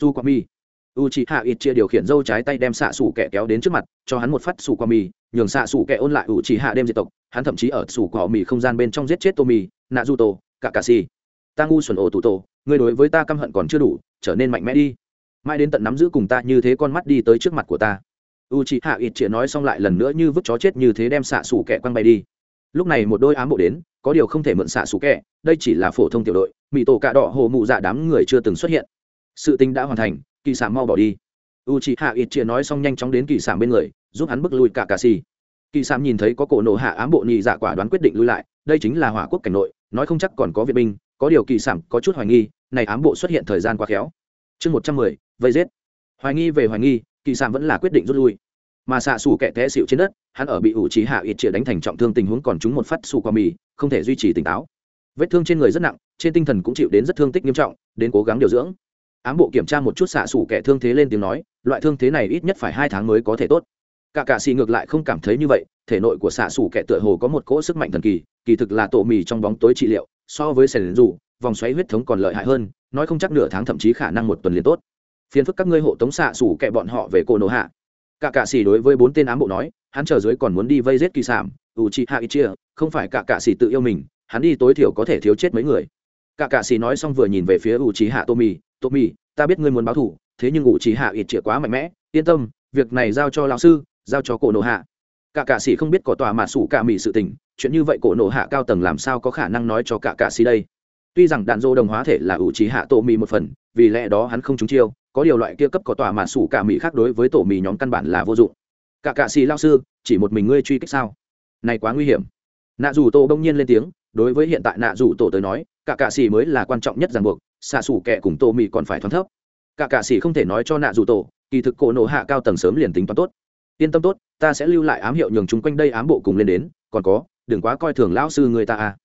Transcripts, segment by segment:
dù qua mi u chị hạ ít chia điều khiển dâu trái tay đem xạ xù kẻ kéo đến trước mặt, cho hắn một phát xù qua mì nhường xạ xù kẻ ôn lại u chị hạ đem diệt tộc. Hắn thậm chí ở xù quả mì không gian bên trong giết chết tô mì nạ du tô cả cà si ta ngu xuẩn ổ tụ tổ, ngươi đối với ta căm hận còn chưa đủ, trở nên mạnh mẽ đi. Mãi đến tận nắm giữ cùng ta như thế con mắt đi tới trước mặt của ta. U chị hạ ít chia nói xong lại lần nữa như vứt chó chết như thế đem xạ xù kẻ quăng bay đi. Lúc này một đôi ám bộ đến, có điều không thể mượn xạ xù kẻ, đây chỉ là phổ thông tiểu đội mỹ tổ cạ đỏ hồ mụ dạ đám người chưa từng xuất hiện sự tình đã hoàn thành, kỳ sản mau bỏ đi. U chị hạ ít chia nói xong nhanh chóng đến kỳ sản bên người, giúp hắn bước lui cả cà xì kỳ sản nhìn thấy có cổ nổ hạ ám bộ nhị dạ quả đoán quyết định lui lại, đây chính là hỏa quốc cảnh nội, nói không chắc còn có viện binh, có điều kỳ sản có chút hoài nghi, này ám bộ xuất hiện thời gian quá khéo. Chương một trăm mười, vây giết. Hoài nghi về hoài nghi, kỳ sản vẫn là quyết định rút lui. Mà xạ xù kẻ té xịu trên đất, hắn ở bị ủ trí hạ ít chĩa đánh thành trọng thương tình huống còn trúng một phát xù qua mì, không thể duy trì tỉnh táo. Vết thương trên người rất nặng, trên tinh thần cũng chịu đến rất thương tích nghiêm trọng, đến cố gắng điều dưỡng ám bộ kiểm tra một chút xạ xủ kẻ thương thế lên tiếng nói, loại thương thế này ít nhất phải hai tháng mới có thể tốt. Cả cạ xì ngược lại không cảm thấy như vậy, thể nội của xạ xủ kẻ tựa hồ có một cỗ sức mạnh thần kỳ kỳ thực là tổ mì trong bóng tối trị liệu, so với sẻn dù vòng xoáy huyết thống còn lợi hại hơn, nói không chắc nửa tháng thậm chí khả năng một tuần liền tốt. Phiền phức các ngươi hộ tống xạ xủ kẻ bọn họ về cô nổ hạ. Cả cạ xì đối với bốn tên ám bộ nói, hắn chờ dưới còn muốn đi vây giết kỳ sản u chi hạ ít chia không phải cả cạ xì tự yêu mình, hắn đi tối thiểu có thể thiếu chết mấy người cả cạ xì nói xong vừa nhìn về phía u trí hạ tô mì tô mì ta biết ngươi muốn báo thủ, thế nhưng u trí hạ ít chia quá mạnh mẽ. Yên tâm, việc này giao cho lão sư, giao cho cổ nổ hạ. Cả cạ xì không biết có tòa mà sủ cả mì sự tình, chuyện như vậy cổ nổ hạ cao tầng làm sao có khả năng nói cho cả cạ xì đây? Tuy rằng đạn dô đồng hóa thể là ủ trí hạ tô mì một phần, vì lẽ đó hắn không trúng chiêu, có điều loại kia cấp có tòa mà sủ cả mì khác đối với tổ mì nhóm căn bản là vô dụng. Cả cạ xì lao sư, chỉ một mình ngươi truy kích sao? Này quá nguy hiểm. Nạ dù Tô đông nhiên lên tiếng, đối với hiện tại nạ dù tổ tới nói cả cạ xì mới là quan trọng nhất ràng buộc, xạ xủ kẻ cùng tô mì còn phải thoáng thấp. Cả cạ xì không thể nói cho nạ dù tổ, kỳ thực cổ nổ hạ cao tầng sớm liền tính toán tốt. Yên tâm tốt, ta sẽ lưu lại ám hiệu nhường chúng quanh đây ám bộ cùng lên đến, còn có, đừng quá coi thường lão sư người ta à.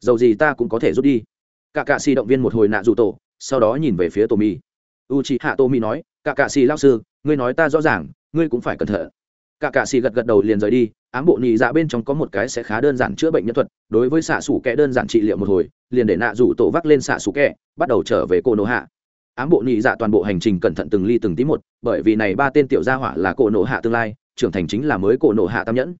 Dầu gì ta cũng có thể rút đi. Cả cạ xì động viên một hồi nạ dù tổ, sau đó nhìn về phía tô mi. u chị hạ tô mi nói, cả cạ xì lao sư, ngươi nói ta rõ ràng, ngươi cũng phải cẩn thận cả cạ xì gật gật đầu liền rời đi, ám bộ nhị dạ bên trong có một cái sẽ khá đơn giản chữa bệnh nhân thuật, đối với xạ xủ kẻ đơn giản trị liệu một hồi, liền để nạ rủ tổ vác lên xạ xủ kẻ bắt đầu trở về cô nổ hạ. Ám bộ nhị dạ toàn bộ hành trình cẩn thận từng ly từng tí một, bởi vì này ba tên tiểu gia hỏa là cô nổ hạ tương lai, trưởng thành chính là mới cô nổ hạ tam nhẫn.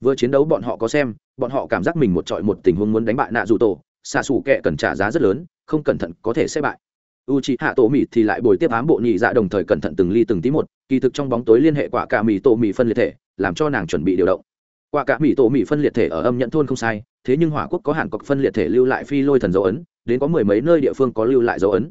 Vừa chiến đấu bọn họ có xem, bọn họ cảm giác mình một trọi một tình huống muốn đánh bại nạ rủ tổ, xạ xủ kẻ cần trả giá rất lớn, không cẩn thận có thể sẽ bại u c h ị hạ tổ mỹ thì lại bồi tiếp ám bộ nhị dạ đồng thời cẩn thận từng ly từng tí một, kỳ thực trong bóng tối liên hệ quả cả mỹ tổ mỹ phân liệt thể, làm cho nàng chuẩn bị điều động. Quả cả mỹ tổ mỹ phân liệt thể ở âm nhận thôn không sai, thế nhưng hỏa quốc có hàn cọc phân liệt thể lưu lại phi lôi thần dấu ấn, đến có mười mấy nơi địa phương có lưu lại dấu ấn.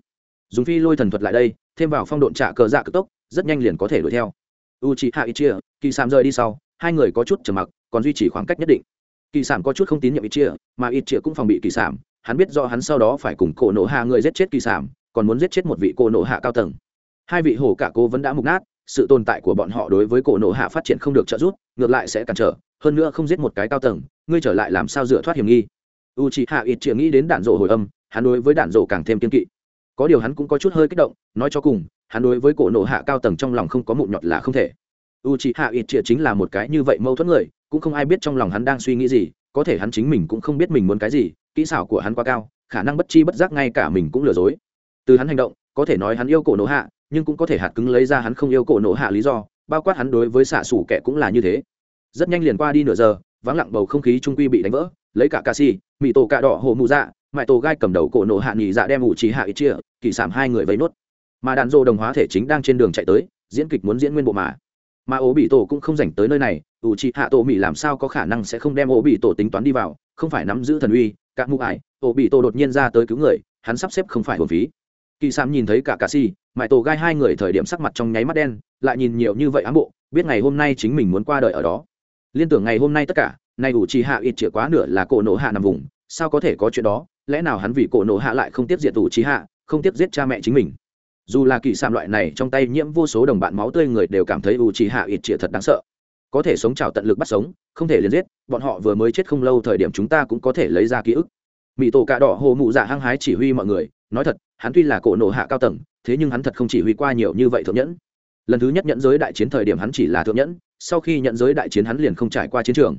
Dùng phi lôi thần thuật lại đây, thêm vào phong độn trả cờ dạ cực tốc, rất nhanh liền có thể đuổi theo. U c h hạ ít chia kỳ sàm rời đi sau, hai người có chút trầm mặc, còn duy trì khoảng cách nhất định. Kỳ sàm có chút không tín nhiệm ít chia mà ít chia cũng phòng bị kỳ sàm hắn biết do hắn sau đó phải cùng cổ nổ hạ người giết chết kỳ sàm còn muốn giết chết một vị cổ nộ hạ cao tầng. Hai vị hổ cả cô vẫn đã mục nát, sự tồn tại của bọn họ đối với cổ nộ hạ phát triển không được trợ giúp, ngược lại sẽ cản trở, hơn nữa không giết một cái cao tầng, ngươi trở lại làm sao dựa thoát hiểm nghi? U c h i hạ ít chĩa nghĩ đến đạn rổ hồi âm, hắn đối với đạn rổ càng thêm kiên kỵ. Có điều hắn cũng có chút hơi kích động, nói cho cùng, hắn đối với cổ nộ hạ cao tầng trong lòng không có mụn nhọt là không thể. U c h i hạ ít chĩa chính là một cái như vậy mâu thuẫn người, cũng không ai biết trong lòng hắn đang suy nghĩ gì, có thể hắn chính mình cũng không biết mình muốn cái gì, kỹ xảo của hắn quá cao, khả năng bất chi bất giác ngay cả mình cũng lừa dối từ hắn hành động, có thể nói hắn yêu cổ nổ hạ, nhưng cũng có thể hạt cứng lấy ra hắn không yêu cổ nổ hạ lý do, bao quát hắn đối với xạ xủ kẻ cũng là như thế. Rất nhanh liền qua đi nửa giờ, vắng lặng bầu không khí trung quy bị đánh vỡ, lấy cả ca si mì tổ cạ đỏ, hồ mụ dạ mãi tổ gai cầm đầu cổ nổ hạ nghỉ dạ đem ủ trí hạ ít chia kỳ sảm hai người vấy nốt. Mà đàn rô đồng hóa thể chính đang trên đường chạy tới, diễn kịch muốn diễn nguyên bộ mà. Mà ố bị tổ cũng không dành tới nơi này, ủ trí hạ tổ mỹ làm sao có khả năng sẽ không đem ố bị tổ tính toán đi vào, không phải nắm giữ thần uy các mụ ải, ố bị tổ đột nhiên ra tới cứu người, hắn sắp xếp không phải hồn phí kỳ Sạm nhìn thấy cả cà si Mại tổ gai hai người thời điểm sắc mặt trong nháy mắt đen, lại nhìn nhiều như vậy ám bộ, biết ngày hôm nay chính mình muốn qua đời ở đó. Liên tưởng ngày hôm nay tất cả nay ủ trì hạ ít chĩa quá nửa là cổ nổ hạ nằm vùng, sao có thể có chuyện đó? Lẽ nào hắn vì cổ nổ hạ lại không tiếp diệt ủ trì hạ, không tiếp giết cha mẹ chính mình? Dù là kỳ sạm loại này trong tay nhiễm vô số đồng bạn máu tươi người đều cảm thấy ủ trì hạ ít chĩa thật đáng sợ. Có thể sống chảo tận lực bắt sống, không thể liền giết, bọn họ vừa mới chết không lâu thời điểm chúng ta cũng có thể lấy ra ký ức. Mị tổ cạ đỏ hồ mụ dạ hăng hái chỉ huy mọi người, nói thật hắn tuy là cổ nổ hạ cao tầng, thế nhưng hắn thật không chỉ huy qua nhiều như vậy thượng nhẫn. Lần thứ nhất nhận giới đại chiến thời điểm hắn chỉ là thượng nhẫn, sau khi nhận giới đại chiến hắn liền không trải qua chiến trường.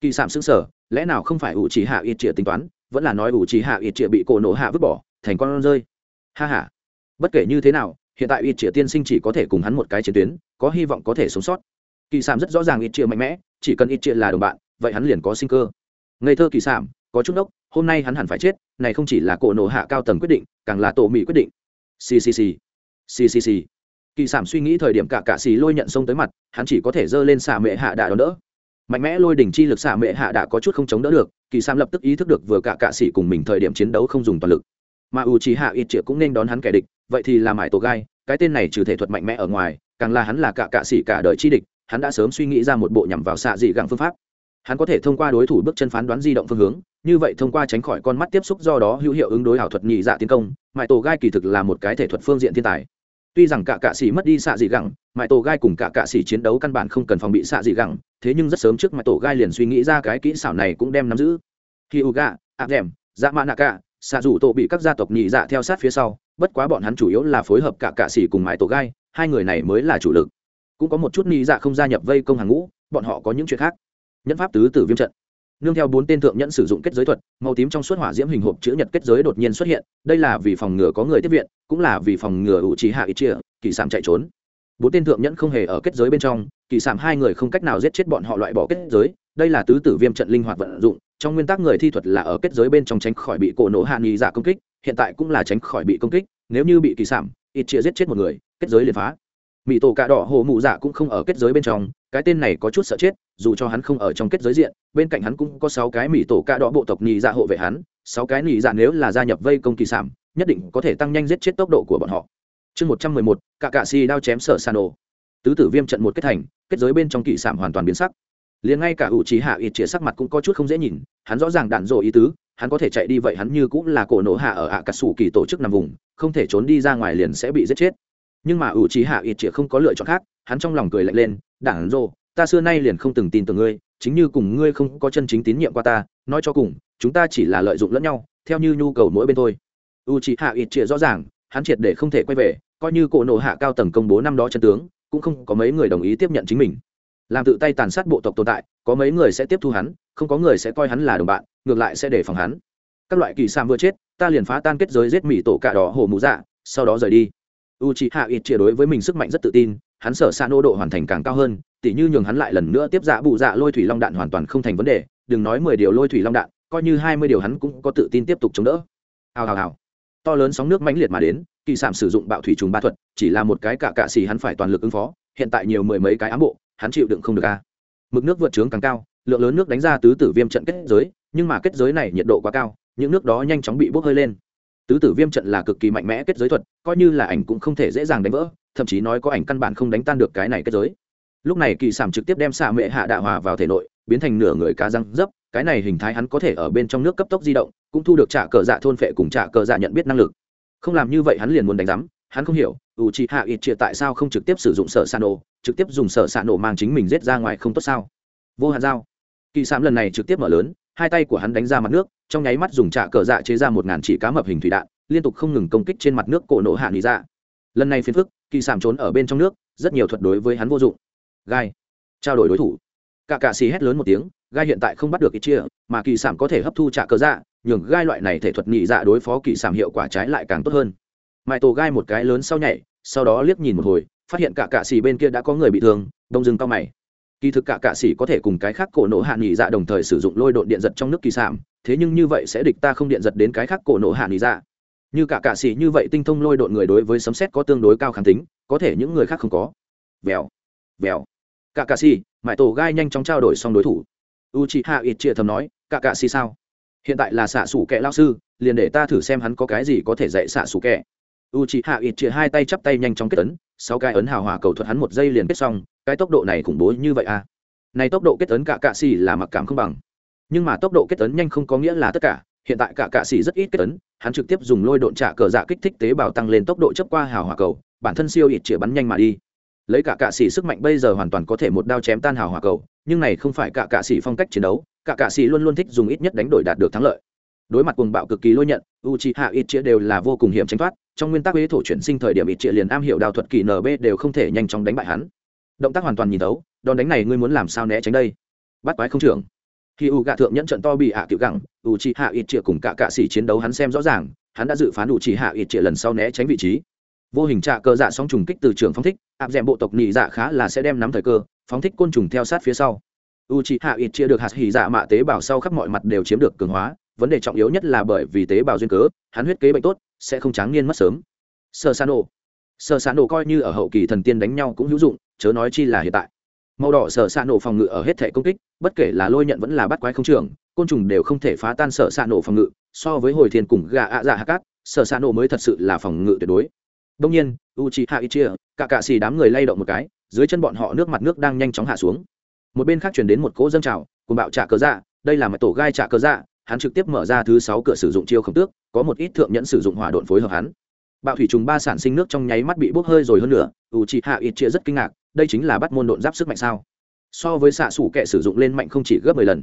Kỳ sạm xứng sở lẽ nào không phải ủ chỉ hạ ít trịa tính toán, vẫn là nói ủ chỉ hạ ít trịa bị cổ nổ hạ vứt bỏ, thành con rơi? Ha ha. Bất kể như thế nào, hiện tại ít trịa tiên sinh chỉ có thể cùng hắn một cái chiến tuyến, có hy vọng có thể sống sót. Kỳ sạm rất rõ ràng ít trịa mạnh mẽ, chỉ cần ít trịa là đồng bạn, vậy hắn liền có sinh cơ. Ngây thơ kỳ sạm có chút đốc hôm nay hắn hẳn phải chết, này không chỉ là cổ nổ hạ cao tầng quyết định, càng là tổ mỹ quyết định. Ccc ccc kỳ sảm suy nghĩ thời điểm cả cạ xì lôi nhận xông tới mặt, hắn chỉ có thể giơ lên xả mệ hạ đà đón đỡ. Mạnh mẽ lôi đỉnh chi lực xả mệ hạ đà có chút không chống đỡ được, kỳ sảm lập tức ý thức được vừa cả cạ xì cùng mình thời điểm chiến đấu không dùng toàn lực. Mà u trí hạ ít triệu cũng nên đón hắn kẻ địch, vậy thì là mải tổ gai, cái tên này trừ thể thuật mạnh mẽ ở ngoài, càng là hắn là cả cạ xì cả đời chi địch, hắn đã sớm suy nghĩ ra một bộ nhằm vào xạ dị gặng phương pháp hắn có thể thông qua đối thủ bước chân phán đoán di động phương hướng, như vậy thông qua tránh khỏi con mắt tiếp xúc do đó hữu hiệu ứng đối ảo thuật nhị dạ tiến công mãi tổ gai kỳ thực là một cái thể thuật phương diện thiên tài. Tuy rằng cả cạ sĩ mất đi xạ dị gẳng mãi tổ gai cùng cả cạ sĩ chiến đấu căn bản không cần phòng bị xạ dị gẳng, thế nhưng rất sớm trước mãi tổ gai liền suy nghĩ ra cái kỹ xảo này cũng đem nắm giữ. Khi u gà áp đèm dạ mã nạ cả xạ rủ tổ bị các gia tộc nhị dạ theo sát phía sau, bất quá bọn hắn chủ yếu là phối hợp cả cạ sĩ cùng mãi tổ gai, hai người này mới là chủ lực. Cũng có một chút nhị dạ không gia nhập vây công hàng ngũ, bọn họ có những chuyện khác nhẫn pháp tứ tử viêm trận. Nương theo bốn tên thượng nhẫn sử dụng kết giới thuật, màu tím trong suốt hỏa diễm hình hộp chữ nhật kết giới đột nhiên xuất hiện, đây là vì phòng ngừa có người tiếp viện, cũng là vì phòng ngừa ủ trí hạ ít chia kỳ sảm chạy trốn. Bốn tên thượng nhẫn không hề ở kết giới bên trong kỳ sảm hai người không cách nào giết chết bọn họ loại bỏ kết giới, đây là tứ tử viêm trận linh hoạt vận dụng, trong nguyên tắc người thi thuật là ở kết giới bên trong tránh khỏi bị cổ nổ hạ nghi giả dạ công kích, hiện tại cũng là tránh khỏi bị công kích, nếu như bị kỳ sảm ít chia giết chết một người, kết giới liền phá. Mỹ tổ cạ đỏ hồ mụ dạ cũng không ở kết giới bên trong cái tên này có chút sợ chết, dù cho hắn không ở trong kết giới diện, bên cạnh hắn cũng có sáu cái mỹ tổ cạ đỏ bộ tộc nhị dạ hộ vệ hắn, sáu cái nhị dạ nếu là gia nhập vây công kỳ sản nhất định có thể tăng nhanh giết chết tốc độ của bọn họ. Chương một trăm mười một, cạ cạ si đao chém sở san ồ tứ tử viêm trận một kết thành, kết giới bên trong kỳ sản hoàn toàn biến sắc. Liền ngay cả ủ trí hạ ít chĩa sắc mặt cũng có chút không dễ nhìn, hắn rõ ràng đạn dộ ý tứ, hắn có thể chạy đi vậy hắn như cũng là cổ nổ hạ ở ạ cà sủ kỳ tổ chức nằm vùng, không thể trốn đi ra ngoài liền sẽ bị giết chết nhưng mà ủ trí hạ ít chĩa không có lựa chọn khác, hắn trong lòng cười lạnh lên, đảng rô, ta xưa nay liền không từng tin tưởng ngươi, chính như cùng ngươi không có chân chính tín nhiệm qua ta, nói cho cùng, chúng ta chỉ là lợi dụng lẫn nhau, theo như nhu cầu mỗi bên thôi. U trí hạ ít chĩa rõ ràng, hắn triệt để không thể quay về, coi như cổ nộ hạ cao tầng công bố năm đó chân tướng, cũng không có mấy người đồng ý tiếp nhận chính mình. Làm tự tay tàn sát bộ tộc tồn tại, có mấy người sẽ tiếp thu hắn, không có người sẽ coi hắn là đồng bạn, ngược lại sẽ đề phòng hắn. Các loại kỳ sam vừa chết, ta liền phá tan kết giới giết mỹ tổ cạ đỏ hồ mũ dạ sau đó rời đi u c h ị hạ ít chia đối với mình sức mạnh rất tự tin, hắn sở xa nô độ hoàn thành càng cao hơn, tỉ như nhường hắn lại lần nữa tiếp dạ bụ dạ lôi thủy long đạn hoàn toàn không thành vấn đề, đừng nói mười điều lôi thủy long đạn, coi như hai mươi điều hắn cũng có tự tin tiếp tục chống đỡ. Hào hào hào. To lớn sóng nước mãnh liệt mà đến, kỳ sản sử dụng bạo thủy trùng ba thuật, chỉ là một cái cả cạ xì hắn phải toàn lực ứng phó, hiện tại nhiều mười mấy cái ám bộ, hắn chịu đựng không được a. Mực nước vượt trướng càng cao, lượng lớn nước đánh ra tứ tử viêm trận kết giới, nhưng mà kết giới này nhiệt độ quá cao, những nước đó nhanh chóng bị bốc hơi lên tứ tử viêm trận là cực kỳ mạnh mẽ kết giới thuật, coi như là ảnh cũng không thể dễ dàng đánh vỡ, thậm chí nói có ảnh căn bản không đánh tan được cái này kết giới. Lúc này kỳ sản trực tiếp đem xạ mệ hạ đạ hòa vào thể nội, biến thành nửa người cá răng dấp, cái này hình thái hắn có thể ở bên trong nước cấp tốc di động, cũng thu được trả cờ dạ thôn phệ cùng trả cờ dạ nhận biết năng lực. Không làm như vậy hắn liền muốn đánh rắm hắn không hiểu, ủ trị hạ ít chia tại sao không trực tiếp sử dụng sở s nổ, trực tiếp dùng sở s nổ mang chính mình rết ra ngoài không tốt sao? Vô hạn dao kỳ sám lần này trực tiếp mở lớn hai tay của hắn đánh ra mặt nước, trong nháy mắt dùng trạ cờ dạ chế ra một ngàn chỉ cá mập hình thủy đạn, liên tục không ngừng công kích trên mặt nước cổ nổ hạ nghỉ ra dạ. lần này phiền phức, kỳ sảm trốn ở bên trong nước, rất nhiều thuật đối với hắn vô dụng. Gai, trao đổi đối thủ. Cả cạ xì hét lớn một tiếng, gai hiện tại không bắt được ít chia, mà kỳ sảm có thể hấp thu trạ cờ dạ nhường gai loại này thể thuật nhị dạ đối phó kỳ sảm hiệu quả trái lại càng tốt hơn. Mãi tổ gai một cái lớn sau nhảy, sau đó liếc nhìn một hồi, phát hiện cả cạ xì bên kia đã có người bị thương, đông dừng cao mày kỳ thực cả cạ sĩ có thể cùng cái khác cổ nổ hạ nghỉ dạ đồng thời sử dụng lôi độn điện giật trong nước kỳ sảm thế nhưng như vậy sẽ địch ta không điện giật đến cái khác cổ nổ hạ nghỉ dạ. Như cả cạ sĩ như vậy tinh thông lôi độn người đối với sấm xét có tương đối cao kháng tính, có thể những người khác không có. Vèo vèo. Cả cạ sĩ, mãi tổ gai nhanh chóng trao đổi xong đối thủ. U chị hạ ít chia thầm nói, cả cạ sĩ sao? Hiện tại là xạ xủ kẻ lao sư, liền để ta thử xem hắn có cái gì có thể dạy xạ xủ kẻ. U chị hạ ít chia hai tay chắp tay nhanh chóng kết ấn sau cái ấn hào hòa cầu thuật hắn một giây liền kết xong cái tốc độ này khủng bố như vậy à? Này tốc độ kết ấn cả cạ xì là mặc cảm không bằng. Nhưng mà tốc độ kết ấn nhanh không có nghĩa là tất cả. Hiện tại cả cạ xì rất ít kết ấn hắn trực tiếp dùng lôi độn trả cờ dạ kích thích tế bào tăng lên tốc độ chấp qua hào hỏa cầu, bản thân siêu ít chĩa bắn nhanh mà đi. Lấy cả cạ xì sức mạnh bây giờ hoàn toàn có thể một đao chém tan hào hỏa cầu, nhưng này không phải cả cạ xì phong cách chiến đấu, cả cạ xì luôn luôn thích dùng ít nhất đánh đổi đạt được thắng lợi. Đối mặt cùng bạo cực kỳ lôi nhận u c hạ ít chĩa đều là vô cùng hiểm tranh thoát, trong nguyên tắc huế thổ chuyển sinh thời điểm ít chĩa liền am hiểu đào thuật kỳ nb đều không thể nhanh chóng đánh bại hắn động tác hoàn toàn nhìn tấu đòn đánh này ngươi muốn làm sao né tránh đây? Bắt quái không trưởng. Khi u gạ thượng nhẫn trận to bị hạ cựu gẳng, u chi hạ ít trịa cùng cả cạ xỉ chiến đấu hắn xem rõ ràng, hắn đã dự phán u chi hạ ít trịa lần sau né tránh vị trí. Vô hình trạ cơ dạ song trùng kích từ trường phóng thích, áp d bộ tộc nhị dạ khá là sẽ đem nắm thời cơ, phóng thích côn trùng theo sát phía sau. U chi hạ ít chia được hạt hỉ dạ mạ tế bào sau khắp mọi mặt đều chiếm được cường hóa, vấn đề trọng yếu nhất là bởi vì tế bào duyên cớ, hắn huyết kế bệnh tốt, sẽ không tráng niên mất sớm. Sơ san ô sơ san nổ coi như ở hậu kỳ thần tiên đánh nhau cũng hữu dụng, chớ nói chi là hiện tại. Màu đỏ sở s nổ phòng ngự ở hết thể công kích, bất kể là lôi nhận vẫn là bắt quái không trường côn trùng đều không thể phá tan sở s nổ phòng ngự, so với hồi thiên cùng gà ạ dạ hạ cát, sở s nổ mới thật sự là phòng ngự tuyệt đối. Đông nhiên u chi hạ i chia cả cạ xì đám người lay động một cái, dưới chân bọn họ nước mặt nước đang nhanh chóng hạ xuống. Một bên khác chuyển đến một cỗ dâng trào cùng bạo trả cớ dạ đây là mặt tổ gai trả cớ dạ hắn trực tiếp mở ra thứ sáu cửa sử dụng chiêu khổng tước, có một ít thượng nhẫn sử dụng hỏa độn phối hợp hắn bạo thủy trùng ba sản sinh nước trong nháy mắt bị bốc hơi rồi hơn nữa u chị hạ ít chia rất kinh ngạc, đây chính là bắt môn độn giáp sức mạnh sao? So với xạ xủ kệ sử dụng lên mạnh không chỉ gấp mười lần.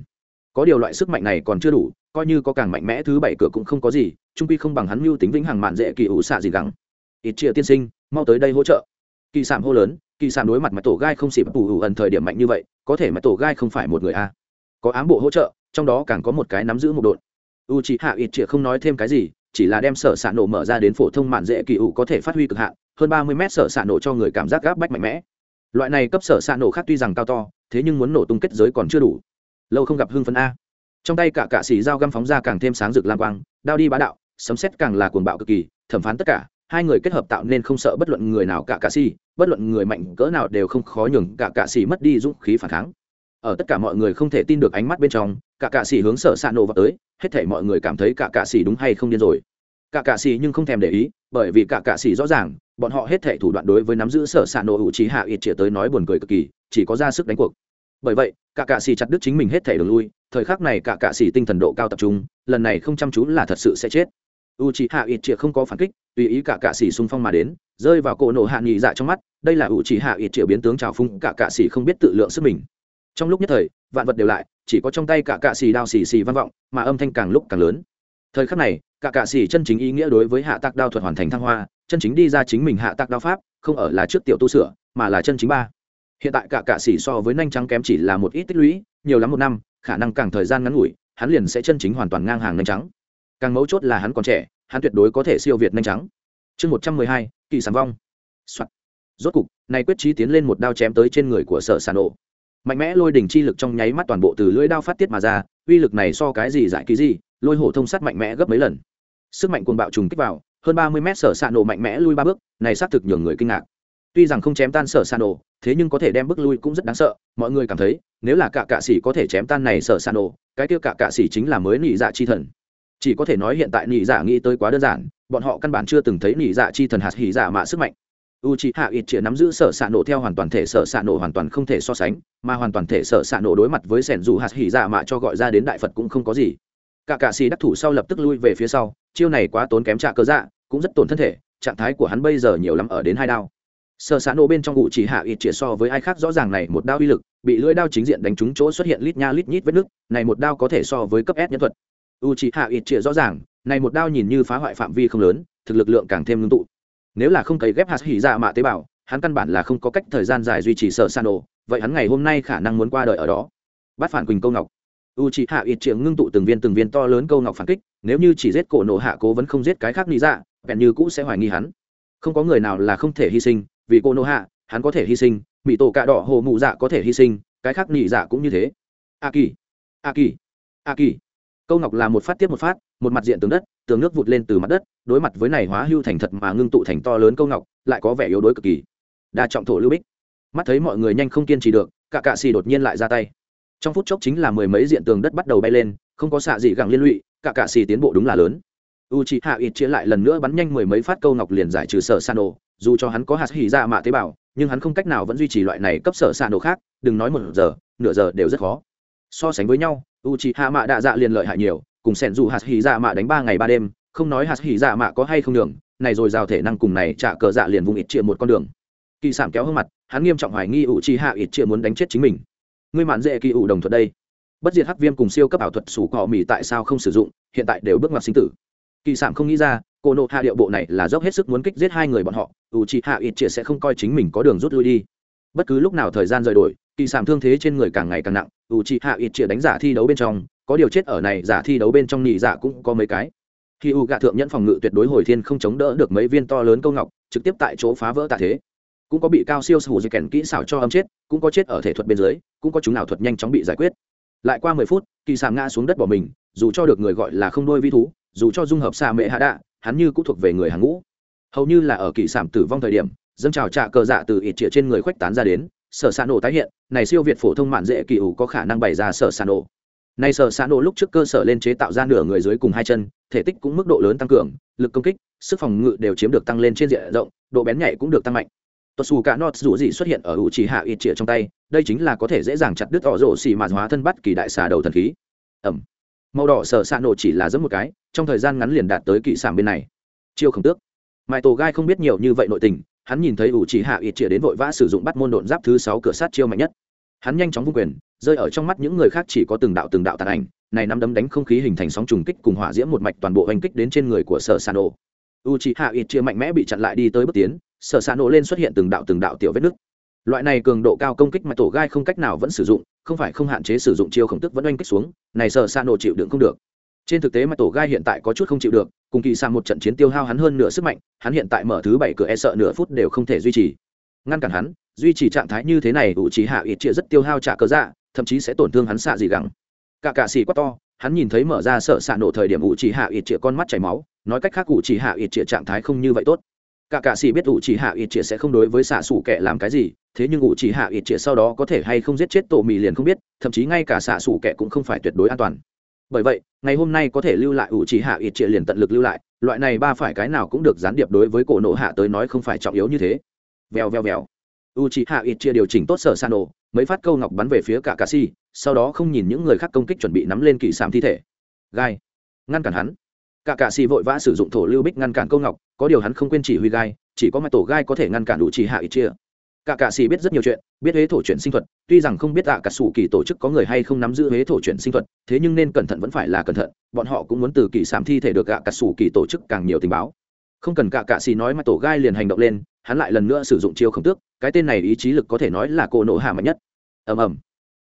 Có điều loại sức mạnh này còn chưa đủ, coi như có càng mạnh mẽ thứ bảy cửa cũng không có gì, trung quy không bằng hắn mưu tính vĩnh hằng mạn dễ kỳ ủ xạ gì gắng. Ít chia tiên sinh, mau tới đây hỗ trợ. Kỳ sản hô lớn, kỳ sản đối mặt mặt tổ gai không xịp ủ ủ ẩn thời điểm mạnh như vậy, có thể mặt tổ gai không phải một người a. Có ám bộ hỗ trợ, trong đó càng có một cái nắm giữ một đội u chị hạ ít chia không nói thêm cái gì chỉ là đem sở s ạ nổ mở ra đến phổ thông mạn dễ kỳ ủ có thể phát huy cực hạn, hơn ba mươi mét sở s ạ nổ cho người cảm giác gáp bách mạnh mẽ. Loại này cấp sở s ạ nổ khác tuy rằng cao to, thế nhưng muốn nổ tung kết giới còn chưa đủ. Lâu không gặp hưng phấn a. Trong tay cả cạ xỉ dao găm phóng ra càng thêm sáng rực lam quang, đao đi bá đạo, sấm xét càng là cuồng bạo cực kỳ, thẩm phán tất cả, hai người kết hợp tạo nên không sợ bất luận người nào cả cạ xỉ bất luận người mạnh cỡ nào đều không khó nhường cả cạ xỉ mất đi dũng khí phản kháng. Ở tất cả mọi người không thể tin được ánh mắt bên trong cả cạ xỉ hướng sở s ạ nổ vào tới, hết thể mọi người cảm thấy cả cạ xỉ đúng hay không điên rồi. Cả cạ xỉ nhưng không thèm để ý, bởi vì cả cạ xỉ rõ ràng, bọn họ hết thể thủ đoạn đối với nắm giữ sở s ạ nổ hữu trí hạ ít chĩa tới nói buồn cười cực kỳ, chỉ có ra sức đánh cuộc. Bởi vậy, cả cạ xỉ chặt đứt chính mình hết thể đường lui, thời khắc này cả cạ xỉ tinh thần độ cao tập trung, lần này không chăm chú là thật sự sẽ chết. U trí hạ ít chĩa không có phản kích, tùy ý cả cạ xỉ xung phong mà đến, rơi vào cổ nổ hạ nghị dạ trong mắt, đây là u trí hạ ít chĩa biến tướng trào phung cả cạ xỉ không biết tự lượng sức mình. Trong lúc nhất thời vạn vật đều lại, chỉ có trong tay cả cạ xì đao xì xì vang vọng, mà âm thanh càng lúc càng lớn. Thời khắc này, cả cạ xì chân chính ý nghĩa đối với hạ tạc đao thuật hoàn thành thăng hoa, chân chính đi ra chính mình hạ tạc đao pháp, không ở là trước tiểu tu sửa, mà là chân chính ba. Hiện tại cả cạ xì so với nhanh trắng kém chỉ là một ít tích lũy, nhiều lắm một năm, khả năng càng thời gian ngắn ngủi, hắn liền sẽ chân chính hoàn toàn ngang hàng nhanh trắng. Càng mấu chốt là hắn còn trẻ, hắn tuyệt đối có thể siêu việt nhanh trắng. Chương một trăm mười hai, kỳ sản vong、Soạn. rốt cục này quyết trí tiến lên một đao chém tới trên người của sở sản ổ mạnh mẽ lôi đỉnh chi lực trong nháy mắt toàn bộ từ lưỡi đao phát tiết mà ra, uy lực này so cái gì giải ký gì, lôi hổ thông sắt mạnh mẽ gấp mấy lần. Sức mạnh cuồng bạo trùng kích vào, hơn ba mươi mét sở s nổ mạnh mẽ lui ba bước, này xác thực nhường người kinh ngạc. Tuy rằng không chém tan sở s nổ, thế nhưng có thể đem bước lui cũng rất đáng sợ, mọi người cảm thấy, nếu là cả cạ s có thể chém tan này sở s nổ, cái tiêu cả cạ s chính là mới nị dạ chi thần. Chỉ có thể nói hiện tại nị dạ nghĩ tới quá đơn giản, bọn họ căn bản chưa từng thấy nị dạ chi thần hạt hỉ dạ mạ sức mạnh u c h i hạ ít chĩa nắm giữ sở s ạ nổ theo hoàn toàn thể sở s ạ nổ hoàn toàn không thể so sánh, mà hoàn toàn thể sở s ạ nổ đối mặt với sẻn dù hạt hỉ dạ mạ cho gọi ra đến đại phật cũng không có gì. Cả cạ xì đắc thủ sau lập tức lui về phía sau, chiêu này quá tốn kém trạ cơ dạ cũng rất tổn thân thể, trạng thái của hắn bây giờ nhiều lắm ở đến hai đao. Sở s ạ nổ bên trong u chỉ hạ ít chĩa so với ai khác rõ ràng này một đao uy lực, bị lưỡi đao chính diện đánh trúng chỗ xuất hiện lít nha lít nhít vết nứt, này một đao có thể so với cấp s nhân thuật. U chỉ hạ ít chĩa rõ ràng, này một đao nhìn như phá hoại phạm vi không lớn, thực lực lượng càng thêm ngưng tụ nếu là không cấy ghép hạt hỉ dạ mạ tế bào, hắn căn bản là không có cách thời gian dài duy trì sở san đồ vậy hắn ngày hôm nay khả năng muốn qua đời ở đó. Bắt phản quỳnh câu ngọc. U c h ị hạ ít triệu ngưng tụ từng viên từng viên to lớn câu ngọc phản kích, nếu như chỉ giết cổ nổ hạ cố vẫn không giết cái khác lý dạ vẹn như cũ sẽ hoài nghi hắn. Không có người nào là không thể hy sinh, vì cô nổ hạ, hắn có thể hy sinh mỹ tổ cạ đỏ hồ mụ dạ có thể hy sinh, cái khác nị dạ cũng như thế. A kỳ a kỳ a kỳ câu ngọc là một phát tiếp một phát một mặt diện tường đất, tường nước vụt lên từ mặt đất, đối mặt với này hóa hưu thành thật mà ngưng tụ thành to lớn câu ngọc, lại có vẻ yếu đuối cực kỳ. Đa trọng thổ lưu bích. Mắt thấy mọi người nhanh không kiên trì được, cả cạ xì đột nhiên lại ra tay. Trong phút chốc chính là mười mấy diện tường đất bắt đầu bay lên, không có xạ gì gẳng liên lụy, cả cạ xì tiến bộ đúng là lớn. U c h hạ ít chia lại lần nữa bắn nhanh mười mấy phát câu ngọc liền giải trừ sở san đồ dù cho hắn có hạt hỉ ra mạ tế bào, nhưng hắn không cách nào vẫn duy trì loại này cấp sở san đồ khác, đừng nói một giờ, nửa giờ đều rất khó. So sánh với nhau u c h hạ mạ đạ dạ liền lợi hại nhiều cùng sẻn dù hạt hỉ dạ mạ đánh ba ngày ba đêm, không nói hạt hỉ dạ mạ có hay không đường, này rồi rào thể năng cùng này trả cờ dạ liền vùng ít chia một con đường. Kỳ sản kéo hơn mặt, hắn nghiêm trọng hoài nghi ủ chi hạ ít chia muốn đánh chết chính mình. Ngươi mạn dễ kỳ ủ đồng thuật đây. Bất diệt hắc viêm cùng siêu cấp ảo thuật sủ cỏ mì tại sao không sử dụng, hiện tại đều bước ngoặt sinh tử. Kỳ sản không nghĩ ra, cô nộ hạ điệu bộ này là dốc hết sức muốn kích giết hai người bọn họ, ủ chi hạ ít chia sẽ không coi chính mình có đường rút lui đi. Bất cứ lúc nào thời gian rời đổi, kỳ sản thương thế trên người càng ngày càng nặng, ủ chi hạ ít chia đánh giả thi đấu bên trong có điều chết ở này, giả thi đấu bên trong nhị giả cũng có mấy cái. Khi u gạ thượng nhẫn phòng ngự tuyệt đối hồi thiên không chống đỡ được mấy viên to lớn câu ngọc, trực tiếp tại chỗ phá vỡ tạ thế. Cũng có bị cao siêu sù di kèn kỹ xảo cho âm chết, cũng có chết ở thể thuật bên dưới, cũng có chúng nào thuật nhanh chóng bị giải quyết. Lại qua mười phút, kỳ sàm ngã xuống đất bỏ mình, dù cho được người gọi là không đôi vi thú, dù cho dung hợp xa mệ hạ đạ, hắn như cũng thuộc về người hàng ngũ. Hầu như là ở kỳ sàm tử vong thời điểm, dâng trào trạ cờ dạ từ ít trịa trên người khuếch tán ra đến, sở s nổ tái hiện, này siêu việt phổ thông mạn dễ kỳ ủ có khả năng bày ra sở s nổ này sở xã nổ lúc trước cơ sở lên chế tạo ra nửa người dưới cùng hai chân, thể tích cũng mức độ lớn tăng cường, lực công kích, sức phòng ngự đều chiếm được tăng lên trên diện rộng, độ bén nhạy cũng được tăng mạnh. Tuột xù cả nọt dù gì xuất hiện ở ủ chỉ hạ ít trịa trong tay, đây chính là có thể dễ dàng chặt đứt tỏ rổ xì mà hóa thân bắt kỳ đại xà đầu thần khí. Ẩm. Màu đỏ sở xạ nổ chỉ là giấm một cái, trong thời gian ngắn liền đạt tới kỵ sản bên này. Chiêu khổng tước. Mãi tổ gai không biết nhiều như vậy nội tình, hắn nhìn thấy ủ chỉ hạ ít chĩa đến vội vã sử dụng bắt môn độn giáp thứ sáu cửa sát chiêu mạnh nhất. Hắn nhanh chóng vung quyền rơi ở trong mắt những người khác chỉ có từng đạo từng đạo tàn ảnh, này năm đấm đánh không khí hình thành sóng trùng kích cùng hỏa diễm một mạch toàn bộ hành kích đến trên người của sở sàn ổ u chỉ hạ ít chia mạnh mẽ bị chặn lại đi tới bước tiến, sở sàn ổ lên xuất hiện từng đạo từng đạo tiểu vết nứt. Loại này cường độ cao công kích mà tổ gai không cách nào vẫn sử dụng, không phải không hạn chế sử dụng chiêu khổng tức vẫn oanh kích xuống, này sở sàn ổ chịu đựng không được. Trên thực tế mà tổ gai hiện tại có chút không chịu được, cùng kỳ sang một trận chiến tiêu hao hắn hơn nửa sức mạnh, hắn hiện tại mở thứ bảy cửa e sợ nửa phút đều không thể duy trì. Ngăn cản hắn, duy trì trạng thái như thế này ủ trí hạ ít chia rất tiêu hao trả cớ dạ thậm chí sẽ tổn thương hắn xạ gì gắng cả cạ xì quá to, hắn nhìn thấy mở ra sợ xạ nổ thời điểm ủ chỉ hạ ít chĩa con mắt chảy máu, nói cách khác ủ chỉ hạ ít chĩa trạng thái không như vậy tốt. Cả cạ xì biết ủ chỉ hạ ít chĩa sẽ không đối với xạ xủ kẻ làm cái gì, thế nhưng ủ chỉ hạ ít chĩa sau đó có thể hay không giết chết tổ mì liền không biết, thậm chí ngay cả xạ xủ kẻ cũng không phải tuyệt đối an toàn. Bởi vậy, ngày hôm nay có thể lưu lại ủ chỉ hạ ít chĩa liền tận lực lưu lại, loại này ba phải cái nào cũng được gián điệp đối với cổ nộ hạ tới nói không phải trọng yếu như thế. Vèo vèo vèo. U chỉ hạ ít chia điều chỉnh tốt sở san nổ mấy phát câu ngọc bắn về phía cả cà si, sau đó không nhìn những người khác công kích chuẩn bị nắm lên kỳ sàm thi thể. Gai. Ngăn cản hắn. Cả cà si vội vã sử dụng thổ lưu bích ngăn cản câu ngọc, có điều hắn không quên chỉ huy gai, chỉ có mặt tổ gai có thể ngăn cản đủ chỉ hạ ít chia. Cả cà si biết rất nhiều chuyện, biết huế thổ chuyển sinh thuật, tuy rằng không biết tạ cả sủ kỳ tổ chức có người hay không nắm giữ huế thổ chuyển sinh thuật, thế nhưng nên cẩn thận vẫn phải là cẩn thận, bọn họ cũng muốn từ kỳ sảm thi thể được gạ cả sủ kỳ tổ chức càng nhiều tình báo. Không cần cả cạ xì nói mà tổ gai liền hành động lên hắn lại lần nữa sử dụng chiêu không tước, cái tên này ý chí lực có thể nói là cô nộ hạ mạnh nhất. Ầm ầm.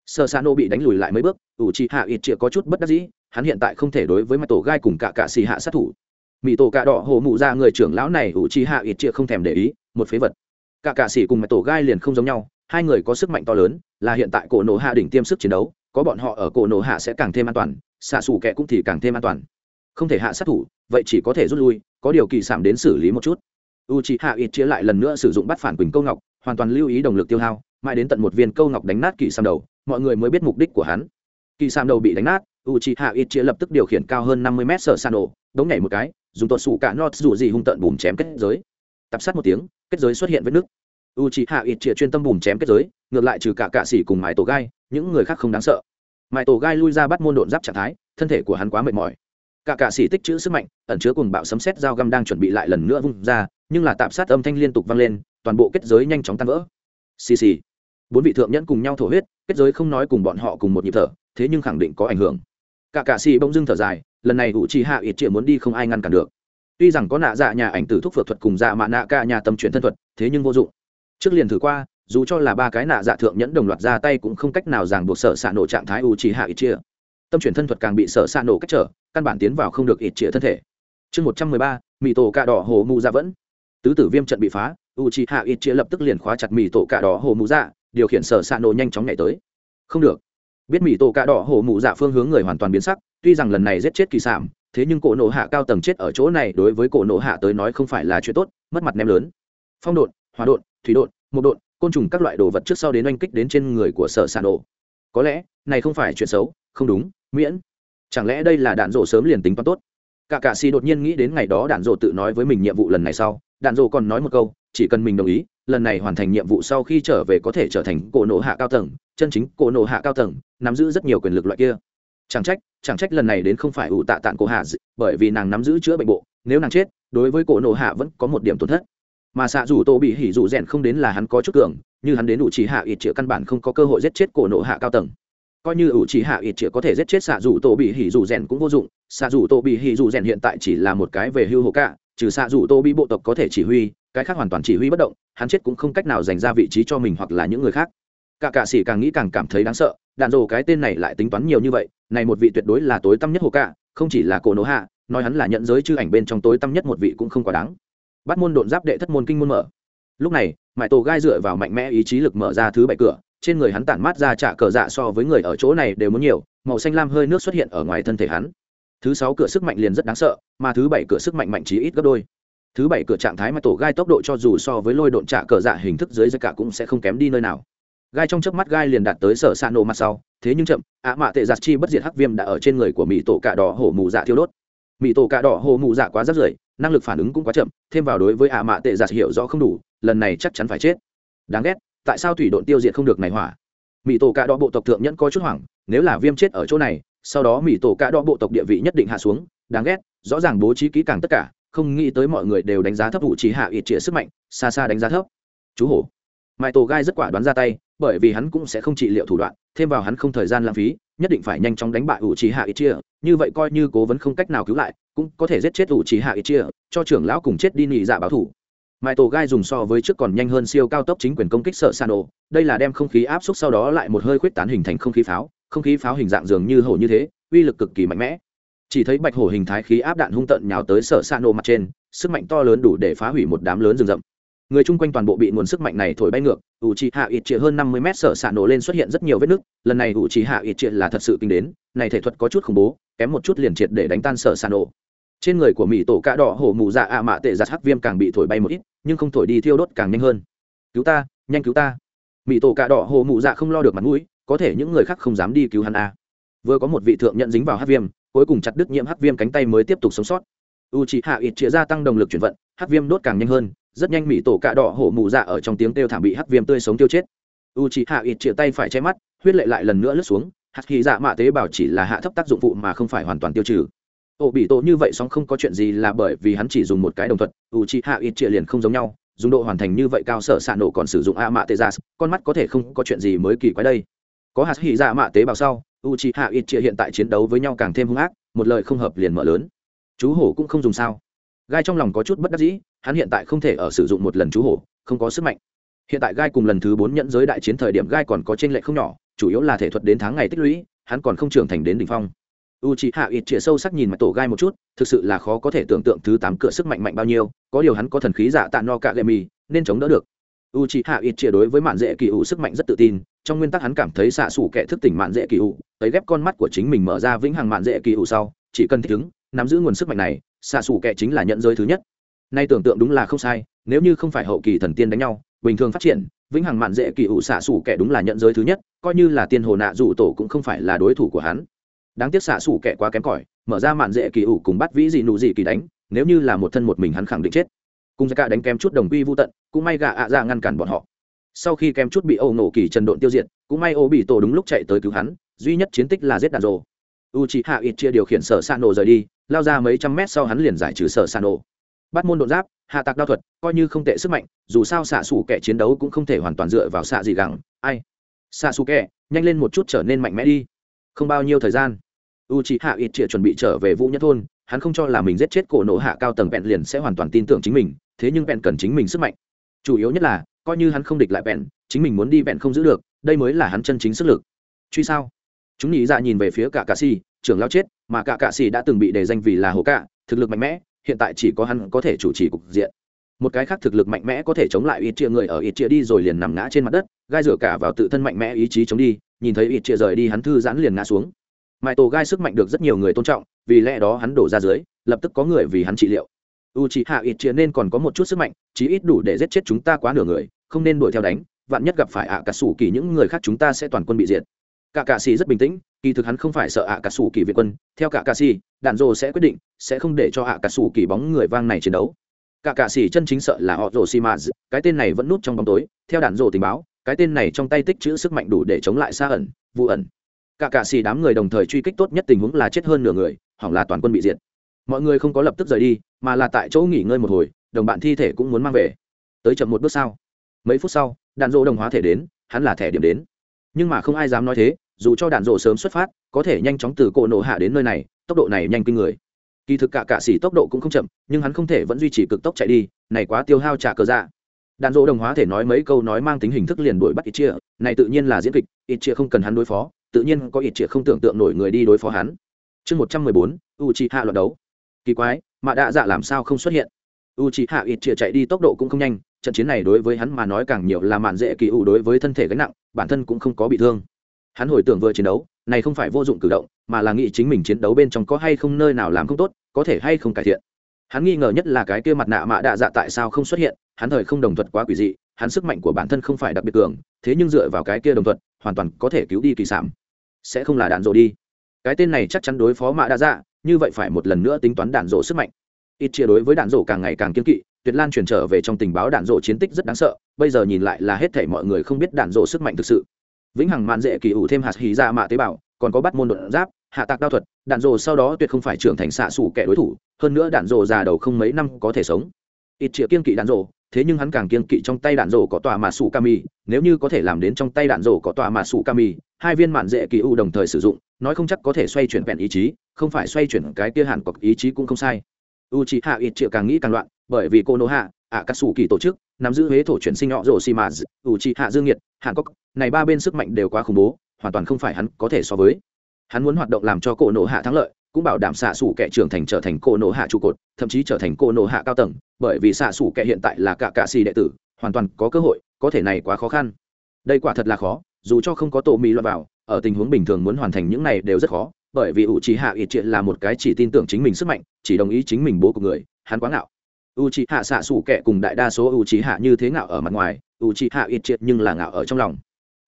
Sơ sa nô bị đánh lùi lại mấy bước, ủ chị hạ ít chĩa có chút bất đắc dĩ, hắn hiện tại không thể đối với mặt tổ gai cùng cả cạ xì hạ sát thủ. Mỹ tổ cạ đỏ hồ mụ ra người trưởng lão này ủ chi hạ ít chĩa không thèm để ý, một phế vật. Cả cạ xỉ cùng mặt tổ gai liền không giống nhau, hai người có sức mạnh to lớn, là hiện tại cổ nổ hạ đỉnh tiêm sức chiến đấu, có bọn họ ở cổ nổ hạ sẽ càng thêm an toàn, xạ xù kẹ cũng thì càng thêm an toàn. Không thể hạ sát thủ, vậy chỉ có thể rút lui, có điều kỳ sảm đến xử lý một chút u c h ị hạ ít chia lại lần nữa sử dụng bắt phản quỳnh câu ngọc hoàn toàn lưu ý đồng lực tiêu hao mãi đến tận một viên câu ngọc đánh nát kỳ sam đầu mọi người mới biết mục đích của hắn. Kỳ sam đầu bị đánh nát u c h ị hạ ít chia lập tức điều khiển cao hơn năm mươi mét sở san ổ, đống nhảy một cái dùng tuột sủ cả nót dù gì hung tận bùm chém kết giới. Tập sát một tiếng kết giới xuất hiện vết nước u c h ị hạ ít chia chuyên tâm bùm chém kết giới ngược lại trừ cả cạ s cùng mái tổ gai những người khác không đáng sợ. Mái tổ gai lui ra bắt môn độn giáp trạng thái thân thể của hắn quá mệt mỏi. Cả cạ s tích chữ sức mạnh ẩn chứa cùng bạo sấm xét dao găm đang chuẩn bị lại lần nữa vung ra nhưng là tạm sát âm thanh liên tục vang lên, toàn bộ kết giới nhanh chóng tan vỡ. Xì xì. Bốn vị thượng nhẫn cùng nhau thổ huyết, kết giới không nói cùng bọn họ cùng một nhịp thở, thế nhưng khẳng định có ảnh hưởng. Cả cạ xì bỗng dưng thở dài, lần này u trì hạ ít Triệu muốn đi không ai ngăn cản được. Tuy rằng có nạ dạ nhà ảnh tử thúc phược thuật cùng dạ mạ nạ ca nhà tâm chuyển thân thuật, thế nhưng vô dụng. Trước liền thử qua, dù cho là ba cái nạ dạ thượng nhẫn đồng loạt ra tay cũng không cách nào ràng buộc sở xạ nổ trạng thái u trì hạ ít chia tâm chuyển thân thuật càng bị sở xạ nổ cách trở, căn bản tiến vào không được ít chia thân thể. Chương một trăm mười ba mỹ tổ cạ đỏ hồ mù dạ vẫn tứ tử viêm trận bị phá u chỉ hạ ít chia lập tức liền khóa chặt mì tổ cà đỏ hồ mù dạ điều khiển sở xạ nổ nhanh chóng nhảy tới. Không được. Biết mì tổ cà đỏ hồ mù dạ phương hướng người hoàn toàn biến sắc, tuy rằng lần này giết chết kỳ sản thế nhưng cổ nổ hạ cao tầng chết ở chỗ này đối với cổ nổ hạ tới nói không phải là chuyện tốt, mất mặt nem lớn. Phong độn hòa độn, thủy độn một độn, côn trùng các loại đồ vật trước sau đến oanh kích đến trên người của sở sản ổ có lẽ, này không phải chuyện xấu, không đúng, miễn. Chẳng lẽ đây là đạn rộ sớm liền tính toán tốt? Cả cạ xì đột nhiên nghĩ đến ngày đó đạn rộ tự nói với mình nhiệm vụ lần này sau đạn rổ còn nói một câu, chỉ cần mình đồng ý, lần này hoàn thành nhiệm vụ sau khi trở về có thể trở thành cổ nổ hạ cao tầng, chân chính cổ nổ hạ cao tầng, nắm giữ rất nhiều quyền lực loại kia. Chẳng trách chẳng trách lần này đến không phải ủ tạ tạng cổ hạ bởi vì nàng nắm giữ chữa bệnh bộ, nếu nàng chết, đối với cổ nổ hạ vẫn có một điểm tổn thất. Mà xạ dù tô bị hỉ dù rèn không đến là hắn có chút cường, như hắn đến ủ chỉ hạ ít chĩa căn bản không có cơ hội giết chết cổ nộ hạ cao tầng. Coi như ủ chỉ hạ ít chĩa có thể giết chết xạ dù tô bị hỉ dù rèn cũng vô dụng, xạ dù tô bị hỉ dù rèn hiện tại chỉ là một cái về hưu hồ cả trừ xạ dù tô bị bộ tộc có thể chỉ huy, cái khác hoàn toàn chỉ huy bất động, hắn chết cũng không cách nào dành ra vị trí cho mình hoặc là những người khác. Cả cạ sĩ càng nghĩ càng cảm thấy đáng sợ, đạn dồ cái tên này lại tính toán nhiều như vậy, này một vị tuyệt đối là tối tăm nhất hồ cả không chỉ là cổ nộ hạ, nói hắn là nhận giới chư ảnh bên trong tối tăm nhất một vị cũng không quá đáng. Bắt môn độn giáp đệ thất môn kinh môn mở. Lúc này mãi tổ gai dựa vào mạnh mẽ ý chí lực mở ra thứ bảy cửa, trên người hắn tản mát ra trả cờ dạ so với người ở chỗ này đều muốn nhiều, màu xanh lam hơi nước xuất hiện ở ngoài thân thể hắn thứ sáu cửa sức mạnh liền rất đáng sợ, mà thứ bảy cửa sức mạnh mạnh chí ít gấp đôi. Thứ bảy cửa trạng thái mà tổ gai tốc độ cho dù so với lôi độn trả cờ dạ hình thức dưới dây cả cũng sẽ không kém đi nơi nào. Gai trong chớp mắt gai liền đạt tới sở s nổ mặt sau, thế nhưng chậm, ạ mạ tệ giặt chi bất diệt hắc viêm đã ở trên người của mỹ tổ cạ đỏ hổ mù dạ thiêu đốt. Mỹ tổ cạ đỏ hổ mù dạ quá rất rưởi, năng lực phản ứng cũng quá chậm, thêm vào đối với ạ mạ tệ giặt hiểu rõ không đủ, lần này chắc chắn phải chết. Đáng ghét, tại sao thủy độn tiêu diệt không được này hỏa? Mỹ tổ cạ đỏ bộ tộc thượng nhẫn có chút hoảng, nếu là viêm chết ở chỗ này sau đó mỹ tổ cả đo bộ tộc địa vị nhất định hạ xuống, đáng ghét, rõ ràng bố trí kỹ càng tất cả, không nghĩ tới mọi người đều đánh giá thấp vụ trí hạ ít trịa sức mạnh, xa xa đánh giá thấp. Chú hổ. Mãi tổ gai rất quả đoán ra tay, bởi vì hắn cũng sẽ không trị liệu thủ đoạn, thêm vào hắn không thời gian lãng phí, nhất định phải nhanh chóng đánh bại ủ trí hạ ít chia như vậy coi như cố vấn không cách nào cứu lại, cũng có thể giết chết ủ trí hạ ít chia cho trưởng lão cùng chết đi nị dạ báo thủ. Mãi tổ gai dùng so với trước còn nhanh hơn siêu cao tốc chính quyền công kích sợ san ổ đây là đem không khí áp suất sau đó lại một hơi khuyết tán hình thành không khí pháo không khí pháo hình dạng dường như hổ như thế, uy lực cực kỳ mạnh mẽ. Chỉ thấy bạch hổ hình thái khí áp đạn hung tận nhào tới sở san nổ mặt trên, sức mạnh to lớn đủ để phá hủy một đám lớn rừng rậm. Người chung quanh toàn bộ bị nguồn sức mạnh này thổi bay ngược ủ trì hạ ít trịa hơn năm mươi mét sở xạ nổ lên xuất hiện rất nhiều vết nứt, lần này ủ trì hạ ít trịa là thật sự kinh đến, này thể thuật có chút khủng bố, kém một chút liền triệt để đánh tan sở xạ nổ. Trên người của mỹ tổ cạ đỏ hổ mù dạ ạ mạ tệ giặt hắc viêm càng bị thổi bay một ít, nhưng không thổi đi thiêu đốt càng nhanh hơn. Cứu ta, nhanh cứu ta. Mỹ tổ cạ đỏ hổ mù dạ không lo được mặt mũi có thể những người khác không dám đi cứu hắn a. À. vừa có một vị thượng nhận dính vào hắc viêm, cuối cùng chặt đứt nhiễm hắc viêm cánh tay mới tiếp tục sống sót. U c hạ ít chia ra tăng động lực chuyển vận hắc viêm đốt càng nhanh hơn, rất nhanh mỹ tổ cạ đỏ hổ mù dạ ở trong tiếng kêu thảm bị hắc viêm tươi sống tiêu chết. U c hạ ít chia tay phải che mắt, huyết lệ lại lần nữa lướt xuống hắc khí dạ mạ tế bào chỉ là hạ thấp tác dụng phụ mà không phải hoàn toàn tiêu trừ. Ổ bị tổ như vậy song không có chuyện gì là bởi vì hắn chỉ dùng một cái đồng thuật u c hạ ít chia liền không giống nhau, dùng độ hoàn thành như vậy cao sở xạ nổ còn sử dụng a mạ tê gia con mắt có thể không có chuyện gì mới kỳ quái đây có hạt hỉ dạ mạ tế bào sau u c hạ ít chia hiện tại chiến đấu với nhau càng thêm hung ác, một lời không hợp liền mở lớn. Chú hổ cũng không dùng sao. Gai trong lòng có chút bất đắc dĩ, hắn hiện tại không thể ở sử dụng một lần chú hổ, không có sức mạnh. Hiện tại gai cùng lần thứ bốn nhẫn giới đại chiến thời điểm gai còn có t r ê n lệch không nhỏ, chủ yếu là thể thuật đến tháng ngày tích lũy, hắn còn không trưởng thành đến đ ỉ n h phong. U c h i hạ ít chĩa sâu sắc nhìn mặt tổ gai một chút, thực sự là khó có thể tưởng tượng thứ tám cửa sức mạnh mạnh bao nhiêu, có điều hắn có thần khí giả tạ no cạ lệ mì nên chống đỡ được u c h hạ ít chia đối với mạn dễ kỳ ủ sức mạnh rất tự tin, trong nguyên tắc hắn cảm thấy xạ xủ kẻ thức tỉnh mạn dễ kỳ ủ, thấy ghép con mắt của chính mình mở ra vĩnh hằng mạn dễ kỳ ủ sau, chỉ cần thích ứng, nắm giữ nguồn sức mạnh này, xạ xủ kẻ chính là nhận giới thứ nhất. Nay tưởng tượng đúng là không sai, nếu như không phải hậu kỳ thần tiên đánh nhau, bình thường phát triển, vĩnh hằng mạn dễ kỳ ủ xạ xủ kẻ đúng là nhận giới thứ nhất, coi như là tiên hồ nạ dù tổ cũng không phải là đối thủ của hắn. Đáng tiếc xạ xủ kẻ quá kém cỏi, mở ra mạn dễ kỳ ủ cùng bắt vĩ gì nụ gì kỳ đánh, nếu như là một thân một mình hắn khẳng định chết cùng cả đánh kém chút đồng quy vô tận, cũng may gạ ạ à ra ngăn cản bọn họ. Sau khi kém chút bị âu nổ kỳ trần độn tiêu diệt, cũng may ô bị tổ đúng lúc chạy tới cứu hắn, duy nhất chiến tích là giết đàn rồ. U chị hạ ít chia điều khiển sở sa nổ rời đi, lao ra mấy trăm mét sau hắn liền giải trừ sở sa nổ bắt môn đột giáp, hạ tạc đao thuật, coi như không tệ sức mạnh, dù sao xạ xù kẻ chiến đấu cũng không thể hoàn toàn dựa vào xạ gì gẳng, ai? Xạ xù kẻ, nhanh lên một chút trở nên mạnh mẽ đi. Không bao nhiêu thời gian u c h ị hạ ít chia chuẩn bị trở về vũ nhất thôn, hắn không cho là mình giết chết cổ nổ hạ cao tầng bẹn liền sẽ hoàn toàn tin tưởng chính mình thế nhưng bèn cần chính mình sức mạnh. Chủ yếu nhất là coi như hắn không địch lại bèn, chính mình muốn đi bèn không giữ được đây mới là hắn chân chính sức lực. Truy sao? Chúng nghĩ ra dạ nhìn về phía cả cạ si trưởng lao chết mà cả cạ si đã từng bị đề danh vì là hồ cạ thực lực mạnh mẽ hiện tại chỉ có hắn có thể chủ trì cục diện. Một cái khác thực lực mạnh mẽ có thể chống lại ít chia người ở ít chia đi rồi liền nằm ngã trên mặt đất gai rửa cả vào tự thân mạnh mẽ ý chí chống đi nhìn thấy ít chia rời đi hắn thư giãn liền ngã xuống. Mãi tổ gai sức mạnh được rất nhiều người tôn trọng vì lẽ đó hắn đổ ra dưới lập tức có người vì hắn trị liệu u chỉ hạ ít chia nên còn có một chút sức mạnh, chí ít đủ để giết chết chúng ta quá nửa người, không nên đuổi theo đánh, vạn nhất gặp phải ạ cả sủ kỳ những người khác chúng ta sẽ toàn quân bị diệt. Cả cà xì rất bình tĩnh, kỳ thực hắn không phải sợ ạ cả sủ kỳ việt quân. Theo cả cà xì đạn dồ sẽ quyết định, sẽ không để cho ạ cả sủ kỳ bóng người vang này chiến đấu. Cả cà xì chân chính sợ là họ rồ xì mạt cái tên này vẫn núp trong bóng tối. Theo đạn dồ tình báo, cái tên này trong tay tích chữ sức mạnh đủ để chống lại xa ẩn vụ ẩn. Cả cà xì đám người đồng thời truy kích tốt nhất tình huống là chết hơn nửa người, hỏng là toàn quân bị diệt mọi người không có lập tức rời đi, mà là tại chỗ nghỉ ngơi một hồi, đồng bạn thi thể cũng muốn mang về. Tới chậm một bước sau, mấy phút sau, đạn dỗ đồng hóa thể đến, hắn là thẻ điểm đến. Nhưng mà không ai dám nói thế, dù cho đạn dỗ sớm xuất phát, có thể nhanh chóng từ cỗ nổ hạ đến nơi này, tốc độ này nhanh kinh người. Kỳ thực cả cạ xỉ tốc độ cũng không chậm, nhưng hắn không thể vẫn duy trì cực tốc chạy đi, này quá tiêu hao trả cờ dạ. Đạn dỗ đồng hóa thể nói mấy câu nói mang tính hình thức liền đuổi bắt ít chia này tự nhiên là diễn kịch ít chia không cần hắn đối phó, tự nhiên có ít chia không tưởng tượng nổi người đi đối phó hắn. Chương một trăm mười bốn u chi hạ loạt đấu kỳ quái mạ đạ dạ làm sao không xuất hiện? U c hạ ít chĩa chạy đi tốc độ cũng không nhanh, trận chiến này đối với hắn mà nói càng nhiều là mạn dễ kỳ ủ đối với thân thể gánh nặng, bản thân cũng không có bị thương. Hắn hồi tưởng vừa chiến đấu, này không phải vô dụng cử động, mà là nghĩ chính mình chiến đấu bên trong có hay không nơi nào làm không tốt, có thể hay không cải thiện. Hắn nghi ngờ nhất là cái kia mặt nạ mạ đạ dạ tại sao không xuất hiện, hắn thời không đồng thuận quá quỷ dị, hắn sức mạnh của bản thân không phải đặc biệt cường, thế nhưng dựa vào cái kia đồng thuận hoàn toàn có thể cứu đi kỳ sản sẽ không là đạn dộ đi. Cái tên này chắc chắn đối phó mạ đạ dạ như vậy phải một lần nữa tính toán đạn rộ sức mạnh. Ít chia đối với đạn rộ càng ngày càng kiên kỵ, tuyệt lan truyền trở về trong tình báo đạn rộ chiến tích rất đáng sợ, bây giờ nhìn lại là hết thể mọi người không biết đạn rộ sức mạnh thực sự. Vĩnh hằng mạn dễ kỳ ủ thêm hạt hí ra mạ tế bào, còn có bắt môn đột giáp, hạ tạc đao thuật, đạn dộ sau đó tuyệt không phải trưởng thành xạ xủ kẻ đối thủ, hơn nữa đạn dộ già đầu không mấy năm có thể sống. Ít chĩa kiên kỵ đạn dộ thế nhưng hắn càng kiên kỵ trong tay đạn dộ có tòa mà sủ kami nếu như có thể làm đến trong tay đạn dộ có tòa mà sủ kami hai viên mạn dễ kỳ u đồng thời sử dụng nói không chắc có thể xoay chuyển vẹn ý chí, không phải xoay chuyển cái kia hẳn cọc ý chí cũng không sai. U chị hạ ít triệu càng nghĩ càng loạn, bởi vì cô nô hạ ạ cắt xù kỳ tổ chức, nắm giữ huế thổ chuyển sinh họ rổ xì mà u chị hạ dương nhiệt hàn cốc này ba bên sức mạnh đều quá khủng bố, hoàn toàn không phải hắn có thể so với. Hắn muốn hoạt động làm cho cổ nộ hạ thắng lợi, cũng bảo đảm xạ xủ kẻ trưởng thành trở thành cô nộ hạ trụ cột, thậm chí trở thành cô nộ hạ cao tầng, bởi vì xạ xủ kẻ hiện tại là cả cạ xì đệ tử, hoàn toàn có cơ hội, có thể này quá khó khăn. Đây quả thật là khó, dù cho không có tổ mỹ loại vào ở tình huống bình thường muốn hoàn thành những này đều rất khó, bởi vì u trí hạ ít triệt là một cái chỉ tin tưởng chính mình sức mạnh, chỉ đồng ý chính mình bố của người, hắn quá ngạo. U trí hạ xạ xủ kẻ cùng đại đa số u trí hạ như thế ngạo ở mặt ngoài u trí hạ ít triệt nhưng là ngạo ở trong lòng.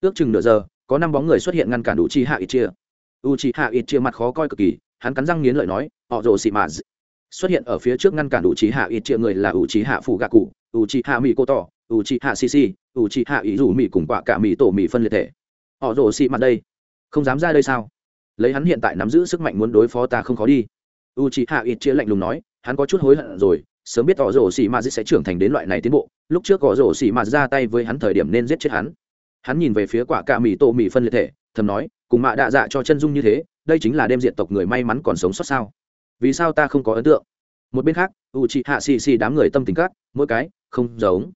Ước chừng nửa giờ, có năm bóng người xuất hiện ngăn cản u trí hạ ít chia u trí hạ ít chia mặt khó coi cực kỳ, hắn cắn răng nghiến lợi nói, họ rồ xị mà xuất hiện ở phía trước ngăn cản u trí hạ ít chia người là u trí hạ phủ gạ cụ u trí hạ mỹ cô tỏ u trí hạ sisi u trí hạ ý rủ mỹ cùng quả cả mỹ tổ mỹ phân liệt thể. Họ rồ xị mặt đây không dám ra đây sao? Lấy hắn hiện tại nắm giữ sức mạnh muốn đối phó ta không khó đi. U trí hạ ít chia lạnh lùng nói, hắn có chút hối hận rồi, sớm biết tỏ rổ xì mà sẽ trưởng thành đến loại này tiến bộ, lúc trước gõ rổ xì mà ra tay với hắn thời điểm nên giết chết hắn. Hắn nhìn về phía quả cà mì tổ mì phân liệt thể, thầm nói, cùng mạ đạ dạ cho chân dung như thế, đây chính là đêm diện tộc người may mắn còn sống sót sao? Vì sao ta không có ấn tượng? Một bên khác u chị hạ xì xì đám người tâm tình cắt mỗi cái, không giống.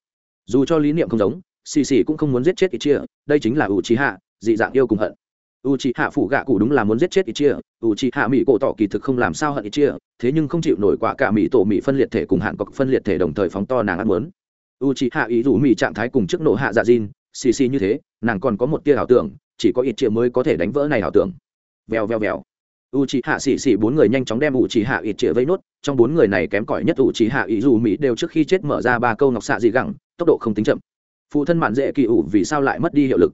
Dù cho lý niệm không giống, xì xì cũng không muốn giết chết ít chia đây chính là u chị hạ dị dạng yêu cùng hận u chị hạ phủ gạ cụ đúng là muốn giết chết ít chia u chị hạ mỹ cổ tỏ kỳ thực không làm sao hận ít chia thế nhưng không chịu nổi quả cả mỹ tổ mỹ phân liệt thể cùng hạn cọc phân liệt thể đồng thời phóng to nàng ăn muốn u chị hạ ý rủ mỹ trạng thái cùng trước nổ hạ dạ dìn. xì xì như thế, nàng còn có một tia ảo tưởng, chỉ có ít chia mới có thể đánh vỡ này ảo tưởng. Vèo vèo vèo. U c h i hạ xì xì bốn người nhanh chóng đem u c h i hạ ít chia vây nốt, trong bốn người này kém cỏi nhất u c h i hạ ý rủ mỹ đều trước khi chết mở ra ba câu ngọc xạ dị gẳng, tốc độ không tính chậm. Phụ thân mạn dễ kỳ ủ vì sao lại mất đi hiệu lực?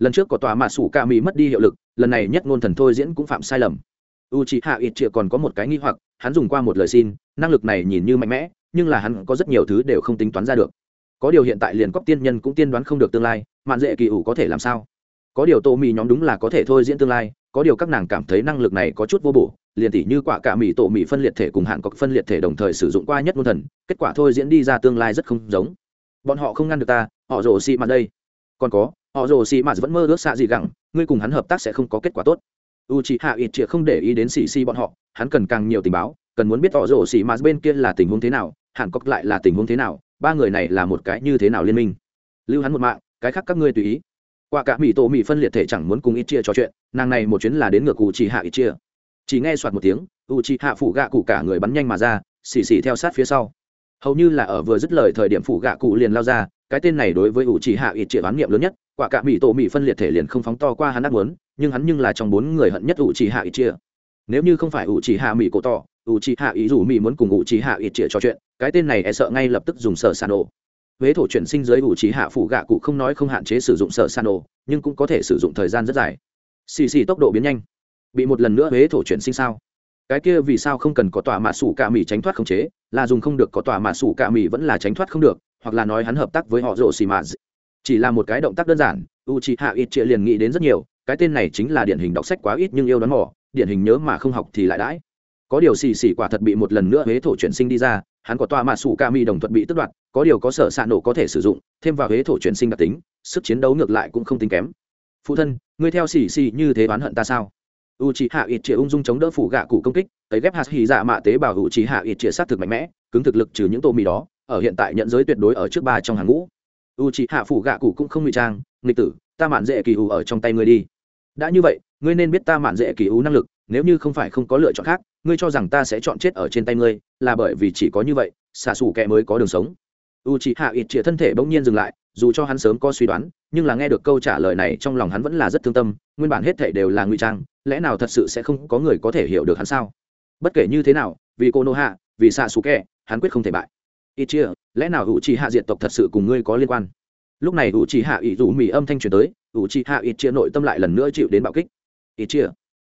Lần trước có tòa mạ sủ ca mỹ mất đi hiệu lực, lần này nhất ngôn thần thôi diễn cũng phạm sai lầm. U c h ị hạ ít chĩa còn có một cái nghi hoặc, hắn dùng qua một lời xin, năng lực này nhìn như mạnh mẽ, nhưng là hắn có rất nhiều thứ đều không tính toán ra được. Có điều hiện tại liền cóc tiên nhân cũng tiên đoán không được tương lai, mạn dễ kỳ ủ có thể làm sao? Có điều tô mì nhóm đúng là có thể thôi diễn tương lai, có điều các nàng cảm thấy năng lực này có chút vô bổ, liền tỷ như quả cả mỹ tổ mỹ phân liệt thể cùng hạn cọc phân liệt thể đồng thời sử dụng qua nhất ngôn thần, kết quả thôi diễn đi ra tương lai rất không giống. Bọn họ không ngăn được ta, họ rồ xị mặt đây. Còn có họ rồ xì mạt vẫn mơ ước xạ gì gẳng, ngươi cùng hắn hợp tác sẽ không có kết quả tốt. U chị hạ ít chĩa không để ý đến xì xì bọn họ, hắn cần càng nhiều tình báo, cần muốn biết họ rồ xì mạt bên kia là tình huống thế nào hàn cốc lại là tình huống thế nào, ba người này là một cái như thế nào liên minh. Lưu hắn một mạng, cái khác các ngươi tùy ý. Qua cả mỹ tổ mỹ phân liệt thể chẳng muốn cùng ít chia trò chuyện, nàng này một chuyến là đến ngược u chỉ hạ ít chia chỉ nghe soạt một tiếng u chỉ hạ phủ gạ cụ cả người bắn nhanh mà ra, xì xì theo sát phía sau. Hầu như là ở vừa dứt lời thời điểm phủ gạ cụ liền lao ra cái tên này đối với u chỉ hạ ít chia bán nghiệm lớn nhất, quả cả mỹ tổ mỹ phân liệt thể liền không phóng to qua hắn ác muốn, nhưng hắn nhưng là trong bốn người hận nhất u chỉ hạ ít chia nếu như không phải u chỉ hạ mỹ cổ to u chỉ hạ ý dù mỹ muốn cùng u chỉ hạ ít chia trò chuyện, cái tên này e sợ ngay lập tức dùng sở sàn ổ. Huế thổ chuyển sinh dưới ủ Chỉ hạ phủ gạ cụ không nói không hạn chế sử dụng sợ sàn đồ nhưng cũng có thể sử dụng thời gian rất dài. Xì xì tốc độ biến nhanh. Bị một lần nữa huế thổ chuyển sinh sao? Cái kia vì sao không cần có tòa mạ sủ cả mỹ tránh thoát không chế, là dùng không được, có tòa mạ sủ cả mỹ vẫn là tránh thoát không được hoặc là nói hắn hợp tác với họ rồ xì mạt chỉ là một cái động tác đơn giản u c hạ ít chia liền nghĩ đến rất nhiều, cái tên này chính là điển hình đọc sách quá ít nhưng yêu đoán mỏ điển hình nhớ mà không học thì lại đãi. Có điều xì xì quả thật bị một lần nữa huế thổ chuyển sinh đi ra, hắn có tòa mạ sủ ca mi đồng thuận bị tước đoạt, có điều có sở xạ nổ có thể sử dụng, thêm vào huế thổ chuyển sinh đặc tính, sức chiến đấu ngược lại cũng không tính kém. Phụ thân, ngươi theo xì xì như thế oán hận ta sao? U c h ị hạ ít chĩa ung dung chống đỡ phủ gạ cụ công kích ấy ghép hạt hì dạ mạ tế bào u c h ị hạ ít chĩa s á t thực mạnh mẽ, cứng thực lực trừ những tô mì đó ở hiện tại nhận giới tuyệt đối ở trước ba trong hàng ngũ. U chị hạ phủ gạ cụ cũng không ngụy trang, nghịch tử, ta mạn dễ kỳ u ở trong tay ngươi đi. Đã như vậy, ngươi nên biết ta mạn dễ kỳ u năng lực, nếu như không phải không có lựa chọn khác, ngươi cho rằng ta sẽ chọn chết ở trên tay ngươi, là bởi vì chỉ có như vậy xạ xù kẹ mới có đường sống. U chị hạ ít chĩa thân thể bỗng nhiên dừng lại, dù cho hắn sớm có suy đoán, nhưng là nghe được câu trả lời này trong lòng hắn vẫn là rất thương tâm, nguyên bản hết thể đều là ngụy trang, lẽ nào thật sự sẽ không có người có thể hiểu được hắn sao? Bất kể như thế nào, vì cô nô hạ, vì xạ xù kẹ hắn quyết không thể bại ít chia lẽ nào u c hạ diện tộc thật sự cùng ngươi có liên quan? Lúc này u c hạ ỷ rủ mỹ âm thanh truyền tới u c hạ ít chia nội tâm lại lần nữa chịu đến bạo kích. Ít chia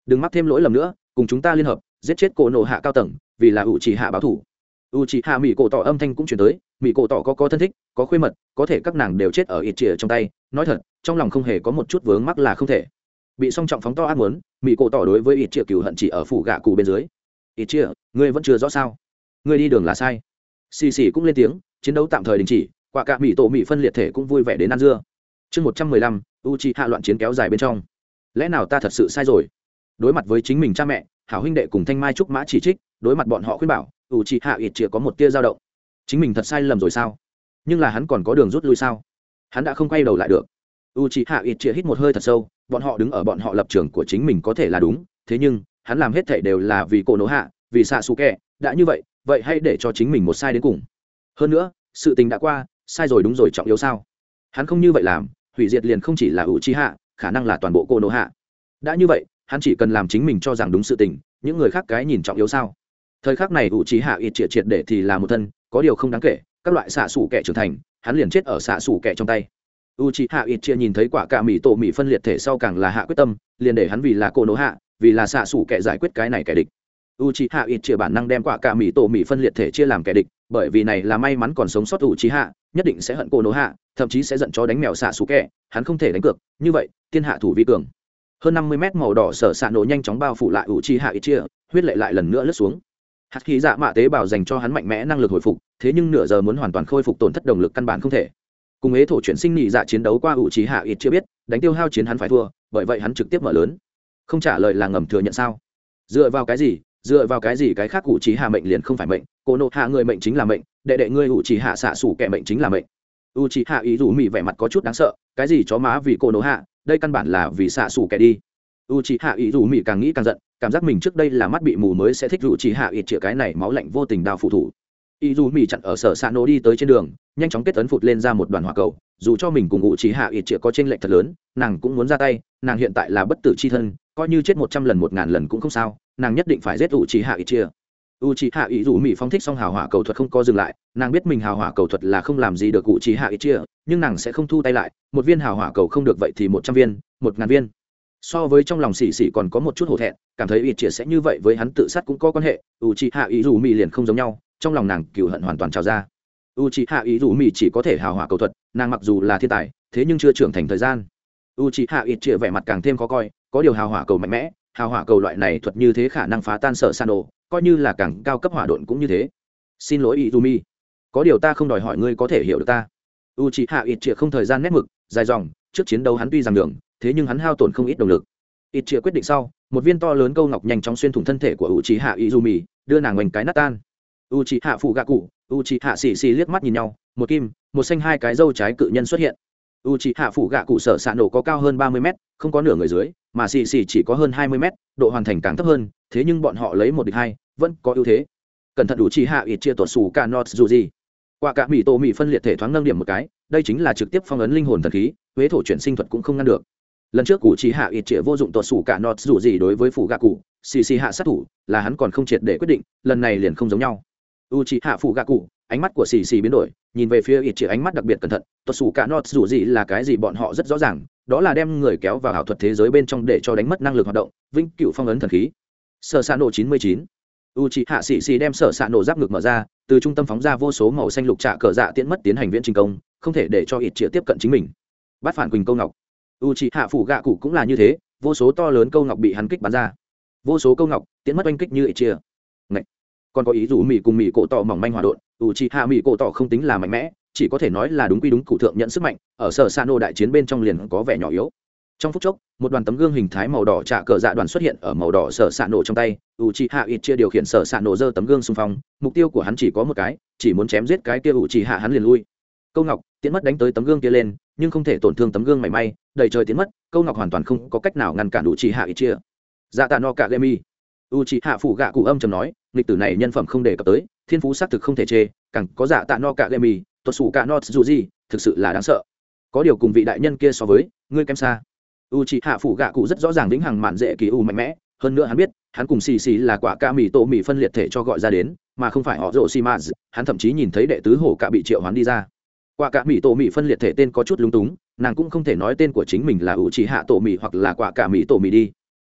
đừng mắc thêm lỗi lầm nữa cùng chúng ta liên hợp giết chết cổ nộ hạ cao tầng vì là u c hạ báo thủ u c hạ mỹ cổ tỏ âm thanh cũng truyền tới mỹ cổ tỏ có có thân thích có khuê mật có thể các nàng đều chết ở ít chia trong tay. Nói thật trong lòng không hề có một chút vướng mắc là không thể. Bị song trọng phóng to ác muốn mỹ cổ tỏ đối với ít chia cừu hận chỉ ở phủ gạ cụ bên dưới. Ít chia, ngươi vẫn chưa rõ sao? Ngươi đi đường là sai xì xì cũng lên tiếng, chiến đấu tạm thời đình chỉ, quả cả mỹ tổ mỹ phân liệt thể cũng vui vẻ đến ăn dưa. Chương một trăm mười lăm u chi hạ loạn chiến kéo dài bên trong. Lẽ nào ta thật sự sai rồi? Đối mặt với chính mình cha mẹ, hảo huynh đệ cùng thanh mai trúc mã chỉ trích, đối mặt bọn họ khuyên bảo u chi hạ ít chĩa có một tia dao động. Chính mình thật sai lầm rồi sao? Nhưng là hắn còn có đường rút lui sao? Hắn đã không quay đầu lại được. U chi hạ ít chĩa hít một hơi thật sâu, bọn họ đứng ở bọn họ lập trường của chính mình có thể là đúng, thế nhưng, hắn làm hết thể đều là vì cổ nổ hạ, vì xạ xù kẹ đã như vậy vậy hãy để cho chính mình một sai đến cùng. Hơn nữa, sự tình đã qua, sai rồi đúng rồi trọng yếu sao? Hắn không như vậy làm, hủy diệt liền không chỉ là u c hạ, khả năng là toàn bộ cổ nô hạ. Đã như vậy, hắn chỉ cần làm chính mình cho rằng đúng sự tình, những người khác cái nhìn trọng yếu sao? Thời khắc này u trí hạ ít triệt triệt để thì là một thân, có điều không đáng kể, các loại xạ xủ kẻ trưởng thành, hắn liền chết ở xạ xủ kẻ trong tay. U c hạ ít chia nhìn thấy quả cả mỹ tổ mỹ phân liệt thể sau càng là hạ quyết tâm, liền để hắn vì là cô nỗ hạ, vì là xạ xủ kẻ giải quyết cái này kẻ địch u c h ị hạ ít chia bản năng đem quả cả mỹ tổ mỹ phân liệt thể chia làm kẻ địch, bởi vì này là may mắn còn sống sót u c h ị hạ nhất định sẽ hận cô nỗ hạ, thậm chí sẽ giận cho đánh mèo xạ xú kẻ, hắn không thể đánh cược. Như vậy, thiên hạ thủ vi cường. Hơn năm mươi mét màu đỏ sở xạ nổ nhanh chóng bao phủ lại u c h ị hạ ít chia, huyết lệ lại lần nữa lướt xuống. Hạt khí dạ mạ tế bào dành cho hắn mạnh mẽ năng lực hồi phục, thế nhưng nửa giờ muốn hoàn toàn khôi phục tổn thất động lực căn bản không thể. Cùng ế thổ chuyển sinh nhị dạ chiến đấu qua ủ trí hạ ít chưa biết, đánh tiêu hao chiến hắn phải thua, bởi vậy hắn trực tiếp mở lớn. Không trả lời là ngầm thừa nhận sao? Dựa vào cái gì? Dựa vào cái gì cái khác cụ trí hạ mệnh liền không phải mệnh, cô nộ hạ người mệnh chính là mệnh, đệ đệ ngươi ủ trí hạ xạ xủ kẻ mệnh chính là mệnh. U trí hạ ý rủ mị vẻ mặt có chút đáng sợ, cái gì chó má vì cô nộ hạ, đây căn bản là vì xạ xủ kẻ đi. U trí hạ ý rủ mị càng nghĩ càng giận, cảm giác mình trước đây là mắt bị mù mới sẽ thích rủ chỉ hạ ít chĩa cái này máu lạnh vô tình đào phụ thủ. Ý dù mỹ chặn ở sở xạ nổ đi tới trên đường, nhanh chóng kết tấn phụt lên ra một đoàn hỏa cầu, dù cho mình cùng ngụ trí hạ ít chĩa có tranh lệch thật lớn, nàng cũng muốn ra tay, nàng hiện tại là bất tử c h i thân, coi như chết một trăm lần một ngàn lần cũng không sao nàng nhất định phải giết ủ chỉ hạ ít chia u chỉ hạ ý dù mỹ phong thích xong hào hỏa cầu thuật không có dừng lại, nàng biết mình hào hỏa cầu thuật là không làm gì được cụ chỉ hạ ít chia nhưng nàng sẽ không thu tay lại, một viên hào hỏa cầu không được vậy thì một trăm viên, một ngàn viên. So với trong lòng xì xì còn có một chút hổ thẹn, cảm thấy ít chia sẽ như vậy với hắn tự sát cũng có quan hệ u chị hạ ý dù mỹ liền không giống nhau, trong lòng nàng cựu hận hoàn toàn trào ra. U chị hạ ý dù mỹ chỉ có thể hào hỏa cầu thuật, nàng mặc dù là thiên tài, thế nhưng chưa trưởng thành thời gian. U chị hạ ít chia vẻ mặt càng thêm khó coi, có điều hào hỏa cầu mạnh mẽ hào hỏa cầu loại này thuật như thế khả năng phá tan sở san đồ, coi như là càng cao cấp hỏa độn cũng như thế. Xin lỗi ý có điều ta không đòi hỏi ngươi có thể hiểu được ta. U chị hạ ít chia không thời gian nét mực, dài dòng, trước chiến đấu hắn tuy rằng đường thế nhưng hắn hao tổn không ít động lực. Ít chia quyết định sau, một viên to lớn câu ngọc nhanh chóng xuyên thủng thân thể của u trí hạ izumi, đưa nàng ngoảnh cái nát tan. U trí hạ phụ gạ cụ u trí hạ xì xì liếc mắt nhìn nhau, một kim, một xanh hai cái dâu trái cự nhân xuất hiện u trí hạ phụ gạ cụ sở s nổ có cao hơn ba mươi mét, không có nửa người dưới, mà xì xì chỉ có hơn hai mươi mét, độ hoàn thành càng thấp hơn, thế nhưng bọn họ lấy một địch hai, vẫn có ưu thế. Cẩn thận đủ trí hạ ít chia tuột xù cả nọt dù gì qua cả mỹ tô mỹ phân liệt thể thoáng nâng điểm một cái, đây chính là trực tiếp phong ấn linh hồn thần khí, huế thổ chuyển sinh thuật cũng không ngăn được. Lần trước cụ chỉ hạ ít trịa vô dụng tuột sủ cả nọt dù gì đối với phủ gạ cụ, xì xì hạ sát thủ, là hắn còn không triệt để quyết định, lần này liền không giống nhau. U chỉ hạ phủ gạ cụ ánh mắt của xì xì biến đổi, nhìn về phía ít chỉ ánh mắt đặc biệt cẩn thận tuột xù cả nọt, dù gì là cái gì bọn họ rất rõ ràng, đó là đem người kéo vào ảo thuật thế giới bên trong để cho đánh mất năng lực hoạt động, vĩnh cựu phong ấn thần khí. Sở s nổ chín mươi chín. U c hạ xì xì đem sở s nổ giáp ngực mở ra, từ trung tâm phóng ra vô số màu xanh lục trạ cờ dạ tiễn mất tiến hành viễn trình công, không thể để cho ít chĩa tiếp cận chính mình. Bắt phản quỳnh câu ngọc. U c hạ phủ gạ cụ cũng là như thế, vô số to lớn câu ngọc bị hắn kích bắn ra. Vô số câu ngọc, tiễn mất oanh kích như ít chia còn có ý rủ mỹ cùng mỹ cổ tỏ mỏng manh hòa đột u c hạ mỹ cổ tỏ không tính là mạnh mẽ chỉ có thể nói là đúng quy đúng cụ thượng nhận sức mạnh ở sở sa nô đại chiến bên trong liền có vẻ nhỏ yếu. Trong phút chốc một đoàn tấm gương hình thái màu đỏ trả cờ dạ đoàn xuất hiện ở màu đỏ sở s nổ trong tay. U c hạ ít chia điều khiển sở s nổ dơ tấm gương xung phong mục tiêu của hắn chỉ có một cái chỉ muốn chém giết cái kia u c hạ hắn liền lui. Câu ngọc tiến mất đánh tới tấm gương kia lên nhưng không thể tổn thương tấm gương mảy may đầy trời tiến mất câu ngọc hoàn toàn không có cách nào ngăn cản đủ chỉ hạ ít chia. Dạ tạ no cả mi, u c hạ phủ gạ cụ âm chầm nói lịch tử này nhân phẩm không đề cập tới thiên phú xác thực không thể chê, càng có giả tạ no cả lê mì tuột xù cả no dù gì, thực sự là đáng sợ. Có điều cùng vị đại nhân kia so với, ngươi kém xa. U chị hạ phủ gạ cụ rất rõ ràng vĩnh hằng mạn dễ kỳ u mạnh mẽ, hơn nữa hắn biết, hắn cùng xì xì là quả ca mì tổ mì phân liệt thể cho gọi ra đến, mà không phải họ rộ xì mã hắn thậm chí nhìn thấy đệ tứ hổ cả bị triệu hoán đi ra. Quả cả mì tổ mì phân liệt thể tên có chút lúng túng, nàng cũng không thể nói tên của chính mình là ủ trì hạ tổ mì hoặc là quả cả mì tổ mì đi.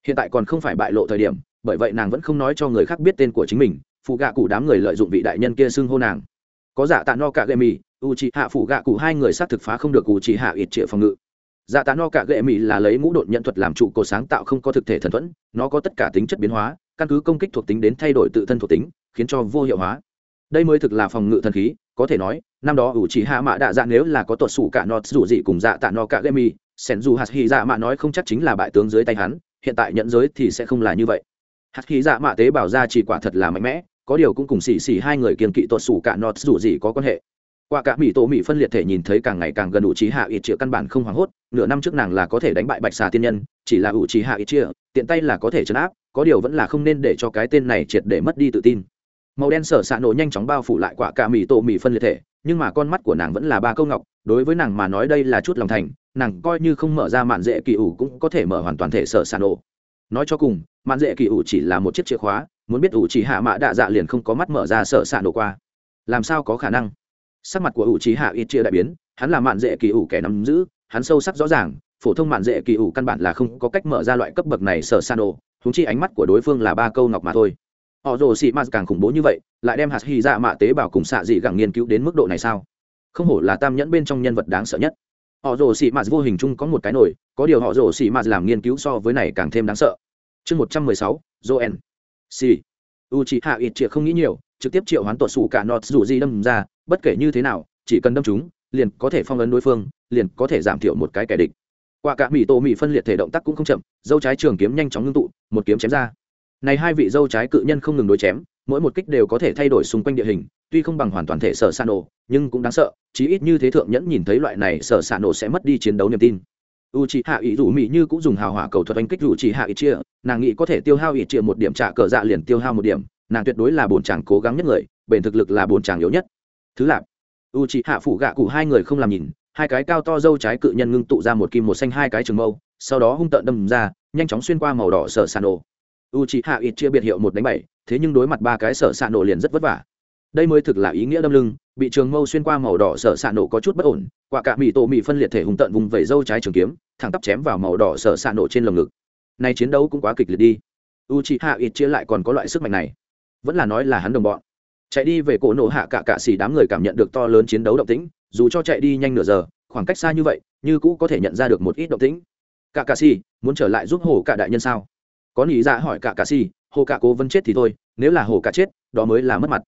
Hiện tại còn không phải bại lộ thời điểm, bởi vậy nàng vẫn không nói cho người khác biết tên của chính mình phụ gạ cụ đám người lợi dụng vị đại nhân kia xưng hô nàng. Có giả tạ no cả gậy mì, u trì hạ phụ gạ cụ hai người xác thực phá không được u trì hạ ít triệu phòng ngự. Dạ tạ no cả gệ mì là lấy ngũ đột nhận thuật làm trụ cột sáng tạo không có thực thể thần thuẫn, nó có tất cả tính chất biến hóa, căn cứ công kích thuộc tính đến thay đổi tự thân thuộc tính, khiến cho vô hiệu hóa. Đây mới thực là phòng ngự thần khí, có thể nói, năm đó ủ chỉ hạ mạ đạ dạ nếu là có tuột sủ cả nọt dù gì cùng dạ tạ no cả gệ mì sen dù hạt hy dạ mạ nói không chắc chính là bại tướng dưới tay hắn, hiện tại nhận giới thì sẽ không là như vậy. Hạt hy dạ mạ tế bảo ra chỉ quả thật là mạnh mẽ có điều cũng cùng xì xì hai người kiên kỵ tuột sủ cả nọt dù gì có quan hệ. Qua cả mỹ tổ mỹ phân liệt thể nhìn thấy càng ngày càng gần ủ trí hạ ít chia căn bản không hoảng hốt, nửa năm trước nàng là có thể đánh bại bạch xà tiên nhân, chỉ là ủ trí hạ ít chia tiện tay là có thể chấn áp, có điều vẫn là không nên để cho cái tên này triệt để mất đi tự tin. Màu đen sở xạ nổ nhanh chóng bao phủ lại quả cả mỹ tổ mỹ phân liệt thể, nhưng mà con mắt của nàng vẫn là ba câu ngọc, đối với nàng mà nói đây là chút lòng thành, nàng coi như không mở ra mạn dễ kỳ ủ cũng có thể mở hoàn toàn thể sở xạ nổ. Nói cho cùng, mạn dễ kỳ ủ chỉ là một chiếc chìa khóa muốn biết ủ chỉ hạ mạ đạ dạ liền không có mắt mở ra sợ xạ nổ qua. Làm sao có khả năng? Sắc mặt của ủ trí hạ ít chia đại biến, hắn là mạn dễ kỳ ủ kẻ nắm giữ, hắn sâu sắc rõ ràng, phổ thông mạn dễ kỳ ủ căn bản là không có cách mở ra loại cấp bậc này sở san đồ húng chi ánh mắt của đối phương là ba câu ngọc mà thôi. Họ rồ xị mạt càng khủng bố như vậy, lại đem hạt hy dạ mạ tế bào cùng xạ dị gẳng nghiên cứu đến mức độ này sao? Không hổ là tam nhẫn bên trong nhân vật đáng sợ nhất. Họ rồ xị mạt vô hình chung có một cái nổi có điều họ rồ xị mạt làm nghiên cứu so với này càng thêm đáng sợ. Chương một trăm mười sáu joen xì. U chị hạ ít triệu không nghĩ nhiều, trực tiếp triệu hoán tuột xù cả nọt dù gì đâm ra, bất kể như thế nào, chỉ cần đâm chúng, liền có thể phong ấn đối phương, liền có thể giảm thiểu một cái kẻ địch. Qua cả mỹ tổ mỹ phân liệt thể động tác cũng không chậm, dâu trái trường kiếm nhanh chóng ngưng tụ, một kiếm chém ra. Này hai vị dâu trái cự nhân không ngừng đối chém, mỗi một kích đều có thể thay đổi xung quanh địa hình, tuy không bằng hoàn toàn thể sở san nổ, nhưng cũng đáng sợ, chí ít như thế thượng nhẫn nhìn thấy loại này sở san nổ sẽ mất đi chiến đấu niềm tin u c hạ ý rủ mỹ như cũng dùng hào hỏa cầu thuật oanh kích rủ chỉ hạ ý chia nàng nghĩ có thể tiêu hao ý chia một điểm trả cờ dạ liền tiêu hao một điểm, nàng tuyệt đối là bồn chàng cố gắng nhất người, bền thực lực là bồn chàng yếu nhất. Thứ lạp u c hạ phủ gạ cụ hai người không làm nhìn, hai cái cao to dâu trái cự nhân ngưng tụ ra một kim một xanh hai cái trường mâu, sau đó hung tợn đâm ra, nhanh chóng xuyên qua màu đỏ sở sàn nổ. U c hạ ít chia biệt hiệu một đánh bảy, thế nhưng đối mặt ba cái sở sàn nổ liền rất vất vả đây mới thực là ý nghĩa đâm lưng bị trường mâu xuyên qua màu đỏ sở sàn nổ có chút bất ổn quả cả mỹ tổ mỹ phân liệt thể hung tận vùng vẩy dâu trái trường kiếm thẳng tắp chém vào màu đỏ sở sàn nổ trên lồng ngực. Nay chiến đấu cũng quá kịch liệt đi. U chị hạ ít chia lại còn có loại sức mạnh này. Vẫn là nói là hắn đồng bọn. Chạy đi về cổ nổ hạ cả cạ xì đám người cảm nhận được to lớn chiến đấu động tĩnh dù cho chạy đi nhanh nửa giờ khoảng cách xa như vậy như cũ có thể nhận ra được một ít động tĩnh. Cả cạ xì muốn trở lại giúp hồ cả đại nhân sao? Có nghĩ ra dạ hỏi cả cạ xì, hồ cả cố vẫn chết thì thôi nếu là hồ cả chết đó mới là mất mặt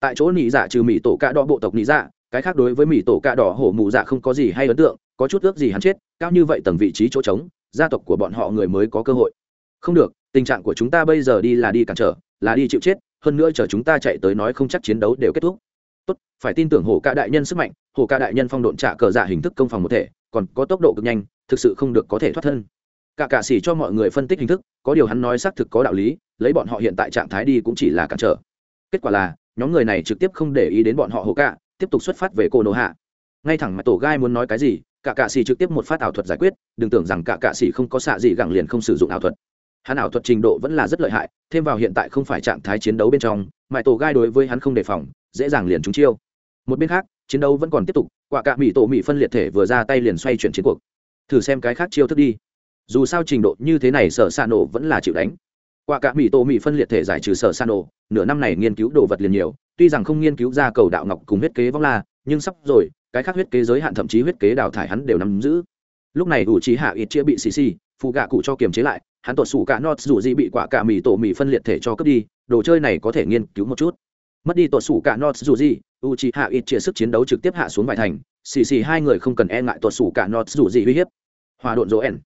tại chỗ nỉ dạ trừ mỹ tổ cạ đỏ bộ tộc nỉ dạ cái khác đối với mỹ tổ cạ đỏ hổ mù dạ không có gì hay ấn tượng, có chút ước gì hắn chết, cao như vậy tầng vị trí chỗ trống, gia tộc của bọn họ người mới có cơ hội. Không được, tình trạng của chúng ta bây giờ đi là đi cản trở, là đi chịu chết, hơn nữa chờ chúng ta chạy tới nói không chắc chiến đấu đều kết thúc. Tốt, phải tin tưởng hổ ca đại nhân sức mạnh, hổ ca đại nhân phong độn trả cờ dạ hình thức công phòng một thể, còn có tốc độ cực nhanh, thực sự không được có thể thoát thân. Cả cả xỉ cho mọi người phân tích hình thức, có điều hắn nói xác thực có đạo lý, lấy bọn họ hiện tại trạng thái đi cũng chỉ là cản trở. Kết quả là nhóm người này trực tiếp không để ý đến bọn họ hồ cạ, tiếp tục xuất phát về cô nô hạ. Ngay thẳng mà tổ gai muốn nói cái gì, cả cạ xỉ trực tiếp một phát ảo thuật giải quyết, đừng tưởng rằng cả cạ xỉ không có xạ gì gẳng liền không sử dụng ảo thuật. Hắn ảo thuật trình độ vẫn là rất lợi hại, thêm vào hiện tại không phải trạng thái chiến đấu bên trong mãi tổ gai đối với hắn không đề phòng, dễ dàng liền trúng chiêu. Một bên khác, chiến đấu vẫn còn tiếp tục, quả cạ mỹ tổ mỹ phân liệt thể vừa ra tay liền xoay chuyển chiến cuộc. Thử xem cái khác chiêu thức đi. Dù sao trình độ như thế này sở s nổ vẫn là chịu đánh quả cả mỹ tổ mỹ phân liệt thể giải trừ sở san đồ. nửa năm này nghiên cứu đồ vật liền nhiều, tuy rằng không nghiên cứu ra cầu đạo ngọc cùng huyết kế vong la, nhưng sắp rồi, cái khác huyết kế giới hạn thậm chí huyết kế đào thải hắn đều nắm giữ. Lúc này ủ trí hạ ít chia bị xì xì phụ gạ cụ cho kiềm chế lại, hắn tuột sủ cả nọt dù gì bị quả cả mì tổ mì phân liệt thể cho cướp đi, đồ chơi này có thể nghiên cứu một chút. Mất đi tuột sủ cả nọt dù gì u trí hạ ít chia sức chiến đấu trực tiếp hạ xuống vài thành xì xì hai người không cần e ngại tuột sủ cả nọt dù gì uy hiếp. Hòa độn rỗ ẻn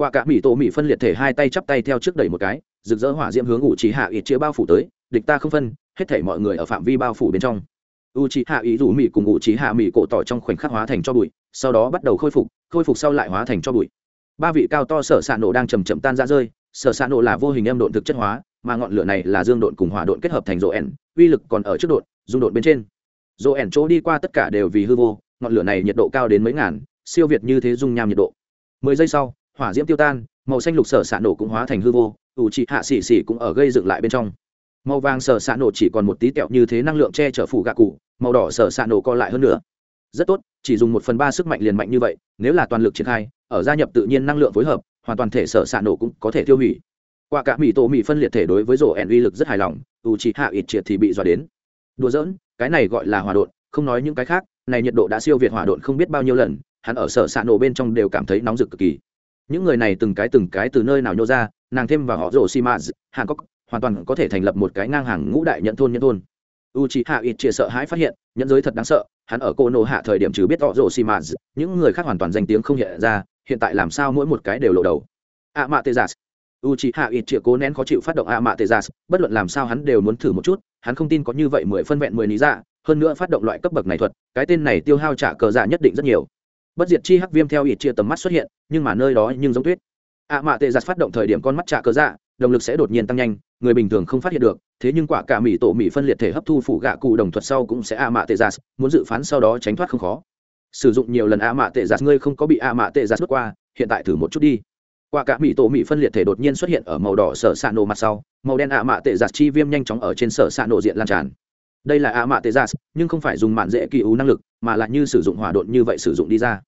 quả cả mỹ tổ mỹ phân liệt thể hai tay chắp tay theo trước đẩy một cái, rực rỡ hỏa diễm hướng u trí hạ ít chia bao phủ tới, địch ta không phân, hết thể mọi người ở phạm vi bao phủ bên trong. U trí hạ ý rủ mỹ cùng u trí hạ mỹ cổ tỏ trong khoảnh khắc hóa thành cho bụi, sau đó bắt đầu khôi phục khôi phục sau lại hóa thành cho bụi. Ba vị cao to sở s ạ nổ đang chầm chậm tan ra rơi, sở s ạ nổ là vô hình em độn thực chất hóa, mà ngọn lửa này là dương độn cùng hỏa độn kết hợp thành rộ ẻn, uy lực còn ở trước độn, dung độn bên trên. Rộ ẻn chỗ đi qua tất cả đều vì hư vô, ngọn lửa này nhiệt độ cao đến mấy ngàn, siêu việt như thế dung nham nhiệt độ. Mười giây sau hỏa diễm tiêu tan màu xanh lục sở xạ nổ cũng hóa thành hư vô ủ trị hạ xỉ xỉ cũng ở gây dựng lại bên trong. Màu vàng sở xạ nổ chỉ còn một tí kẹo như thế năng lượng che chở phủ gạ cụ màu đỏ sở xạ nổ co lại hơn nữa rất tốt chỉ dùng một phần ba sức mạnh liền mạnh như vậy nếu là toàn lực triển khai ở gia nhập tự nhiên năng lượng phối hợp hoàn toàn thể sở xạ nổ cũng có thể tiêu hủy. Qua cả mỹ tổ mỹ phân liệt thể đối với rổ ẻn uy lực rất hài lòng ủ trị hạ ít triệt thì bị dọa đến. Đùa giỡn cái này gọi là hòa đột, không nói những cái khác này nhiệt độ đã siêu việt hỏa độn không biết bao nhiêu lần hắn ở sở xạ nổ bên trong đều cảm thấy nóng rực cực kỳ những người này từng cái từng cái từ nơi nào nhô ra, nàng thêm vào họ rổ xi mã hàn cốc hoàn toàn có thể thành lập một cái ngang hàng ngũ đại nhận thôn nhân thôn. U c h i hạ ít chia sợ hãi phát hiện, nhẫn giới thật đáng sợ, hắn ở cô nổ hạ thời điểm trừ biết họ rổ xi mã những người khác hoàn toàn danh tiếng không hiện ra, hiện tại làm sao mỗi một cái đều lộ đầu. A mạ tê gia u c h i hạ ít chia cố nén khó chịu phát động a mạ tê gia bất luận làm sao hắn đều muốn thử một chút, hắn không tin có như vậy mười phân vẹn mười lý dạ hơn nữa phát động loại cấp bậc này thuật, cái tên này tiêu hao trả cờ dạ nhất định rất nhiều bất diệt chi hắc viêm theo ít chia tầm mắt xuất hiện, nhưng mà nơi đó nhưng giống tuyết. Ạ mạ tệ giặt phát động thời điểm con mắt trạ cơ dạ động lực sẽ đột nhiên tăng nhanh, người bình thường không phát hiện được, thế nhưng quả cả mỹ tổ mỹ phân liệt thể hấp thu phụ gạ cụ đồng thuật sau cũng sẽ ạ mạ tệ giặt muốn dự phán sau đó tránh thoát không khó. Sử dụng nhiều lần ạ mạ tệ giặt ngươi không có bị ạ mạ tệ giặt bước qua, hiện tại thử một chút đi. Quả cả mỹ tổ mỹ phân liệt thể đột nhiên xuất hiện ở màu đỏ sở xạ nổ mặt sau, màu đen ạ mạ tệ giặt chi viêm nhanh chóng ở trên sở xạ nổ diện lan tràn. Đây là ạ mạ tê giặt nhưng không phải dùng mạn dễ kỳ ú năng lực, mà là như sử dụng hỏa độn như vậy sử dụng đi ra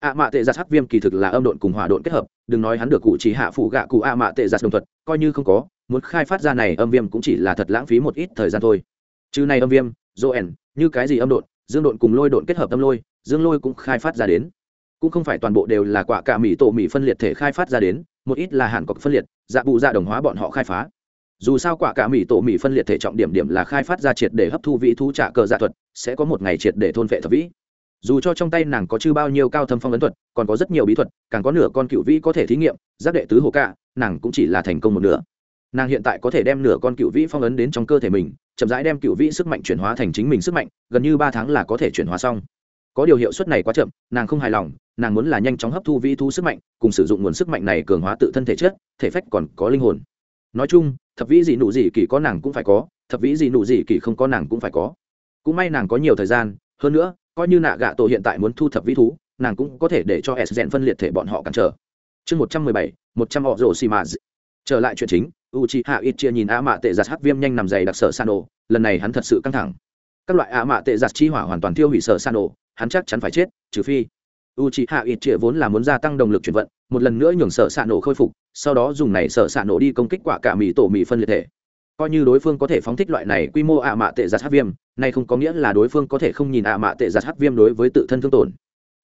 ạ mạ tệ giặt hắc viêm kỳ thực là âm độn cùng hỏa độn kết hợp, đừng nói hắn được cụ chỉ hạ phụ gạ cụ ạ mạ tệ giặt đồng thuật coi như không có, muốn khai phát ra này âm viêm cũng chỉ là thật lãng phí một ít thời gian thôi. Chứ này âm viêm joen như cái gì âm độn, dương độn cùng lôi độn kết hợp âm lôi, dương lôi cũng khai phát ra đến. Cũng không phải toàn bộ đều là quả cả mỹ tổ mỹ phân liệt thể khai phát ra đến, một ít là hàn cọc phân liệt dạ bụ dạ đồng hóa bọn họ khai phá. Dù sao quả cả mỹ tổ mỹ phân liệt thể trọng điểm điểm là khai phát ra triệt để hấp thu vĩ thú trả cờ dạ thuật, sẽ có một ngày triệt để thôn vệ thập vĩ dù cho trong tay nàng có chư bao nhiêu cao thâm phong ấn thuật, còn có rất nhiều bí thuật, càng có nửa con cựu vĩ có thể thí nghiệm giáp đệ tứ hồ cạ, nàng cũng chỉ là thành công một nửa. Nàng hiện tại có thể đem nửa con cựu vĩ phong ấn đến trong cơ thể mình, chậm rãi đem cựu vĩ sức mạnh chuyển hóa thành chính mình sức mạnh, gần như ba tháng là có thể chuyển hóa xong. Có điều hiệu suất này quá chậm, nàng không hài lòng, nàng muốn là nhanh chóng hấp thu vĩ thu sức mạnh, cùng sử dụng nguồn sức mạnh này cường hóa tự thân thể chất, thể phách còn có linh hồn. Nói chung, thập vĩ gì nụ gì kỳ có nàng cũng phải có, thập vĩ gì nụ gì kỳ không có nàng cũng phải có. Cũng may nàng có nhiều thời gian, hơn nữa coi như nạ gạ tổ hiện tại muốn thu thập vĩ thú, nàng cũng có thể để cho s rèn phân liệt thể bọn họ cản trở. Chương một trăm mười bảy, một trăm họ rổ xì mà trở lại chuyện chính u c h i hạ ít chia nhìn a mạ tệ giặt hắc viêm nhanh nằm dày đặc sở san ổ lần này hắn thật sự căng thẳng. Các loại a mạ tệ giặt chi hỏa hoàn toàn tiêu hủy sở san ổ hắn chắc chắn phải chết, trừ phi. U c h i hạ ít chia vốn là muốn gia tăng động lực chuyển vận, một lần nữa nhường sở san ổ khôi phục, sau đó dùng này sở san ổ đi công kích quả cả mỹ tổ mỹ phân liệt thể coi như đối phương có thể phóng thích loại này quy mô ạ mạ tệ giặt hát viêm, nay không có nghĩa là đối phương có thể không nhìn ạ mạ tệ giặt hát viêm đối với tự thân thương tổn.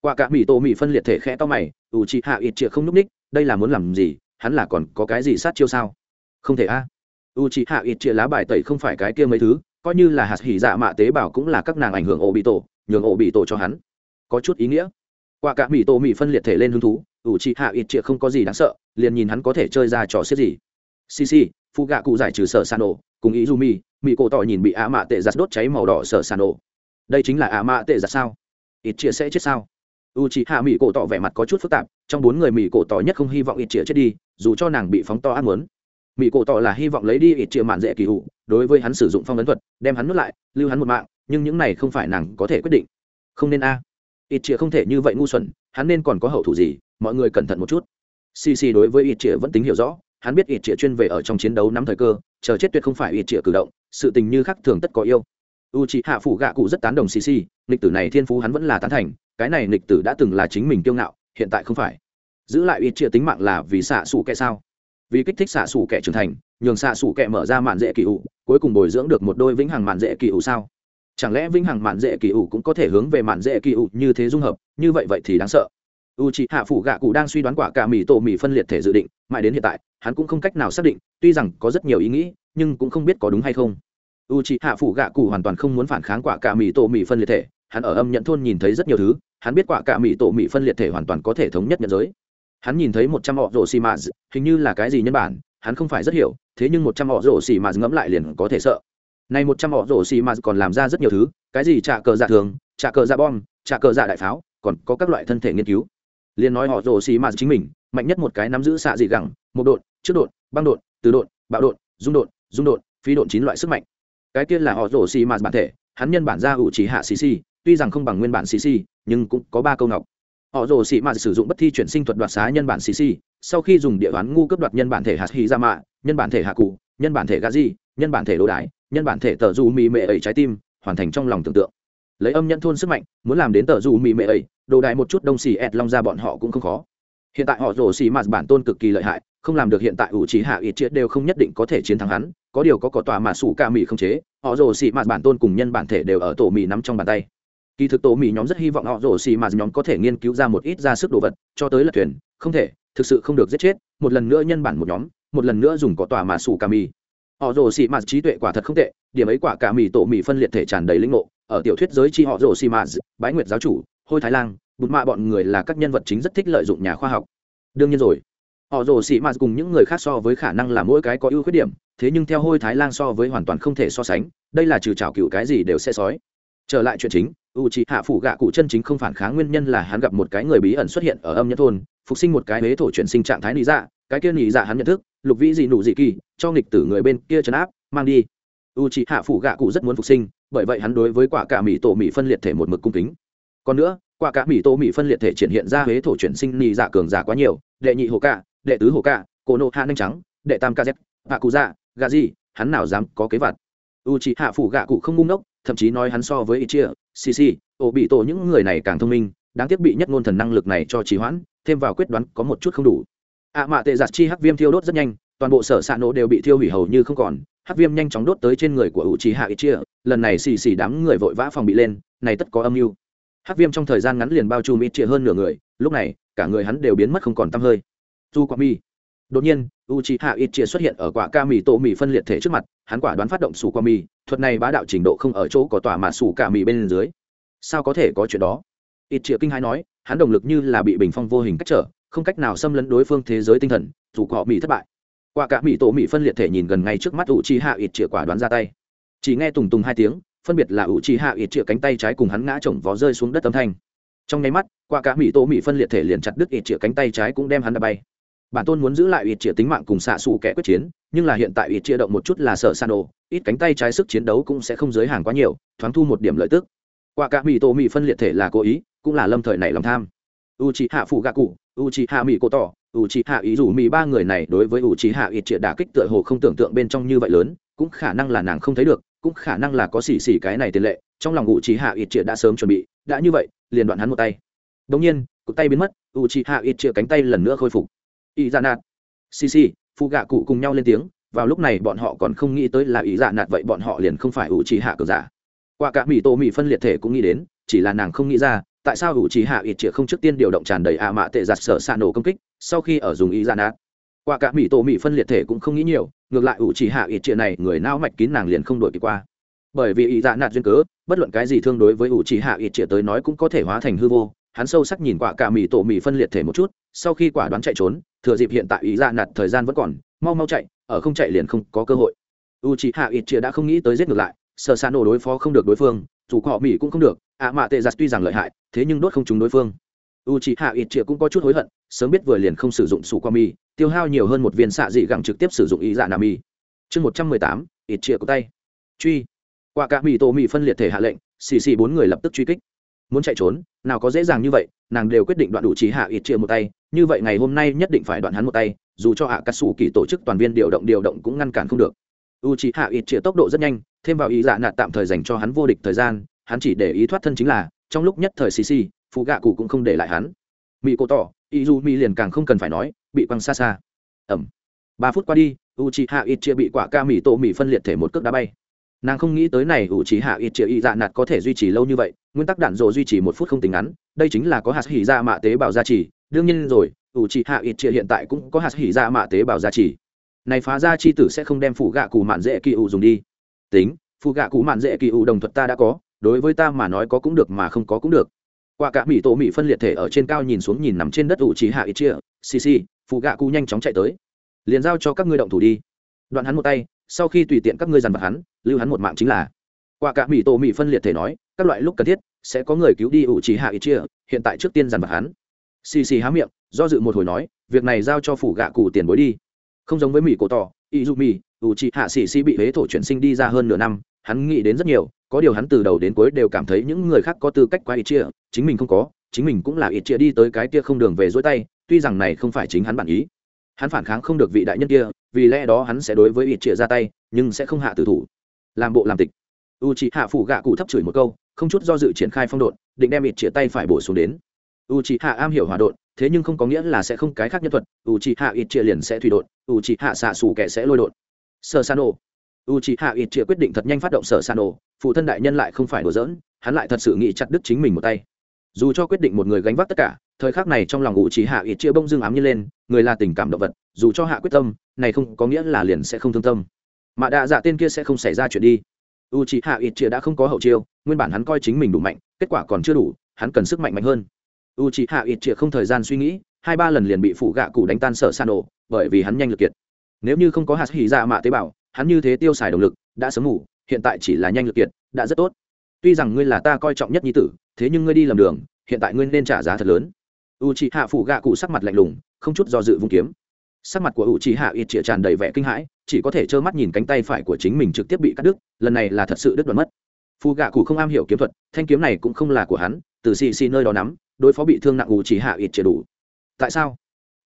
Qua cả mỹ tổ mỹ phân liệt thể khẽ to mày, ủ chị hạ ít chĩa không n ú c ních, đây là muốn làm gì, hắn là còn có cái gì sát chiêu sao? Không thể a. À. u chị hạ ít chĩa lá bài tẩy không phải cái kia mấy thứ, coi như là hạt hỉ dạ mạ tế bào cũng là các nàng ảnh hưởng ổ bị tổ, nhường ổ bị tổ cho hắn. Có chút ý nghĩa. Qua cả mỹ tổ mỹ phân liệt thể lên hứng thú, ủ chị hạ ít chĩa không có gì đáng sợ, liền nhìn hắn có thể chơi ra trò xếp gì. Xì xì phụ gạ cụ giải trừ sở san ổ, cùng ý du mi mỹ cổ tỏ nhìn bị ạ mạ tệ giặt đốt cháy màu đỏ sở san ổ. Đây chính là ạ mạ tệ giặt sao? Ít chia sẽ chết sao? U c hạ mỹ cổ tỏ vẻ mặt có chút phức tạp, trong bốn người mỹ cổ tỏ nhất không hy vọng ít chia chết đi, dù cho nàng bị phóng to ăn muốn. Mỹ cổ tỏ là hy vọng lấy đi ít chia mạn dễ kỳ hụ đối với hắn sử dụng phong ấn thuật, đem hắn nuốt lại, lưu hắn một mạng, nhưng những này không phải nàng có thể quyết định. Không nên a. Ít chia không thể như vậy ngu xuẩn, hắn nên còn có hậu thủ gì, mọi người cẩn thận một chút. Xì xì đối với ít chia vẫn tính hiểu rõ hắn biết ít trịa chuyên về ở trong chiến đấu nắm thời cơ, chờ chết tuyệt không phải ít trịa cử động, sự tình như khác thường tất có yêu. U chị hạ phủ gạ cụ rất tán đồng xì xì lịch tử này thiên phú hắn vẫn là tán thành, cái này lịch tử đã từng là chính mình kiêu ngạo, hiện tại không phải. Giữ lại ít trịa tính mạng là vì xạ xù kẻ sao? Vì kích thích xạ xù kẻ trưởng thành, nhường xạ xù kẻ mở ra mạn dễ kỳ ủ, cuối cùng bồi dưỡng được một đôi vĩnh hằng mạn dễ kỳ ủ sao? Chẳng lẽ vĩnh hằng mạn dễ kỳ ủ cũng có thể hướng về mạn dễ kỳ ủ như thế dung hợp, như vậy vậy thì đáng sợ u c hạ phủ gạ cụ đang suy đoán quả cả mì tổ mì phân liệt thể dự định, mãi đến hiện tại, hắn cũng không cách nào xác định, tuy rằng có rất nhiều ý nghĩ, nhưng cũng không biết có đúng hay không. U c hạ phủ gạ cụ hoàn toàn không muốn phản kháng quả cả mì tổ mì phân liệt thể, hắn ở âm nhận thôn nhìn thấy rất nhiều thứ, hắn biết quả cả mì tổ mì phân liệt thể hoàn toàn có thể thống nhất nhận giới. Hắn nhìn thấy một trăm họ rổ xì mạt hình như là cái gì nhân bản, hắn không phải rất hiểu, thế nhưng một trăm họ rổ xì mạt ngẫm lại liền có thể sợ. Này một trăm họ rổ xì mạt còn làm ra rất nhiều thứ, cái gì trả cờ dạ thường, trả cờ dạ bom, trả cờ dạ đại pháo, còn có các loại thân thể nghiên cứu liền nói họ rồ xì mà chính mình, mạnh nhất một cái nắm giữ xạ dị gẳng, một đột trước đột băng đột từ đột bạo đột dung đột dung đột phi đột chín loại sức mạnh. Cái kia là họ rổ xì mà bản thể, hắn nhân bản ra ủ chỉ hạ xì xì, tuy rằng không bằng nguyên bản xì xì, nhưng cũng có ba câu ngọc. Họ rồ xì mà sử dụng bất thi chuyển sinh thuật đoạt xá nhân bản xì xì, sau khi dùng địa đoán ngu cấp đoạt nhân bản thể hạt hy ra mạ nhân bản thể hạ cụ, nhân bản thể gà di nhân bản thể đồ đái, nhân bản thể tờ du mì mệ ấy trái tim, hoàn thành trong lòng tưởng tượng. Lấy âm nhận thôn sức mạnh, muốn làm đến tờ du mì mệ ấy đồ đại một chút đông xì ẹt long ra bọn họ cũng không khó. Hiện tại họ rổ xì mạt bản tôn cực kỳ lợi hại, không làm được hiện tại ủ trí hạ ít triệt đều không nhất định có thể chiến thắng hắn, có điều có cỏ tòa mà sủ ca mỹ không chế, họ rổ xì mạt bản tôn cùng nhân bản thể đều ở tổ mỹ nắm trong bàn tay. Kỳ thực tổ mỹ nhóm rất hy vọng họ rổ xì mạt nhóm có thể nghiên cứu ra một ít ra sức đồ vật, cho tới lật thuyền, không thể, thực sự không được giết chết, một lần nữa nhân bản một nhóm, một lần nữa dùng có tòa mà sủ ca mỹ họ rồ xì mạt trí tuệ quả thật không tệ, điểm ấy quả cả mỹ tổ mỹ phân liệt thể tràn đầy linh ngộ, ở tiểu thuyết giới chi họ rồ xì mạt bái nguyệt giáo chủ hôi thái lang, bụt mạ bọn người là các nhân vật chính rất thích lợi dụng nhà khoa học. Đương nhiên rồi. Họ rồ sĩ mà cùng những người khác so với khả năng là mỗi cái có ưu khuyết điểm, thế nhưng theo hôi thái lang so với hoàn toàn không thể so sánh, đây là trừ trào cựu cái gì đều sẽ sói. Trở lại chuyện chính u c hạ phủ gạ cụ chân chính không phản kháng nguyên nhân là hắn gặp một cái người bí ẩn xuất hiện ở âm nhất thôn, phục sinh một cái huế thổ chuyển sinh trạng thái lý dạ cái kia lý dạ hắn nhận thức, lục vĩ dị nụ dị kỳ, cho nghịch tử người bên kia trấn áp, mang đi. U c hạ phủ gạ cụ rất muốn phục sinh, bởi vậy hắn đối với quả cả mỹ tổ mỹ phân liệt thể một mực cung kính còn nữa, quả cả mỹ tô mỹ phân liệt thể triển hiện ra huế thổ chuyển sinh lý dạ cường giả quá nhiều, đệ nhị hồ cả, đệ tứ hồ cả, cổ nộ hạ nhanh trắng, đệ tam ca z hạ cụ dạ gà gì, hắn nào dám có kế vật u c hạ phủ gạ cụ không ngu ngốc, thậm chí nói hắn so với ít chia cc ổ bị tổ những người này càng thông minh, đáng tiếc bị nhất ngôn thần năng lực này cho trì hoãn, thêm vào quyết đoán có một chút không đủ. Ạ à mạ tệ giặt chi hắc viêm thiêu đốt rất nhanh, toàn bộ sở xạ nổ đều bị thiêu hủy hầu như không còn, hắc viêm nhanh chóng đốt tới trên người của u trí hạ ít chia lần này xì xì đám người vội vã phòng bị lên, này tất có âm mưu hắc viêm trong thời gian ngắn liền bao trùm ít chia hơn nửa người, lúc này, cả người hắn đều biến mất không còn tăm hơi. Du qua mi. Đột nhiên u c h i hạ ít chia xuất hiện ở quả ca mì tổ mì phân liệt thể trước mặt, hắn quả đoán phát động sủ qua mì thuật này bá đạo trình độ không ở chỗ có tòa mà sủ cả mì bên dưới. Sao có thể có chuyện đó? Ít chia kinh hai nói, hắn động lực như là bị bình phong vô hình cách trở, không cách nào xâm lấn đối phương thế giới tinh thần dù họ mì thất bại. Quả cả mì tổ mì phân liệt thể nhìn gần ngay trước mắt u c h i hạ ít chia quả đoán ra tay. Chỉ nghe tùng tùng hai tiếng phân biệt là u trì hạ ít chĩa cánh tay trái cùng hắn ngã chồng vó rơi xuống đất âm thanh. Trong nháy mắt, qua cả mỹ tổ mỹ phân liệt thể liền chặt đứt ít chĩa cánh tay trái cũng đem hắn đập bay. Bản tôn muốn giữ lại ít chĩa tính mạng cùng xạ xù kẻ quyết chiến, nhưng là hiện tại ít chĩa động một chút là sợ san đồ ít cánh tay trái sức chiến đấu cũng sẽ không giới hàng quá nhiều, thoáng thu một điểm lợi tức. Qua cả mỹ tổ mỹ phân liệt thể là cố ý, cũng là lâm thời này lòng tham. U c hạ phụ gạ cụ u c hạ mỹ cô tỏ u c hạ ý rủ mỹ ba người này đối với u c hạ ít chĩa đả kích tựa hồ không tưởng tượng bên trong như vậy lớn, cũng khả năng là nàng không thấy được cũng khả năng là có xỉ xỉ cái này tiền lệ, trong lòng u c hạ ít chia đã sớm chuẩn bị, đã như vậy, liền đoạn hắn một tay. Đống nhiên cụt tay biến mất u c hạ ít chia cánh tay lần nữa khôi phục. Ý dạ nạt. Xì xì phụ gạ cụ cùng nhau lên tiếng, vào lúc này bọn họ còn không nghĩ tới là ý dạ nạt vậy bọn họ liền không phải u trì hạ cờ giả. Qua cả mỹ tô mỹ phân liệt thể cũng nghĩ đến, chỉ là nàng không nghĩ ra, tại sao u trì hạ ít chĩa không trước tiên điều động tràn đầy ạ mạ tệ giặt sở xạ nổ công kích, sau khi ở dùng ý dạ nạt qua cả mỹ tổ mỹ phân liệt thể cũng không nghĩ nhiều, ngược lại ủ chỉ hạ ít chĩa này, người nao mạch kín nàng liền không đổi kịp qua. Bởi vì ý dạ nạt duyên cớ, bất luận cái gì thương đối với ủ chỉ hạ ít chĩa tới nói cũng có thể hóa thành hư vô, hắn sâu sắc nhìn quả cả mỹ tổ mỹ phân liệt thể một chút, sau khi quả đoán chạy trốn, thừa dịp hiện tại ý dạ nạt thời gian vẫn còn, mau mau chạy, ở không chạy liền không có cơ hội. U chỉ hạ ít chia đã không nghĩ tới giết ngược lại sợ xa nổ đối phó không được đối phương, dù họ mỹ cũng không được, ạ mạ tệ giặt tuy rằng lợi hại, thế nhưng đốt không trúng đối phương u chị hạ ít chĩa cũng có chút hối hận, sớm biết vừa liền không sử dụng sủ qua mi tiêu hao nhiều hơn một viên xạ dị gẳng trực tiếp sử dụng ý dạ nam mi chương một trăm mười tám, ít chĩa của tay. Truy. Qua cả mỹ tổ mỹ phân liệt thể hạ lệnh, xì xì bốn người lập tức truy kích. Muốn chạy trốn, nào có dễ dàng như vậy, nàng đều quyết định đoạn đủ trí hạ ít chia một tay. Như vậy ngày hôm nay nhất định phải đoạn hắn một tay, dù cho hạ cắt xù kỳ tổ chức toàn viên điều động điều động cũng ngăn cản không được. U trí hạ ít chia tốc độ rất nhanh, thêm vào ý dạ nạt tạm thời dành cho hắn vô địch thời gian, hắn chỉ để ý thoát thân chính là, trong lúc nhất thời xì xì phụ gạ cụ cũng không để lại hắn. Mỹ cô tỏ, ý dù mỹ liền càng không cần phải nói, bị quăng xa xa. Ẩm. Ba phút qua đi u c hạ ít chia bị quả ca mỹ tổ mỹ phân liệt thể một cước đá bay. Nàng không nghĩ tới này ủ trí hạ ít chia y dạ nạt có thể duy trì lâu như vậy, nguyên tắc đạn dộ duy trì một phút không tính ngắn, đây chính là có hạt hỉ dạ mạ tế bào gia trì. Đương nhiên rồi ủ trí hạ ít chia hiện tại cũng có hạt hỉ dạ mạ tế bào gia trì. Này phá ra chi tử sẽ không đem phụ gạ cụ mạn dễ kỳ ủ dùng đi. Tính, phụ gạ cụ mạn dễ kỳ ủ đồng thuật ta đã có, đối với ta mà nói có cũng được mà không có cũng được qua cả mỹ tổ mỹ phân liệt thể ở trên cao nhìn xuống nhìn nằm trên đất ủ trí hạ ít chia, xì xì, phụ gạ cụ nhanh chóng chạy tới. Liền giao cho các ngươi động thủ đi. Đoạn hắn một tay, sau khi tùy tiện các ngươi dằn vặt hắn, lưu hắn một mạng chính là. Qua cả mỹ tổ mỹ phân liệt thể nói, các loại lúc cần thiết, sẽ có người cứu đi ủ trí hạ ít chia, hiện tại trước tiên dằn vặt hắn. Xì xì há miệng, do dự một hồi nói, việc này giao cho phủ gạ cụ tiền bối đi. Không giống với mỹ cổ tỏ ý dù mỹ ủ chị hạ sĩ sĩ bị huế thổ chuyển sinh đi ra hơn nửa năm, hắn nghĩ đến rất nhiều có điều hắn từ đầu đến cuối đều cảm thấy những người khác có tư cách qua ít chia, chính mình không có, chính mình cũng là ít chia đi tới cái kia không đường về dối tay, tuy rằng này không phải chính hắn bản ý. Hắn phản kháng không được vị đại nhân kia, vì lẽ đó hắn sẽ đối với ít chia ra tay, nhưng sẽ không hạ tử thủ. Làm bộ làm tịch. U chị hạ phủ gạ cụ thấp chửi một câu, không chút do dự triển khai phong độn, định đem ít chia tay phải bổ xuống đến. U chị hạ am hiểu hòa độn, thế nhưng không có nghĩa là sẽ không cái khác nhân thuật. U chị hạ ít chia liền sẽ thủy độn u chị hạ xạ xù kẻ sẽ lôi độn. Sơ san ô u chị hạ ít chia quyết định thật nhanh phát động sở san ổ phụ thân đại nhân lại không phải đùa giỡn, hắn lại thật sự nghĩ chặt đứt chính mình một tay. Dù cho quyết định một người gánh vác tất cả, thời khắc này trong lòng u chị hạ ít chia bông dưng ám như lên, người là tình cảm động vật, dù cho hạ quyết tâm, này không có nghĩa là liền sẽ không thương tâm. Mà đạ dạ tên kia sẽ không xảy ra chuyện đi. U chị hạ ít chia đã không có hậu chiêu, nguyên bản hắn coi chính mình đủ mạnh, kết quả còn chưa đủ, hắn cần sức mạnh mạnh hơn. U chị hạ ít chia không thời gian suy nghĩ, hai ba lần liền bị phụ gạ cụ đánh tan sở san ổ bởi vì hắn nhanh lực kiệt. Nếu như không có hạt hỉ dạ mạ tế bào hắn như thế tiêu xài động lực, đã sớm ngủ, hiện tại chỉ là nhanh lực kiệt, đã rất tốt. Tuy rằng ngươi là ta coi trọng nhất nhi tử, thế nhưng ngươi đi lầm đường, hiện tại ngươi nên trả giá thật lớn. U chị hạ phụ gạ cụ sắc mặt lạnh lùng, không chút do dự vung kiếm. Sắc mặt của u chị hạ ít chĩa tràn đầy vẻ kinh hãi, chỉ có thể trơ mắt nhìn cánh tay phải của chính mình trực tiếp bị cắt đứt, lần này là thật sự đứt đoạn mất. Phụ gạ cụ không am hiểu kiếm thuật, thanh kiếm này cũng không là của hắn, từ xì xì nơi đó nắm, đối phó bị thương nặng u chỉ hạ ít chĩa đủ. Tại sao?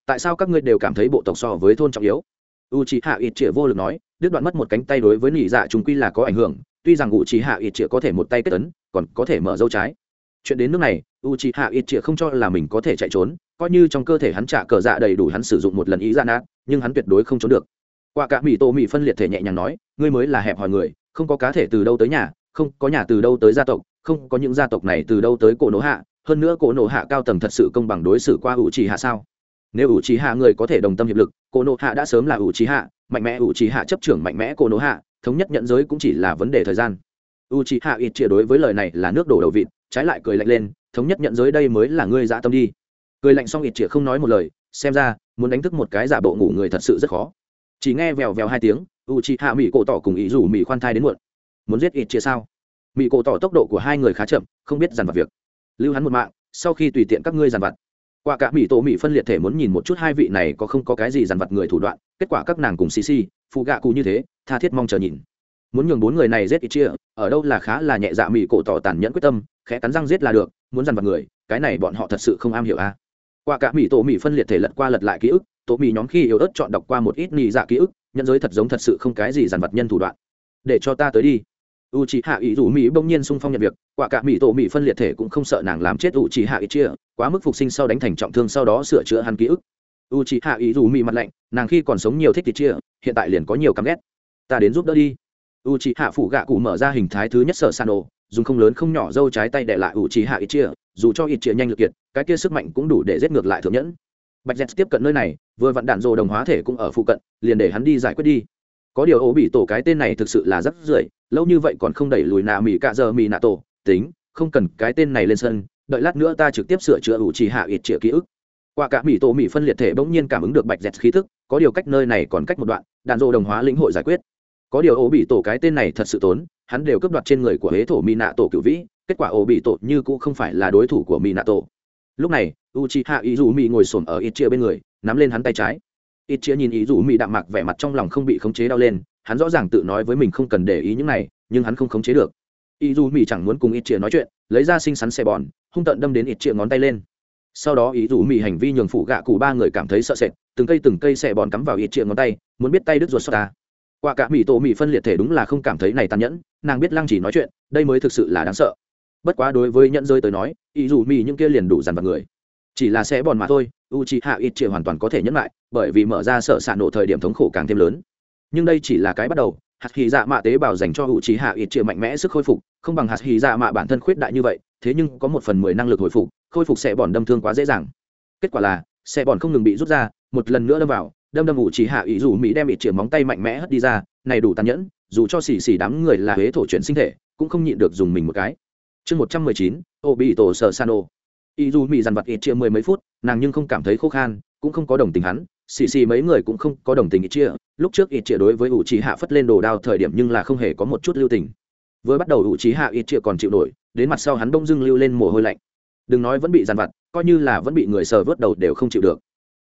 Tại sao các ngươi đều cảm thấy bộ tộc so với thôn trọng yếu? U chỉ hạ ít chĩa vô lực nói đứt đoạn mất một cánh tay đối với nỉ dạ chúng quy là có ảnh hưởng tuy rằng u chỉ hạ ít chĩa có thể một tay kết tấn, còn có thể mở dâu trái. Chuyện đến nước này u chỉ hạ ít chĩa không cho là mình có thể chạy trốn coi như trong cơ thể hắn trả cờ dạ đầy đủ hắn sử dụng một lần ý dạ nát nhưng hắn tuyệt đối không trốn được. Qua cả mỹ tô mỹ phân liệt thể nhẹ nhàng nói ngươi mới là hẹp hòi người không có cá thể từ đâu tới nhà không có nhà từ đâu tới gia tộc không có những gia tộc này từ đâu tới cổ nổ hạ hơn nữa cổ nổ hạ cao tầng thật sự công bằng đối xử qua u trì hạ sao? Nếu ủ trí hạ người có thể đồng tâm hiệp lực cô nộ hạ đã sớm là ủ trí hạ mạnh mẽ ủ trí hạ chấp trưởng mạnh mẽ cô nộ hạ thống nhất nhận giới cũng chỉ là vấn đề thời gian. U trí hạ ít chia đối với lời này là nước đổ đầu vịt, trái lại cười lạnh lên, thống nhất nhận giới đây mới là ngươi dã tâm đi. Cười lạnh xong ít chia không nói một lời, xem ra, muốn đánh thức một cái giả bộ ngủ người thật sự rất khó. Chỉ nghe vèo vèo hai tiếng u trí hạ mỹ cổ tỏ cùng ý rủ mỹ khoan thai đến muộn. Muốn giết ít chia sao? Mỹ cổ tỏ tốc độ của hai người khá chậm, không biết dằn vặt việc. Lưu hắn một mạng, sau khi tùy tiện các ngươi dằn vặt quả cả mỹ tổ mỹ phân liệt thể muốn nhìn một chút hai vị này có không có cái gì dằn vặt người thủ đoạn, kết quả các nàng cùng xì xì phụ gạ cụ như thế, tha thiết mong chờ nhìn. Muốn nhường bốn người này giết ít chia, ở đâu là khá là nhẹ dạ mỹ cổ tỏ tàn nhẫn quyết tâm, khẽ cắn răng giết là được, muốn dằn vặt người, cái này bọn họ thật sự không am hiểu a à. cả mỹ tổ mỹ phân liệt thể lật qua lật lại ký ức, tổ mỹ nhóm khi yếu ớt chọn đọc qua một ít nhị dạ ký ức nhân giới thật giống thật sự không cái gì dằn vặt nhân thủ đoạn. Để cho ta tới đi u c h i hạ ý rủ mỹ bỗng nhiên sung phong nhận việc quả cả mỹ tổ mỹ phân liệt thể cũng không sợ nàng làm chết u c h i hạ ý chia quá mức phục sinh sau đánh thành trọng thương sau đó sửa chữa hắn ký ức u c h i hạ ý rủ mỹ mặt lạnh nàng khi còn sống nhiều thích thì chia hiện tại liền có nhiều căm ghét ta đến giúp đỡ đi u c h i hạ phủ gạ cụ mở ra hình thái thứ nhất sở san ồ dùng không lớn không nhỏ dâu trái tay để lại u c h i hạ ý chia dù cho ý chia nhanh lực kiệt cái kia sức mạnh cũng đủ để giết ngược lại thượng nhẫn bạch dẹt tiếp cận nơi này vừa vặn đạn rồ đồng hóa thể cũng ở phụ cận liền để hắn đi giải quyết đi có điều ố bị tổ cái tên này thực sự là rất rưởi, lâu như vậy còn không đẩy lùi nạ mỹ cạ giờ mỹ nạ tổ. Tính, không cần cái tên này lên sân, đợi lát nữa ta trực tiếp sửa chữa ủ trì hạ ít chĩa ký ức. Qua cả mỹ tổ mỹ phân liệt thể bỗng nhiên cảm ứng được bạch dẹt khí thức, có điều cách nơi này còn cách một đoạn, đạn dộ đồng hóa lĩnh hội giải quyết. Có điều ố bị tổ cái tên này thật sự tốn, hắn đều cướp đoạt trên người của huế thổ mỹ nạ tổ cựu vĩ, kết quả ố bị tổ như cũng không phải là đối thủ của mỹ nạ tổ. Lúc này u chi hạ ý dù mỹ ngồi s ổ m ở ít chia bên người, nắm lên hắn tay trái ít chĩa nhìn ý dù mỹ đạm mạc vẻ mặt trong lòng không bị khống chế đau lên, hắn rõ ràng tự nói với mình không cần để ý những này, nhưng hắn không khống chế được. Ý dù mỹ chẳng muốn cùng ít chĩa nói chuyện, lấy ra xinh xắn xe bòn, hung tận đâm đến ít chĩa ngón tay lên. Sau đó ý dù mỹ hành vi nhường phụ gạ cụ ba người cảm thấy sợ sệt, từng cây từng cây xe bòn cắm vào ít chĩa ngón tay, muốn biết tay đứt ruột xót ta. Qua cả mỹ tổ mỹ phân liệt thể đúng là không cảm thấy này tàn nhẫn, nàng biết lăng chỉ nói chuyện, đây mới thực sự là đáng sợ. Bất quá đối với nhận rơi tới nói, ý dù mỹ những kia liền đủ dằn vặt người chỉ là sẽ bòn mà thôi u c h i hạ ít chia hoàn toàn có thể nhẫn lại, bởi vì mở ra sợ xạ nổ thời điểm thống khổ càng thêm lớn. Nhưng đây chỉ là cái bắt đầu hạt hy dạ mạ tế bào dành cho u c h i hạ ít chia mạnh mẽ sức khôi phục, không bằng hạt hy dạ mạ bản thân khuyết đại như vậy, thế nhưng có một phần mười năng lực hồi phục, khôi phục sẽ bòn đâm thương quá dễ dàng. Kết quả là, sẽ bòn không ngừng bị rút ra, một lần nữa đâm vào, đâm đâm u c h i hạ ý dù mỹ đem ít chia móng tay mạnh mẽ hất đi ra, này đủ tàn nhẫn, dù cho xì xì đám người là huế thổ chuyển sinh thể, cũng không nhịn được dùng mình một cái. Chương một trăm mười chín ô bị tổ sợ sano ý dù mỹ dằn vặt ít chia mười mấy phút, nàng nhưng không cảm thấy khô khan, cũng không có đồng tình hắn. Xì xì mấy người cũng không có đồng tình ít chia. Lúc trước ít chia đối với ủ trí hạ phất lên đồ đao thời điểm nhưng là không hề có một chút lưu tình. Vừa bắt đầu ủ trí hạ ít chia còn chịu nổi, đến mặt sau hắn đông dưng lưu lên mồ hôi lạnh. Đừng nói vẫn bị dằn vặt, coi như là vẫn bị người sờ vớt đầu đều không chịu được.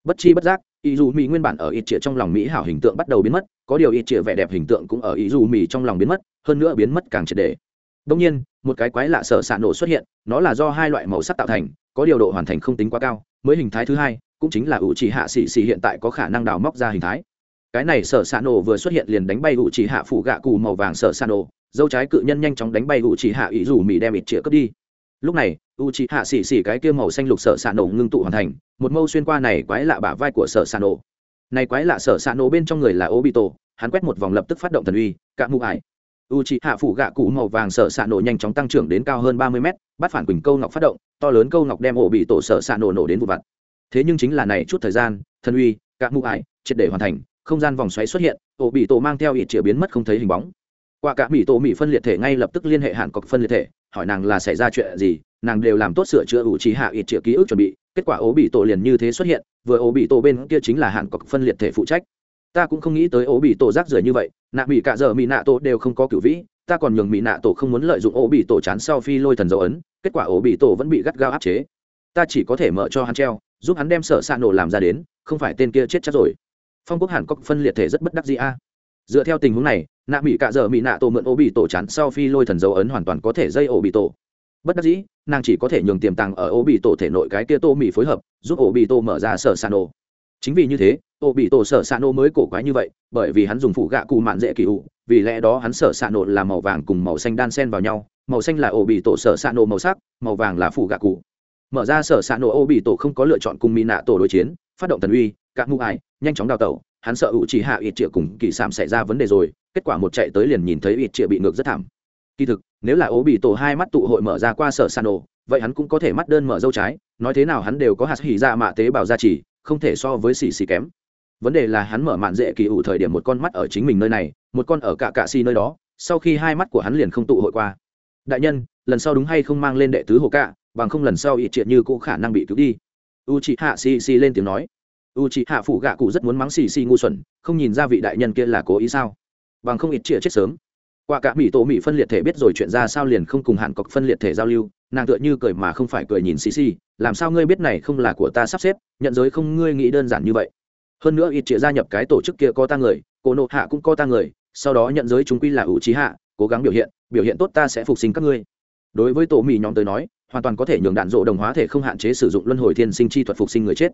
Bất chi bất giác, ý dù mỹ nguyên bản ở ít trịa trong lòng mỹ hảo hình tượng bắt đầu biến mất, có điều ít trịa vẻ đẹp hình tượng cũng ở ý dù mỹ trong lòng biến mất, hơn nữa biến mất càng triệt đề đông nhiên một cái quái lạ sở s nổ xuất hiện nó là do hai loại màu sắc tạo thành có điều độ hoàn thành không tính quá cao mới hình thái thứ hai cũng chính là ủ trì hạ xì xì hiện tại có khả năng đào móc ra hình thái. Cái này sở s nổ vừa xuất hiện liền đánh bay ủ trì hạ phủ gạ cù màu vàng sở s nổ dâu trái cự nhân nhanh chóng đánh bay ủ trì hạ ý rủ mì đem ít trịa cướp đi. Lúc này u c hạ xỉ xỉ cái kia màu xanh lục sở xạ nổ ngưng tụ hoàn thành một mâu xuyên qua này quái lạ bả vai của sở xạ nổ. Này quái lạ sở xạ nổ bên trong người là Obito, hắn quét một vòng lập tức phát động thần uy cạ mù ải u c h ị hạ phủ gạ cụ màu vàng sợ ạ nổ nhanh chóng tăng trưởng đến cao hơn ba mươi mét, bắt phản quỳnh câu ngọc phát động, to lớn câu ngọc đem ổ bị tổ sợ ạ nổ nổ đến vụ vặt. Thế nhưng chính là này chút thời gian thân uy cạ mụ ải, triệt để hoàn thành, không gian vòng xoáy xuất hiện, ổ bị tổ mang theo ít chĩa biến mất không thấy hình bóng. Qua cả mỹ tổ mỹ phân liệt thể ngay lập tức liên hệ hạn cọc phân liệt thể, hỏi nàng là xảy ra chuyện gì, nàng đều làm tốt sửa chữa ủ trí hạ ít chĩa ký ức chuẩn bị, kết quả ổ bị tổ liền như thế xuất hiện, vừa ổ bị tổ bên kia chính là hạn cọc phân liệt thể phụ trách ta cũng không nghĩ tới ố bị tổ rác rưởi như vậy, nạ bị cả giờ mỹ nạ tổ đều không có cửu vĩ, ta còn nhường mỹ nạ tổ không muốn lợi dụng ố bị tổ chán sau phi lôi thần dấu ấn, kết quả ố bị tổ vẫn bị gắt gao áp chế. Ta chỉ có thể mở cho hắn treo, giúp hắn đem sở xạ nổ làm ra đến, không phải tên kia chết chắc rồi. Phong quốc hàn cốc phân liệt thể rất bất đắc gì a. À. Dựa theo tình huống này, nạ mỹ cạ dở mỹ nạ tổ mượn ổ bị tổ chắn sau phi lôi thần dấu ấn hoàn toàn có thể dây ổ bị tổ. Bất đắc dĩ, nàng chỉ có thể nhường tiềm tàng ở ổ bị tổ thể nội cái kia tô mỹ phối hợp, giúp ổ bị tổ mở ra sở san ô chính vì như thế ô bị tổ sở s ạ nổ mới cổ quái như vậy, bởi vì hắn dùng phụ gạ cụ mạn dễ kỳ ụ vì lẽ đó hắn sở s ạ nổ là màu vàng cùng màu xanh đan sen vào nhau, màu xanh là ô bị tổ sở s ạ nổ màu sắc, màu vàng là phụ gạ cụ mở ra sở s ạ nổ ô bị tổ không có lựa chọn cùng mỹ nạ tổ đối chiến, phát động thần uy các ngu ải, nhanh chóng đào tẩu, hắn sợ ủ chỉ hạ ít triệu cùng kỳ sạm xảy ra vấn đề rồi, kết quả một chạy tới liền nhìn thấy ít triệu bị ngược rất thảm. Kỳ thực, nếu là ố bị tổ hai mắt tụ hội mở ra qua sở san đồ vậy hắn cũng có thể mắt đơn mở dâu trái, nói thế nào hắn đều có hạt hỉ ra mạ tế bào gia trì không thể so với xì xì kém. Vấn đề là hắn mở mạn dễ kỳ ủ thời điểm một con mắt ở chính mình nơi này, một con ở cả cạ xì nơi đó, sau khi hai mắt của hắn liền không tụ hội qua. Đại nhân, lần sau đúng hay không mang lên đệ tứ hồ cạ, bằng không lần sau ít triệt như cũng khả năng bị cứu đi. U chị hạ xì xì lên tiếng nói. U chị hạ phủ gạ cụ rất muốn mắng xì xì ngu xuẩn, không nhìn ra vị đại nhân kia là cố ý sao? Bằng không ít triệt chết sớm. Qua cả mỹ tổ mỹ phân liệt thể biết rồi chuyện ra sao liền không cùng hạn cọc phân liệt thể giao lưu nàng tựa như cười mà không phải cười nhìn xì xì, làm sao ngươi biết này không là của ta sắp xếp? Nhận giới không ngươi nghĩ đơn giản như vậy. Hơn nữa ít chĩa gia nhập cái tổ chức kia có ta người, cô nộ hạ cũng có ta người, sau đó nhận giới chúng quy là ủ trí hạ, cố gắng biểu hiện biểu hiện tốt ta sẽ phục sinh các ngươi. Đối với tổ mỹ nhóm tới nói, hoàn toàn có thể nhường đạn dộ đồng hóa thể không hạn chế sử dụng luân hồi thiên sinh chi thuật phục sinh người chết.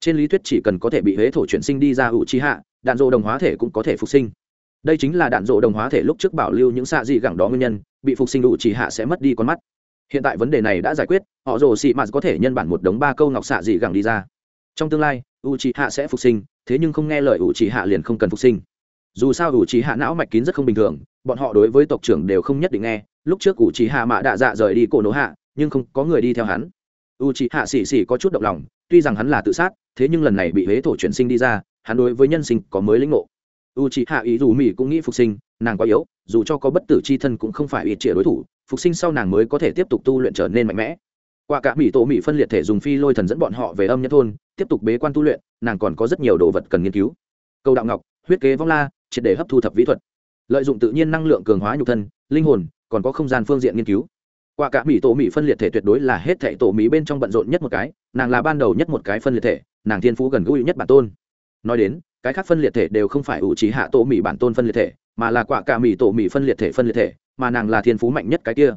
Trên lý thuyết chỉ cần có thể bị huế thổ chuyển sinh đi ra ủ trí hạ, đạn dộ đồng hóa thể cũng có thể phục sinh. Đây chính là đạn dộ đồng hóa thể lúc trước bảo lưu những xạ dị gẳng đó nguyên nhân, bị phục sinh ủ trí hạ sẽ mất đi con mắt hiện tại vấn đề này đã giải quyết, họ rồ xị mạt có thể nhân bản một đống ba câu ngọc xạ dị gẳng đi ra. Trong tương lai u chỉ hạ sẽ phục sinh, thế nhưng không nghe lời u chỉ hạ liền không cần phục sinh. Dù sao u chỉ hạ não mạch kín rất không bình thường, bọn họ đối với tộc trưởng đều không nhất định nghe. Lúc trước u chỉ hạ mạ đạ dạ rời đi cổ nổ hạ, nhưng không có người đi theo hắn. U chỉ hạ xỉ xỉ có chút động lòng, tuy rằng hắn là tự sát, thế nhưng lần này bị huế thổ chuyển sinh đi ra, hắn đối với nhân sinh có mới lĩnh ngộ. U c h hạ ý dù mỹ cũng nghĩ phục sinh, nàng quá yếu, dù cho có bất tử c h i thân cũng không phải ít trịa đối thủ phục sinh sau nàng mới có thể tiếp tục tu luyện trở nên mạnh mẽ. Qua cả mỹ tổ mỹ phân liệt thể dùng phi lôi thần dẫn bọn họ về âm nhất thôn, tiếp tục bế quan tu luyện, nàng còn có rất nhiều đồ vật cần nghiên cứu. Câu đạo ngọc, huyết kế vong la, triệt để hấp thu thập vĩ thuật. Lợi dụng tự nhiên năng lượng cường hóa nhục thân, linh hồn, còn có không gian phương diện nghiên cứu. Qua cả mỹ tổ mỹ phân liệt thể tuyệt đối là hết thể tổ mỹ bên trong bận rộn nhất một cái, nàng là ban đầu nhất một cái phân liệt thể, nàng thiên phú gần gũi nhất bản tôn. Nói đến, cái khác phân liệt thể đều không phải ủ trí hạ tổ mỹ bản tôn phân liệt thể, mà là quả cả mỹ tổ mỹ phân liệt thể phân liệt thể mà nàng là thiên phú mạnh nhất cái kia.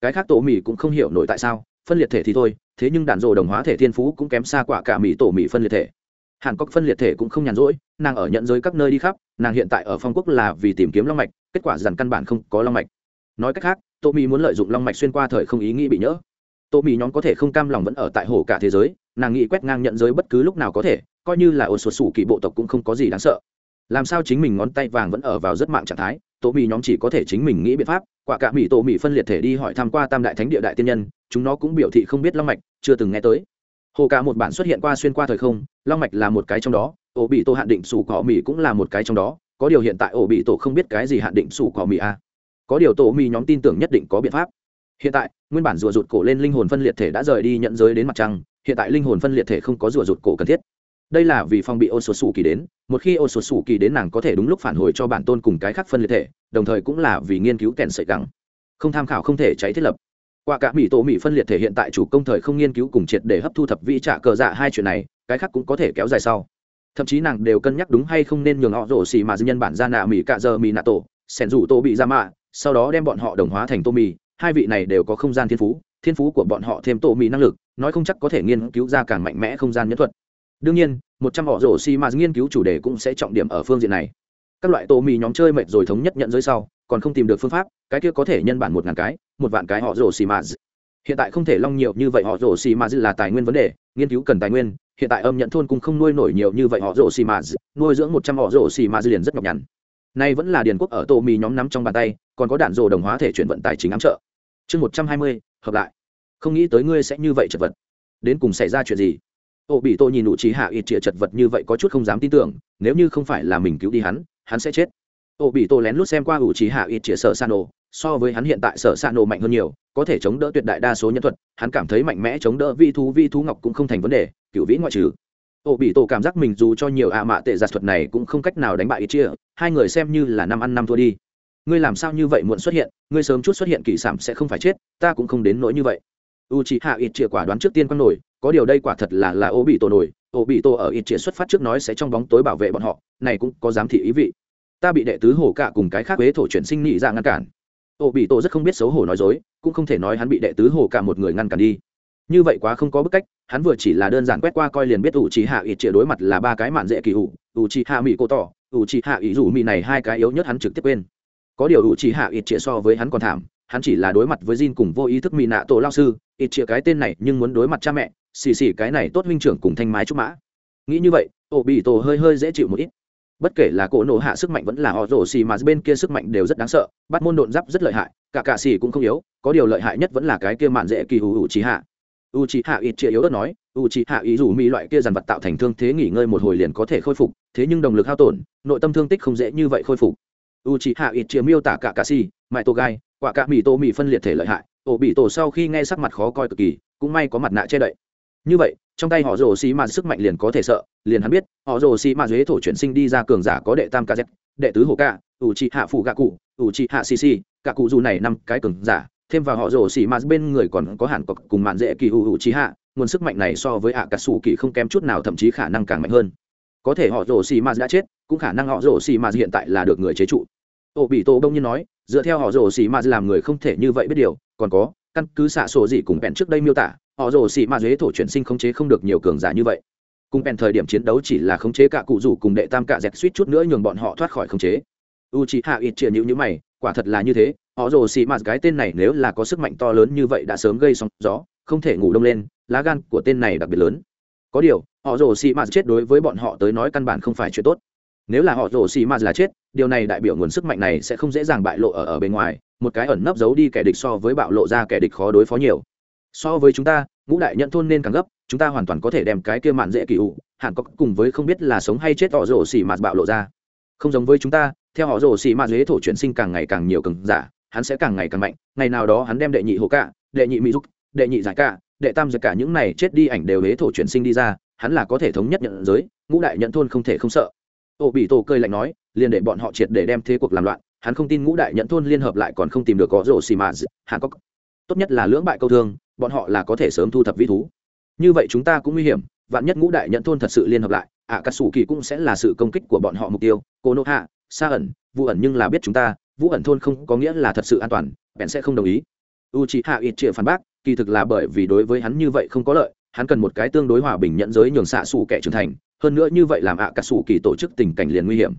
Cái khác tổ mỹ cũng không hiểu nổi tại sao, phân liệt thể thì thôi, thế nhưng đàn rồ đồng hóa thể thiên phú cũng kém xa quả cả mỹ tổ mỹ phân liệt thể. Hàn cốc phân liệt thể cũng không nhàn rỗi, nàng ở nhận giới các nơi đi khắp, nàng hiện tại ở phong quốc là vì tìm kiếm long mạch, kết quả dàn căn bản không có long mạch. Nói cách khác, tổ mỹ muốn lợi dụng long mạch xuyên qua thời không ý nghĩ bị nhỡ. Tổ mỹ nhóm có thể không cam lòng vẫn ở tại hồ cả thế giới, nàng nghĩ quét ngang nhận giới bất cứ lúc nào có thể, coi như là ô sột sủ kỳ bộ tộc cũng không có gì đáng sợ làm sao chính mình ngón tay vàng vẫn ở vào rất mạng trạng thái tổ mì nhóm chỉ có thể chính mình nghĩ biện pháp, quả cả mỹ tổ mì phân liệt thể đi hỏi tham q u a tam đại thánh địa đại tiên nhân, chúng nó cũng biểu thị không biết long mạch, chưa từng nghe tới. Hồ cả một bản xuất hiện qua xuyên qua thời không, long mạch là một cái trong đó, ổ bị tổ hạn định sủ cỏ mì cũng là một cái trong đó, có điều hiện tại ổ bị tổ không biết cái gì hạn định sủ cỏ mì à. có điều tổ mì nhóm tin tưởng nhất định có biện pháp. Hiện tại, nguyên bản rùa rụt cổ lên linh hồn phân liệt thể đã rời đi nhận giới đến mặt trăng, hiện tại linh hồn phân liệt thể không có rùa rụt cổ cần thiết đây là vì phong bị ô số sủ kỳ đến, một khi ô số sủ kỳ đến nàng có thể đúng lúc phản hồi cho bản tôn cùng cái khác phân liệt thể, đồng thời cũng là vì nghiên cứu kèn sợi gắng không tham khảo không thể cháy thiết lập. Qua cả mỹ tổ mỹ phân liệt thể hiện tại chủ công thời không nghiên cứu cùng triệt để hấp thu thập vị trả cờ dạ hai chuyện này, cái khác cũng có thể kéo dài sau. Thậm chí nàng đều cân nhắc đúng hay không nên nhường họ rổ xì mà nhân bản ra nạ mỹ cạ giờ mỹ nạ tổ, sẻn rủ tô bị ra mạ, sau đó đem bọn họ đồng hóa thành tô mì. Hai vị này đều có không gian thiên phú thiên phú của bọn họ thêm tô mì năng lực, nói không chắc có thể nghiên cứu ra càng mạnh mẽ không gian nhẫn thuật đương nhiên, một trăm họ rổ xì mà nghiên cứu chủ đề cũng sẽ trọng điểm ở phương diện này. Các loại tô mì nhóm chơi mệt rồi thống nhất nhận giới sau, còn không tìm được phương pháp, cái kia có thể nhân bản một ngàn cái, một vạn cái họ rổ xì mà hiện tại không thể long nhiều như vậy họ rổ xì mà là tài nguyên vấn đề, nghiên cứu cần tài nguyên, hiện tại âm nhận thôn cũng không nuôi nổi nhiều như vậy họ rổ xì mà nuôi dưỡng một trăm họ rổ xì mà liền rất nhọc nhằn. Nay vẫn là điền quốc ở tô mì nhóm nắm trong bàn tay, còn có đạn rổ đồng hóa thể chuyển vận tài chính ám trợ. Chương một trăm hai mươi, hợp lại. Không nghĩ tới ngươi sẽ như vậy chật vật. Đến cùng xảy ra chuyện gì? Ô bị tôi nhìn ủ trí hạ ít chĩa chật vật như vậy có chút không dám tin tưởng, nếu như không phải là mình cứu đi hắn hắn sẽ chết. Ô bị tôi lén lút xem qua ủ trí hạ ít chĩa sợ san ô so với hắn hiện tại sợ san ô mạnh hơn nhiều, có thể chống đỡ tuyệt đại đa số nhân thuật, hắn cảm thấy mạnh mẽ chống đỡ vi thú vi thú ngọc cũng không thành vấn đề cựu vĩ ngoại trừ. Ô bị tổ cảm giác mình dù cho nhiều ạ mạ tệ giặt thuật này cũng không cách nào đánh bại ít chia hai người xem như là năm ăn năm thua đi. Ngươi làm sao như vậy muộn xuất hiện, ngươi sớm chút xuất hiện kỳ sảm sẽ không phải chết, ta cũng không đến nỗi như vậy u c h i hạ ít chia quả đoán trước tiên quăng nổi, có điều đây quả thật là là ô bị tổ nổi. Ô bị tổ ở ít chia xuất phát trước nói sẽ trong bóng tối bảo vệ bọn họ, này cũng có giám thị ý vị. Ta bị đệ tứ hổ cả cùng cái khác huế thổ chuyển sinh nhị ra ngăn cản. Ô bị tổ rất không biết xấu hổ nói dối, cũng không thể nói hắn bị đệ tứ hổ cả một người ngăn cản đi. Như vậy quá không có bức cách, hắn vừa chỉ là đơn giản quét qua coi liền biết ủ trì hạ ít chĩa đối mặt là ba cái mạn dễ kỳ ủ ủ trì hạ mỹ cô tỏ ủ trì hạ ý rủ mỹ này hai cái yếu nhất hắn trực tiếp quên. Có điều ủ trì hạ ít chĩa so với hắn còn thảm hắn chỉ là đối mặt với Jin cùng vô ý thức mỹ nạ tổ lao sư, ít chia cái tên này nhưng muốn đối mặt cha mẹ, xì xì cái này tốt huynh trưởng cùng thanh mái trúc mã. Nghĩ như vậy ổ bị tổ hơi hơi dễ chịu một ít. Bất kể là cỗ nổ hạ sức mạnh vẫn là họ rổ xì mà bên kia sức mạnh đều rất đáng sợ, bắt môn độn giáp rất lợi hại, cả cả xì cũng không yếu, có điều lợi hại nhất vẫn là cái kia mạn dễ kỳ hủ hủ trí hạ. U c hạ ít chia yếu đất nói, u c hạ ý dù mỹ loại kia dàn vật tạo thành thương thế nghỉ ngơi một hồi liền có thể khôi phục, thế nhưng đồng lực hao tổn, nội tâm thương tích không dễ như vậy khôi phục u c h hạ ít chia miêu tả cả cà si mãi tô gai, quả cà mì tô mì phân liệt thể lợi hại, ổ bị tổ sau khi nghe sắc mặt khó coi cực kỳ, cũng may có mặt nạ che đậy. Như vậy, trong tay họ rồ xì mà sức mạnh liền có thể sợ, liền hắn biết, họ rồ xì mà dưới thổ chuyển sinh đi ra cường giả có đệ tam ca z đệ tứ hồ ca u c hạ phụ gạ cụ u c hạ xì xì, cả cụ dù này năm cái cường giả, thêm vào họ rồ xì mà bên người còn có hẳn cọc cùng mạn dễ kỳ hữu hữu trí hạ nguồn sức mạnh này so với ạ cà sủ kỳ không kém chút nào, thậm chí khả năng càng mạnh hơn có thể họ rổ xì mà đã chết, cũng khả năng họ rổ xì mà hiện tại là được người chế trụ. Ô bị tô đông nhiên nói, dựa theo họ rổ xì mà làm người không thể như vậy biết điều, còn có, căn cứ xạ sổ gì cùng bèn trước đây miêu tả, họ rổ xì mà dế thổ chuyển sinh khống chế không được nhiều cường giả như vậy. Cùng bèn thời điểm chiến đấu chỉ là khống chế cả cụ rủ cùng đệ tam cả dẹt suýt chút nữa nhường bọn họ thoát khỏi khống chế. U c hạ ít chia nhữ như mày, quả thật là như thế, họ rồ xì mạt cái tên này nếu là có sức mạnh to lớn như vậy đã sớm gây sóng gió, không thể ngủ đông lên, lá gan của tên này đặc biệt lớn có điều, họ rồ xì mạt chết đối với bọn họ tới nói căn bản không phải chuyện tốt. Nếu là họ rồ xì mạt là chết, điều này đại biểu nguồn sức mạnh này sẽ không dễ dàng bại lộ ở ở bên ngoài, một cái ẩn nấp giấu đi kẻ địch so với bạo lộ ra kẻ địch khó đối phó nhiều. So với chúng ta, ngũ đại nhận thôn nên càng gấp, chúng ta hoàn toàn có thể đem cái kia mạn dễ kỳ ủ, hẳn có cùng với không biết là sống hay chết họ rồ xì mạt bạo lộ ra. Không giống với chúng ta, theo họ rồ xì mạt dế thổ chuyển sinh càng ngày càng nhiều cường giả, hắn sẽ càng ngày càng mạnh, ngày nào đó hắn đem đệ nhị hồ cả đệ nhị mỹ dục đệ nhị giải cả đệ tam giải cả những này chết đi ảnh đều hế thổ chuyển sinh đi ra, hắn là có thể thống nhất nhận giới, ngũ đại nhận thôn không thể không sợ. Ô bị tổ cơi lạnh nói, liền để bọn họ triệt để đem thế cuộc làm loạn, hắn không tin ngũ đại nhận thôn liên hợp lại còn không tìm được có rổ xì mà hắn có tốt nhất là lưỡng bại câu thương, bọn họ là có thể sớm thu thập vĩ thú. Như vậy chúng ta cũng nguy hiểm, vạn nhất ngũ đại nhận thôn thật sự liên hợp lại ạ cà sủ kỳ cũng sẽ là sự công kích của bọn họ mục tiêu. Cô nô hạ xa ẩn vụ ẩn nhưng là biết chúng ta vũ ẩn thôn không có nghĩa là thật sự an toàn, bèn sẽ không đồng ý. U chị hạ ít chịa phản bác kỳ thực là bởi vì đối với hắn như vậy không có lợi, hắn cần một cái tương đối hòa bình nhận giới nhường xạ xù kẻ trưởng thành, hơn nữa như vậy làm ạ cả xù kỳ tổ chức tình cảnh liền nguy hiểm.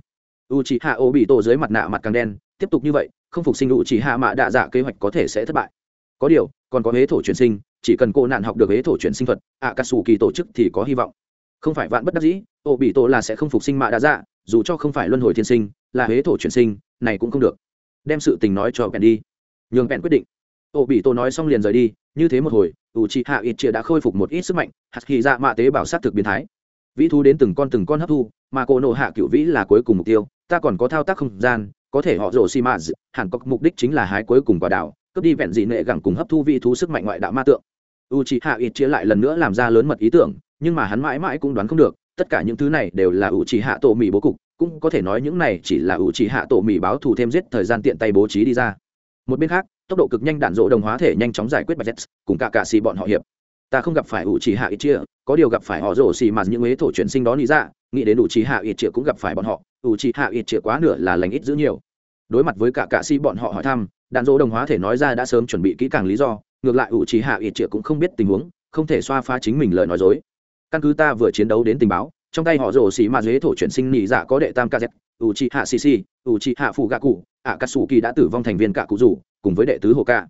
U c h ị hạ ô bị tổ dưới mặt nạ mặt càng đen, tiếp tục như vậy, không phục sinh u c h ị hạ mạ đạ dạ kế hoạch có thể sẽ thất bại. Có điều, còn có huế thổ truyền sinh, chỉ cần cô nạn học được huế thổ truyền sinh thuật, ạ cả xù kỳ tổ chức thì có hy vọng. Không phải vạn bất đắc dĩ ô bị tổ là sẽ không phục sinh mạ đạ dạ dù cho không phải luân hồi thiên sinh, là huế thổ truyền sinh, này cũng không được. Đem sự tình nói cho bèn đi nhường bèn quyết định ô bị tổ nói xong liền rời đi, như thế một hồi, ủ trị hạ ít chia đã khôi phục một ít sức mạnh, hạt khi dạ mạ tế bảo sát thực biến thái. Vĩ thu đến từng con từng con hấp thu, mà cô nộ hạ cựu vĩ là cuối cùng mục tiêu, ta còn có thao tác không gian, có thể họ rổ xi mã hẳn có mục đích chính là hái cuối cùng quả đảo cướp đi vẹn dị nệ gẳng cùng hấp thu vĩ thú sức mạnh ngoại đạo ma tượng. U trị hạ ít chia lại lần nữa làm ra lớn mật ý tưởng, nhưng mà hắn mãi mãi cũng đoán không được, tất cả những thứ này đều là u trị hạ tổ mỹ bố cục, cũng có thể nói những này chỉ là u trị hạ tổ mỹ báo thù thêm giết thời gian tiện tay bố trí đi ra. Một bên khác tốc độ cực nhanh đạn dỗ đồng hóa thể nhanh chóng giải quyết bạch jets, cùng cả cạ xì bọn họ hiệp. Ta không gặp phải ủ chỉ hạ ít chia có điều gặp phải họ rổ xì mà những ế thổ chuyển sinh đó lý ra dạ, nghĩ đến ủ trí hạ ít chia cũng gặp phải bọn họ, ủ trì hạ ít chia quá nửa là lành ít giữ nhiều. Đối mặt với cả cạ si bọn họ hỏi thăm, đạn dỗ đồng hóa thể nói ra đã sớm chuẩn bị kỹ càng lý do, ngược lại ủ trì hạ ít chia cũng không biết tình huống, không thể xoa phá chính mình lời nói dối. Căn cứ ta vừa chiến đấu đến tình báo, trong tay họ rổ xì mà dế thổ chuyển sinh nhị dạ có đệ tam kz u chi hạ cc u chi hạ phụ gạ cụ ạ cà sù kỳ đã tử vong thành viên cả cụ rủ, cùng với đệ tứ hồ ca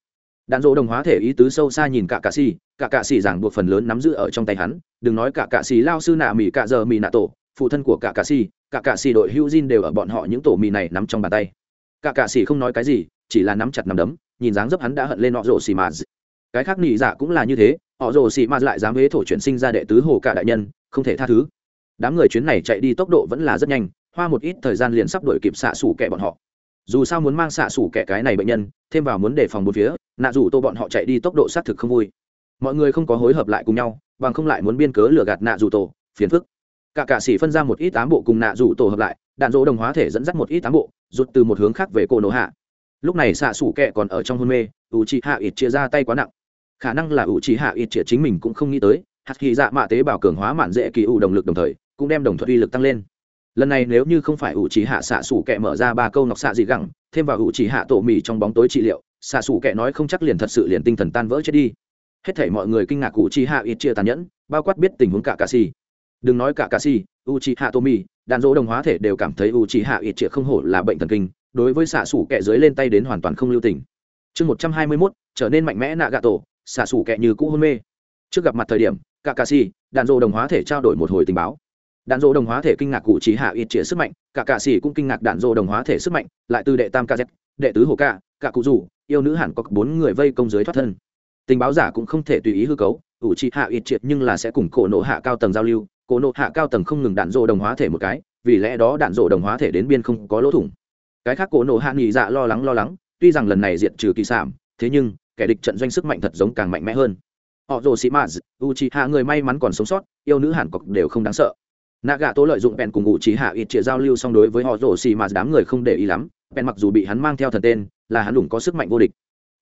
đạn dỗ đồng hóa thể ý tứ sâu xa nhìn cả cạ xì cả cạ xì giảng buộc phần lớn nắm giữ ở trong tay hắn. Đừng nói cả cạ xì lao sư nạ mỹ cạ giờ mỹ nạ tổ, phụ thân của cả cạ xì cả cạ xì đội hữu Jin đều ở bọn họ những tổ mì này nắm trong bàn tay. Cả cạ xì không nói cái gì, chỉ là nắm chặt nắm đấm, nhìn dáng dấp hắn đã hận lên họ rồ xì mà cái khác nỉ dạ cũng là như thế, họ rồ xì mà lại dám huế thổ chuyển sinh ra đệ tứ hồ cả đại nhân, không thể tha thứ. Đám người chuyến này chạy đi tốc độ vẫn là rất nhanh hoa một ít thời gian liền sắp đuổi kịp xạ xủ kẻ bọn họ. Dù sao muốn mang xạ xủ kẻ cái này bệnh nhân, thêm vào muốn đề phòng một phía, nạ dù tô bọn họ chạy đi tốc độ xác thực không vui. Mọi người không có hối hợp lại cùng nhau, bằng không lại muốn biên cớ lừa gạt nạ dù tổ phiền phức. Cả cả sĩ phân ra một ít tám bộ cùng nạ dù tổ hợp lại, đạn dỗ đồng hóa thể dẫn dắt một ít tám bộ rút từ một hướng khác về cô nổ hạ. Lúc này xạ xủ kẻ còn ở trong hôn mê ủ trì hạ ít chia ra tay quá nặng. Khả năng là ủ trì hạ ít chia chính mình cũng không nghĩ tới, hạt khi dạ mạ tế bào cường hóa mạn dễ kỳ ủ động lực đồng thời, cũng đem đồng thuận uy lực tăng lên lần này nếu như không phải ủ trì hạ xạ xủ kẹ mở ra ba câu nọc xạ dị gẳng, thêm vào ủ trì hạ tổ mì trong bóng tối trị liệu xạ xủ kẹ nói không chắc liền thật sự liền tinh thần tan vỡ chết đi. Hết thảy mọi người kinh ngạc ủ trì hạ ít chia tàn nhẫn, bao quát biết tình huống cả cà si đừng nói cả cà si u trì hạ tổ mì, đàn dỗ đồng hóa thể đều cảm thấy u trì hạ ít chia không hổ là bệnh thần kinh, đối với xạ xủ kẹ dưới lên tay đến hoàn toàn không lưu tình. Chương một trăm hai mươi mốt, trở nên mạnh mẽ nạ gà tổ xạ xủ kẹ như cũ hôn mê. Trước gặp mặt thời điểm cả cà si đàn dỗ đồng hóa thể trao đổi một hồi tình báo đạn dỗ đồng hóa thể kinh ngạc cụ chỉ hạ ít chĩa sức mạnh, cả cạ xỉ cũng kinh ngạc đạn dỗ đồng hóa thể sức mạnh, lại từ đệ tam kz đệ tứ hồ ca, cả cụ rủ, yêu nữ hẳn có bốn người vây công giới thoát thân. Tình báo giả cũng không thể tùy ý hư cấu, ủ trị hạ ít triệt nhưng là sẽ cùng cổ nộ hạ cao tầng giao lưu, cổ nộ hạ cao tầng không ngừng đạn dỗ đồng hóa thể một cái, vì lẽ đó đạn dỗ đồng hóa thể đến biên không có lỗ thủng. Cái khác cổ nộ hạ nghỉ dạ lo lắng lo lắng, tuy rằng lần này diện trừ kỳ sản thế nhưng, kẻ địch trận doanh sức mạnh thật giống càng mạnh mẽ hơn. Họ rồ sĩ maz u trị hạ người may mắn còn sống sót, yêu nữ hàn cọc đều không đáng sợ nạ gà tố lợi dụng bèn cùng ngụ trí hạ ít chia giao lưu song đối với họ rổ xì mà đám người không để ý lắm. Bèn mặc dù bị hắn mang theo thần tên, là hắn đủng có sức mạnh vô địch.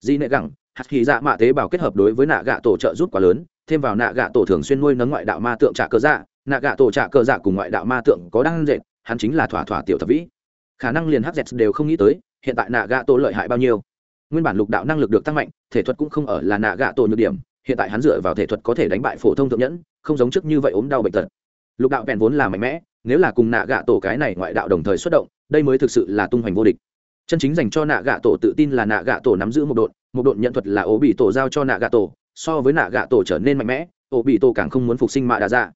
Di nệ gẳng, hạt khí dạ mạ tế bào kết hợp đối với nạ gà tổ trợ giúp quá lớn, thêm vào nạ gà tổ thường xuyên nuôi nấng ngoại đạo ma tượng trả cơ dạ nạ gà tổ trả cơ dạ cùng ngoại đạo ma tượng có đang dệt, hắn chính là thỏa thỏa tiểu thập vĩ. Khả năng liền hz đều không nghĩ tới, hiện tại nạ gà tổ lợi hại bao nhiêu. Nguyên bản lục đạo năng lực được tăng mạnh, thể thuật cũng không ở là nạ gà tổ nhược điểm, hiện tại hắn dựa vào thể thuật có thể đánh bại phổ thông thượng nhẫn, không giống trước như vậy ốm đau bệnh tật lục đạo vẹn vốn là mạnh mẽ, nếu là cùng nạ gạ tổ cái này ngoại đạo đồng thời xuất động, đây mới thực sự là tung hoành vô địch. Chân chính dành cho nạ gạ tổ tự tin là nạ gạ tổ nắm giữ một độn một độn nhận thuật là ố bị tổ giao cho nạ gạ tổ, so với nạ gạ tổ trở nên mạnh mẽ ố bị tổ càng không muốn phục sinh mạ đà ra dạ.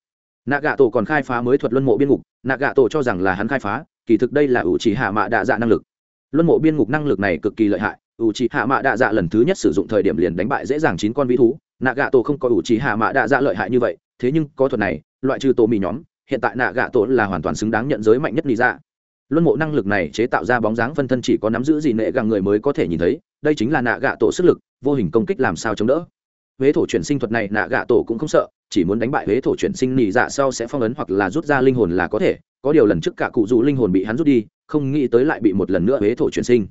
nạ gạ tổ còn khai phá mới thuật luân mộ biên ngục, nạ gạ tổ cho rằng là hắn khai phá, kỳ thực đây là ủ chỉ hạ mạ đạ dạ năng lực. Luân mộ biên ngục năng lực này cực kỳ lợi hại, ủ chỉ hạ mạ đạ dạ lần thứ nhất sử dụng thời điểm liền đánh bại dễ dàng chín con vĩ thú, nạ gạ tổ không có ủ chỉ hạ mạ đạ dạ lợi hại như vậy, thế nhưng có thuật này loại trừ tổ mì nhóm, hiện tại nạ gạ tổ là hoàn toàn xứng đáng nhận giới mạnh nhất lý ra dạ. luân mộ năng lực này chế tạo ra bóng dáng phân thân chỉ có nắm giữ gì nệ gặng người mới có thể nhìn thấy, đây chính là nạ gạ tổ sức lực, vô hình công kích làm sao chống đỡ. Huế thổ chuyển sinh thuật này nạ gạ tổ cũng không sợ, chỉ muốn đánh bại huế thổ chuyển sinh nỉ dạ sau sẽ phong ấn hoặc là rút ra linh hồn là có thể, có điều lần trước cả cụ dù linh hồn bị hắn rút đi, không nghĩ tới lại bị một lần nữa huế thổ chuyển sinh.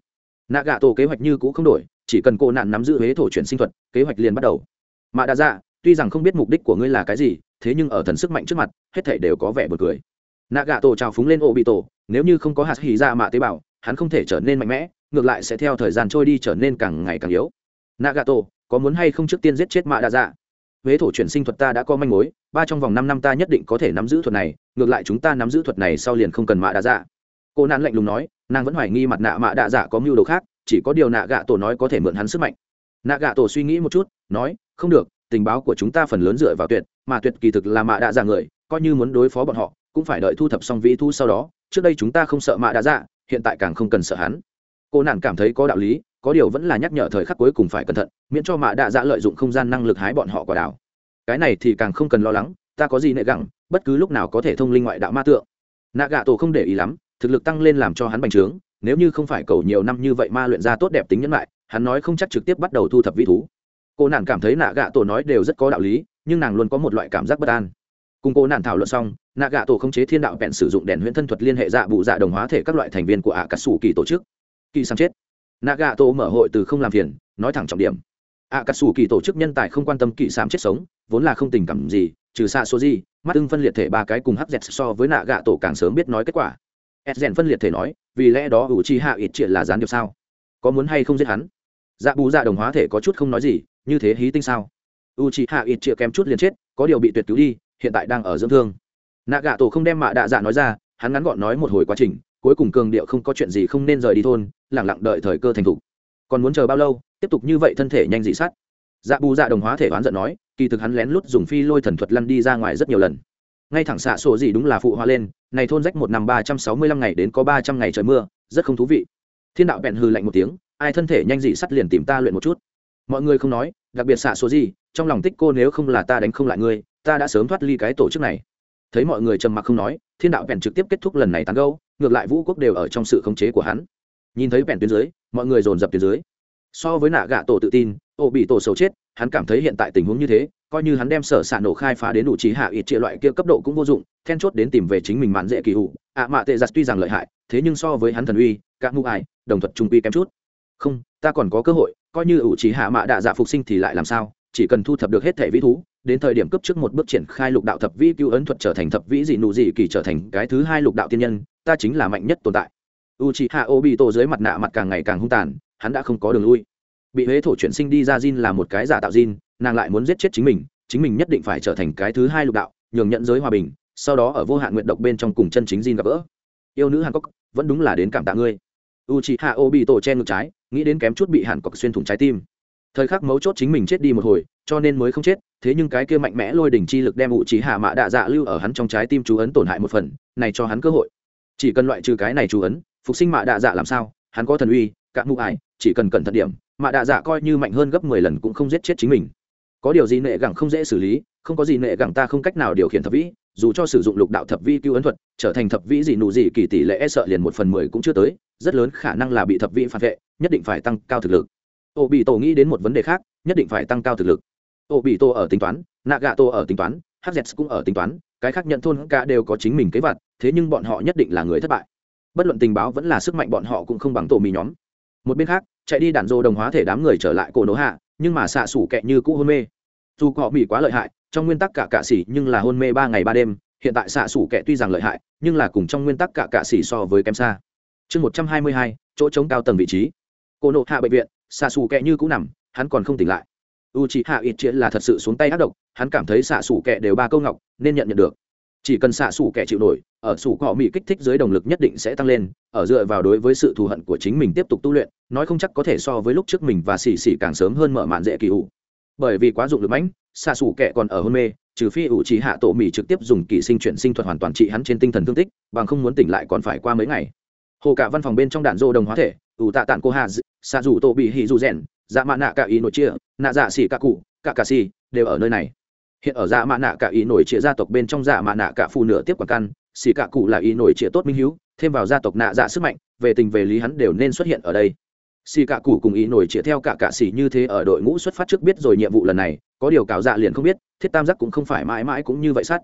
Nạ gạ tổ kế hoạch như cũ không đổi, chỉ cần cô nạn nắm giữ huế thổ chuyển sinh thuật, kế hoạch liền bắt đầu. Mà đa dạ tuy rằng không biết mục đích của ngươi là cái gì thế nhưng ở thần sức mạnh trước mặt, hết thảy đều có vẻ bật cười. Nạ gạ tổ trào phúng lên ô bị tổ nếu như không có hạt hỉ ra mạ tế bào, hắn không thể trở nên mạnh mẽ, ngược lại sẽ theo thời gian trôi đi trở nên càng ngày càng yếu. Nạ gạ tổ có muốn hay không trước tiên giết chết mạ đa dạ huế thổ chuyển sinh thuật ta đã có manh mối, ba trong vòng năm năm ta nhất định có thể nắm giữ thuật này, ngược lại chúng ta nắm giữ thuật này sau liền không cần mạ đa dạ cô nạn lạnh lùng nói, nàng vẫn hoài nghi mặt nạ mạ đa dạ có mưu đồ khác, chỉ có điều nạ gạ tổ nói có thể mượn hắn sức mạnh. Nạ gạ tổ suy nghĩ một chút, nói, không được tình báo của chúng ta phần lớn dựa vào tuyệt, mà tuyệt kỳ thực là mạ đạ dạ người, coi như muốn đối phó bọn họ, cũng phải đợi thu thập xong vĩ thu sau đó, trước đây chúng ta không sợ mạ đạ dạ hiện tại càng không cần sợ hắn. Cô nạn cảm thấy có đạo lý, có điều vẫn là nhắc nhở thời khắc cuối cùng phải cẩn thận, miễn cho mạ đạ dạ lợi dụng không gian năng lực hái bọn họ quả đảo. Cái này thì càng không cần lo lắng, ta có gì nệ gẳng, bất cứ lúc nào có thể thông linh ngoại đạo ma tượng. Nạ gạ tổ không để ý lắm, thực lực tăng lên làm cho hắn bành trướng, nếu như không phải cầu nhiều năm như vậy ma luyện ra tốt đẹp tính nhân lại hắn nói không chắc trực tiếp bắt đầu thu thập vĩ thú cô nàng cảm thấy nạ gạ tổ nói đều rất có đạo lý, nhưng nàng luôn có một loại cảm giác bất an. Cùng cô nàng thảo luận xong, nạ gạ tổ khống chế thiên đạo bèn sử dụng đèn huyễn thân thuật liên hệ dạ bụ dạ đồng hóa thể các loại thành viên của ạ cà sủ kỳ tổ chức. Kỳ sáng chết. Nạ gạ tổ mở hội từ không làm phiền, nói thẳng trọng điểm. Ạ cà sủ kỳ tổ chức nhân tài không quan tâm kỳ sám chết sống, vốn là không tình cảm gì, trừ xa số gì, mắt ưng phân liệt thể ba cái cùng hắc dẹt so với nạ gạ tổ càng sớm biết nói kết quả. Ed rèn phân liệt thể nói, vì lẽ đó ủ chi hạ ít triệt là gián điệp sao? Có muốn hay không giết hắn? Dạ bù dạ đồng hóa thể có chút không nói gì như thế hí tinh sao? U chị hạ ít triệt kém chút liền chết, có điều bị tuyệt cứu đi, hiện tại đang ở dưỡng thương. Nạ gạ tổ không đem mạ đạ dạ nói ra, hắn ngắn gọn nói một hồi quá trình, cuối cùng cường điệu không có chuyện gì không nên rời đi thôn lẳng lặng đợi thời cơ thành thục. Còn muốn chờ bao lâu, tiếp tục như vậy thân thể nhanh dị sát. Dạ bù dạ đồng hóa thể oán giận nói, kỳ thực hắn lén lút dùng phi lôi thần thuật lăn đi ra ngoài rất nhiều lần. Ngay thẳng xạ sổ gì đúng là phụ hoa lên, này thôn rách một năm ba trăm sáu mươi lăm ngày đến có ba trăm ngày trời mưa, rất không thú vị. Thiên đạo bèn hư lạnh một tiếng, ai thân thể nhanh dị sắt liền tìm ta luyện một chút mọi người không nói, đặc biệt xạ số gì, trong lòng tích cô nếu không là ta đánh không lại ngươi, ta đã sớm thoát ly cái tổ chức này. Thấy mọi người trầm mặc không nói, thiên đạo bèn trực tiếp kết thúc lần này tán gâu ngược lại vũ quốc đều ở trong sự khống chế của hắn. Nhìn thấy bèn tuyến dưới, mọi người dồn dập tuyến dưới. So với nạ gạ tổ tự tin, ô bị tổ xấu chết, hắn cảm thấy hiện tại tình huống như thế, coi như hắn đem sở s nổ khai phá đến đủ trí hạ ít chia loại kia cấp độ cũng vô dụng, then chốt đến tìm về chính mình mạn dễ kỳ hụ ạ mạ tệ giặt tuy rằng lợi hại, thế nhưng so với hắn thần uy các ngu ai, đồng thuật trung quy kém chút. Không, ta còn có cơ hội coi như ủ trí hạ mạ đạ dạ phục sinh thì lại làm sao chỉ cần thu thập được hết thể vĩ thú đến thời điểm cấp trước một bước triển khai lục đạo thập vĩ cứu ấn thuật trở thành thập vĩ dị nụ dị kỳ trở thành cái thứ hai lục đạo tiên nhân ta chính là mạnh nhất tồn tại u c hạ ô bị tổ dưới mặt nạ mặt càng ngày càng hung tàn hắn đã không có đường lui bị huế thổ chuyển sinh đi ra Jin là một cái giả tạo Jin, nàng lại muốn giết chết chính mình, chính mình nhất định phải trở thành cái thứ hai lục đạo, nhường nhận giới hòa bình, sau đó ở vô hạn nguyện độc bên trong cùng chân chính Jin gặp gỡ. Yêu nữ Hàn Quốc, vẫn đúng là đến cảm tạ ngươi. Uchiha Obito che ngực trái, nghĩ đến kém chút bị Hàn cọc xuyên thủng trái tim. Thời khắc mấu chốt chính mình chết đi một hồi, cho nên mới không chết, thế nhưng cái kia mạnh mẽ lôi đỉnh chi lực đem vụ trí hạ Mạ Đạ Dạ lưu ở hắn trong trái tim chú ấn tổn hại một phần, này cho hắn cơ hội. Chỉ cần loại trừ cái này chú ấn, phục sinh Mạ Đạ Dạ làm sao? Hắn có thần uy, các mụ ải, chỉ cần cẩn thận điểm, Mạ Đạ Dạ coi như mạnh hơn gấp mười lần cũng không giết chết chính mình. Có điều gì nệ gẳng không dễ xử lý, không có gì nệ gẳng ta không cách nào điều khiển thập vĩ, dù cho sử dụng lục đạo thập vi cứu ấn thuật trở thành thập vĩ gì nụ gì kỳ tỷ lệ e sợ liền một phần mười cũng chưa tới rất lớn khả năng là bị thập vĩ phản vệ, nhất định phải tăng cao thực lực. Ô bị tổ nghĩ đến một vấn đề khác, nhất định phải tăng cao thực lực. Ô bị tổ ở tính toán nạ gạ tổ ở tính toán hz cũng ở tính toán, cái khác nhận thôn cả đều có chính mình kế vật thế nhưng bọn họ nhất định là người thất bại. Bất luận tình báo vẫn là sức mạnh bọn họ cũng không bằng tổ mì nhóm. Một bên khác, chạy đi đạn dô đồng hóa thể đám người trở lại cổ nổ hạ, nhưng mà xạ sủ kẹ như cũ hôn mê. Dù họ bị quá lợi hại, trong nguyên tắc cả cạ xỉ nhưng là hôn mê ba ngày ba đêm, hiện tại xạ xủ kẹ tuy rằng lợi hại, nhưng là cùng trong nguyên tắc cả cạ xỉ so với kém xa chương một trăm hai mươi hai, chỗ trống cao tầng vị trí. Cô nộ hạ bệnh viện, xạ xù kẹ như cũ nằm, hắn còn không tỉnh lại. U c h ị hạ ít chĩa là thật sự xuống tay ác độc, hắn cảm thấy xạ xù kẹ đều ba câu ngọc, nên nhận nhận được. Chỉ cần xạ xù kẹ chịu nổi, ở xù cọ mỹ kích thích dưới động lực nhất định sẽ tăng lên, ở dựa vào đối với sự thù hận của chính mình tiếp tục tu luyện, nói không chắc có thể so với lúc trước mình và xì xì càng sớm hơn mở màn dễ kỳ ủ bởi vì quá dụng lực mãnh, xạ xù kẹ còn ở hôn mê, trừ phi ủ trí hạ tổ mỹ trực tiếp dùng kỳ sinh chuyển sinh thuật hoàn toàn trị hắn trên tinh thần thương tích, bằng không muốn tỉnh lại còn phải qua mấy ngày hồ cả văn phòng bên trong đạn dô đồng hóa thể, ủ tạ tạng cô hà xạ dù tổ bị hì dù rèn dạ mạ nạ cả ý nội chia, nạ dạ xỉ cả cụ, cả cà xì, đều ở nơi này. Hiện ở dạ mạ nạ cả ý nổi chia gia tộc bên trong dạ mạ nạ cả phù nửa tiếp quản căn, xỉ cả cụ là ý nổi chia tốt minh hiếu, thêm vào gia tộc nạ dạ sức mạnh, về tình về lý hắn đều nên xuất hiện ở đây. Xì cả cụ cùng ý nổi chĩa theo cả cạ xỉ như thế ở đội ngũ xuất phát trước biết rồi nhiệm vụ lần này, có điều cáo dạ liền không biết, thiết tam giác cũng không phải mãi mãi cũng như vậy sát.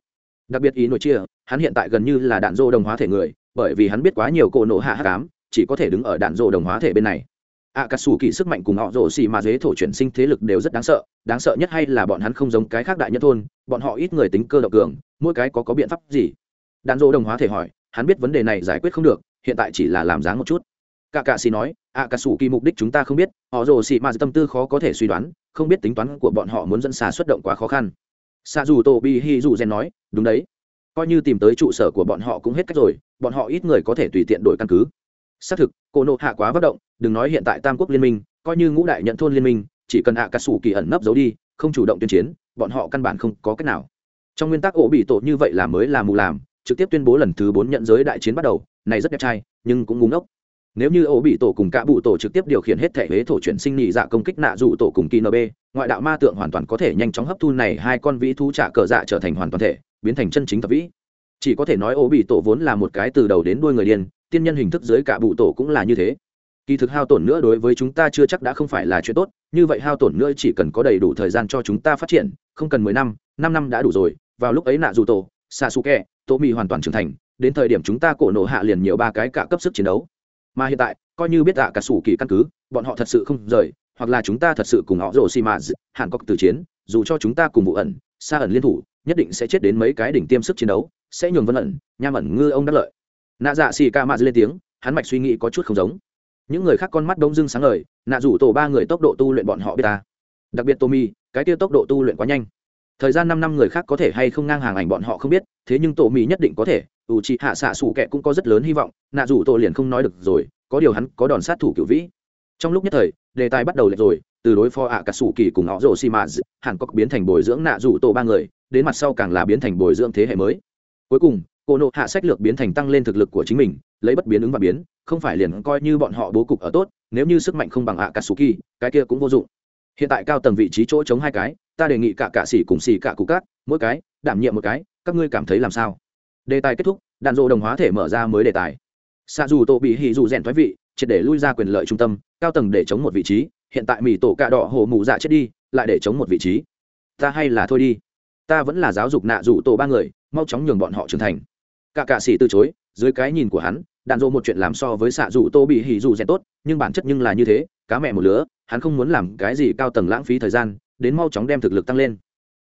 Đặc biệt ý nổi chia, hắn hiện tại gần như là đạn dô đồng hóa thể người bởi vì hắn biết quá nhiều cỗ nổ hạ hạ cám chỉ có thể đứng ở đạn rộ đồng hóa thể bên này. Ạ cà sủ kỳ sức mạnh cùng họ rổ xì mà dế thổ chuyển sinh thế lực đều rất đáng sợ đáng sợ nhất hay là bọn hắn không giống cái khác đại nhất thôn, bọn họ ít người tính cơ động cường, mỗi cái có có biện pháp gì? Đạn rộ đồng hóa thể hỏi, hắn biết vấn đề này giải quyết không được, hiện tại chỉ là làm dáng một chút. Cả cà xì nói ạ cà sủ kỳ mục đích chúng ta không biết, họ rồ xì mà tâm tư khó có thể suy đoán, không biết tính toán của bọn họ muốn dẫn xà xuất động quá khó khăn. Xa dù tô bi hi dù gen nói, đúng đấy coi như tìm tới trụ sở của bọn họ cũng hết cách rồi, bọn họ ít người có thể tùy tiện đổi căn cứ. Xác thực, cô nộ hạ quá vất động, đừng nói hiện tại tam quốc liên minh, coi như ngũ đại nhận thôn liên minh, chỉ cần hạ cà sủ kỳ ẩn nấp giấu đi, không chủ động tuyên chiến, bọn họ căn bản không có cách nào. Trong nguyên tắc ổ bị tổ như vậy là mới là mù làm, trực tiếp tuyên bố lần thứ bốn nhận giới đại chiến bắt đầu, này rất đẹp trai, nhưng cũng ngúng ốc nếu như ổ bị tổ cùng cả bụ tổ trực tiếp điều khiển hết thể huế thổ chuyển sinh nhị dạ công kích nạ dụ tổ cùng kỳ nb ngoại đạo ma tượng hoàn toàn có thể nhanh chóng hấp thu này hai con vĩ thú trả cờ dạ trở thành hoàn toàn thể biến thành chân chính thập vĩ. Chỉ có thể nói ô bị tổ vốn là một cái từ đầu đến đuôi người điên, tiên nhân hình thức dưới cả bụ tổ cũng là như thế. Kỳ thực hao tổn nữa đối với chúng ta chưa chắc đã không phải là chuyện tốt, như vậy hao tổn nữa chỉ cần có đầy đủ thời gian cho chúng ta phát triển, không cần mười năm năm năm đã đủ rồi, vào lúc ấy nạ dù tổ xa su kẹ tổ mì hoàn toàn trưởng thành, đến thời điểm chúng ta cổ nổ hạ liền nhiều ba cái cả cấp sức chiến đấu. Mà hiện tại, coi như biết tạ cả sủ kỳ căn cứ, bọn họ thật sự không rời, hoặc là chúng ta thật sự cùng họ rồ xì mà hàn cốc từ chiến, dù cho chúng ta cùng vụ ẩn xa ẩn liên thủ nhất định sẽ chết đến mấy cái đỉnh tiêm sức chiến đấu, sẽ nhường vân ẩn, nham ẩn ngư ông đắc lợi. Nạ dạ xì ca mạ lên tiếng, hắn mạch suy nghĩ có chút không giống. Những người khác con mắt đông dưng sáng ngời, nạ rủ tổ ba người tốc độ tu luyện bọn họ biết ta. Đặc biệt tô mi cái tiêu tốc độ tu luyện quá nhanh. Thời gian năm năm người khác có thể hay không ngang hàng ảnh bọn họ không biết, thế nhưng tổ mi nhất định có thể. Ủ chị hạ xạ xù kệ cũng có rất lớn hy vọng, nạ rủ tổ liền không nói được rồi, có điều hắn có đòn sát thủ cựu vĩ. Trong lúc nhất thời, đề tài bắt đầu lệch rồi, từ đối phó ạ cả sủ kỳ cùng họ rồ xi mã hẳn có biến thành bồi dưỡng nạ rủ tổ ba người đến mặt sau càng là biến thành bồi dưỡng thế hệ mới. Cuối cùng, cô nộ hạ sách lược biến thành tăng lên thực lực của chính mình, lấy bất biến ứng và biến, không phải liền coi như bọn họ bố cục ở tốt, nếu như sức mạnh không bằng ạ cả sủ kỳ cái kia cũng vô dụng. Hiện tại cao tầng vị trí chỗ chống hai cái, ta đề nghị cả cả xỉ cùng xỉ cả cụ cát, mỗi cái, đảm nhiệm một cái, các ngươi cảm thấy làm sao? Đề tài kết thúc, đạn dộ đồng hóa thể mở ra mới đề tài. Xa dù tổ bị hì dù rèn thoái vị, triệt để lui ra quyền lợi trung tâm, cao tầng để chống một vị trí, hiện tại mỹ tổ cạ đỏ hồ mụ dạ chết đi, lại để chống một vị trí. Ta hay là thôi đi ta vẫn là giáo dục nạ rủ tổ ba người, mau chóng nhường bọn họ trưởng thành. Cả cạ sĩ từ chối, dưới cái nhìn của hắn, đạn dỗ một chuyện làm so với xạ rủ tô bị hỉ rủ rèn tốt, nhưng bản chất nhưng là như thế, cá mẹ một lứa, hắn không muốn làm cái gì cao tầng lãng phí thời gian, đến mau chóng đem thực lực tăng lên.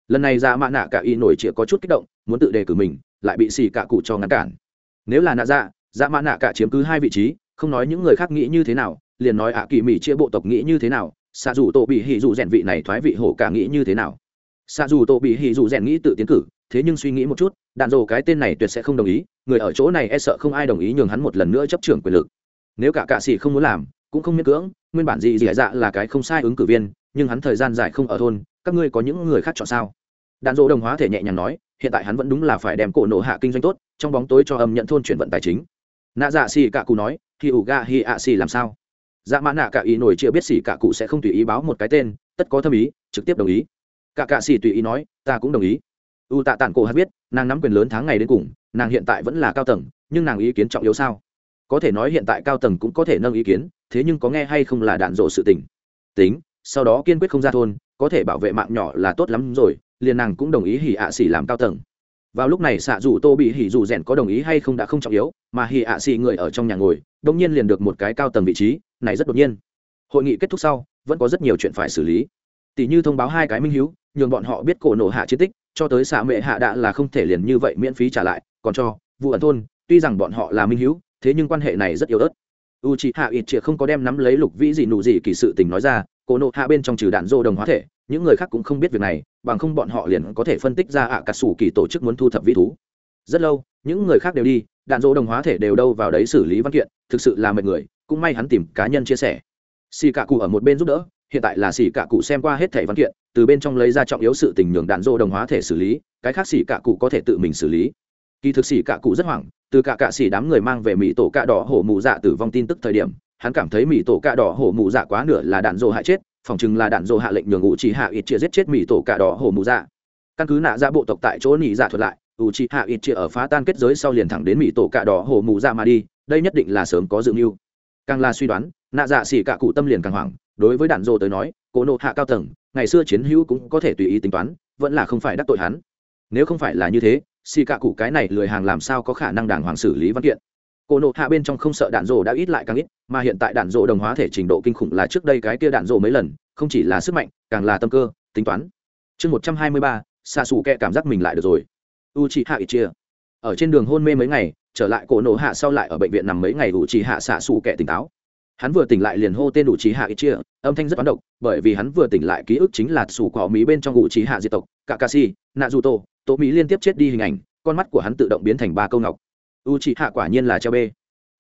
Lần này ra mạ nạ cả y nổi chĩa có chút kích động, muốn tự đề cử mình, lại bị xì cả cụ cho ngăn cản. Nếu là nạ dạ dạ mạ nạ cả chiếm cứ hai vị trí, không nói những người khác nghĩ như thế nào, liền nói ạ kỳ mỹ chia bộ tộc nghĩ như thế nào, xạ rủ tổ bị hỉ dụ rèn vị này thoái vị hổ cả nghĩ như thế nào xạ dù tổ bị hỉ dù rèn nghĩ tự tiến cử, thế nhưng suy nghĩ một chút, đạn dồ cái tên này tuyệt sẽ không đồng ý, người ở chỗ này e sợ không ai đồng ý nhường hắn một lần nữa chấp trưởng quyền lực. Nếu cả cạ sĩ không muốn làm, cũng không miễn cưỡng, nguyên bản gì dì dạ là cái không sai ứng cử viên, nhưng hắn thời gian dài không ở thôn, các ngươi có những người khác chọn sao? Đạn dỗ đồng hóa thể nhẹ nhàng nói, hiện tại hắn vẫn đúng là phải đem cổ nộ hạ kinh doanh tốt, trong bóng tối cho âm nhận thôn chuyển vận tài chính. Nạ dạ xì cả cụ nói thì ủ ga hi ạ xì làm sao? Dạ mã nạ cả ý nổi chưa biết xì cả cụ sẽ không tùy ý báo một cái tên, tất có thâm ý, trực tiếp đồng ý cả cạ xì tùy ý nói, ta cũng đồng ý. U tạ tản cổ hát biết, nàng nắm quyền lớn tháng ngày đến cùng, nàng hiện tại vẫn là cao tầng, nhưng nàng ý kiến trọng yếu sao? Có thể nói hiện tại cao tầng cũng có thể nâng ý kiến, thế nhưng có nghe hay không là đạn dộ sự tình. Tính, sau đó kiên quyết không ra thôn, có thể bảo vệ mạng nhỏ là tốt lắm rồi, liền nàng cũng đồng ý hỉ ạ xỉ làm cao tầng. Vào lúc này xạ dù tô bị hỉ dù rèn có đồng ý hay không đã không trọng yếu, mà hỉ ạ xỉ người ở trong nhà ngồi đông nhiên liền được một cái cao tầng vị trí, này rất đột nhiên. Hội nghị kết thúc sau, vẫn có rất nhiều chuyện phải xử lý tỷ như thông báo hai cái minh hiếu, nhường bọn họ biết cổ nổ hạ chiến tích, cho tới xạ mệ hạ đạ là không thể liền như vậy miễn phí trả lại. Còn cho vụ ẩn thôn, tuy rằng bọn họ là minh hiếu, thế nhưng quan hệ này rất yếu ớt. U c h ị hạ ít chĩa không có đem nắm lấy lục vĩ gì nụ gì kỳ sự tình nói ra, cổ nộ hạ bên trong trừ đạn dô đồng hóa thể, những người khác cũng không biết việc này, bằng không bọn họ liền có thể phân tích ra ạ cả sủ kỳ tổ chức muốn thu thập vĩ thú. Rất lâu, những người khác đều đi, đạn dỗ đồng hóa thể đều đâu vào đấy xử lý văn kiện, thực sự là mệt người, cũng may hắn tìm cá nhân chia sẻ. Xì cả cụ ở một bên giúp đỡ hiện tại là xỉ cạ cụ xem qua hết thẻ văn kiện, từ bên trong lấy ra trọng yếu sự tình nhường đạn dô đồng hóa thể xử lý, cái khác xỉ cạ cụ có thể tự mình xử lý. Kỳ thực xỉ cạ cụ rất hoảng, từ cả cạ xỉ đám người mang về mỹ tổ cạ đỏ hổ mù dạ tử vong tin tức thời điểm, hắn cảm thấy mỹ tổ cạ đỏ hổ mù dạ quá nửa là đạn dô hại chết phòng chừng là đạn dô hạ lệnh nhường ngụ chỉ hạ ít chia giết chết mỹ tổ cạ đỏ hổ mù dạ. Căn cứ nạ ra bộ tộc tại chỗ nỉ dạ thuật lại u chi hạ ít chia ở phá tan kết giới sau liền thẳng đến mỹ tổ cạ đỏ hổ mù dạ mà đi, đây nhất định là sớm có dự mưu. Càng là suy đoán, nạ dạ xỉ cạ cụ tâm liền càng hoảng đối với đạn dô tới nói, cổ nộ hạ cao tầng, ngày xưa chiến hữu cũng có thể tùy ý tính toán, vẫn là không phải đắc tội hắn. Nếu không phải là như thế, xì cạ cụ cái này lười hàng làm sao có khả năng đàng hoàng xử lý văn kiện? Cổ nộ hạ bên trong không sợ đạn dỗ đã ít lại càng ít, mà hiện tại đạn dỗ đồng hóa thể trình độ kinh khủng là trước đây cái kia đạn dỗ mấy lần, không chỉ là sức mạnh, càng là tâm cơ, tính toán. Chương một trăm hai mươi ba xa xù kẹ cảm giác mình lại được rồi. U chị hạ ít chia ở trên đường hôn mê mấy ngày, trở lại cổ nộ hạ sau lại ở bệnh viện nằm mấy ngày u chị hạ xạ xù kẹ tỉnh táo hắn vừa tỉnh lại liền hô tên đủ trí hạ ít chia âm thanh rất toán độc bởi vì hắn vừa tỉnh lại ký ức chính là sủ cỏ mỹ bên trong u trí hạ diệt tộc kakashi tô, tổ mỹ liên tiếp chết đi hình ảnh con mắt của hắn tự động biến thành ba câu ngọc. U trí hạ quả nhiên là treo bê.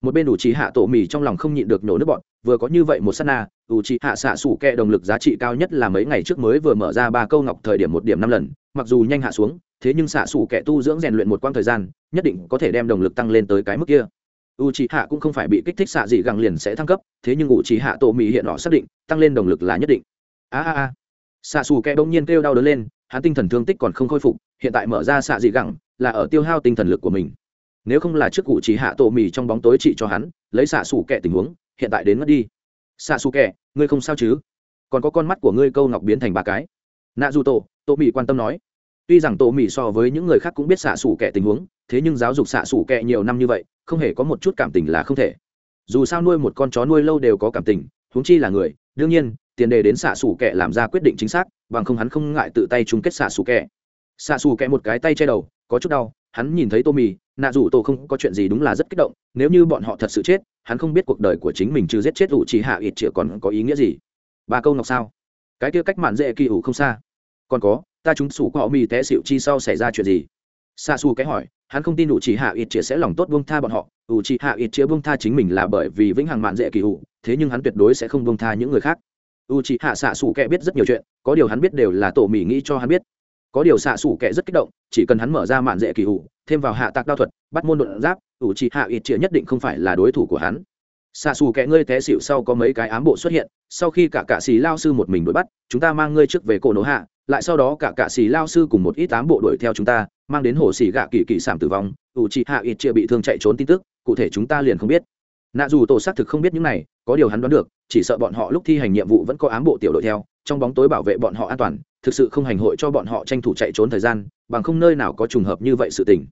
Một bên u trí hạ tổ mỹ trong lòng không nhịn được nổ nước bọn vừa có như vậy một s á t na u trí hạ xạ sủ kẹ động lực giá trị cao nhất là mấy ngày trước mới vừa mở ra ba câu ngọc thời điểm một điểm năm lần mặc dù nhanh hạ xuống thế nhưng xạ sủ kẹ tu dưỡng rèn luyện một quãng thời gian nhất định có thể đem động lực tăng lên tới cái mức kia u chị hạ cũng không phải bị kích thích xạ dị gẳng liền sẽ thăng cấp, thế nhưng u chị hạ tổ mỹ hiện họ xác định, tăng lên động lực là nhất định. A a a. Xạ xù kẹ bỗng nhiên kêu đau đớn lên, hắn tinh thần thương tích còn không khôi phục, hiện tại mở ra xạ dị gẳng, là ở tiêu hao tinh thần lực của mình. Nếu không là trước cụ chỉ hạ tổ mì trong bóng tối trị cho hắn, lấy xạ xù kẹ tình huống, hiện tại đến mất đi. Xạ xù kẹ ngươi không sao chứ? Còn có con mắt của ngươi câu ngọc biến thành ba cái. Nạ dù tổ tổ mì quan tâm nói. Tuy rằng tổ mì so với những người khác cũng biết xạ xù kẹ tình huống thế nhưng giáo dục xạ xủ kẹ nhiều năm như vậy, không hề có một chút cảm tình là không thể. Dù sao nuôi một con chó nuôi lâu đều có cảm tình, huống chi là người, đương nhiên, tiền đề đến xạ xủ kẹ làm ra quyết định chính xác, bằng không hắn không ngại tự tay chung kết xạ xù kẹ. Xạ xù kẹ một cái tay che đầu, có chút đau, hắn nhìn thấy tô mì nạ dù tổ không có chuyện gì đúng là rất kích động, nếu như bọn họ thật sự chết, hắn không biết cuộc đời của chính mình trừ giết chết ủ chỉ hạ ít chĩa còn có ý nghĩa gì. Ba câu ngọc sao? Cái kia cách mạn dễ kỳ ủ không xa. Còn có, ta chúng sủ của họ mì té xịu chi sau xảy ra chuyện gì? Xa xù cái hỏi hắn không tin ủ chỉ hạ ít chia sẽ lòng tốt buông tha bọn họ, ủ chỉ hạ ít chia buông tha chính mình là bởi vì vĩnh hằng mạn dễ kỳ ủ, thế nhưng hắn tuyệt đối sẽ không buông tha những người khác. u chỉ hạ xạ xủ kẹ biết rất nhiều chuyện, có điều hắn biết đều là tổ mỹ nghĩ cho hắn biết. có điều xạ xủ kệ rất kích động, chỉ cần hắn mở ra mạn dễ kỳ ủ, thêm vào hạ tạc đao thuật, bắt môn đột giáp, ủ chỉ hạ ít chia nhất định không phải là đối thủ của hắn. xạ xù kẻ ngươi té xịu sau có mấy cái ám bộ xuất hiện, sau khi cả cạ xì lao sư một mình đuổi bắt, chúng ta mang ngươi trước về cổ nổ hạ lại sau đó cả cạ xì lao sư cùng một ít tám bộ đuổi theo chúng ta, mang đến hồ xì gạ kỳ kỳ sảm tử vong u chị hạ ít chia bị thương chạy trốn tin tức, cụ thể chúng ta liền không biết. Nạ dù tổ xác thực không biết những này, có điều hắn đoán được, chỉ sợ bọn họ lúc thi hành nhiệm vụ vẫn có ám bộ tiểu đội theo, trong bóng tối bảo vệ bọn họ an toàn, thực sự không hành hội cho bọn họ tranh thủ chạy trốn thời gian, bằng không nơi nào có trùng hợp như vậy sự tình.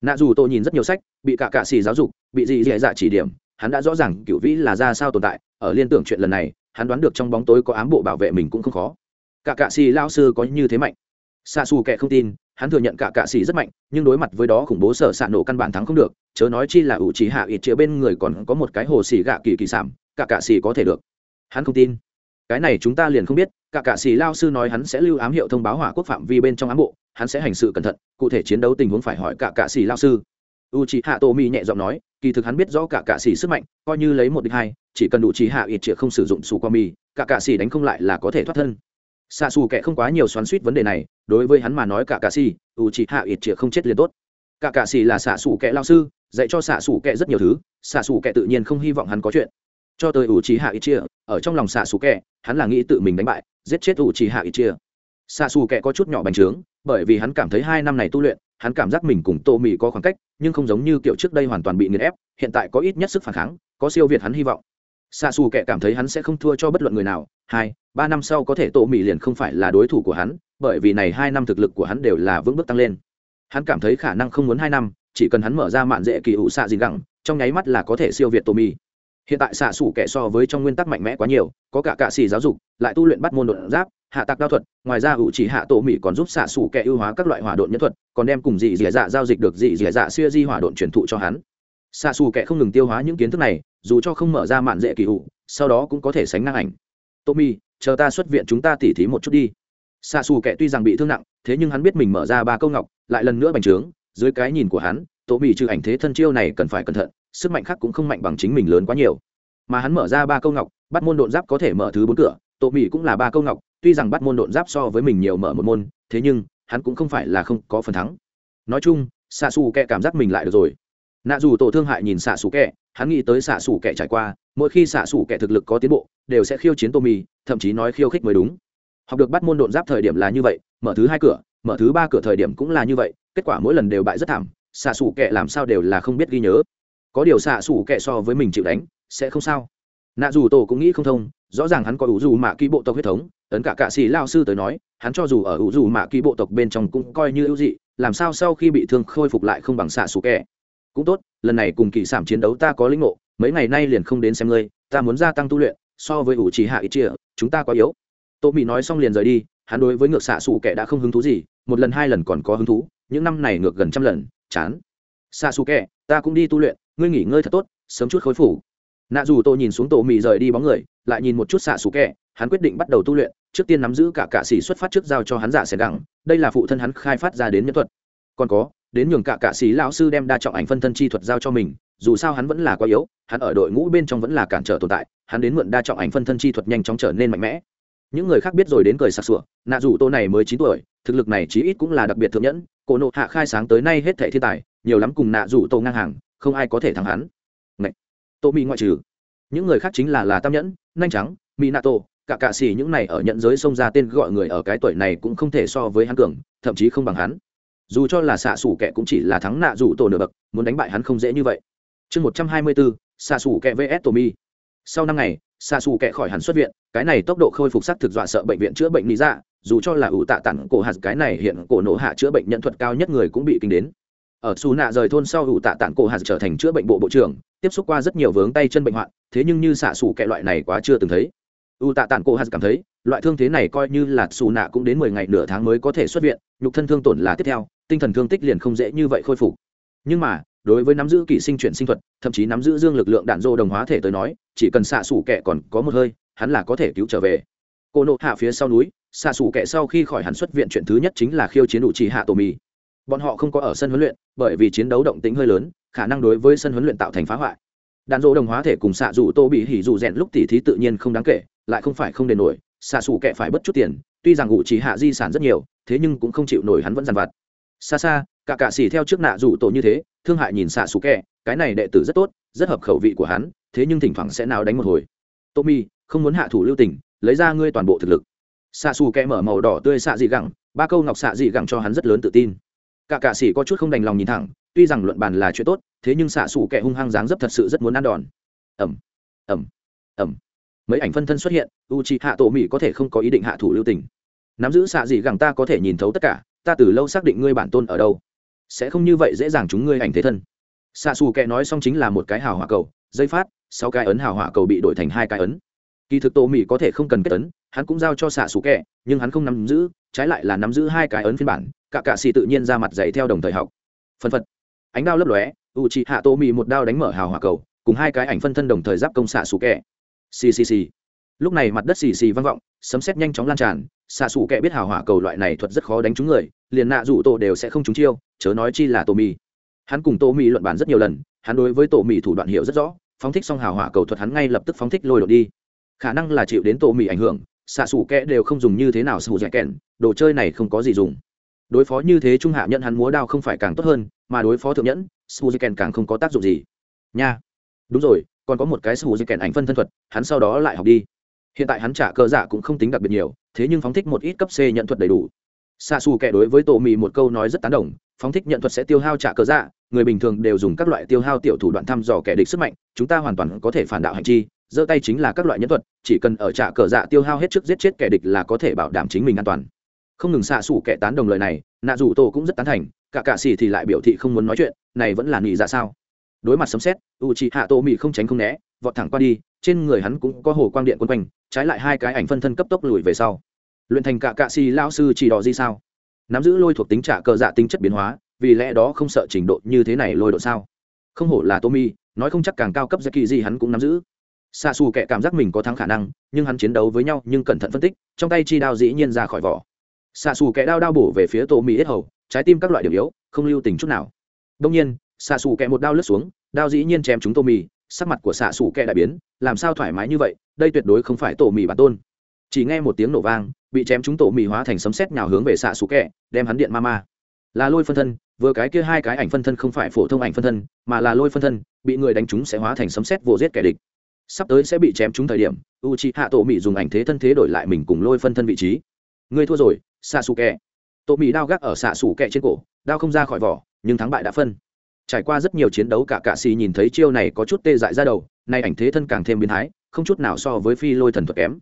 Nạ dù tôi nhìn rất nhiều sách, bị cả cạ xì giáo dục, bị dị dị dạ chỉ điểm, hắn đã rõ ràng cựu vĩ là ra sao tồn tại, ở liên tưởng chuyện lần này, hắn đoán được trong bóng tối có ám bộ bảo vệ mình cũng không khó cả cạ xì lao sư có như thế mạnh. Xa xù kệ không tin, hắn thừa nhận cả cạ xì rất mạnh, nhưng đối mặt với đó khủng bố sở s nổ căn bản thắng không được, chớ nói chi là ủ trí hạ ít chĩa bên người còn có một cái hồ xì gạ kỳ kỳ sảm cả cạ xì có thể được. Hắn không tin. Cái này chúng ta liền không biết, cả cạ xì lao sư nói hắn sẽ lưu ám hiệu thông báo hỏa quốc phạm vi bên trong ám bộ, hắn sẽ hành sự cẩn thận, cụ thể chiến đấu tình huống phải hỏi cả cạ xì lao sư. U c h hạ tô mi nhẹ giọng nói, kỳ thực hắn biết rõ cả cạ xì sức mạnh, coi như lấy một địch hai, chỉ cần đủ trí hạ ít chĩa không sử dụng xù qua mi cả cạ xì đánh không lại là có thể thoát thân xạ xù kệ không quá nhiều xoắn suýt vấn đề này đối với hắn mà nói cả cà xì u c hạ ít chĩa không chết liền tốt. Cả cà xì là xạ xù kệ lao sư dạy cho xạ xù kệ rất nhiều thứ xạ xù kệ tự nhiên không hy vọng hắn có chuyện. Cho tới ủ trí hạ ít chia ở trong lòng xạ xù kệ, hắn là nghĩ tự mình đánh bại giết chết ủ trí hạ ít chia xạ xù kệ có chút nhỏ bành trướng bởi vì hắn cảm thấy hai năm này tu luyện hắn cảm giác mình cùng tô mì có khoảng cách nhưng không giống như kiểu trước đây hoàn toàn bị nghiền ép hiện tại có ít nhất sức phản kháng có siêu việt hắn hy vọng xạ xù kệ cảm thấy hắn sẽ không thua cho bất luận người nào. Hai, ba năm sau có thể tô mỹ liền không phải là đối thủ của hắn, bởi vì này hai năm thực lực của hắn đều là vững bước tăng lên. Hắn cảm thấy khả năng không muốn hai năm, chỉ cần hắn mở ra mạn dễ kỳ ủ xạ gì gẳng, trong nháy mắt là có thể siêu việt tô mì hiện tại xạ xủ kẻ so với trong nguyên tắc mạnh mẽ quá nhiều, có cả cạ xì giáo dục, lại tu luyện bắt môn đột giáp, hạ tạc đao thuật, ngoài ra ủ chỉ hạ tổ mỹ còn giúp xạ xủ kẻ ưu hóa các loại hỏa độn nhân thuật, còn đem cùng dị dị dạ giao dịch được dị dị dạ xuya di hỏa độn truyền thụ cho hắn. Xạ xù kẻ không ngừng tiêu hóa những kiến thức này dù cho không mở ra mạn dễ kỳ hụ sau đó cũng có thể sánh ngang ảnh. Tommy chờ ta xuất viện chúng ta tỉ thí một chút đi. Xa xù kệ tuy rằng bị thương nặng, thế nhưng hắn biết mình mở ra ba câu ngọc, lại lần nữa bành trướng. Dưới cái nhìn của hắn tổ mỹ trừ ảnh thế thân chiêu này cần phải cẩn thận, sức mạnh khác cũng không mạnh bằng chính mình lớn quá nhiều. Mà hắn mở ra ba câu ngọc, bắt môn độn giáp có thể mở thứ bốn cửa tổ mỹ cũng là ba câu ngọc, tuy rằng bắt môn độn giáp so với mình nhiều mở một môn, thế nhưng, hắn cũng không phải là không có phần thắng. Nói chung xạ xù kệ cảm giác mình lại được rồi. Nạ dù tổ thương hại nhìn xạ xù kệ hắn nghĩ tới xạ xủ kẻ trải qua, mỗi khi xạ xủ kẻ thực lực có tiến bộ, đều sẽ khiêu chiến tô mì thậm chí nói khiêu khích mới đúng. Học được bắt môn độn giáp thời điểm là như vậy, mở thứ hai cửa, mở thứ ba cửa thời điểm cũng là như vậy, kết quả mỗi lần đều bại rất thảm, xạ xủ kẻ làm sao đều là không biết ghi nhớ. Có điều xạ xủ kệ so với mình chịu đánh, sẽ không sao. Nạ dù tổ cũng nghĩ không thông, rõ ràng hắn có ủ dù mạ ký bộ tộc huyết thống, ấn cả cạ xì lao sư tới nói, hắn cho dù ở ủ dù mạ ký bộ tộc bên trong cũng coi như ưu dị, làm sao sau khi bị thương khôi phục lại không bằng xạ xù kệ cũng tốt, lần này cùng kỳ sảm chiến đấu ta có lĩnh ngộ, mấy ngày nay liền không đến xem ngươi, ta muốn gia tăng tu luyện, so với ủ trì hạ ít chia, chúng ta quá yếu. Tô mỹ nói xong liền rời đi, hắn đối với ngược xạ xù Kẻ đã không hứng thú gì, một lần hai lần còn có hứng thú, những năm này ngược gần trăm lần, chán. Xạ xù Kẻ, ta cũng đi tu luyện, ngươi nghỉ ngơi thật tốt, sớm chút khối phủ nạ dù tôi nhìn xuống tổ mì rời đi bóng người, lại nhìn một chút xạ xù Kẻ, hắn quyết định bắt đầu tu luyện, trước tiên nắm giữ cả cạ xỉ xuất phát trước giao cho hắn giả xẻ gẳng đây là phụ thân hắn khai phát ra đến nhân thuật. Còn có đến nhường cả cạ sĩ lão sư đem đa trọng ảnh phân thân chi thuật giao cho mình, dù sao hắn vẫn là quá yếu, hắn ở đội ngũ bên trong vẫn là cản trở tồn tại, hắn đến mượn đa trọng ảnh phân thân chi thuật nhanh chóng trở nên mạnh mẽ. Những người khác biết rồi đến cười sặc sụa, nạ dù tô này mới chín tuổi, thực lực này chí ít cũng là đặc biệt thượng nhẫn, cổ nộ hạ khai sáng tới nay hết thệ thiên tài, nhiều lắm cùng nạ dù tô ngang hàng, không ai có thể thắng hắn. Ngậy! tô mỹ ngoại trừ. Những người khác chính là là tam nhẫn nhanh trắng mỹ nato cả cạ xỉ những này ở nhận giới xông ra tên gọi người ở cái tuổi này cũng không thể so với hắn cường, thậm chí không bằng hắn dù cho là xạ xủ kẻ cũng chỉ là thắng nạ dù tổ nửa bậc, muốn đánh bại hắn không dễ như vậy. Chương một trăm hai mươi bốn, xạ xủ kẻ vs tổ mi. Sau năm ngày, xạ xù kẻ khỏi hẳn xuất viện, cái này tốc độ khôi phục sắc thực dọa sợ bệnh viện chữa bệnh lý dạ. dù cho là ủ tạ tặng cổ hạt, cái này hiện cổ nổ hạ chữa bệnh nhận thuật cao nhất người cũng bị kinh đến. Ở xù nạ rời thôn sau ủ tạ tặng cổ hạt trở thành chữa bệnh bộ bộ trưởng, tiếp xúc qua rất nhiều vướng tay chân bệnh hoạn, thế nhưng như xạ xù kẻ loại này quá chưa từng thấy u tạ tản cổ hạt cảm thấy, loại thương thế này coi như là xù nạ cũng đến mười ngày nửa tháng mới có thể xuất viện, nhục thân thương tổn là tiếp theo, tinh thần thương tích liền không dễ như vậy khôi phục. Nhưng mà, đối với nắm giữ kỳ sinh chuyển sinh thuật, thậm chí nắm giữ dương lực lượng đạn dô đồng hóa thể tới nói, chỉ cần xạ xủ kẻ còn có một hơi, hắn là có thể cứu trở về. Cô nộ hạ phía sau núi, xạ xủ kẻ sau khi khỏi hắn xuất viện chuyện thứ nhất chính là khiêu chiến đủ trì hạ tổ mì. Bọn họ không có ở sân huấn luyện, bởi vì chiến đấu động tính hơi lớn, khả năng đối với sân huấn luyện tạo thành phá hoại đạn dỗ đồng hóa thể cùng xạ dù tô bị hỉ dù rèn lúc tỉ thí tự nhiên không đáng kể, lại không phải không đền nổi, xạ xù kệ phải bất chút tiền, tuy rằng ngụ chỉ hạ di sản rất nhiều, thế nhưng cũng không chịu nổi hắn vẫn dằn vặt. Xa xa, cả cạ xỉ theo trước nạ dù tổ như thế, thương hại nhìn xạ xù kệ cái này đệ tử rất tốt, rất hợp khẩu vị của hắn, thế nhưng thỉnh thoảng sẽ nào đánh một hồi. Tommy không muốn hạ thủ lưu tình, lấy ra ngươi toàn bộ thực lực. Xạ xù kệ mở màu đỏ tươi xạ dị gẳng, ba câu ngọc xạ dị gẳng cho hắn rất lớn tự tin. Cả cạ xỉ có chút không đành lòng nhìn thẳng tuy rằng luận bàn là chuyện tốt, thế nhưng xạ xù kẻ hung hăng dáng dấp thật sự rất muốn ăn đòn. Ẩm ẩm ẩm. Mấy ảnh phân thân xuất hiện u c h i hạ tổ mỹ có thể không có ý định hạ thủ lưu tình. Nắm giữ xạ gì gẳng ta có thể nhìn thấu tất cả, ta từ lâu xác định ngươi bản tôn ở đâu. Sẽ không như vậy dễ dàng chúng ngươi ảnh thế thân. Xạ xù kẻ nói xong chính là một cái hào hỏa cầu dây phát sau cái ấn hào hỏa cầu bị đổi thành hai cái ấn. Kỳ thực tổ mỹ có thể không cần kết ấn, hắn cũng giao cho xạ xù kẻ, nhưng hắn không nắm giữ, trái lại là nắm giữ hai cái ấn phiên bản, cả cạ xì tự nhiên ra mặt dạy theo đồng thời học. Phân phật ánh đao lấp lóe u chị hạ tô mì một đao đánh mở hào hỏa cầu, cùng hai cái ảnh phân thân đồng thời giáp công xạ xù kẹ xì xì xì. Lúc này mặt đất xì xì vang vọng, sấm xét nhanh chóng lan tràn xạ xù kẹ biết hào hỏa cầu loại này thuật rất khó đánh trúng người, liền nạ rủ tổ đều sẽ không trúng chiêu, chớ nói chi là tô mì hắn cùng tô mì luận bàn rất nhiều lần, hắn đối với tổ mì thủ đoạn hiểu rất rõ, phóng thích xong hào hỏa cầu thuật hắn ngay lập tức phóng thích lôi đột đi. Khả năng là chịu đến tổ mì ảnh hưởng xạ xù kẹ đều không dùng như thế nào sù dẻ kèn đồ chơi này không có gì dùng đối phó như thế trung hạ nhận hắn múa đao không phải càng tốt hơn, mà đối phó thượng nhẫn suzuken càng không có tác dụng gì. Nha. Đúng rồi, còn có một cái suzuken ảnh phân thân thuật, hắn sau đó lại học đi. Hiện tại hắn trả cơ dạ cũng không tính đặc biệt nhiều, thế nhưng phóng thích một ít cấp c nhận thuật đầy đủ. Xa xù kẻ đối với tổ mì một câu nói rất tán đồng, phóng thích nhận thuật sẽ tiêu hao trả cơ dạ người bình thường đều dùng các loại tiêu hao tiểu thủ đoạn thăm dò kẻ địch sức mạnh, chúng ta hoàn toàn có thể phản đạo hành chi, giơ tay chính là các loại nhân thuật, chỉ cần ở trả cờ dạ tiêu hao hết trước giết chết kẻ địch là có thể bảo đảm chính mình an toàn không ngừng xạ xủ kẻ tán đồng lời này nạ dù tổ cũng rất tán thành cả cạ xì thì lại biểu thị không muốn nói chuyện này vẫn là nghỉ dạ sao? Đối mặt sấm xét u chị hạ tổ mỹ không tránh không né vọt thẳng qua đi trên người hắn cũng có hồ quang điện quân quanh trái lại hai cái ảnh phân thân cấp tốc lùi về sau. Luyện thành cả cạ xì lao sư chỉ đỏ gì sao? Nắm giữ lôi thuộc tính trả cờ dạ tính chất biến hóa vì lẽ đó không sợ trình độ như thế này lôi độ sao? Không hổ là tô mị, nói không chắc càng cao cấp ra kỳ gì hắn cũng nắm giữ. Xa xù kệ cảm giác mình có thắng khả năng nhưng hắn chiến đấu với nhau nhưng cẩn thận phân tích trong tay chi đao dĩ nhiên ra khỏi vỏ xạ xù kẻ đao đao bổ về phía tổ mỹ ít hầu, trái tim các loại điểm yếu, không lưu tình chút nào. Đông nhiên, xạ xù kẻ một đao lướt xuống, đao dĩ nhiên chém chúng tô mì sắc mặt của xạ xù kẻ đại biến, làm sao thoải mái như vậy, đây tuyệt đối không phải tổ mì bản tôn. Chỉ nghe một tiếng nổ vang, bị chém chúng tổ mì hóa thành sấm sét nhào hướng về xạ xù kẻ, đem hắn điện ma ma. Là lôi phân thân, vừa cái kia hai cái ảnh phân thân không phải phổ thông ảnh phân thân, mà là lôi phân thân, bị người đánh chúng sẽ hóa thành sấm sét vô giết kẻ địch. Sắp tới sẽ bị chém chúng thời điểm u c h hạ tổ mỹ dùng ảnh thế thân thế đổi lại mình cùng lôi phân thân vị trí. Ngươi thua rồi xạ xù kẹ tổ mỹ đao gác ở xạ xù kẹ trên cổ, đao không ra khỏi vỏ, nhưng thắng bại đã phân. Trải qua rất nhiều chiến đấu, cả cạ xì nhìn thấy chiêu này có chút tê dại ra đầu, nay ảnh thế thân càng thêm biến thái, không chút nào so với phi lôi thần thuật kém.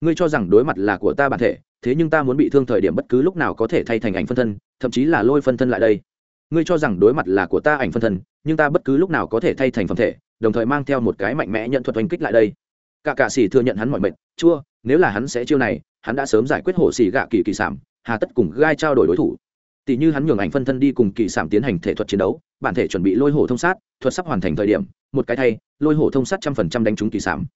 Ngươi cho rằng đối mặt là của ta bản thể, thế nhưng ta muốn bị thương thời điểm bất cứ lúc nào có thể thay thành ảnh phân thân, thậm chí là lôi phân thân lại đây. Ngươi cho rằng đối mặt là của ta ảnh phân thân, nhưng ta bất cứ lúc nào có thể thay thành phẩm thể, đồng thời mang theo một cái mạnh mẽ nhận thuật oanh kích lại đây. Cả cạ xì thừa nhận hắn mọi mệnh, chua nếu là hắn sẽ chiêu này, hắn đã sớm giải quyết hồ xì gạ kỳ kỳ sảm, hà tất cùng gai trao đổi đối thủ. Tỷ như hắn nhường ảnh phân thân đi cùng kỳ sảm tiến hành thể thuật chiến đấu, bản thể chuẩn bị lôi hổ thông sát, thuật sắp hoàn thành thời điểm, một cái thay, lôi hổ thông sát trăm phần trăm đánh trúng kỳ sảm.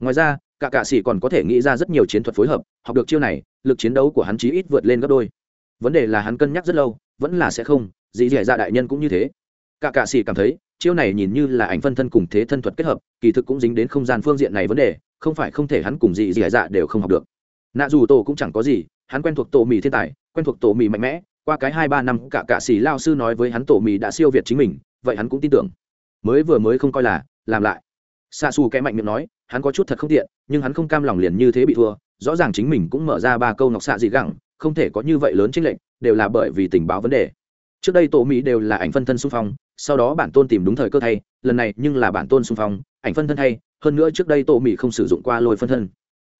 Ngoài ra, cả cạ sĩ còn có thể nghĩ ra rất nhiều chiến thuật phối hợp, học được chiêu này, lực chiến đấu của hắn chí ít vượt lên gấp đôi. Vấn đề là hắn cân nhắc rất lâu, vẫn là sẽ không, dì dẻ ra dạ đại nhân cũng như thế. Cả cạ sĩ cảm thấy, chiêu này nhìn như là ảnh phân thân cùng thế thân thuật kết hợp, kỳ thực cũng dính đến không gian phương diện này vấn đề không phải không thể hắn cùng gì gì dạ đều không học được. Nạ dù tổ cũng chẳng có gì, hắn quen thuộc tổ mì thiên tài, quen thuộc tổ mì mạnh mẽ, qua cái hai ba năm cả cạ sĩ lao sư nói với hắn tổ mì đã siêu việt chính mình, vậy hắn cũng tin tưởng. Mới vừa mới không coi là, làm lại. Xa xù kẽ mạnh miệng nói, hắn có chút thật không tiện, nhưng hắn không cam lòng liền như thế bị thua, rõ ràng chính mình cũng mở ra ba câu ngọc xạ dị gẳng, không thể có như vậy lớn tranh lệch, đều là bởi vì tình báo vấn đề. Trước đây tổ mỹ đều là ảnh phân thân xung phong, sau đó bản tôn tìm đúng thời cơ thay, lần này nhưng là bản tôn xung phong, ảnh phân thân thay hơn nữa trước đây tổ mỹ không sử dụng qua lôi phân thân.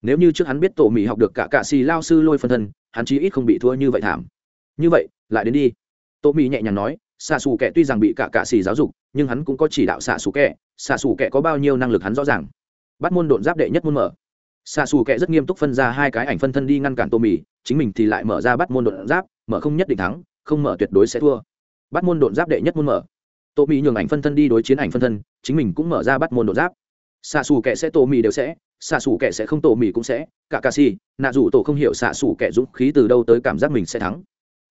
Nếu như trước hắn biết tổ mỹ học được cả cạ xì lao sư lôi phân thân, hắn chí ít không bị thua như vậy thảm. Như vậy, lại đến đi. Tổ mỹ nhẹ nhàng nói, xạ xù kẻ tuy rằng bị cả cạ xì giáo dục, nhưng hắn cũng có chỉ đạo xạ xù kẻ. Xạ xù kẻ có bao nhiêu năng lực hắn rõ ràng. Bắt môn độn giáp đệ nhất môn mở. Xạ xù kẻ rất nghiêm túc phân ra hai cái ảnh phân thân đi ngăn cản tô mì, chính mình thì lại mở ra bắt môn độn giáp, mở không nhất định thắng, không mở tuyệt đối sẽ thua. Bắt môn độn giáp đệ nhất môn mở. Tô mì nhường ảnh phân thân đi đối chiến ảnh phân thân, chính mình cũng mở ra bắt môn độn giáp xạ xù kẻ sẽ tổ mì đều sẽ, xạ xù kẻ sẽ không tổ mì cũng sẽ, cả cà si nạ dù tổ không hiểu xạ xù kẻ dũng khí từ đâu tới cảm giác mình sẽ thắng.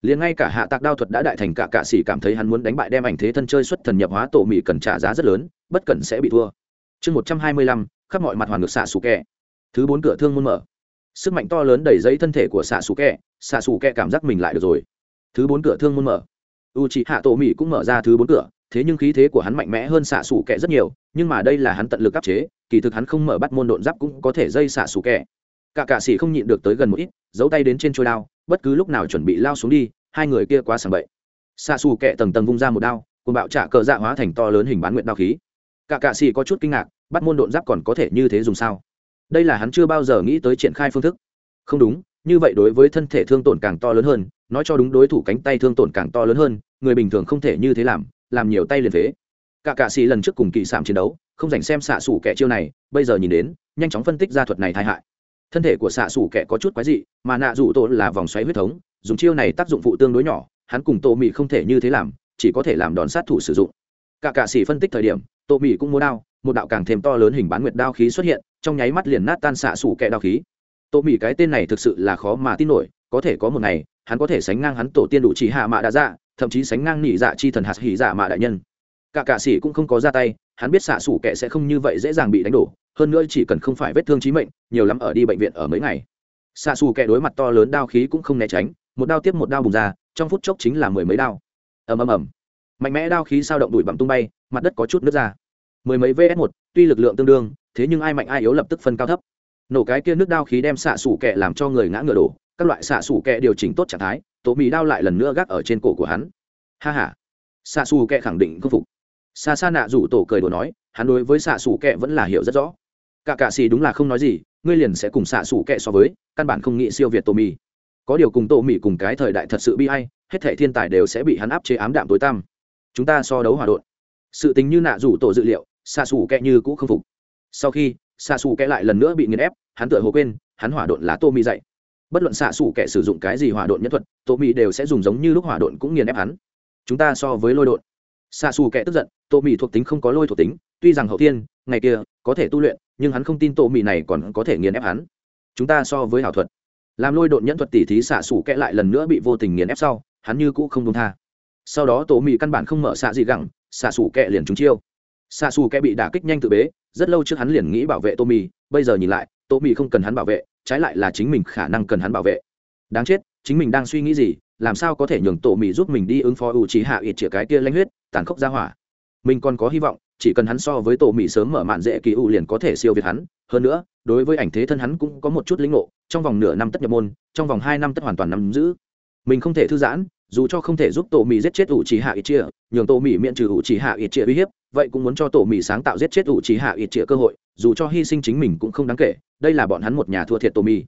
Liền ngay cả hạ tạc đao thuật đã đại thành cả cạ sĩ cảm thấy hắn muốn đánh bại đem ảnh thế thân chơi xuất thần nhập hóa tổ mỹ cần trả giá rất lớn, bất cần sẽ bị thua. Chương một trăm hai mươi lăm, khắp mọi mặt hoàn ngược xạ xù kẹ thứ bốn cửa thương muốn mở. Sức mạnh to lớn đẩy dây thân thể của xạ xù kẹ xạ xù kẹ cảm giác mình lại được rồi. Thứ bốn cửa thương muốn mở. U c h ị hạ tổ mỹ cũng mở ra thứ bốn cửa thế nhưng khí thế của hắn mạnh mẽ hơn xạ xù kẹ rất nhiều, nhưng mà đây là hắn tận lực áp chế, kỳ thực hắn không mở bắt môn độn giáp cũng có thể dây xạ xù kẹ cả cạ xỉ không nhịn được tới gần một ít, giấu tay đến trên trôi đao, bất cứ lúc nào chuẩn bị lao xuống đi, hai người kia quá sảng bậy. Xạ xù kẹ tầng tầng vung ra một đao cùng bạo trả cờ dạ hóa thành to lớn hình bán nguyện đao khí. Cả cạ xỉ có chút kinh ngạc, bắt môn độn giáp còn có thể như thế dùng sao? Đây là hắn chưa bao giờ nghĩ tới triển khai phương thức. Không đúng, như vậy đối với thân thể thương tổn càng to lớn hơn, nói cho đúng đối thủ cánh tay thương tổn càng to lớn hơn, người bình thường không thể như thế làm làm nhiều tay liền thế, cả cạ sĩ lần trước cùng kỳ sạm chiến đấu không dành xem xạ xủ kẻ chiêu này bây giờ nhìn đến nhanh chóng phân tích ra thuật này tai hại. Thân thể của xạ xủ kẻ có chút quái dị mà nạ rủ tổ là vòng xoáy huyết thống dùng chiêu này tác dụng phụ tương đối nhỏ hắn cùng tô mị không thể như thế làm chỉ có thể làm đòn sát thủ sử dụng. Cả cạ sĩ phân tích thời điểm tô mị cũng mua đao một đạo càng thêm to lớn hình bán nguyệt đao khí xuất hiện trong nháy mắt liền nát tan xạ xủ kẻ đao khí. Tô mị cái tên này thực sự là khó mà tin nổi có thể có một ngày hắn có thể sánh ngang hắn tổ tiên đủ chỉ hạ mạ đã ra. Dạ, thậm chí sánh ngang nỉ dạ chi thần hạt hỉ dạ mạ đại nhân. Cả cạ sĩ cũng không có ra tay, hắn biết xạ xủ kệ sẽ không như vậy dễ dàng bị đánh đổ, hơn nữa chỉ cần không phải vết thương trí mệnh, nhiều lắm ở đi bệnh viện ở mấy ngày. Xạ xù kệ đối mặt to lớn đao khí cũng không né tránh, một đao tiếp một đao bùng ra, trong phút chốc chính là mười mấy đao. Ầm ầm ầm. Mạnh mẽ đao khí sao động đùi bằng tung bay, mặt đất có chút nước ra. Mười mấy vs một, tuy lực lượng tương đương, thế nhưng ai mạnh ai yếu lập tức phân cao thấp. Nổ cái kia nước đao khí đem xạ xủ kệ làm cho người ngã ngựa đổ các loại xạ xù kẹ điều chỉnh tốt trạng thái tổ mì đao lại lần nữa gác ở trên cổ của hắn. Ha h a xạ xù kẹ khẳng định khâm phục. Xa xa nạ rủ tổ cười đùa nói, hắn đối với xạ xù kẹ vẫn là hiểu rất rõ. Cả cạ xì đúng là không nói gì, ngươi liền sẽ cùng xạ xù kẹ so với, căn bản không nghĩ siêu việt tổ mì. Có điều cùng tổ mì cùng cái thời đại thật sự bi hay hết thể thiên tài đều sẽ bị hắn áp chế ám đạm tối tăm. Chúng ta so đấu hòa đột sự tính như nạ rủ tổ dự liệu, xạ xù kẹ như cũng không phục. Sau khi, xạ xù kẹ lại lần nữa bị nghiền ép, hắn tựa hồ quên, hắn hỏa độn là tô mi dạy bất luận xạ xù kẻ sử dụng cái gì hỏa độn nhân thuật, tô mỹ đều sẽ dùng giống như lúc hỏa độn cũng nghiền ép hắn. Chúng ta so với lôi độn. Xạ xù kẻ tức giận, tô mỹ thuộc tính không có lôi thuộc tính, tuy rằng hậu tiên ngày kia, có thể tu luyện, nhưng hắn không tin tô mỹ này còn có thể nghiền ép hắn. Chúng ta so với hảo thuật. Làm lôi độn nhân thuật tỉ thí xạ xù kẻ lại lần nữa bị vô tình nghiền ép sau, hắn như cũ không công tha. Sau đó tổ mỹ căn bản không mở xạ gì gẳng, xạ xù kẹ liền trúng chiêu. Xạ xù kẹ bị đả kích nhanh tự bế, rất lâu trước hắn liền nghĩ bảo vệ tô mì bây giờ nhìn lại, tô mì không cần hắn bảo vệ trái lại là chính mình khả năng cần hắn bảo vệ. Đáng chết, chính mình đang suy nghĩ gì, làm sao có thể nhường tổ mì giúp mình đi ứng phó ủ trí hạ ít chĩa cái kia lanh huyết, tàn khốc ra hỏa. Mình còn có hy vọng, chỉ cần hắn so với tổ mì sớm mở mạn dễ kỳ ủ liền có thể siêu việt hắn. Hơn nữa, đối với ảnh thế thân hắn cũng có một chút lĩnh ngộ, trong vòng nửa năm tất nhập môn, trong vòng hai năm tất hoàn toàn nắm giữ. Mình không thể thư giãn, dù cho không thể giúp tổ mì giết chết ủ trí hạ ít chia nhường tổ mì miễn trừ ủ trí hạ ít chia uy hiếp vậy cũng muốn cho tổ mì sáng tạo giết chết ủ trí hạ ít trịa cơ hội, dù cho hy sinh chính mình cũng không đáng kể, đây là bọn hắn một nhà thua thiệt tổ mì.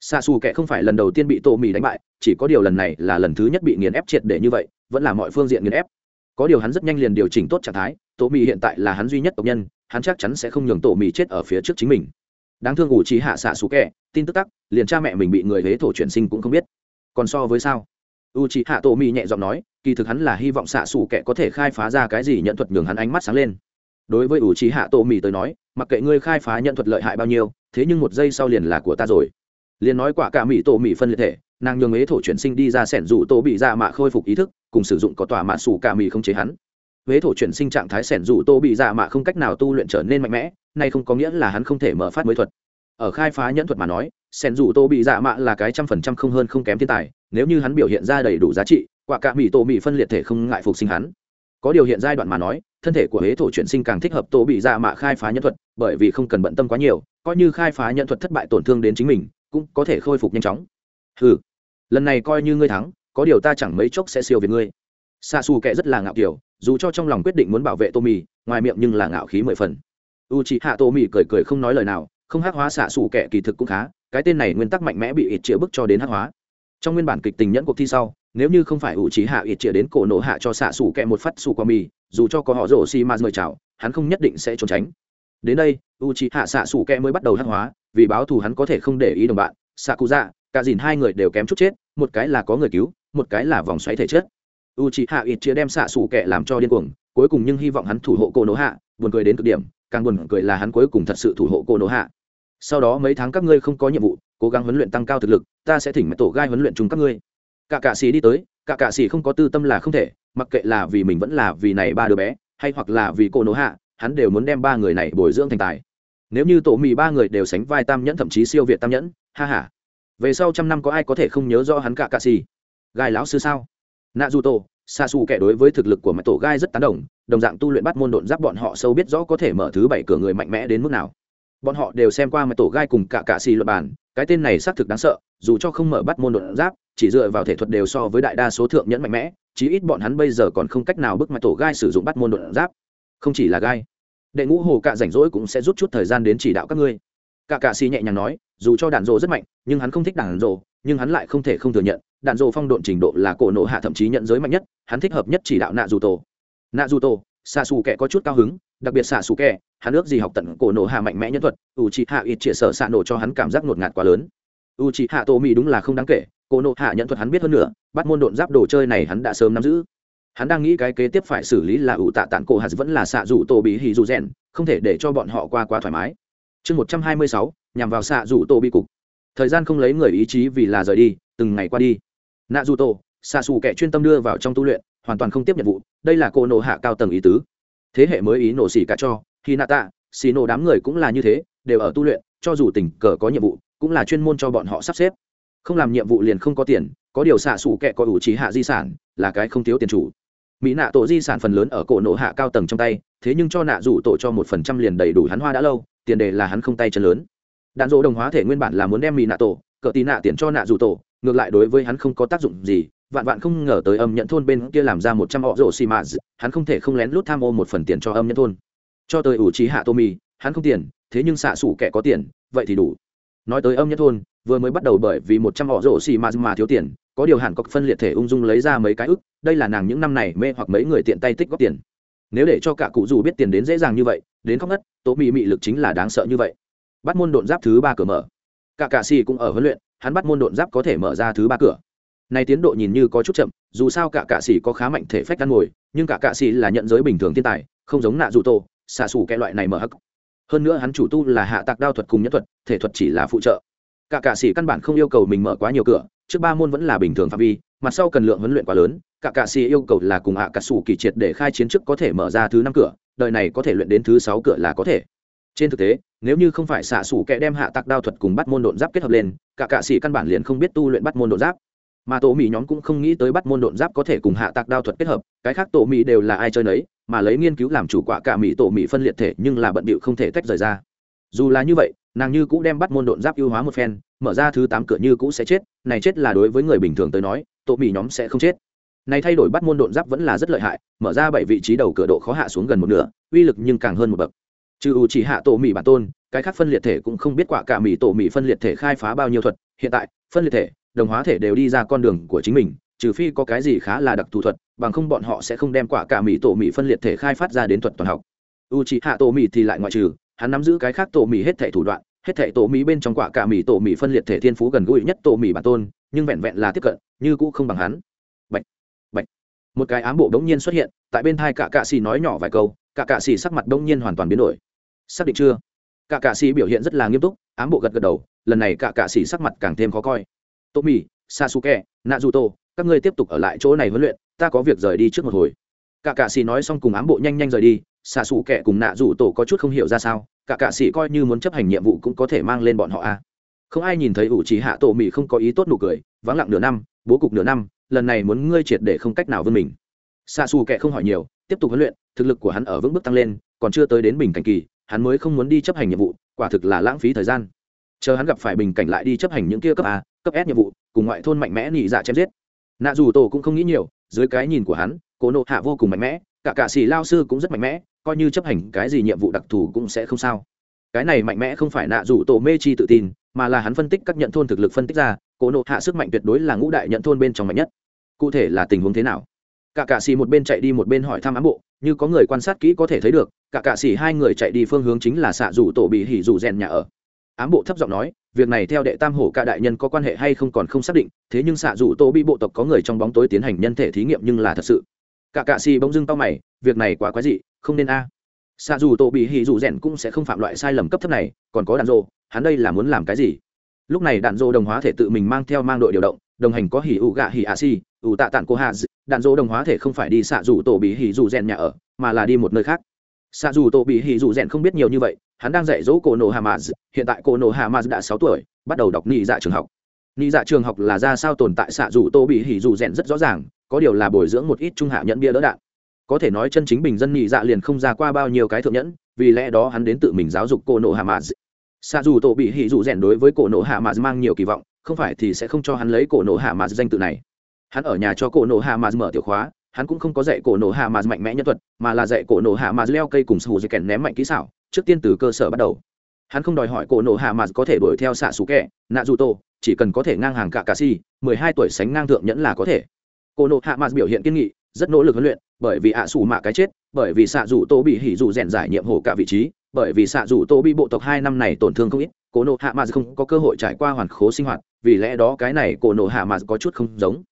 Xa xù kệ không phải lần đầu tiên bị tổ mì đánh bại, chỉ có điều lần này là lần thứ nhất bị nghiền ép triệt để như vậy, vẫn là mọi phương diện nghiền ép. Có điều hắn rất nhanh liền điều chỉnh tốt trạng thái, tổ mì hiện tại là hắn duy nhất tộc nhân, hắn chắc chắn sẽ không nhường tổ mì chết ở phía trước chính mình. Đáng thương ủ trí hạ xạ xù kệ tin tức tắc, liền cha mẹ mình bị người huế thổ chuyển sinh cũng không biết. Còn so với sao? U c h i hạ tổ mỹ nhẹ giọng nói, kỳ thực hắn là hy vọng xạ xù kẻ có thể khai phá ra cái gì nhận thuật nhường hắn ánh mắt sáng lên. Đối với u c h i hạ tổ mỹ tới nói, mặc kệ ngươi khai phá nhận thuật lợi hại bao nhiêu, thế nhưng một giây sau liền là của ta rồi. Liền nói quả cả mỹ tổ mỹ phân liệt thể, nàng nhường ế thổ chuyển sinh đi ra sẻn rủ tổ bị ra mạ khôi phục ý thức, cùng sử dụng có tòa mạ xù cả mỹ không chế hắn. Ế thổ chuyển sinh trạng thái sẻn rủ tô bị dạ mạ không cách nào tu luyện trở nên mạnh mẽ, nay không có nghĩa là hắn không thể mở phát mới thuật. Ở khai phá nhẫn thuật mà nói, sẻn rủ tô bị dạ mạ là cái trăm phần trăm không hơn không kém thiên tài nếu như hắn biểu hiện ra đầy đủ giá trị, quả cả mỹ tổ mỹ phân liệt thể không ngại phục sinh hắn. Có điều hiện giai đoạn mà nói, thân thể của hế thổ chuyển sinh càng thích hợp tổ bị ra mạ khai phá nhân thuật, bởi vì không cần bận tâm quá nhiều, coi như khai phá nhân thuật thất bại tổn thương đến chính mình, cũng có thể khôi phục nhanh chóng. Ừ lần này coi như ngươi thắng, có điều ta chẳng mấy chốc sẽ siêu về ngươi. Xa xù kệ rất là ngạo kiểu, dù cho trong lòng quyết định muốn bảo vệ tô mì, ngoài miệng nhưng là ngạo khí mười phần. U chị hạ tô mì cười cười không nói lời nào, không hắc hóa xạ xù kệ kỳ thực cũng khá, cái tên này nguyên tắc mạnh mẽ bị ít chĩa bức cho đến hắc hóa trong nguyên bản kịch tình nhẫn cuộc thi sau, nếu như không phải ủ trí hạ ít chĩa đến cổ nổ hạ cho xạ xủ kẹ một phát xù qua mì, dù cho có họ rổ xi ma mời chào, hắn không nhất định sẽ trốn tránh. Đến đây u trí hạ xạ xủ kẹ mới bắt đầu hắc hóa, vì báo thù hắn có thể không để ý đồng bạn xạ cụ dạ cả dìn hai người đều kém chút chết, một cái là có người cứu, một cái là vòng xoáy thể chất. U trí hạ ít chĩa đem xạ xù kẹ làm cho điên cuồng, cuối cùng nhưng hy vọng hắn thủ hộ cô nổ hạ, buồn cười đến cực điểm, càng buồn cười là hắn cuối cùng thật sự thủ hộ cô nổ hạ. Sau đó mấy tháng các ngươi không có nhiệm vụ cố gắng huấn luyện tăng cao thực lực, ta sẽ thỉnh mật tổ gai huấn luyện chung các ngươi. Cả cạ xì đi tới, cả cạ xì không có tư tâm là không thể, mặc kệ là vì mình vẫn là vì này ba đứa bé, hay hoặc là vì cô nỗ hạ, hắn đều muốn đem ba người này bồi dưỡng thành tài. Nếu như tổ mì ba người đều sánh vai tam nhẫn thậm chí siêu việt tam nhẫn, ha ha. Về sau trăm năm có ai có thể không nhớ rõ hắn cả cạ xì gai lão sư sao? Nạ dù tổ xa xù kẻ đối với thực lực của mẹ tổ gai rất tán đồng đồng dạng tu luyện bắt môn độn giáp bọn họ sâu biết rõ có thể mở thứ bảy cửa người mạnh mẽ đến mức nào. Bọn họ đều xem qua mẹ tổ gai cùng cả cạ xì luật bản cái tên này xác thực đáng sợ, dù cho không mở bắt môn đột giáp, chỉ dựa vào thể thuật đều so với đại đa số thượng nhẫn mạnh mẽ, chí ít bọn hắn bây giờ còn không cách nào bức mạch tổ gai sử dụng bắt môn đột giáp. Không chỉ là gai, đệ ngũ hồ cạ rảnh rỗi cũng sẽ rút chút thời gian đến chỉ đạo các ngươi. Cả cạ xì nhẹ nhàng nói, dù cho đạn rộ rất mạnh, nhưng hắn không thích đạn rộ nhưng hắn lại không thể không thừa nhận, đạn rộ phong độn trình độ là cổ nộ hạ thậm chí nhận giới mạnh nhất, hắn thích hợp nhất chỉ đạo nạ dù tổ. Nạ dù tổ xạ xù kẻ có chút cao hứng, đặc biệt xạ xù kẻ, hắn ước gì học tận cổ nổ hạ mạnh mẽ nhân thuật u c hạ ít chĩa sợ xạ nổ cho hắn cảm giác ngột ngạt quá lớn. U c hạ tô mỹ đúng là không đáng kể, cổ nổ hạ nhận thuật hắn biết hơn nữa, bắt môn độn giáp đồ chơi này hắn đã sớm nắm giữ. Hắn đang nghĩ cái kế tiếp phải xử lý là ủ tạ tản cổ hạt vẫn là xạ rủ tổ bị hì dù rèn, không thể để cho bọn họ qua quá thoải mái. Chương một trăm hai mươi sáu, nhằm vào xạ rủ tổ bị cục. Thời gian không lấy người ý chí vì là rời đi, từng ngày qua đi. Nạ dù tổ xạ xù kẻ chuyên tâm đưa vào trong tu luyện hoàn toàn không tiếp nhiệm vụ, đây là cô nộ hạ cao tầng ý tứ. Thế hệ mới ý nổ xỉ cả cho khi nạ tạ xì nổ đám người cũng là như thế, đều ở tu luyện, cho dù tình cờ có nhiệm vụ, cũng là chuyên môn cho bọn họ sắp xếp. Không làm nhiệm vụ liền không có tiền, có điều xạ xù kệ có ủ trí hạ di sản, là cái không thiếu tiền chủ. Mỹ nạ tổ di sản phần lớn ở cổ nộ hạ cao tầng trong tay, thế nhưng cho nạ rủ tổ cho một phần trăm liền đầy đủ hắn hoa đã lâu, tiền đề là hắn không tay chân lớn. Đạn dỗ đồng hóa thể nguyên bản là muốn đem mỹ nạ tổ, cỡ tì nạ tiền cho nạ rủ tổ, ngược lại đối với hắn không có tác dụng gì vạn vạn không ngờ tới âm nhận thôn bên kia làm ra một trăm họ rổ xì mạ hắn không thể không lén lút tham ô một phần tiền cho âm nhận thôn. Cho tới ủ trí hạ tô mì hắn không tiền, thế nhưng xạ xủ kẻ có tiền, vậy thì đủ. Nói tới âm nhất thôn, vừa mới bắt đầu bởi vì một trăm họ rổ xì mà mà thiếu tiền, có điều hẳn có phân liệt thể ung dung lấy ra mấy cái ức, đây là nàng những năm này mê hoặc mấy người tiện tay tích góp tiền. Nếu để cho cả cụ dù biết tiền đến dễ dàng như vậy, đến khóc ngất tố mị mị lực chính là đáng sợ như vậy. Bắt môn độn giáp thứ ba cửa mở. Cả cạ xì cũng ở huấn luyện, hắn bắt môn độn giáp có thể mở ra thứ ba cửa này tiến độ nhìn như có chút chậm, dù sao cả cạ sĩ có khá mạnh thể phách ăn ngồi, nhưng cả cạ sĩ là nhận giới bình thường thiên tài, không giống nạ dù tô xạ xù cái loại này mở hắc. Hơn nữa hắn chủ tu là hạ tạc đao thuật cùng nhất thuật, thể thuật chỉ là phụ trợ. Cả cạ sĩ căn bản không yêu cầu mình mở quá nhiều cửa, trước ba môn vẫn là bình thường phạm vi mặt sau cần lượng huấn luyện quá lớn, cả cạ sĩ yêu cầu là cùng hạ cà sủ kỳ triệt để khai chiến trước có thể mở ra thứ năm cửa đời này có thể luyện đến thứ sáu cửa là có thể. Trên thực tế, nếu như không phải xạ sủ kẻ đem hạ tạc đao thuật cùng bắt môn độn giáp kết hợp lên, cả cạ sĩ căn bản liền không biết tu luyện bắt môn độn giáp mà tổ mỹ nhóm cũng không nghĩ tới bắt môn độn giáp có thể cùng hạ tạc đao thuật kết hợp, cái khác tổ mỹ đều là ai chơi nấy, mà lấy nghiên cứu làm chủ quả cả mỹ tổ mỹ phân liệt thể nhưng là bận bịu không thể tách rời ra. Dù là như vậy, nàng như cũng đem bắt môn độn giáp ưu hóa một phen, mở ra thứ tám cửa như cũ sẽ chết, này chết là đối với người bình thường tới nói, tổ mỹ nhóm sẽ không chết. Này thay đổi bắt môn độn giáp vẫn là rất lợi hại, mở ra bảy vị trí đầu cửa độ khó hạ xuống gần một nửa, uy lực nhưng càng hơn một bậc. Trừ ủ chỉ hạ tổ mỹ bản tôn, cái khác phân liệt thể cũng không biết quả cả mỹ tổ mỹ phân liệt thể khai phá bao nhiêu thuật, hiện tại, phân liệt thể đồng hóa thể đều đi ra con đường của chính mình trừ phi có cái gì khá là đặc thù thuật bằng không bọn họ sẽ không đem quả cả mỹ tổ mỹ phân liệt thể khai phát ra đến thuật toàn học. U c hạ tổ mỹ thì lại ngoại trừ hắn nắm giữ cái khác tổ mỹ hết thể thủ đoạn hết thể tổ mỹ bên trong quả cả mỹ tổ mỹ phân liệt thể thiên phú gần gũi nhất tổ mỹ bản tôn nhưng vẹn vẹn là tiếp cận như cũ không bằng hắn. Bạch, bạch. một cái ám bộ đống nhiên xuất hiện tại bên thai cả cạ xì nói nhỏ vài câu cả cạ xì sắc mặt đống nhiên hoàn toàn biến đổi. Xác định chưa? Cả cạ xì biểu hiện rất là nghiêm túc ám bộ gật gật đầu lần này cả cạ xì sắc mặt càng thêm khó coi tô mỹ sasuke, naruto, các ngươi tiếp tục ở lại chỗ này huấn luyện, ta có việc rời đi trước một hồi. Cả cạ xì nói xong cùng ám bộ nhanh nhanh rời đi xạ xù kẻ cùng nạ rủ tổ có chút không hiểu ra sao cả cạ xì coi như muốn chấp hành nhiệm vụ cũng có thể mang lên bọn họ a. Không ai nhìn thấy ủ trí hạ tổ mỹ không có ý tốt nụ cười, vắng lặng nửa năm, bố cục nửa năm, lần này muốn ngươi triệt để không cách nào vươn mình. Xạ xù kẻ không hỏi nhiều, tiếp tục huấn luyện, thực lực của hắn ở vững bước tăng lên, còn chưa tới đến bình cảnh kỳ, hắn mới không muốn đi chấp hành nhiệm vụ, quả thực là lãng phí thời gian. Chờ hắn gặp phải bình cảnh lại đi chấp hành những kia cấp a cấp s nhiệm vụ, cùng ngoại thôn mạnh mẽ nhị dạ chém giết. Nạ dù tổ cũng không nghĩ nhiều, dưới cái nhìn của hắn cố nộ hạ vô cùng mạnh mẽ, cả cạ xì lao sư cũng rất mạnh mẽ, coi như chấp hành cái gì nhiệm vụ đặc thù cũng sẽ không sao. Cái này mạnh mẽ không phải nạ dù tổ mê chi tự tin, mà là hắn phân tích các nhận thôn thực lực phân tích ra cố nộ hạ sức mạnh tuyệt đối là ngũ đại nhận thôn bên trong mạnh nhất. Cụ thể là tình huống thế nào? Cả cạ xì một bên chạy đi một bên hỏi thăm ám bộ, như có người quan sát kỹ có thể thấy được, cả cạ xì hai người chạy đi phương hướng chính là xạ rủ tổ bị hỉ rủ rèn nhà ở. Ám bộ thấp giọng nói việc này theo đệ tam hổ cả đại nhân có quan hệ hay không còn không xác định, thế nhưng xạ dù tô bị bộ tộc có người trong bóng tối tiến hành nhân thể thí nghiệm nhưng là thật sự. Cả cạ xì bỗng dưng tao mày, việc này quá quái dị, không nên a. À. xạ dù tô bị hì dù rèn cũng sẽ không phạm loại sai lầm cấp thấp này, còn có đạn rộ hắn đây là muốn làm cái gì? Lúc này đạn rộ đồng hóa thể tự mình mang theo mang đội điều động, đồng hành có hỉ ủ gạ hỉ a xì, ủ tạ tản cô hà đạn dỗ đồng hóa thể không phải đi xạ dù tổ bị hỉ dù rèn nhà ở, mà là đi một nơi khác xạ dù tổ bị hỉ dù rèn không biết nhiều như vậy, hắn đang dạy dỗ cổ nổ hà maz hiện tại cổ nổ hà maz đã sáu tuổi, bắt đầu đọc nhị dạ trường học. Nhị dạ trường học là ra sao tồn tại xạ dù tô bị hỉ dù rèn rất rõ ràng, có điều là bồi dưỡng một ít trung hạ nhẫn bia đỡ đạn. Có thể nói chân chính bình dân nhị dạ liền không ra qua bao nhiêu cái thượng nhẫn, vì lẽ đó hắn đến tự mình giáo dục cổ nổ hà maz xạ dù tô bị hỉ dù rèn đối với cổ nổ hà maz mang nhiều kỳ vọng, không phải thì sẽ không cho hắn lấy cổ nổ hà maz danh tự này. Hắn ở nhà cho cổ nổ hà maz mở tiểu khóa hắn cũng không có dạy cổ nổ hạ mà mạnh mẽ nhân thuật, mà là dạy cổ nổ hạ mà leo cây cùng sù dây kèn ném mạnh kỹ xảo, trước tiên từ cơ sở bắt đầu. Hắn không đòi hỏi cổ nổ hạ mà có thể đuổi theo xạ xù kẹ nạ dù tô chỉ cần có thể ngang hàng cả cà si mười hai tuổi sánh ngang thượng nhẫn là có thể. Cổ nổ hạ mà biểu hiện kiên nghị, rất nỗ lực huấn luyện, bởi vì ạ à xù mạ cái chết, bởi vì xạ dù tô bị hỉ dù rèn giải nhiệm hổ cả vị trí, bởi vì xạ dù tô bị bộ tộc hai năm này tổn thương không ít, cổ nổ hạ mà không có cơ hội trải qua hoàn khố sinh hoạt, vì lẽ đó cái này cổ nổ hạ mà có chút không giống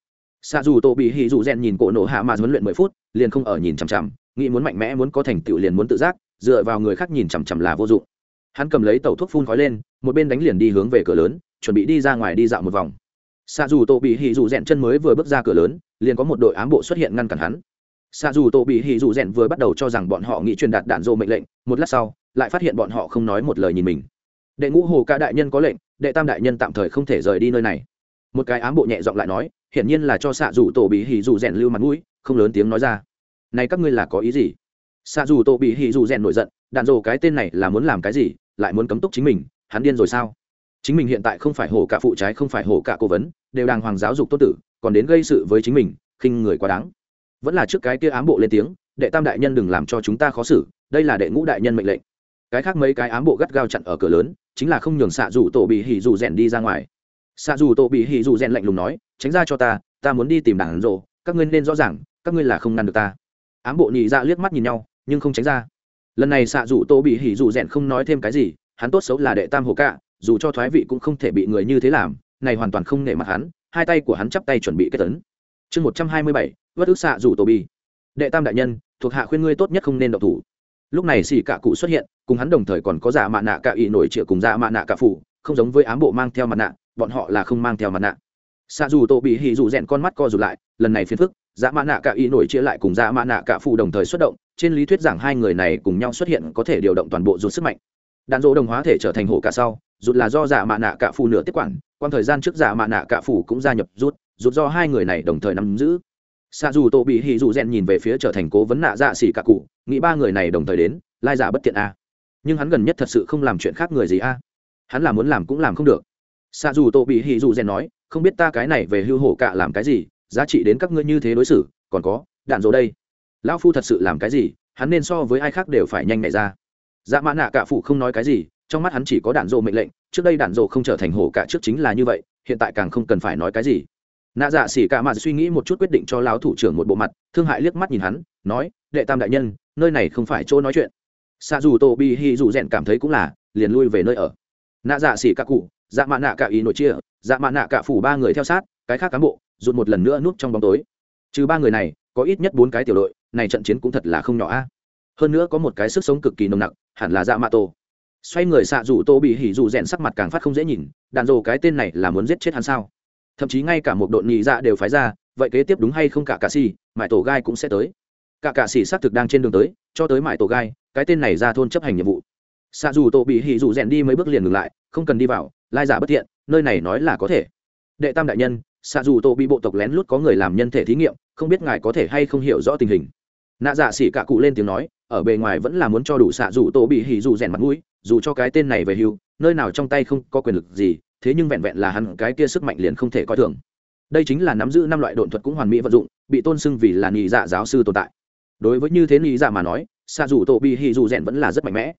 xạ dù tổ bị hỉ dù rèn nhìn cổ nổ hạ mà huấn luyện mười phút, liền không ở nhìn chằm chằm, nghĩ muốn mạnh mẽ muốn có thành tựu liền muốn tự giác, dựa vào người khác nhìn chằm chằm là vô dụng. Hắn cầm lấy tàu thuốc phun khói lên, một bên đánh liền đi hướng về cửa lớn, chuẩn bị đi ra ngoài đi dạo một vòng. Xạ dù tổ bị hỉ dù rèn chân mới vừa bước ra cửa lớn, liền có một đội ám bộ xuất hiện ngăn cản hắn. Xạ dù tổ bị hỉ dù rèn vừa bắt đầu cho rằng bọn họ nghĩ truyền đạt đạn dô mệnh lệnh, một lát sau, lại phát hiện bọn họ không nói một lời nhìn mình. Đệ ngũ hồ ca đại nhân có lệnh, đệ tam đại nhân tạm thời không thể rời đi nơi này. Một cái ám bộ nhẹ giọng lại nói hiển nhiên là cho xạ dù tổ bị hỉ dù rèn lưu mặt mũi, không lớn tiếng nói ra. Này các ngươi là có ý gì? Xạ dù tổ bị hỉ dù rèn nổi giận, đạn dồ cái tên này là muốn làm cái gì, lại muốn cấm túc chính mình, hắn điên rồi sao? Chính mình hiện tại không phải hổ cả phụ trái, không phải hổ cả cố vấn, đều đàng hoàng giáo dục tốt tử, còn đến gây sự với chính mình, khinh người quá đáng. Vẫn là trước cái kia ám bộ lên tiếng, đệ tam đại nhân đừng làm cho chúng ta khó xử, đây là đệ ngũ đại nhân mệnh lệnh. Cái khác mấy cái ám bộ gắt gao chặn ở cửa lớn, chính là không nhường xạ dù tổ bị hỉ dù rèn đi ra ngoài. Xạ dù tổ bị hỉ dù rèn lạnh lùng nói tránh ra cho ta ta muốn đi tìm đảng rộ, các ngươi nên rõ ràng, các ngươi là không ngăn được ta. Ám bộ nhị ra liếc mắt nhìn nhau, nhưng không tránh ra. Lần này xạ dù tô bị hỉ dù rèn không nói thêm cái gì, hắn tốt xấu là đệ tam hồ cạ, dù cho thoái vị cũng không thể bị người như thế làm, này hoàn toàn không nể mặt hắn, hai tay của hắn chắp tay chuẩn bị kết tấn. Chương một trăm hai mươi bảy, vất ức xạ dù tô bi đệ tam đại nhân, thuộc hạ khuyên ngươi tốt nhất không nên độc thủ. Lúc này xì cạ cụ xuất hiện, cùng hắn đồng thời còn có giả mạ nạ cạ ỵ nổi trịa cùng giả mạ nạ cạ phủ, không giống với ám bộ mang theo mặt nạ, bọn họ là không mang theo mặt nạ xạ dù tổ bị hỉ dù rèn con mắt co rụt lại, lần này phiền phức dạ mã nạ cả y nổi chia lại cùng dạ mã nạ cả phụ đồng thời xuất động, trên lý thuyết giảng hai người này cùng nhau xuất hiện có thể điều động toàn bộ rụt sức mạnh. Đạn dỗ đồng hóa thể trở thành hổ cả sau, rụt là do dạ mã nạ cả phụ nửa tiếp quản quan thời gian trước dạ mã nạ cả phụ cũng gia nhập rút rút do hai người này đồng thời nắm giữ. Xạ dù tô bị hỉ dù rèn nhìn về phía trở thành cố vấn nạ dạ xỉ cả cụ, nghĩ ba người này đồng thời đến, lai giả bất tiện a. Nhưng hắn gần nhất thật sự không làm chuyện khác người gì a. Hắn là muốn làm cũng làm không được. Xạ dù tô bị hỉ dù rèn nói không biết ta cái này về hưu hổ cạ làm cái gì, giá trị đến các ngươi như thế đối xử, còn có, đạn dỗ đây. Lão phu thật sự làm cái gì, hắn nên so với ai khác đều phải nhanh nhạy ra. Dạ mã nạ cạ phụ không nói cái gì, trong mắt hắn chỉ có đạn dỗ mệnh lệnh, trước đây đạn dỗ không trở thành hổ cạ trước chính là như vậy, hiện tại càng không cần phải nói cái gì. Nạ dạ xỉ cả mà suy nghĩ một chút quyết định cho lão thủ trưởng một bộ mặt, thương hại liếc mắt nhìn hắn, nói, đệ tam đại nhân, nơi này không phải chỗ nói chuyện. Xa dù tô bi hi dù rèn cảm thấy cũng là, liền lui về nơi ở. Nạ dạ xỉ cả cụ dạ mạ nạ cả ý nội chia dạ mạ nạ cả phủ ba người theo sát, cái khác cán bộ, rụt một lần nữa núp trong bóng tối. Trừ ba người này, có ít nhất bốn cái tiểu đội, này trận chiến cũng thật là không nhỏ a. Hơn nữa có một cái sức sống cực kỳ nồng nặc, hẳn là dạ mạ tổ. Xoay người xạ rủ tô bị hỉ dù rèn sắc mặt càng phát không dễ nhìn, đàn rồ cái tên này là muốn giết chết hắn sao? Thậm chí ngay cả một đội nhị dạ đều phái ra, vậy kế tiếp đúng hay không cả cà xì mãi tổ gai cũng sẽ tới. Cả cà xì xác thực đang trên đường tới, cho tới mãi tổ gai, cái tên này ra thôn chấp hành nhiệm vụ. Xạ dù tổ bị hỉ dù rèn đi mấy bước liền ngừng lại, không cần đi vào lai giả bất thiện, nơi này nói là có thể. Đệ tam đại nhân xạ dù tổ bị bộ tộc lén lút có người làm nhân thể thí nghiệm, không biết ngài có thể hay không hiểu rõ tình hình. Nạ dạ xỉ cả cụ lên tiếng nói, ở bề ngoài vẫn là muốn cho đủ xạ dù tổ bị hỉ dù rèn mặt mũi, dù cho cái tên này về hưu, nơi nào trong tay không có quyền lực gì, thế nhưng vẹn vẹn là hắn cái kia sức mạnh liền không thể coi thường. Đây chính là nắm giữ năm loại độn thuật cũng hoàn mỹ vận dụng, bị tôn xưng vì là nhị dạ giáo sư tồn tại. Đối với như thế nhị dạ mà nói xạ dù tổ bị hỉ dù rèn vẫn là rất mạnh mẽ.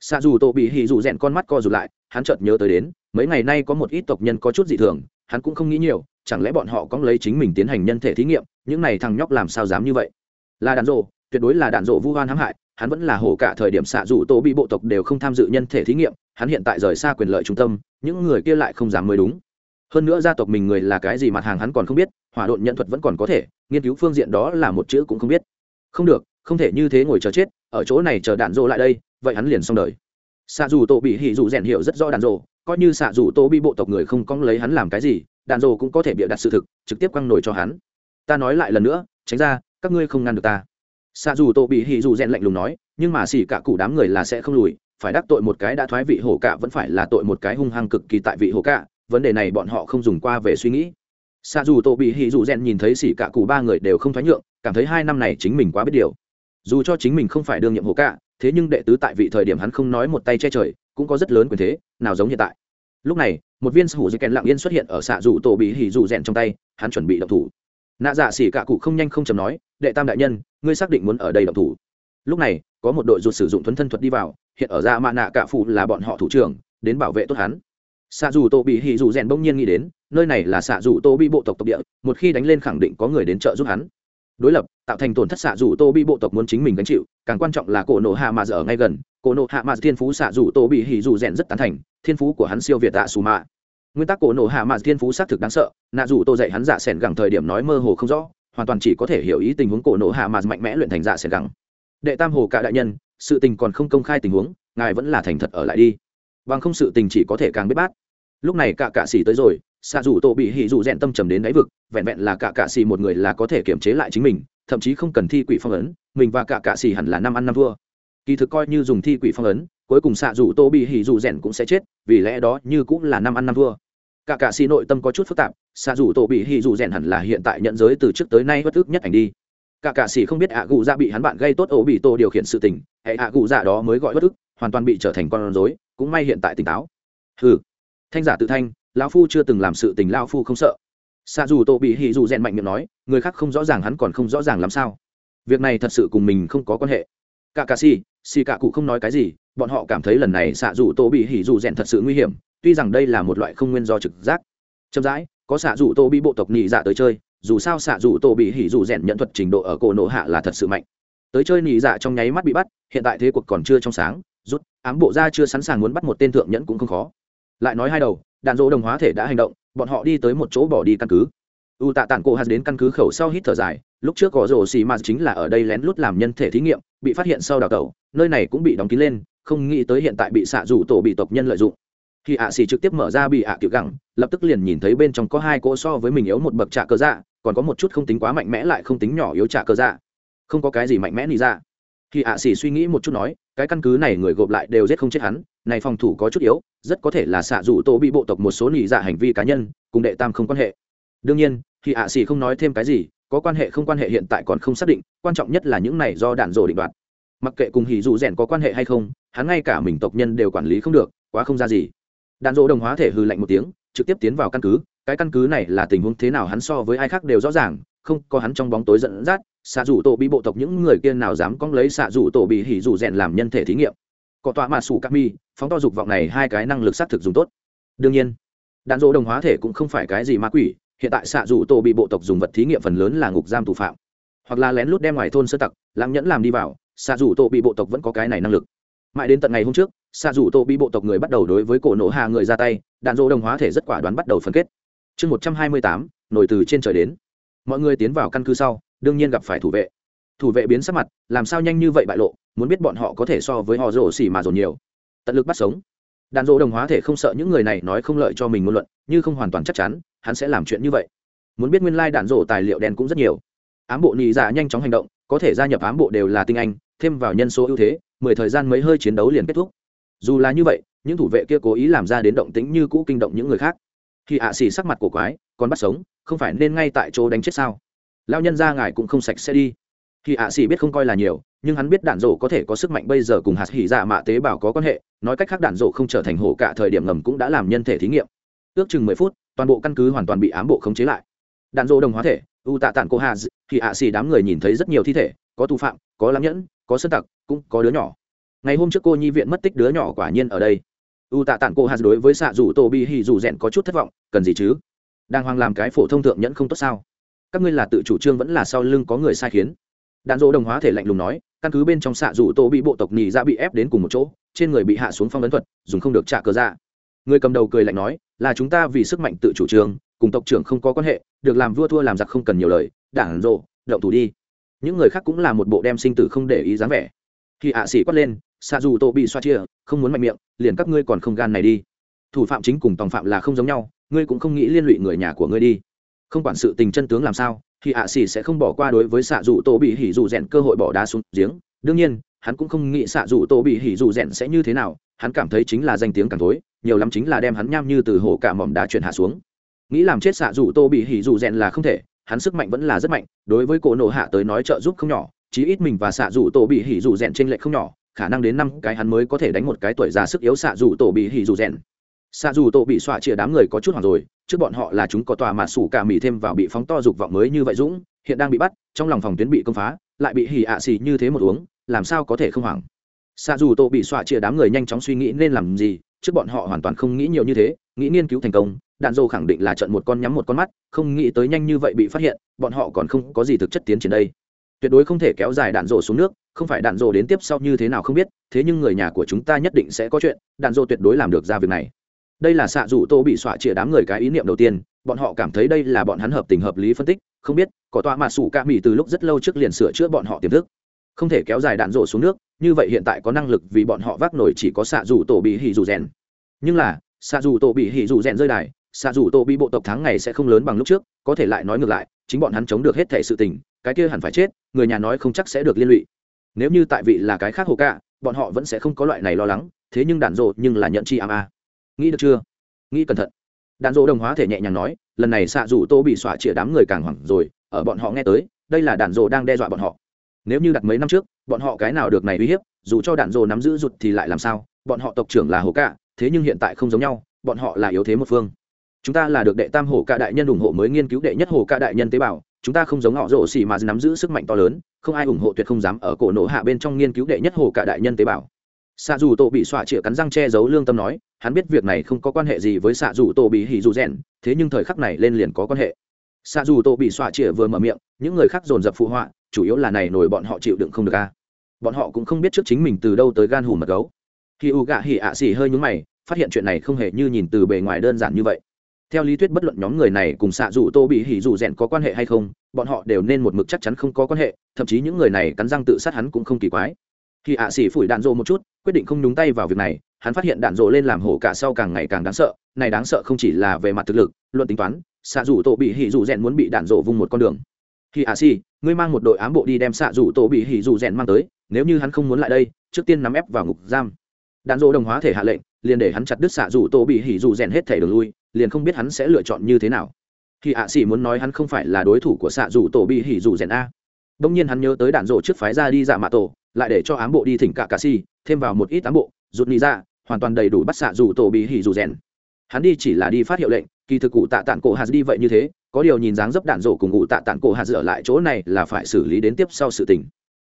Xạ dù tổ bị hỉ dù rèn con mắt co rụt lại, hắn chợt nhớ tới đến mấy ngày nay có một ít tộc nhân có chút dị thường, hắn cũng không nghĩ nhiều, chẳng lẽ bọn họ có lấy chính mình tiến hành nhân thể thí nghiệm, những này thằng nhóc làm sao dám như vậy? Là đạn rộ tuyệt đối là đạn rộ vu hoan hãm hại, hắn vẫn là hổ cả thời điểm xạ dù tổ bị bộ tộc đều không tham dự nhân thể thí nghiệm, hắn hiện tại rời xa quyền lợi trung tâm, những người kia lại không dám mới đúng. Hơn nữa gia tộc mình người là cái gì mặt hàng hắn còn không biết, hỏa độn nhận thuật vẫn còn có thể, nghiên cứu phương diện đó là một chữ cũng không biết. Không được, không thể như thế ngồi chờ chết, ở chỗ này chờ đạn rộ lại đây, vậy hắn liền xong đời xạ dù tổ bị hỉ dù rèn hiệu rất rõ đàn rồ coi như xạ dù tổ bị bộ tộc người không có lấy hắn làm cái gì đàn rồ cũng có thể bịa đặt sự thực, trực tiếp quăng nổi cho hắn. Ta nói lại lần nữa, tránh ra, các ngươi không ngăn được ta. Xạ dù tổ bị hỉ dù rèn lạnh lùng nói, nhưng mà xỉ cả cụ đám người là sẽ không lùi, phải đắc tội một cái đã thoái vị hổ cả vẫn phải là tội một cái hung hăng cực kỳ tại vị hổ cả, vấn đề này bọn họ không dùng qua về suy nghĩ. Xạ dù tổ bị hỉ dù rèn nhìn thấy xỉ cả cụ ba người đều không thoái nhượng, cảm thấy hai năm này chính mình quá biết điều. Dù cho chính mình không phải đương nhiệm hổ cả thế nhưng đệ tứ tại vị thời điểm hắn không nói một tay che trời, cũng có rất lớn quyền thế, nào giống hiện tại. Lúc này, một viên hủ dây kèn lặng yên xuất hiện ở xạ dù tổ bị hỉ dù rèn trong tay, hắn chuẩn bị động thủ. Nạ dạ xỉ cả cụ không nhanh không chầm nói, đệ tam đại nhân, ngươi xác định muốn ở đây động thủ. Lúc này, có một đội ruột sử dụng thuấn thân thuật đi vào, hiện ở ra mạ nạ cả phụ là bọn họ thủ trưởng, đến bảo vệ tốt hắn. Xạ dù tô bị hỉ dù rèn bỗng nhiên nghĩ đến, nơi này là xạ dù tô bị bộ tộc tộc địa, một khi đánh lên khẳng định có người đến trợ giúp hắn đối lập, tạo thành tổn thất xạ dù tô bị bộ tộc muốn chính mình gánh chịu, càng quan trọng là cổ nộ hạ mà giờ ở ngay gần, cổ nộ hạ mà thiên phú xạ dù tô bị hỉ dù rèn rất tán thành, thiên phú của hắn siêu việt tạ xù mạ. Nguyên tắc cổ nộ hạ mà thiên phú xác thực đáng sợ, nạ dù tô dạy hắn dạ sẻn gẳng thời điểm nói mơ hồ không rõ, hoàn toàn chỉ có thể hiểu ý tình huống cổ nộ hạ mà mạnh mẽ luyện thành dạ sẻn gẳng. Đệ tam hồ cả đại nhân, sự tình còn không công khai tình huống, ngài vẫn là thành thật ở lại đi. Bằng không sự tình chỉ có thể càng biết bát. Lúc này cả cạ xỉ tới rồi, xạ dù tô bị hỉ dù rèn tâm trầm đến đáy vực vẹn vẹn là cả cạ xì một người là có thể kiểm chế lại chính mình, thậm chí không cần thi quỷ phong ấn, mình và cả cạ xì hẳn là năm ăn năm thua. Kỳ thực coi như dùng thi quỷ phong ấn, cuối cùng xạ dù tô bị hỉ dù rèn cũng sẽ chết, vì lẽ đó như cũng là năm ăn năm thua. Cả cạ xì nội tâm có chút phức tạp, xạ dù tô bị hỉ dù rèn hẳn là hiện tại nhận giới từ trước tới nay bất ức nhất ảnh đi. Cả cạ xì không biết ạ gù dạ bị hắn bạn gây tốt ổ bị tô điều khiển sự tình hệ ạ gù dạ đó mới gọi bất ức, hoàn toàn bị trở thành con rối, cũng may hiện tại tỉnh táo. Hừ. Thanh giả tự thanh, lão phu chưa từng làm sự tình, lão phu không sợ xạ dù tô bị hỉ dù rèn mạnh miệng nói, người khác không rõ ràng hắn còn không rõ ràng làm sao. Việc này thật sự cùng mình không có quan hệ. Cả cà si si cả cụ không nói cái gì, bọn họ cảm thấy lần này xạ dù tô bị hỉ dù rèn thật sự nguy hiểm, tuy rằng đây là một loại không nguyên do trực giác. Chậm rãi, có xạ dù tô bị bộ tộc nhị dạ tới chơi, dù sao xạ dù tô bị hỉ dù rèn nhận thuật trình độ ở cổ nộ hạ là thật sự mạnh. Tới chơi nhị dạ trong nháy mắt bị bắt, hiện tại thế cuộc còn chưa trong sáng, rút, ám bộ ra chưa sẵn sàng muốn bắt một tên thượng nhẫn cũng không khó. Lại nói hai đầu đạn dỗ đồng hóa thể đã hành động, bọn họ đi tới một chỗ bỏ đi căn cứ. U tạ tản cổ hạt đến căn cứ khẩu sau hít thở dài, lúc trước có rổ xì mà chính là ở đây lén lút làm nhân thể thí nghiệm, bị phát hiện sau đào tẩu, nơi này cũng bị đóng kín lên, không nghĩ tới hiện tại bị xạ rủ tổ bị tộc nhân lợi dụng. Khi ạ xì trực tiếp mở ra bị ạ à kiểu gẳng, lập tức liền nhìn thấy bên trong có hai cỗ so với mình yếu một bậc trạ cơ dạ còn có một chút không tính quá mạnh mẽ lại không tính nhỏ yếu trạ cơ dạ. Không có cái gì mạnh mẽ nị ra. Khi ạ xì suy nghĩ một chút nói cái căn cứ này người gộp lại đều giết không chết hắn, này phòng thủ có chút yếu, rất có thể là xạ rủ tổ bị bộ tộc một số nỉ dạ hành vi cá nhân, cùng đệ tam không quan hệ. Đương nhiên thì ạ xì không nói thêm cái gì, có quan hệ không quan hệ hiện tại còn không xác định, quan trọng nhất là những này do đạn rổ định đoạt. Mặc kệ cùng hỉ dù rèn có quan hệ hay không, hắn ngay cả mình tộc nhân đều quản lý không được, quá không ra gì. Đạn rổ đồng hóa thể hư lạnh một tiếng, trực tiếp tiến vào căn cứ, cái căn cứ này là tình huống thế nào hắn so với ai khác đều rõ ràng, không có hắn trong bóng tối dẫn dắt xạ rủ tổ bị bộ tộc những người kia nào dám cong lấy xạ rủ tổ bị hỉ rủ rèn làm nhân thể thí nghiệm. Có tọa mà sủ các mi, phóng to dục vọng này hai cái năng lực xác thực dùng tốt. Đương nhiên, đạn dỗ đồng hóa thể cũng không phải cái gì ma quỷ, hiện tại xạ rủ tổ bị bộ tộc dùng vật thí nghiệm phần lớn là ngục giam tù phạm. Hoặc là lén lút đem ngoài thôn sơ tặc lãng nhẫn làm đi vào, xạ rủ tổ bị bộ tộc vẫn có cái này năng lực. Mãi đến tận ngày hôm trước, xạ rủ tổ bị bộ tộc người bắt đầu đối với cổ nổ hà người ra tay, đạn dỗ đồng hóa thể rất quả đoán bắt đầu phân kết. Chương một trăm hai mươi tám, nổi từ trên trời đến. Mọi người tiến vào căn cứ sau đương nhiên gặp phải thủ vệ. Thủ vệ biến sắc mặt, làm sao nhanh như vậy bại lộ, muốn biết bọn họ có thể so với họ rổ xỉ mà dồn nhiều. Tận lực bắt sống. Đàn rỗ đồng hóa thể không sợ những người này nói không lợi cho mình ngôn luận, như không hoàn toàn chắc chắn, hắn sẽ làm chuyện như vậy. Muốn biết nguyên lai đạn dỗ tài liệu đen cũng rất nhiều. Ám bộ nhị dạ nhanh chóng hành động, có thể gia nhập ám bộ đều là tinh anh, thêm vào nhân số ưu thế, mười thời gian mấy hơi chiến đấu liền kết thúc. Dù là như vậy, những thủ vệ kia cố ý làm ra đến động tĩnh như cũ kinh động những người khác. Khi ạ xì sắc mặt của quái, còn bắt sống, không phải nên ngay tại chỗ đánh chết sao? Lao nhân ra ngài cũng không sạch sẽ đi. Khi ạ xỉ biết không coi là nhiều, nhưng hắn biết đạn rổ có thể có sức mạnh bây giờ cùng hạt hỉ dạ mạ tế bào có quan hệ, nói cách khác đạn rổ không trở thành hổ cả thời điểm ngầm cũng đã làm nhân thể thí nghiệm. Ước chừng mười phút, toàn bộ căn cứ hoàn toàn bị ám bộ khống chế lại. Đạn rổ đồng hóa thể, u tạ tản cô hà thì ạ xỉ đám người nhìn thấy rất nhiều thi thể, có tù phạm, có lắm nhẫn, có sân tặc, cũng có đứa nhỏ. Ngày hôm trước cô nhi viện mất tích đứa nhỏ quả nhiên ở đây. U tạ tản cô hà đối với xạ rủ tô bi hì rủ rèn có chút thất vọng, cần gì chứ? Đang hoang làm cái phổ thông thượng nhẫn không tốt sao? Các ngươi là tự chủ trương vẫn là sau lưng có người sai khiến. Đạn dỗ đồng hóa thể lạnh lùng nói, căn cứ bên trong xạ rủ tổ bị bộ tộc nhì ra dạ bị ép đến cùng một chỗ, trên người bị hạ xuống phong ấn thuật, dùng không được trả cờ ra người cầm đầu cười lạnh nói, là chúng ta vì sức mạnh tự chủ trương, cùng tộc trưởng không có quan hệ, được làm vua thua làm giặc không cần nhiều lời, đảng rộ động thủ đi. Những người khác cũng là một bộ đem sinh tử không để ý dáng vẻ. Khi ạ sĩ quát lên, xạ dù tô bị xoa chia, không muốn mạnh miệng, liền các ngươi còn không gan này đi. Thủ phạm chính cùng tòng phạm là không giống nhau, ngươi cũng không nghĩ liên lụy người nhà của ngươi đi không quản sự tình chân tướng làm sao, thì ạ xỉ sẽ không bỏ qua đối với xạ dù tổ bị hỉ dù rèn cơ hội bỏ đá xuống giếng. Đương nhiên, hắn cũng không nghĩ xạ dù tổ bị hỉ dù rèn sẽ như thế nào, hắn cảm thấy chính là danh tiếng càng tối nhiều lắm chính là đem hắn nham như từ hồ cả mỏm đá chuyển hạ xuống. Nghĩ làm chết xạ dù tô bị hỉ dù rèn là không thể, hắn sức mạnh vẫn là rất mạnh, đối với cổ nổ hạ tới nói trợ giúp không nhỏ, chí ít mình và xạ dù tô bị hỉ dù rèn trên lệch không nhỏ, khả năng đến năm cái hắn mới có thể đánh một cái tuổi già sức yếu xạ dù tổ bị hỉ dù rèn xa dù tổ bị xoa chia đám người có chút hoảng rồi, trước bọn họ là chúng có tòa mà sủ cả mì thêm vào bị phóng to dục vọng mới như vậy dũng, hiện đang bị bắt, trong lòng phòng tuyến bị công phá, lại bị hỉ ạ xì như thế một uống, làm sao có thể không hoảng? Xa dù tổ bị xoa chia đám người nhanh chóng suy nghĩ nên làm gì, trước bọn họ hoàn toàn không nghĩ nhiều như thế, nghĩ nghiên cứu thành công, đạn dô khẳng định là trận một con nhắm một con mắt, không nghĩ tới nhanh như vậy bị phát hiện, bọn họ còn không có gì thực chất tiến triển đây. Tuyệt đối không thể kéo dài đạn dô xuống nước, không phải đạn dô đến tiếp sau như thế nào không biết, thế nhưng người nhà của chúng ta nhất định sẽ có chuyện, đạn dô tuyệt đối làm được ra việc này đây là xạ dù tô bị xọa chĩa đám người cái ý niệm đầu tiên, bọn họ cảm thấy đây là bọn hắn hợp tình hợp lý phân tích, không biết, có tọa mà sủ ca mỹ từ lúc rất lâu trước liền sửa chữa bọn họ tiềm thức. Không thể kéo dài đạn rổ xuống nước, như vậy hiện tại có năng lực vì bọn họ vác nổi chỉ có xạ dù tổ bị hỉ dù rèn. Nhưng là, xạ dù tổ bị hỉ dù rèn rơi đài, xạ dù tổ bị bộ tộc tháng ngày sẽ không lớn bằng lúc trước, có thể lại nói ngược lại, chính bọn hắn chống được hết thể sự tình, cái kia hẳn phải chết, người nhà nói không chắc sẽ được liên lụy. Nếu như tại vị là cái khác hồ cả, bọn họ vẫn sẽ không có loại này lo lắng, thế nhưng đạn rộ nhưng là nhận chi am a nghĩ được chưa? Nghĩ cẩn thận. Đạn dỗ đồng hóa thể nhẹ nhàng nói, lần này xạ dù tô bị xỏa chĩa đám người càng hoảng rồi, ở bọn họ nghe tới, đây là đạn dỗ đang đe dọa bọn họ. Nếu như đặt mấy năm trước, bọn họ cái nào được này uy hiếp, dù cho đạn dỗ nắm giữ rụt thì lại làm sao? Bọn họ tộc trưởng là hồ cạ, thế nhưng hiện tại không giống nhau, bọn họ là yếu thế một phương. Chúng ta là được đệ tam hồ cạ đại nhân ủng hộ mới nghiên cứu đệ nhất hồ cạ đại nhân tế bào, chúng ta không giống họ rổ xì mà nắm giữ sức mạnh to lớn, không ai ủng hộ tuyệt không dám ở cổ nổ hạ bên trong nghiên cứu đệ nhất hồ cạ đại nhân tế bào xạ dù tổ bị xọa chĩa cắn răng che giấu lương tâm nói, hắn biết việc này không có quan hệ gì với xạ dù tổ bị hỉ dù rèn, thế nhưng thời khắc này lên liền có quan hệ. Xạ dù tổ bị xọa chĩa vừa mở miệng, những người khác dồn dập phụ họa, chủ yếu là này nổi bọn họ chịu đựng không được a. Bọn họ cũng không biết trước chính mình từ đâu tới gan hùm mật gấu. Khi u gạ hỉ ạ xỉ hơi nhúng mày, phát hiện chuyện này không hề như nhìn từ bề ngoài đơn giản như vậy. Theo lý thuyết bất luận nhóm người này cùng xạ dù tô bị hỉ dù rèn có quan hệ hay không, bọn họ đều nên một mực chắc chắn không có quan hệ, thậm chí những người này cắn răng tự sát hắn cũng không kỳ quái. Khi ạ xỉ phủi đạn rộ một chút quyết định không nhúng tay vào việc này hắn phát hiện đạn rộ lên làm hổ cả sau càng ngày càng đáng sợ này đáng sợ không chỉ là về mặt thực lực luận tính toán xạ rủ tổ bị hỉ rủ rèn muốn bị đạn rộ vung một con đường. Khi ạ si, ngươi mang một đội ám bộ đi đem xạ rủ tổ bị hỉ rủ rèn mang tới nếu như hắn không muốn lại đây trước tiên nắm ép vào ngục giam. Đạn rộ đồng hóa thể hạ lệnh liền để hắn chặt đứt xạ rủ tổ bị hỉ rủ rèn hết thể đường lui liền không biết hắn sẽ lựa chọn như thế nào. Khi ạ xỉ muốn nói hắn không phải là đối thủ của xạ rủ tổ bị hỉ rủ rèn a. Bỗng nhiên hắn nhớ tới đạn rộ trước phái ra đi dạ mạ tổ lại để cho ám bộ đi thỉnh cả cà si thêm vào một ít ám bộ, rụt nị ra, hoàn toàn đầy đủ bắt xạ dù tổ bị hỉ dù rèn. Hắn đi chỉ là đi phát hiệu lệnh, kỳ thực cụ tạ tản cổ hạt đi vậy như thế, có điều nhìn dáng dấp đạn rổ cùng cụ tạ tản cổ hạt dựa lại chỗ này là phải xử lý đến tiếp sau sự tình.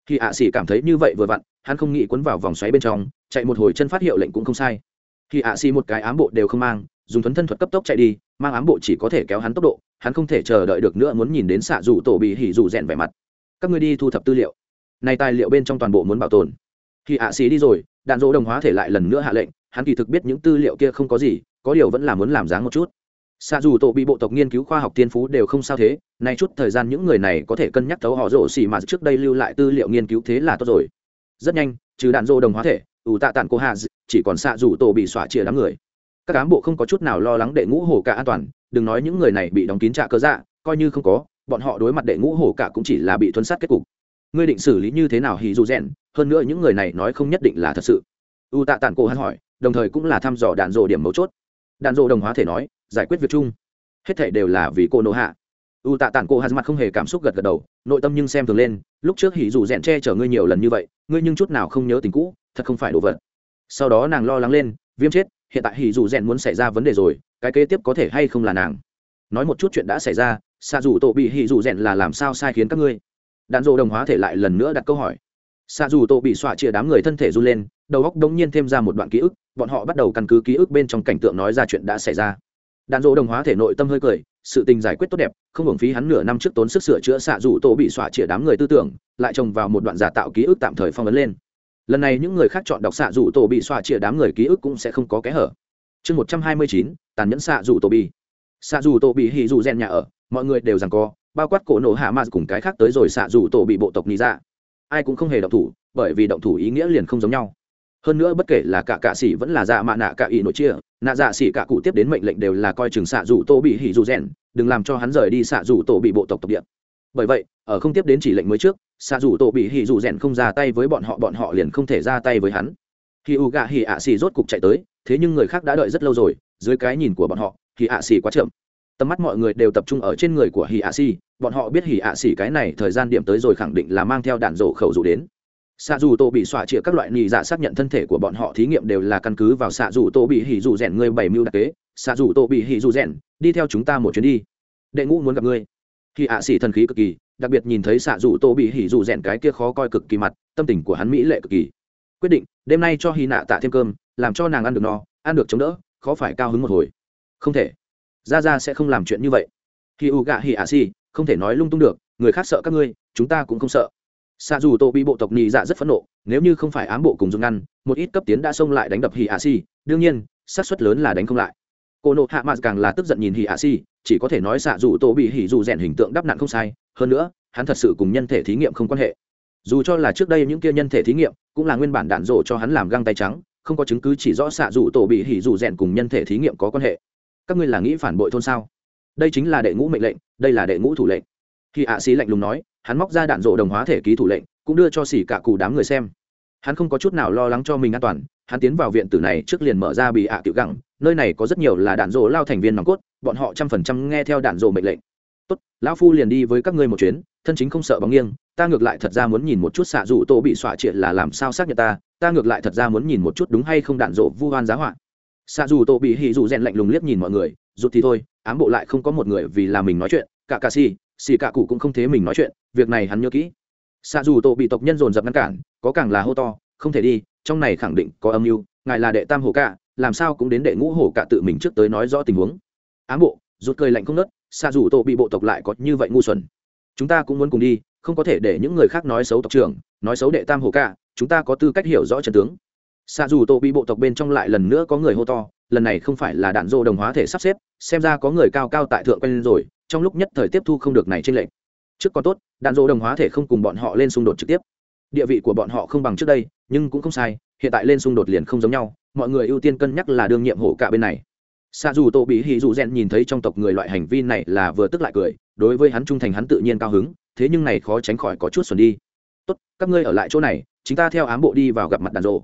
Khi ạ xỉ cảm thấy như vậy vừa vặn, hắn không nghĩ quấn vào vòng xoáy bên trong, chạy một hồi chân phát hiệu lệnh cũng không sai. Khi ạ xỉ một cái ám bộ đều không mang, dùng thuấn thân thuật cấp tốc chạy đi, mang ám bộ chỉ có thể kéo hắn tốc độ, hắn không thể chờ đợi được nữa muốn nhìn đến xạ dù tổ bị hỉ dù rèn vẻ mặt. Các ngươi đi thu thập tư liệu. Này tài liệu bên trong toàn bộ muốn bảo tồn khi ạ xì đi rồi, đạn dỗ đồng hóa thể lại lần nữa hạ lệnh, hắn kỳ thực biết những tư liệu kia không có gì, có điều vẫn là muốn làm dáng một chút. Xa dù tổ bị bộ tộc nghiên cứu khoa học tiên phú đều không sao thế, nay chút thời gian những người này có thể cân nhắc thấu họ rổ xì mà trước đây lưu lại tư liệu nghiên cứu thế là tốt rồi. Rất nhanh, trừ đạn dỗ đồng hóa thể, ủ tạ tản cô Hạ chỉ còn xạ dù tổ bị xỏa chia đám người. Các cán bộ không có chút nào lo lắng đệ ngũ hổ cả an toàn, đừng nói những người này bị đóng kín trạ cơ dạ coi như không có, bọn họ đối mặt đệ ngũ hổ cả cũng chỉ là bị thuấn sát kết cục. Ngươi định xử lý như thế nào hì dù rèn? Hơn nữa những người này nói không nhất định là thật sự. U tạ tản cổ hắn hỏi, đồng thời cũng là thăm dò đạn rộ điểm mấu chốt. Đạn rộ đồng hóa thể nói, giải quyết việc chung. Hết thể đều là vì cô nô hạ. U tạ tản cổ hắn mặt không hề cảm xúc gật gật đầu, nội tâm nhưng xem thường lên, lúc trước hỉ dù rèn che chở ngươi nhiều lần như vậy, ngươi nhưng chút nào không nhớ tình cũ, thật không phải đồ vật. Sau đó nàng lo lắng lên, viêm chết, hiện tại hỉ dù rèn muốn xảy ra vấn đề rồi, cái kế tiếp có thể hay không là nàng? Nói một chút chuyện đã xảy ra xa dù tổ bị hỉ dù rèn là làm sao sai khiến các ngươi? Đạn dộ đồng hóa thể lại lần nữa đặt câu hỏi xạ dù tổ bị xoa chia đám người thân thể run lên, đầu góc đống nhiên thêm ra một đoạn ký ức, bọn họ bắt đầu căn cứ ký ức bên trong cảnh tượng nói ra chuyện đã xảy ra. Đạn dộ đồng hóa thể nội tâm hơi cười, sự tình giải quyết tốt đẹp, không hưởng phí hắn nửa năm trước tốn sức sửa chữa xạ rủ tổ bị xọa chia đám người tư tưởng, lại trồng vào một đoạn giả tạo ký ức tạm thời phong ấn lên. Lần này những người khác chọn đọc xạ rủ tổ bị xọa chia đám người ký ức cũng sẽ không có kẽ hở. Chương một trăm hai mươi chín, tàn nhẫn xạ rủ tổ bị. Xạ rủ tổ bị hì rủ rèn nhà ở, mọi người đều rằng co, bao quát cổ nổ hạ ma cùng cái khác tới rồi xạ rủ tổ bị bộ tộc lý ra dạ ai cũng không hề động thủ, bởi vì động thủ ý nghĩa liền không giống nhau. Hơn nữa bất kể là cả cạ sĩ vẫn là dạ mạ nạ cạ ý nội chia, nạ dạ sĩ cạ cụ tiếp đến mệnh lệnh đều là coi chừng xạ rủ tô bị hỉ dù rèn, đừng làm cho hắn rời đi xạ rủ tổ bị bộ tộc tộc địa. Bởi vậy, ở không tiếp đến chỉ lệnh mới trước, xạ rủ tổ bị hỉ dù rèn không ra tay với bọn họ bọn họ liền không thể ra tay với hắn. Khi u gạ hỉ ạ xì rốt cục chạy tới, thế nhưng người khác đã đợi rất lâu rồi, dưới cái nhìn của bọn họ thì ạ xì quá chậm. Tầm mắt mọi người đều tập trung ở trên người của hỉ ạ xì bọn họ biết hỉ ạ xỉ cái này thời gian điểm tới rồi khẳng định là mang theo đạn rổ khẩu dụ đến. Xạ dù tô bị xỏa chĩa các loại nhị dạ xác nhận thân thể của bọn họ thí nghiệm đều là căn cứ vào xạ dù tô bị hỉ dù rèn ngươi bảy mưu đặc kế. Xạ dù tô bị hỉ dù rèn, đi theo chúng ta một chuyến đi. Đệ ngũ muốn gặp ngươi. Khi ạ xỉ thần khí cực kỳ, đặc biệt nhìn thấy xạ dù tô bị hỉ dù rèn cái kia khó coi cực kỳ mặt, tâm tình của hắn mỹ lệ cực kỳ. Quyết định, đêm nay cho hy nạ tạ thêm cơm, làm cho nàng ăn được no, ăn được chống đỡ, khó phải cao hứng một hồi. Không thể. Ra ra sẽ không làm chuyện như vậy. Khi u gạ hỉ ạ xỉ không thể nói lung tung được, người khác sợ các ngươi, chúng ta cũng không sợ. Xa dù tô bị bộ tộc nhị dạ rất phẫn nộ, nếu như không phải ám bộ cùng dung ngăn, một ít cấp tiến đã xông lại đánh đập hỉ ạ xỉ đương nhiên, xác suất lớn là đánh không lại. Cô nộ hạ mạt càng là tức giận nhìn hỉ ạ xỉ chỉ có thể nói xạ dù tô bị hỉ dù rèn hình tượng đắp nặn không sai, hơn nữa, hắn thật sự cùng nhân thể thí nghiệm không quan hệ. Dù cho là trước đây những kia nhân thể thí nghiệm, cũng là nguyên bản đạn rổ cho hắn làm găng tay trắng, không có chứng cứ chỉ rõ xạ dù tổ bị hỉ dù rèn cùng nhân thể thí nghiệm có quan hệ. Các ngươi là nghĩ phản bội thôn sao? Đây chính là đệ ngũ mệnh lệnh, đây là đệ ngũ thủ lệnh. Khi ạ xí lạnh lùng nói, hắn móc ra đạn rộ đồng hóa thể ký thủ lệnh, cũng đưa cho xỉ cả cụ đám người xem. Hắn không có chút nào lo lắng cho mình an toàn, hắn tiến vào viện tử này trước liền mở ra bị ạ tiểu gẳng, nơi này có rất nhiều là đạn rộ lao thành viên nòng cốt, bọn họ trăm phần trăm nghe theo đạn rộ mệnh lệnh. Tốt, lão phu liền đi với các ngươi một chuyến, thân chính không sợ bóng nghiêng, ta ngược lại thật ra muốn nhìn một chút xạ dụ tổ bị xọa triệt là làm sao xác nhận ta ta ngược lại thật ra muốn nhìn một chút đúng hay không đạn rộ vu hoan giá họa. Xạ dù tổ bị hỉ dù rèn lạnh lùng liếc nhìn mọi người rụt thì thôi, ám bộ lại không có một người vì là mình nói chuyện, cả cà si xì cả cụ cũng không thế mình nói chuyện, việc này hắn nhớ kỹ. Xạ dù tổ bị tộc nhân dồn dập ngăn cản, có càng là hô to, không thể đi, trong này khẳng định có âm mưu, ngài là đệ tam hổ cả, làm sao cũng đến đệ ngũ hổ cả tự mình trước tới nói rõ tình huống. Ám bộ, rụt cười lạnh không nớt xạ dù tổ bị bộ tộc lại có như vậy ngu xuẩn. Chúng ta cũng muốn cùng đi, không có thể để những người khác nói xấu tộc trưởng, nói xấu đệ tam hổ cả, chúng ta có tư cách hiểu rõ trận tướng. Xạ dù tổ bị bộ tộc bên trong lại lần nữa có người hô to lần này không phải là đạn dô đồng hóa thể sắp xếp, xem ra có người cao cao tại thượng quen rồi, trong lúc nhất thời tiếp thu không được này trên lệnh trước còn tốt, đạn dô đồng hóa thể không cùng bọn họ lên xung đột trực tiếp. Địa vị của bọn họ không bằng trước đây, nhưng cũng không sai, hiện tại lên xung đột liền không giống nhau, mọi người ưu tiên cân nhắc là đương nhiệm hổ cả bên này. Xa dù tổ bị hì dù rèn nhìn thấy trong tộc người loại hành vi này là vừa tức lại cười, đối với hắn trung thành hắn tự nhiên cao hứng, thế nhưng này khó tránh khỏi có chút xuẩn đi. Tốt, các ngươi ở lại chỗ này, chúng ta theo ám bộ đi vào gặp mặt đàn rộ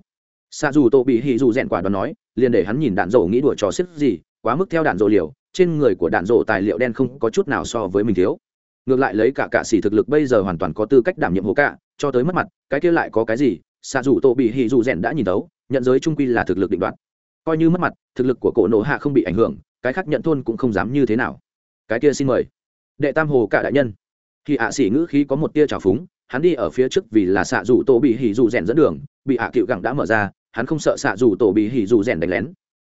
xa dù Tô bị hì dù rèn quả đoán nói liền để hắn nhìn đạn rộ nghĩ đùa trò xếp gì quá mức theo đạn rộ liều trên người của đạn rộ tài liệu đen không có chút nào so với mình thiếu. Ngược lại lấy cả cạ xỉ thực lực bây giờ hoàn toàn có tư cách đảm nhiệm hố cạ, cho tới mất mặt cái kia lại có cái gì xa dù Tô bị hì dù rèn đã nhìn tấu nhận giới trung quy là thực lực định đoạt. Coi như mất mặt thực lực của cổ nổ hạ không bị ảnh hưởng cái khác nhận thôn cũng không dám như thế nào. Cái kia xin mời. Đệ tam hồ cả đại nhân. Khi ạ xỉ ngữ khí có một tia trào phúng hắn đi ở phía trước vì là xạ dù tổ bị hì dù rèn dẫn đường bị ạ cựu gẳng đã mở ra hắn không sợ xạ dù tổ bị hỉ dù rèn đánh lén.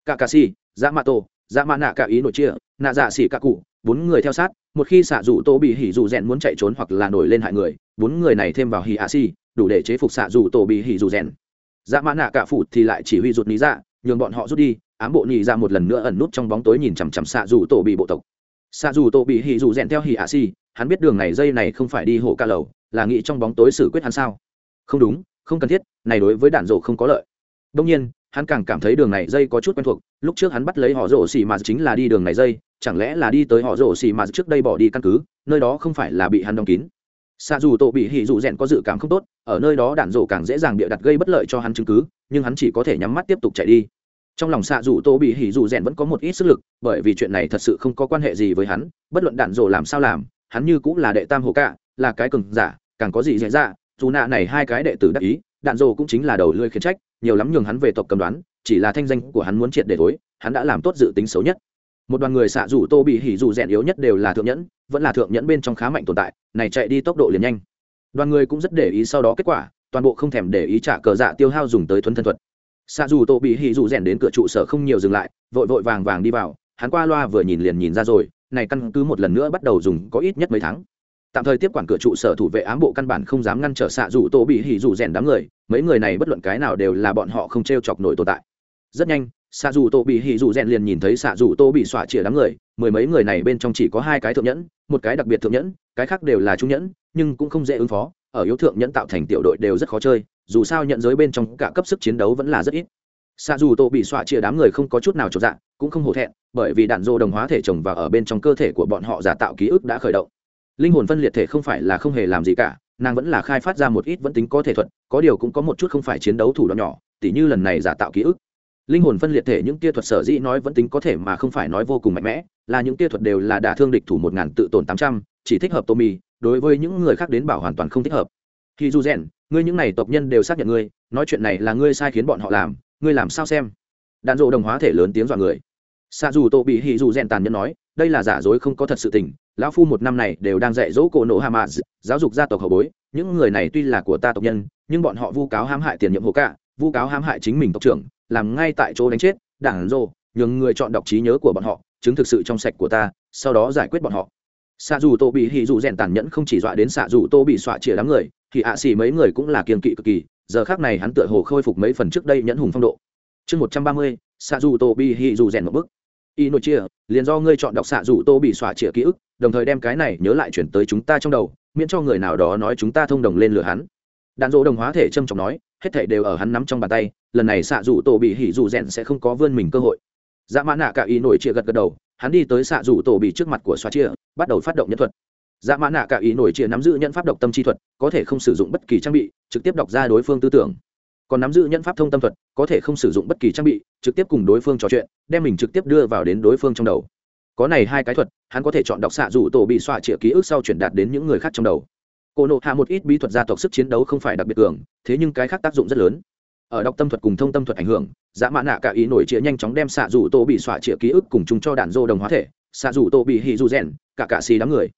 Cả cà si dạ mạ tổ dạ mạ nạ cả ý nội chia nạ dạ xỉ cả cụ bốn người theo sát, một khi xạ dù tổ bị hỉ dù rèn muốn chạy trốn hoặc là nổi lên hại người, bốn người này thêm vào hỉ ạ xì đủ để chế phục xạ dù tổ bị hỉ dù rèn. Dạ mã nạ cả phụ thì lại chỉ huy rụt ní dạ nhường bọn họ rút đi, ám bộ nhị ra dạ một lần nữa ẩn nút trong bóng tối nhìn chằm chằm xạ dù tổ bị bộ tộc. Xạ dù tổ bị hỉ dù rèn theo hỉ ạ xì hắn biết đường này dây này không phải đi hộ ca lầu, là nghĩ trong bóng tối xử quyết hắn sao? Không đúng, không cần thiết, này đối với đạn dộ không có lợi đông nhiên, hắn càng cảm thấy đường này dây có chút quen thuộc, lúc trước hắn bắt lấy họ rổ xì mà chính là đi đường này dây, chẳng lẽ là đi tới họ rổ xì mà trước đây bỏ đi căn cứ, nơi đó không phải là bị hắn đóng kín. Xa dù tổ bị hỉ dù rèn có dự cảm không tốt, ở nơi đó đạn rổ càng dễ dàng bịa đặt gây bất lợi cho hắn chứng cứ, nhưng hắn chỉ có thể nhắm mắt tiếp tục chạy đi. Trong lòng xạ dù tô bị hỉ dù rèn vẫn có một ít sức lực, bởi vì chuyện này thật sự không có quan hệ gì với hắn, bất luận đạn rổ làm sao làm, hắn như cũng là đệ tam hồ cạ, là cái cường giả, càng có gì dễ dạ dù nạ này hai cái đệ tử đắc ý, đạn rổ cũng chính là đầu lưỡi khiến trách nhiều lắm nhường hắn về tộc cầm đoán, chỉ là thanh danh của hắn muốn triệt để thối, hắn đã làm tốt dự tính xấu nhất. Một đoàn người xạ rủ tô bị hỉ dù rèn yếu nhất đều là thượng nhẫn, vẫn là thượng nhẫn bên trong khá mạnh tồn tại, này chạy đi tốc độ liền nhanh. Đoàn người cũng rất để ý sau đó kết quả, toàn bộ không thèm để ý trả cờ dạ tiêu hao dùng tới thuấn thân thuật. Xạ dù tô bị hỉ dù rèn đến cửa trụ sở không nhiều dừng lại, vội vội vàng vàng đi vào, hắn qua loa vừa nhìn liền nhìn ra rồi, này căn cứ một lần nữa bắt đầu dùng có ít nhất mấy tháng. Tạm thời tiếp quản cửa trụ sở thủ vệ ám bộ căn bản không dám ngăn trở xạ rủ tô bị hỉ dù rèn đám người mấy người này bất luận cái nào đều là bọn họ không t r e o chọc nổi tồn tại. Rất nhanh xạ dù tô bị hỉ dù rèn liền nhìn thấy xạ dù tô bị xỏa chĩa đám người, mười mấy người này bên trong chỉ có hai cái thượng nhẫn, một cái đặc biệt thượng nhẫn, cái khác đều là trung nhẫn, nhưng cũng không dễ ứng phó, ở yếu thượng nhẫn tạo thành tiểu đội đều rất khó chơi, dù sao nhận giới bên trong cả cấp sức chiến đấu vẫn là rất ít. Xạ dù tô bị xỏa chia đám người không có chút nào trọn dạng cũng không hổ thẹn, bởi vì đạn dô đồng hóa thể trồng và ở bên trong cơ thể của bọn họ giả tạo ký ức đã khởi động. Linh hồn phân liệt thể không phải là không hề làm gì cả nàng vẫn là khai phát ra một ít vẫn tính có thể thuật, có điều cũng có một chút không phải chiến đấu thủ đoạn nhỏ, tỉ như lần này giả tạo ký ức. Linh hồn phân liệt thể những tia thuật sở dĩ nói vẫn tính có thể mà không phải nói vô cùng mạnh mẽ, là những tia thuật đều là đả thương địch thủ một ngàn tự tổn tám trăm, chỉ thích hợp tommy, đối với những người khác đến bảo hoàn toàn không thích hợp. Khi du rèn ngươi những n à y tộc nhân đều xác nhận ngươi, nói chuyện này là ngươi sai khiến bọn họ làm, ngươi làm sao xem? Đạn dộ đồng hóa thể lớn tiếng dọa người xa dù tô bị hì dù rèn tàn nhẫn nói, đây là giả dối không có thật sự tình, lão phu một năm này đều đang dạy dỗ cổ nộ hà giáo dục gia tộc hậu bối, những người này tuy là của ta tộc nhân, nhưng bọn họ vu cáo hãm hại tiền nhiệm hộ cả vu cáo hãm hại chính mình tộc trưởng, làm ngay tại chỗ đánh chết, đảng rô nhường người chọn đọc trí nhớ của bọn họ, chứng thực sự trong sạch của ta, sau đó giải quyết bọn họ. Xạ dù tô bị hì dù rèn tàn nhẫn không chỉ dọa đến xạ dù tô bị xọa chĩa đám người, thì ạ xì mấy người cũng là kiên kỵ cực kỳ, giờ khác này hắn tựa hồ khôi phục mấy phần trước đây nhẫn hùng phong độ. Chương một trăm ba mươi xạ dù tô bị hì dù rèn một bức y nội chia, liền do ngươi chọn đọc xạ dù tô bị xóa chĩa ký ức, đồng thời đem cái này nhớ lại chuyển tới chúng ta trong đầu, miễn cho người nào đó nói chúng ta thông đồng lên lừa hắn. Đạn dỗ đồng hóa thể trâm trọng nói, hết thể đều ở hắn nắm trong bàn tay, lần này xạ dù tổ bị hỉ dù rèn sẽ không có vươn mình cơ hội. Dạ mã nạ cả y nội chia gật gật đầu, hắn đi tới xạ dù tổ bị trước mặt của xóa chia bắt đầu phát động nhân thuật. Dạ mã nạ cả ý nổi chia nắm giữ nhân pháp độc tâm chi thuật, có thể không sử dụng bất kỳ trang bị, trực tiếp đọc ra đối phương tư tưởng còn nắm giữ nhẫn pháp thông tâm thuật, có thể không sử dụng bất kỳ trang bị, trực tiếp cùng đối phương trò chuyện, đem mình trực tiếp đưa vào đến đối phương trong đầu. Có này hai cái thuật, hắn có thể chọn đọc xạ dù tổ bị xoa chĩa ký ức sau chuyển đạt đến những người khác trong đầu. Cô nộ hạ một ít bí thuật gia tộc sức chiến đấu không phải đặc biệt cường, thế nhưng cái khác tác dụng rất lớn. Ở đọc tâm thuật cùng thông tâm thuật ảnh hưởng dã mã nạ cả ý nổi chĩa nhanh chóng đem xạ dù tổ bị xoa chĩa ký ức cùng chúng cho đạn dô đồng hóa thể, xạ dù tổ bị hì dù rèn, cả cả xì đám người.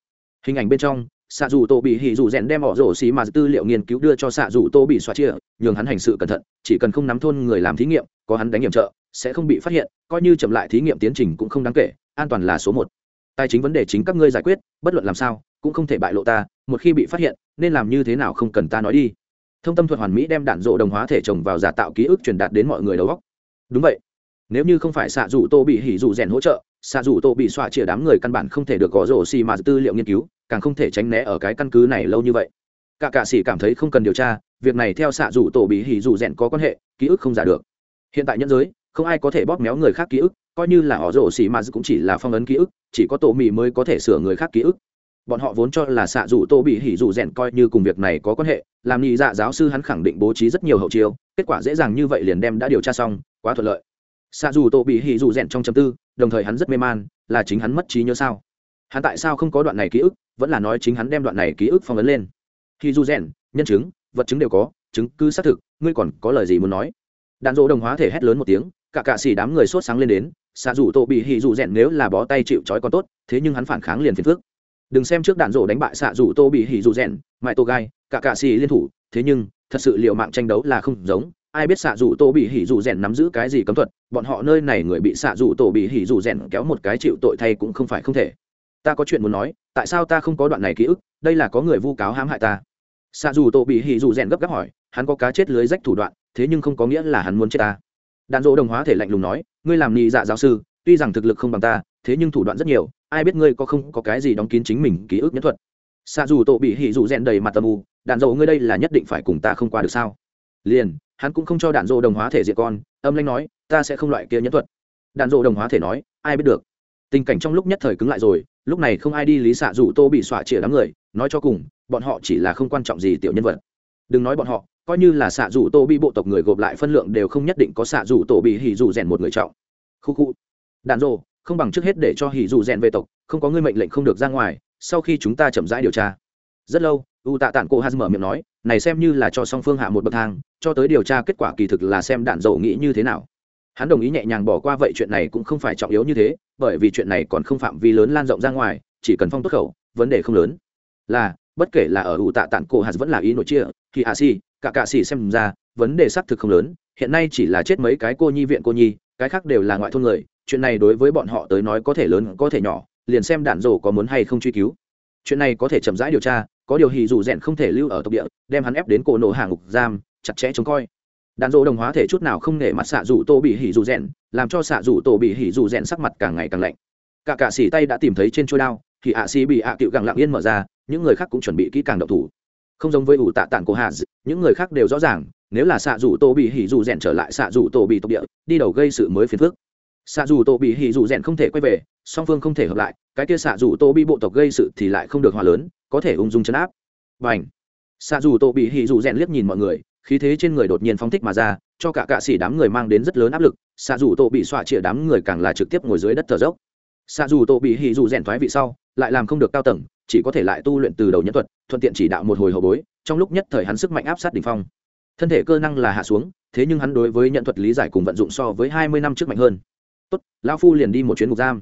Hình ảnh bên trong xạ dù tô bị hỉ dù rèn đem ỏ rổ xì mà tư liệu nghiên cứu đưa cho xạ dù tô bị xoa chia, nhường hắn hành sự cẩn thận, chỉ cần không nắm thôn người làm thí nghiệm, có hắn đánh nghiệm trợ, sẽ không bị phát hiện, coi như chậm lại thí nghiệm tiến trình cũng không đáng kể, an toàn là số một. Tài chính vấn đề chính các ngươi giải quyết, bất luận làm sao, cũng không thể bại lộ ta, một khi bị phát hiện, nên làm như thế nào không cần ta nói đi. Thông tâm thuật hoàn mỹ đem đạn rộ đồng hóa thể trồng vào giả tạo ký ức truyền đạt đến mọi người đầu góc đúng vậy nếu như không phải xạ dù tô bị hỉ dù rèn hỗ trợ xạ dù tô bị xoa chia đám người căn bản không thể được có rổ xì mà tư liệu nghiên cứu, càng không thể tránh né ở cái căn cứ này lâu như vậy. Cả cạ sĩ cảm thấy không cần điều tra, việc này theo xạ dù tổ bị hỉ dù rèn có quan hệ, ký ức không giả được. Hiện tại nhân giới, không ai có thể bóp méo người khác ký ức, coi như là họ rổ xì mà cũng chỉ là phong ấn ký ức, chỉ có tổ mì mới có thể sửa người khác ký ức. Bọn họ vốn cho là xạ dù tô bị hỉ dù rèn coi như cùng việc này có quan hệ, làm nhị dạ giáo sư hắn khẳng định bố trí rất nhiều hậu chiêu, kết quả dễ dàng như vậy liền đem đã điều tra xong, quá thuận lợi xạ dù tô bị hỉ dù rèn trong chấm tư, đồng thời hắn rất mê man, là chính hắn mất trí nhớ sao? Hắn tại sao không có đoạn này ký ức, vẫn là nói chính hắn đem đoạn này ký ức phong ấn lên. Khi Dù rèn, nhân chứng, vật chứng đều có, chứng cứ xác thực, ngươi còn có lời gì muốn nói? Đạn dỗ đồng hóa thể hét lớn một tiếng, cả cạ xỉ đám người sốt sáng lên đến, xạ dù tô bị hì dù rèn nếu là bó tay chịu trói còn tốt, thế nhưng hắn phản kháng liền phiền phước đừng xem trước đạn dỗ đánh bại xạ dù tô bị hì dù rèn mãi tô gai, cả cạ xỉ liên thủ, thế nhưng, thật sự liệu mạng tranh đấu là không giống ai biết xạ dù tô bị hỉ dù rèn nắm giữ cái gì cấm thuật, bọn họ nơi này người bị xạ dù tô bị hỉ dù rèn kéo một cái chịu tội thay cũng không phải không thể. Ta có chuyện muốn nói, tại sao ta không có đoạn này ký ức, đây là có người vu cáo hãm hại ta. Xạ dù tổ bị hỉ dù rèn gấp gáp hỏi, hắn có cá chết lưới rách thủ đoạn, thế nhưng không có nghĩa là hắn muốn chết ta. Đạn dỗ đồng hóa thể lạnh lùng nói, ngươi làm nhị dạ giáo sư, tuy rằng thực lực không bằng ta, thế nhưng thủ đoạn rất nhiều, ai biết ngươi có không có cái gì đóng kín chính mình ký ức nhất thuật. Xạ dù tổ bị hỉ dù rèn đầy mặt tầm u, đạn dỗ, ngươi đây là nhất định phải cùng ta không qua được sao? Liền hắn cũng không cho đạn dỗ đồng hóa thể diện con, âm lanh nói, ta sẽ không loại kia nhẫn thuật. Đạn dỗ đồng hóa thể nói, ai biết được. Tình cảnh trong lúc nhất thời cứng lại rồi, lúc này không ai đi lý xạ rủ tô bị xỏa chĩa đám người, nói cho cùng, bọn họ chỉ là không quan trọng gì tiểu nhân vật. Đừng nói bọn họ, coi như là xạ rủ tô bị bộ tộc người gộp lại phân lượng đều không nhất định có xạ rủ tổ bị hỉ rủ rèn một người trọng. Khu khu. Đạn rồ không bằng trước hết để cho hỉ rủ rèn về tộc, không có ngươi mệnh lệnh không được ra ngoài, sau khi chúng ta chậm rãi điều tra. Rất lâu u tạ tản cô haz mở miệng nói, này xem như là cho song phương hạ một bậc thang, cho tới điều tra kết quả kỳ thực là xem đạn dầu nghĩ như thế nào. Hắn đồng ý nhẹ nhàng bỏ qua vậy chuyện này cũng không phải trọng yếu như thế, bởi vì chuyện này còn không phạm vi lớn lan rộng ra ngoài, chỉ cần phong tốt khẩu, vấn đề không lớn. Là, bất kể là ở ủ tạ tản cổ hạt vẫn là ý nội chia, thì hạ xì, cả cạ xì xem ra, vấn đề xác thực không lớn, hiện nay chỉ là chết mấy cái cô nhi viện cô nhi, cái khác đều là ngoại thôn người, chuyện này đối với bọn họ tới nói có thể lớn, có thể nhỏ, liền xem đạn rổ có muốn hay không truy cứu. Chuyện này có thể chậm rãi điều tra có điều hì dù rèn không thể lưu ở tộc địa, đem hắn ép đến cổ nổ hàng ngục giam, chặt chẽ trông coi. Đạn dỗ đồng hóa thể chút nào không nể mặt xạ dù tô bị hỉ dù rèn, làm cho xạ dù tô bị hỉ dù rèn sắc mặt càng ngày càng lạnh. Cả cả xỉ tay đã tìm thấy trên trôi đao, thì ạ xỉ bị ạ à cựu càng lặng yên mở ra, những người khác cũng chuẩn bị kỹ càng độc thủ. Không giống với ủ tạ tản của hạ những người khác đều rõ ràng, nếu là xạ dù tô bị hỉ dù rèn trở lại xạ dù tô bị tộc địa, đi đầu gây sự mới phiền phức xạ dù tô bị hỉ dù rèn không thể quay về, song phương không thể hợp lại, cái kia xạ dù tô bị bộ tộc gây sự thì lại không được hòa lớn, có thể ung dung chấn áp. Và h xạ dù tô bị hỉ dù rèn liếc nhìn mọi người, khí thế trên người đột nhiên phóng thích mà ra, cho cả cạ xỉ đám người mang đến rất lớn áp lực, xạ dù tô bị xoa chĩa đám người càng là trực tiếp ngồi dưới đất thở dốc. Xạ dù tô bị hỉ dù rèn thoái vị sau, lại làm không được cao tầng, chỉ có thể lại tu luyện từ đầu nhân thuật, thuận tiện chỉ đạo một hồi hậu bối, trong lúc nhất thời hắn sức mạnh áp sát đỉnh phong. Thân thể cơ năng là hạ xuống, thế nhưng hắn đối với nhận thuật lý giải cùng vận dụng so với hai mươi năm trước mạnh hơn tốt, lão phu liền đi một chuyến ngục giam.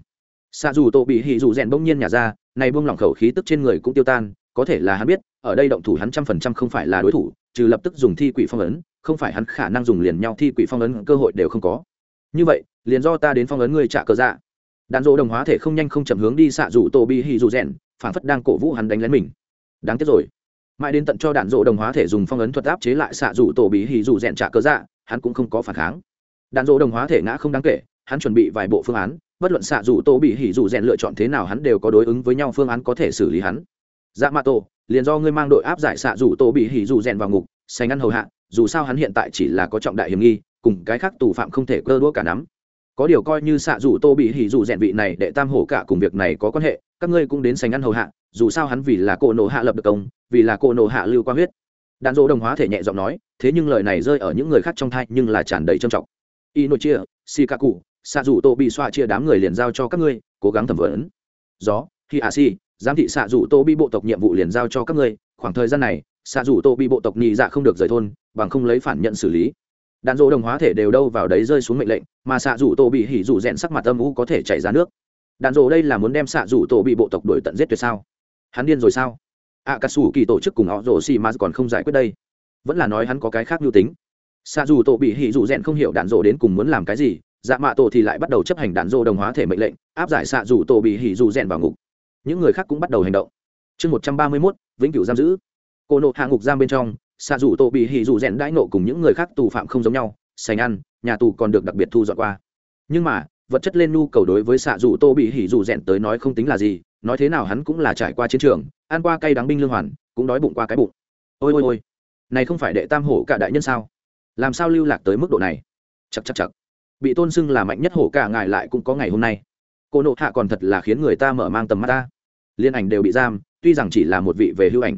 Xạ dù tổ bị hỉ dù rèn bỗng nhiên nhả ra, này buông lỏng khẩu khí tức trên người cũng tiêu tan, có thể là hắn biết, ở đây động thủ hắn trăm phần trăm không phải là đối thủ, trừ lập tức dùng thi quỷ phong ấn, không phải hắn khả năng dùng liền nhau thi quỷ phong ấn cơ hội đều không có. Như vậy, liền do ta đến phong ấn người trả cờ dạ. Đạn dỗ đồng hóa thể không nhanh không chậm hướng đi xạ rủ tổ bị hì dù rèn, phản phất đang cổ vũ hắn đánh lén mình. Đáng tiếc rồi. Mãi đến tận cho đạn dỗ đồng hóa thể dùng phong ấn thuật áp chế lại xạ rủ tổ bị hì dù rèn trả cờ dạ hắn cũng không có phản kháng. Đạn dỗ đồng hóa thể ngã không đáng kể hắn chuẩn bị vài bộ phương án, bất luận xạ dù tô bị hỉ dù rèn lựa chọn thế nào hắn đều có đối ứng với nhau phương án có thể xử lý hắn. Dạ mạ tổ, liền do ngươi mang đội áp giải xạ dù tô bị hỉ dù rèn vào ngục, sành ăn hầu hạ, dù sao hắn hiện tại chỉ là có trọng đại hiểm nghi, cùng cái khác tù phạm không thể cơ đũa cả nắm. Có điều coi như xạ dù tô bị hỉ dù rèn vị này để tam hổ cả cùng việc này có quan hệ, các ngươi cũng đến sành ăn hầu hạ, dù sao hắn vì là cô nổ hạ lập được công, vì là cô nổ hạ lưu qua huyết. Đàn dỗ đồng hóa thể nhẹ giọng nói, thế nhưng lời này rơi ở những người khác trong thai nhưng là tràn đầy trầm trọng. Y nội chia si ca cụ xạ rủ tô bị xoa chia đám người liền giao cho các ngươi, cố gắng thẩm vấn. Gió khi a si, giám thị xạ rủ tô bị bộ tộc nhiệm vụ liền giao cho các ngươi, khoảng thời gian này, xạ rủ tô bị bộ tộc nhị dạ không được rời thôn, bằng không lấy phản nhận xử lý. Đạn dỗ đồng hóa thể đều đâu vào đấy rơi xuống mệnh lệnh, mà xạ rủ tô bị hỉ rủ rẽn sắc mặt âm u có thể chảy ra nước. Đạn dỗ đây là muốn đem xạ rủ tô bị bộ tộc đuổi tận giết tuyệt sao? Hắn điên rồi sao? Ạ cà sủ kỳ tổ chức cùng họ rổ xì mà còn không giải quyết đây. Vẫn là nói hắn có cái khác mưu tính. Xạ dù tổ bị hỉ dù rẽn không hiểu đạn dỗ đến cùng muốn làm cái gì dạ mạ tổ thì lại bắt đầu chấp hành đạn dô đồng hóa thể mệnh lệnh, áp giải xạ dù tổ bị hỉ dù rèn vào ngục. Những người khác cũng bắt đầu hành động. Chương một trăm ba mươi mốt, vĩnh cửu giam giữ. Cô nộ hạ ngục giam bên trong, xạ dù tổ bị hỉ dù rèn đãi nộ cùng những người khác tù phạm không giống nhau, sành ăn, nhà tù còn được đặc biệt thu dọn qua. Nhưng mà, vật chất lên nhu cầu đối với xạ dù tô bị hỉ dù rèn tới nói không tính là gì, nói thế nào hắn cũng là trải qua chiến trường, ăn qua cây đắng binh lương hoàn, cũng đói bụng qua cái bụng. Ôi ôi ôi, này không phải đệ tam hổ cả đại nhân sao? Làm sao lưu lạc tới mức độ này? Chật chật chật bị tôn xưng là mạnh nhất hổ cả ngài lại cũng có ngày hôm nay. Cô nộ hạ còn thật là khiến người ta mở mang tầm mắt ta. Liên ảnh đều bị giam, tuy rằng chỉ là một vị về hưu ảnh.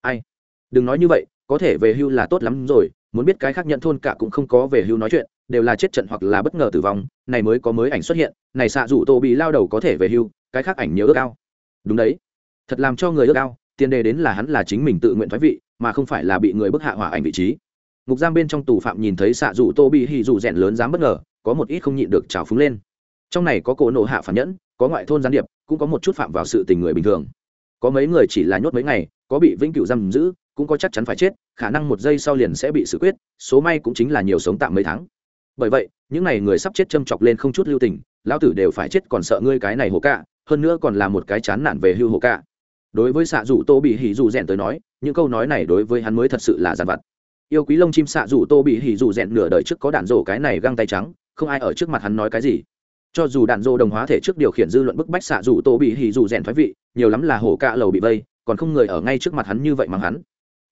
Ai? Đừng nói như vậy, có thể về hưu là tốt lắm rồi, muốn biết cái khác nhận thôn cả cũng không có về hưu nói chuyện, đều là chết trận hoặc là bất ngờ tử vong, này mới có mới ảnh xuất hiện, này xạ rủ tô bị lao đầu có thể về hưu, cái khác ảnh nhớ ước ao. Đúng đấy. Thật làm cho người ước ao, tiền đề đến là hắn là chính mình tự nguyện thoái vị, mà không phải là bị người bức hạ hỏa ảnh vị trí ngục giam bên trong tù phạm nhìn thấy xạ dụ tô bị hì dụ rèn lớn dám bất ngờ, có một ít không nhịn được trào phúng lên. Trong này có cổ nộ hạ phản nhẫn, có ngoại thôn gián điệp, cũng có một chút phạm vào sự tình người bình thường. Có mấy người chỉ là nhốt mấy ngày, có bị vĩnh cửu giam giữ, cũng có chắc chắn phải chết, khả năng một giây sau liền sẽ bị xử quyết, số may cũng chính là nhiều sống tạm mấy tháng. Bởi vậy, những n à y người sắp chết châm chọc lên không chút lưu tình, lão tử đều phải chết còn sợ ngươi cái này hồ cạ, hơn nữa còn là một cái chán nản về hưu hồ cạ. Đối với xạ dù tô bị hỉ dù rèn tới nói, những câu nói này đối với hắn mới thật sự là giàn vặt yêu quý lông chim xạ dù tô bị hỉ dù rèn nửa đời trước có đạn rổ cái này găng tay trắng, không ai ở trước mặt hắn nói cái gì. Cho dù đạn rổ đồng hóa thể trước điều khiển dư luận bức bách xạ dù tô bị hỉ dù rèn thoái vị, nhiều lắm là hổ cạ lầu bị vây, còn không người ở ngay trước mặt hắn như vậy mà hắn.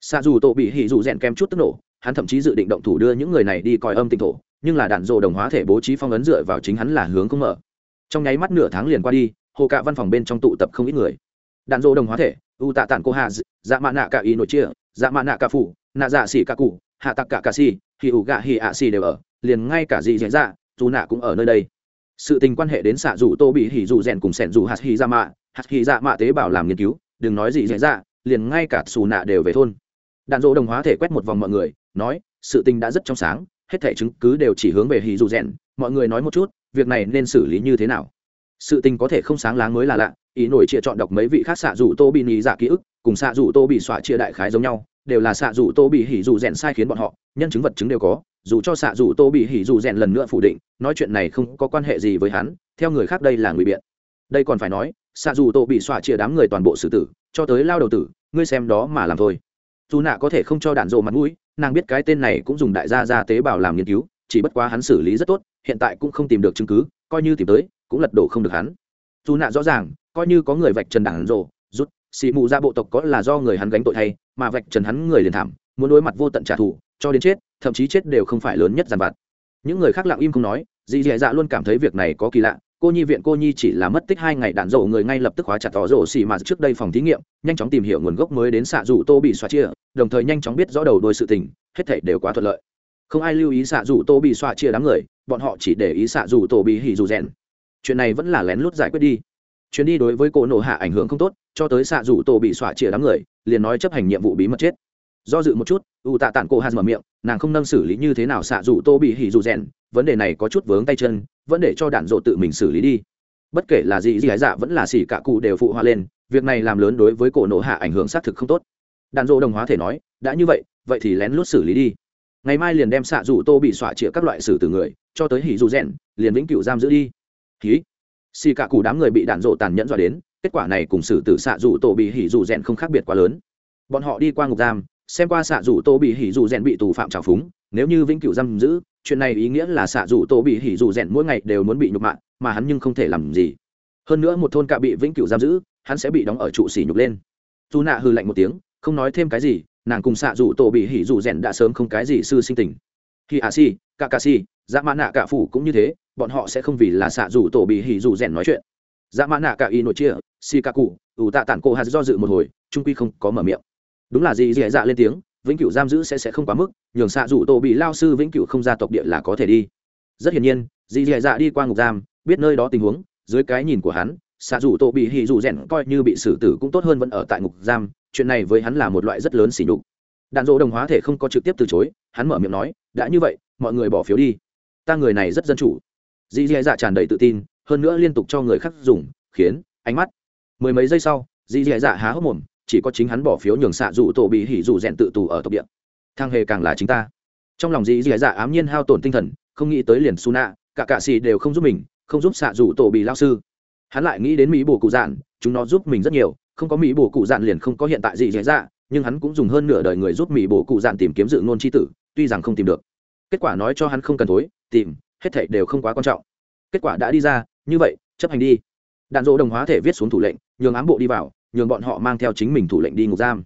Xạ dù tô bị hỉ dù rèn kem chút tức nổ, hắn thậm chí dự định động thủ đưa những người này đi coi âm tinh thổ, nhưng là đạn rổ đồng hóa thể bố trí phong ấn dựa vào chính hắn là hướng không mở. Trong nháy mắt nửa tháng liền qua đi hồ cạ văn phòng bên trong tụ tập không ít người. Đạn rổ đồng hóa thể u tạ tản cô hà dạ mạ nạ cả y nội chia dạ mạ nạ cả phủ nạ dạ xỉ cả cụ, hạ tặc cả cả xỉ, hì ủ gạ hì ạ xỉ đều ở, liền ngay cả dị dạy dạ dù nạ cũng ở nơi đây. Sự tình quan hệ đến xạ dù tô bị hỉ dù rèn cùng sẻn dù hạt hì dạ mạ, hạt hì dạ mạ tế bảo làm nghiên cứu, đừng nói gì dạy dạ liền ngay cả xù nạ đều về thôn. Đạn dỗ đồng hóa thể quét một vòng mọi người, nói, sự tình đã rất trong sáng, hết thể chứng cứ đều chỉ hướng về hì dù rèn, mọi người nói một chút, việc này nên xử lý như thế nào? Sự tình có thể không sáng láng mới là lạ, ý nổi chia chọn đọc mấy vị khác xạ dù tô bị nhì giả dạ ký ức, cùng xạ dù tô bị xóa chia đại khái giống nhau đều là xạ dù tô bị hỉ dù rèn sai khiến bọn họ, nhân chứng vật chứng đều có, dù cho xạ dù tô bị hỉ dù rèn lần nữa phủ định, nói chuyện này không có quan hệ gì với hắn, theo người khác đây là người biện. Đây còn phải nói, xạ dù tô bị xòa chia đám người toàn bộ xử tử, cho tới lao đầu tử, ngươi xem đó mà làm thôi. Dù nạ có thể không cho đạn rộ mặt mũi, nàng biết cái tên này cũng dùng đại gia ra tế bào làm nghiên cứu, chỉ bất quá hắn xử lý rất tốt, hiện tại cũng không tìm được chứng cứ, coi như tìm tới, cũng lật đổ không được hắn. Dù nạ rõ ràng, coi như có người vạch trần đảng rộ, rút, xì mù ra bộ tộc có là do người hắn gánh tội thay mà vạch trần hắn người liền thảm, muốn đối mặt vô tận trả thù, cho đến chết, thậm chí chết đều không phải lớn nhất giàn vặt. Những người khác lặng im không nói, dì dì dạ luôn cảm thấy việc này có kỳ lạ, cô nhi viện cô nhi chỉ là mất tích hai ngày đạn dầu, người ngay lập tức khóa chặt tỏ rổ xì mà trước đây phòng thí nghiệm, nhanh chóng tìm hiểu nguồn gốc mới đến xạ dù tô bị xoa chia, đồng thời nhanh chóng biết rõ đầu đôi sự tình, hết thảy đều quá thuận lợi. Không ai lưu ý xạ dù tô bị xoa chia đám người, bọn họ chỉ để ý xạ dù tô bị hỉ dù rèn chuyện này vẫn là lén lút giải quyết đi. Chuyến đi đối với cô nổ hạ ảnh hưởng không tốt, cho tới xạ dù tô bị xoa chia đám người liền nói chấp hành nhiệm vụ bí mật chết. Do dự một chút, u tạ tản cô hạt mở miệng, nàng không nâng xử lý như thế nào xạ dù tô bị hỉ dù rèn, vấn đề này có chút vướng tay chân, vẫn để cho đạn dộ tự mình xử lý đi. Bất kể là gì gì gái dạ vẫn là xỉ cả cụ đều phụ hoa lên, việc này làm lớn đối với cổ nổ hạ ảnh hưởng xác thực không tốt. Đạn dộ đồng hóa thể nói, đã như vậy vậy thì lén lút xử lý đi. Ngày mai liền đem xạ dù tô bị xỏa chĩa các loại xử từ người, cho tới hỉ dù rèn, liền vĩnh cửu giam giữ đi. Ký xì cả cụ đám người bị đạn dộ tàn nhẫn dọa đến kết quả này cùng xử tử xạ dù tổ bị hỉ dù rèn không khác biệt quá lớn. Bọn họ đi qua ngục giam, xem qua xạ dù tô bị hỉ dù rèn bị tù phạm trào phúng, nếu như vĩnh cửu giam giữ, chuyện này ý nghĩa là xạ dù tô bị hỉ dù rèn mỗi ngày đều muốn bị nhục mạ, mà hắn nhưng không thể làm gì. Hơn nữa một thôn cạ bị vĩnh cửu giam giữ, hắn sẽ bị đóng ở trụ xỉ nhục lên. Dù nạ hư lạnh một tiếng, không nói thêm cái gì, nàng cùng xạ dù tô bị hỉ dù rèn đã sớm không cái gì sư sinh tình. Khi a si cả ca si dạ mã nạ cả phủ cũng như thế, bọn họ sẽ không vì là xạ dù tổ bị hỉ dù rèn nói chuyện. Dạ mã nạ cả y nội chia si ca cụ ủ tạ tản cô hạt do dự một hồi, trung quy không có mở miệng. Đúng là gì dì dạ lên tiếng, vĩnh cửu giam giữ sẽ sẽ không quá mức, nhường xạ rủ tổ bị lao sư vĩnh cửu không ra tộc địa là có thể đi. Rất hiển nhiên dì dì dạ đi qua ngục giam, biết nơi đó tình huống, dưới cái nhìn của hắn, xạ rủ tổ bị hì rủ rèn coi như bị xử tử cũng tốt hơn vẫn ở tại ngục giam, chuyện này với hắn là một loại rất lớn xỉ nhục. Đạn dỗ đồng hóa thể không có trực tiếp từ chối, hắn mở miệng nói, đã như vậy, mọi người bỏ phiếu đi. Ta người này rất dân chủ. Dì dì dạ tràn đầy tự tin, hơn nữa liên tục cho người khác dùng, khiến ánh mắt mười mấy giây sau, dì dì dạ há hốc mồm, chỉ có chính hắn bỏ phiếu nhường xạ dù tổ bị hỉ dù rèn tự tù ở tộc địa. Thang hề càng là chính ta. Trong lòng dì dì dạ ám nhiên hao tổn tinh thần, không nghĩ tới liền su nạ cả cạ xì đều không giúp mình, không giúp xạ dù tổ bị lao sư. Hắn lại nghĩ đến mỹ bồ cụ dạn, chúng nó giúp mình rất nhiều, không có mỹ bồ cụ dạn liền không có hiện tại dì dì dạ nhưng hắn cũng dùng hơn nửa đời người giúp mỹ bồ cụ dạn tìm kiếm dự ngôn tri tử, tuy rằng không tìm được. Kết quả nói cho hắn không cần thối, tìm, hết thảy đều không quá quan trọng. Kết quả đã đi ra, như vậy, chấp hành đi. Đạn dỗ đồng hóa thể viết xuống thủ lệnh nhường ám bộ đi vào, nhường bọn họ mang theo chính mình thủ lệnh đi ngục giam.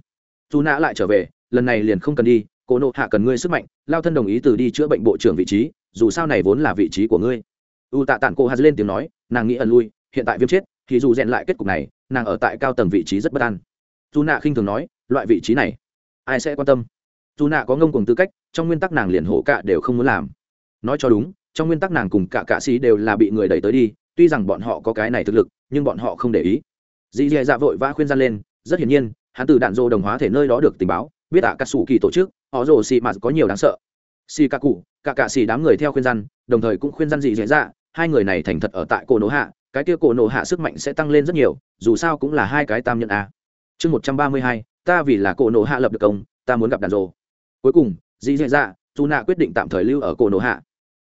Dù nã lại trở về, lần này liền không cần đi cô nộ hạ cần ngươi sức mạnh, lao thân đồng ý từ đi chữa bệnh bộ trưởng vị trí, dù sao này vốn là vị trí của ngươi. U tạ tản cô hạt lên tiếng nói, nàng nghĩ ẩn lui, hiện tại viêm chết, thì dù rèn lại kết cục này, nàng ở tại cao tầng vị trí rất bất an. Dù nạ khinh thường nói, loại vị trí này, ai sẽ quan tâm? Dù nạ có ngông cùng tư cách, trong nguyên tắc nàng liền hổ cạ đều không muốn làm. Nói cho đúng, trong nguyên tắc nàng cùng cả cạ sĩ đều là bị người đẩy tới đi, tuy rằng bọn họ có cái này thực lực, nhưng bọn họ không để ý dì dì dạ vội vã khuyên gian lên rất hiển nhiên hắn từ đạn dô đồng hóa thể nơi đó được tình báo biết ạ à, cà sủ kỳ tổ chức họ rồ xì mà có nhiều đáng sợ. Xì cà cụ cả cạ xì đám người theo khuyên gian đồng thời cũng khuyên gian dì dì dạ hai người này thành thật ở tại cổ nổ hạ cái kia cổ nổ hạ sức mạnh sẽ tăng lên rất nhiều dù sao cũng là hai cái tam nhân a. Chương một trăm ba mươi hai ta vì là cổ nổ hạ lập được công ta muốn gặp đàn rồ cuối cùng dì dì dạ dù nạ quyết định tạm thời lưu ở cổ nổ hạ.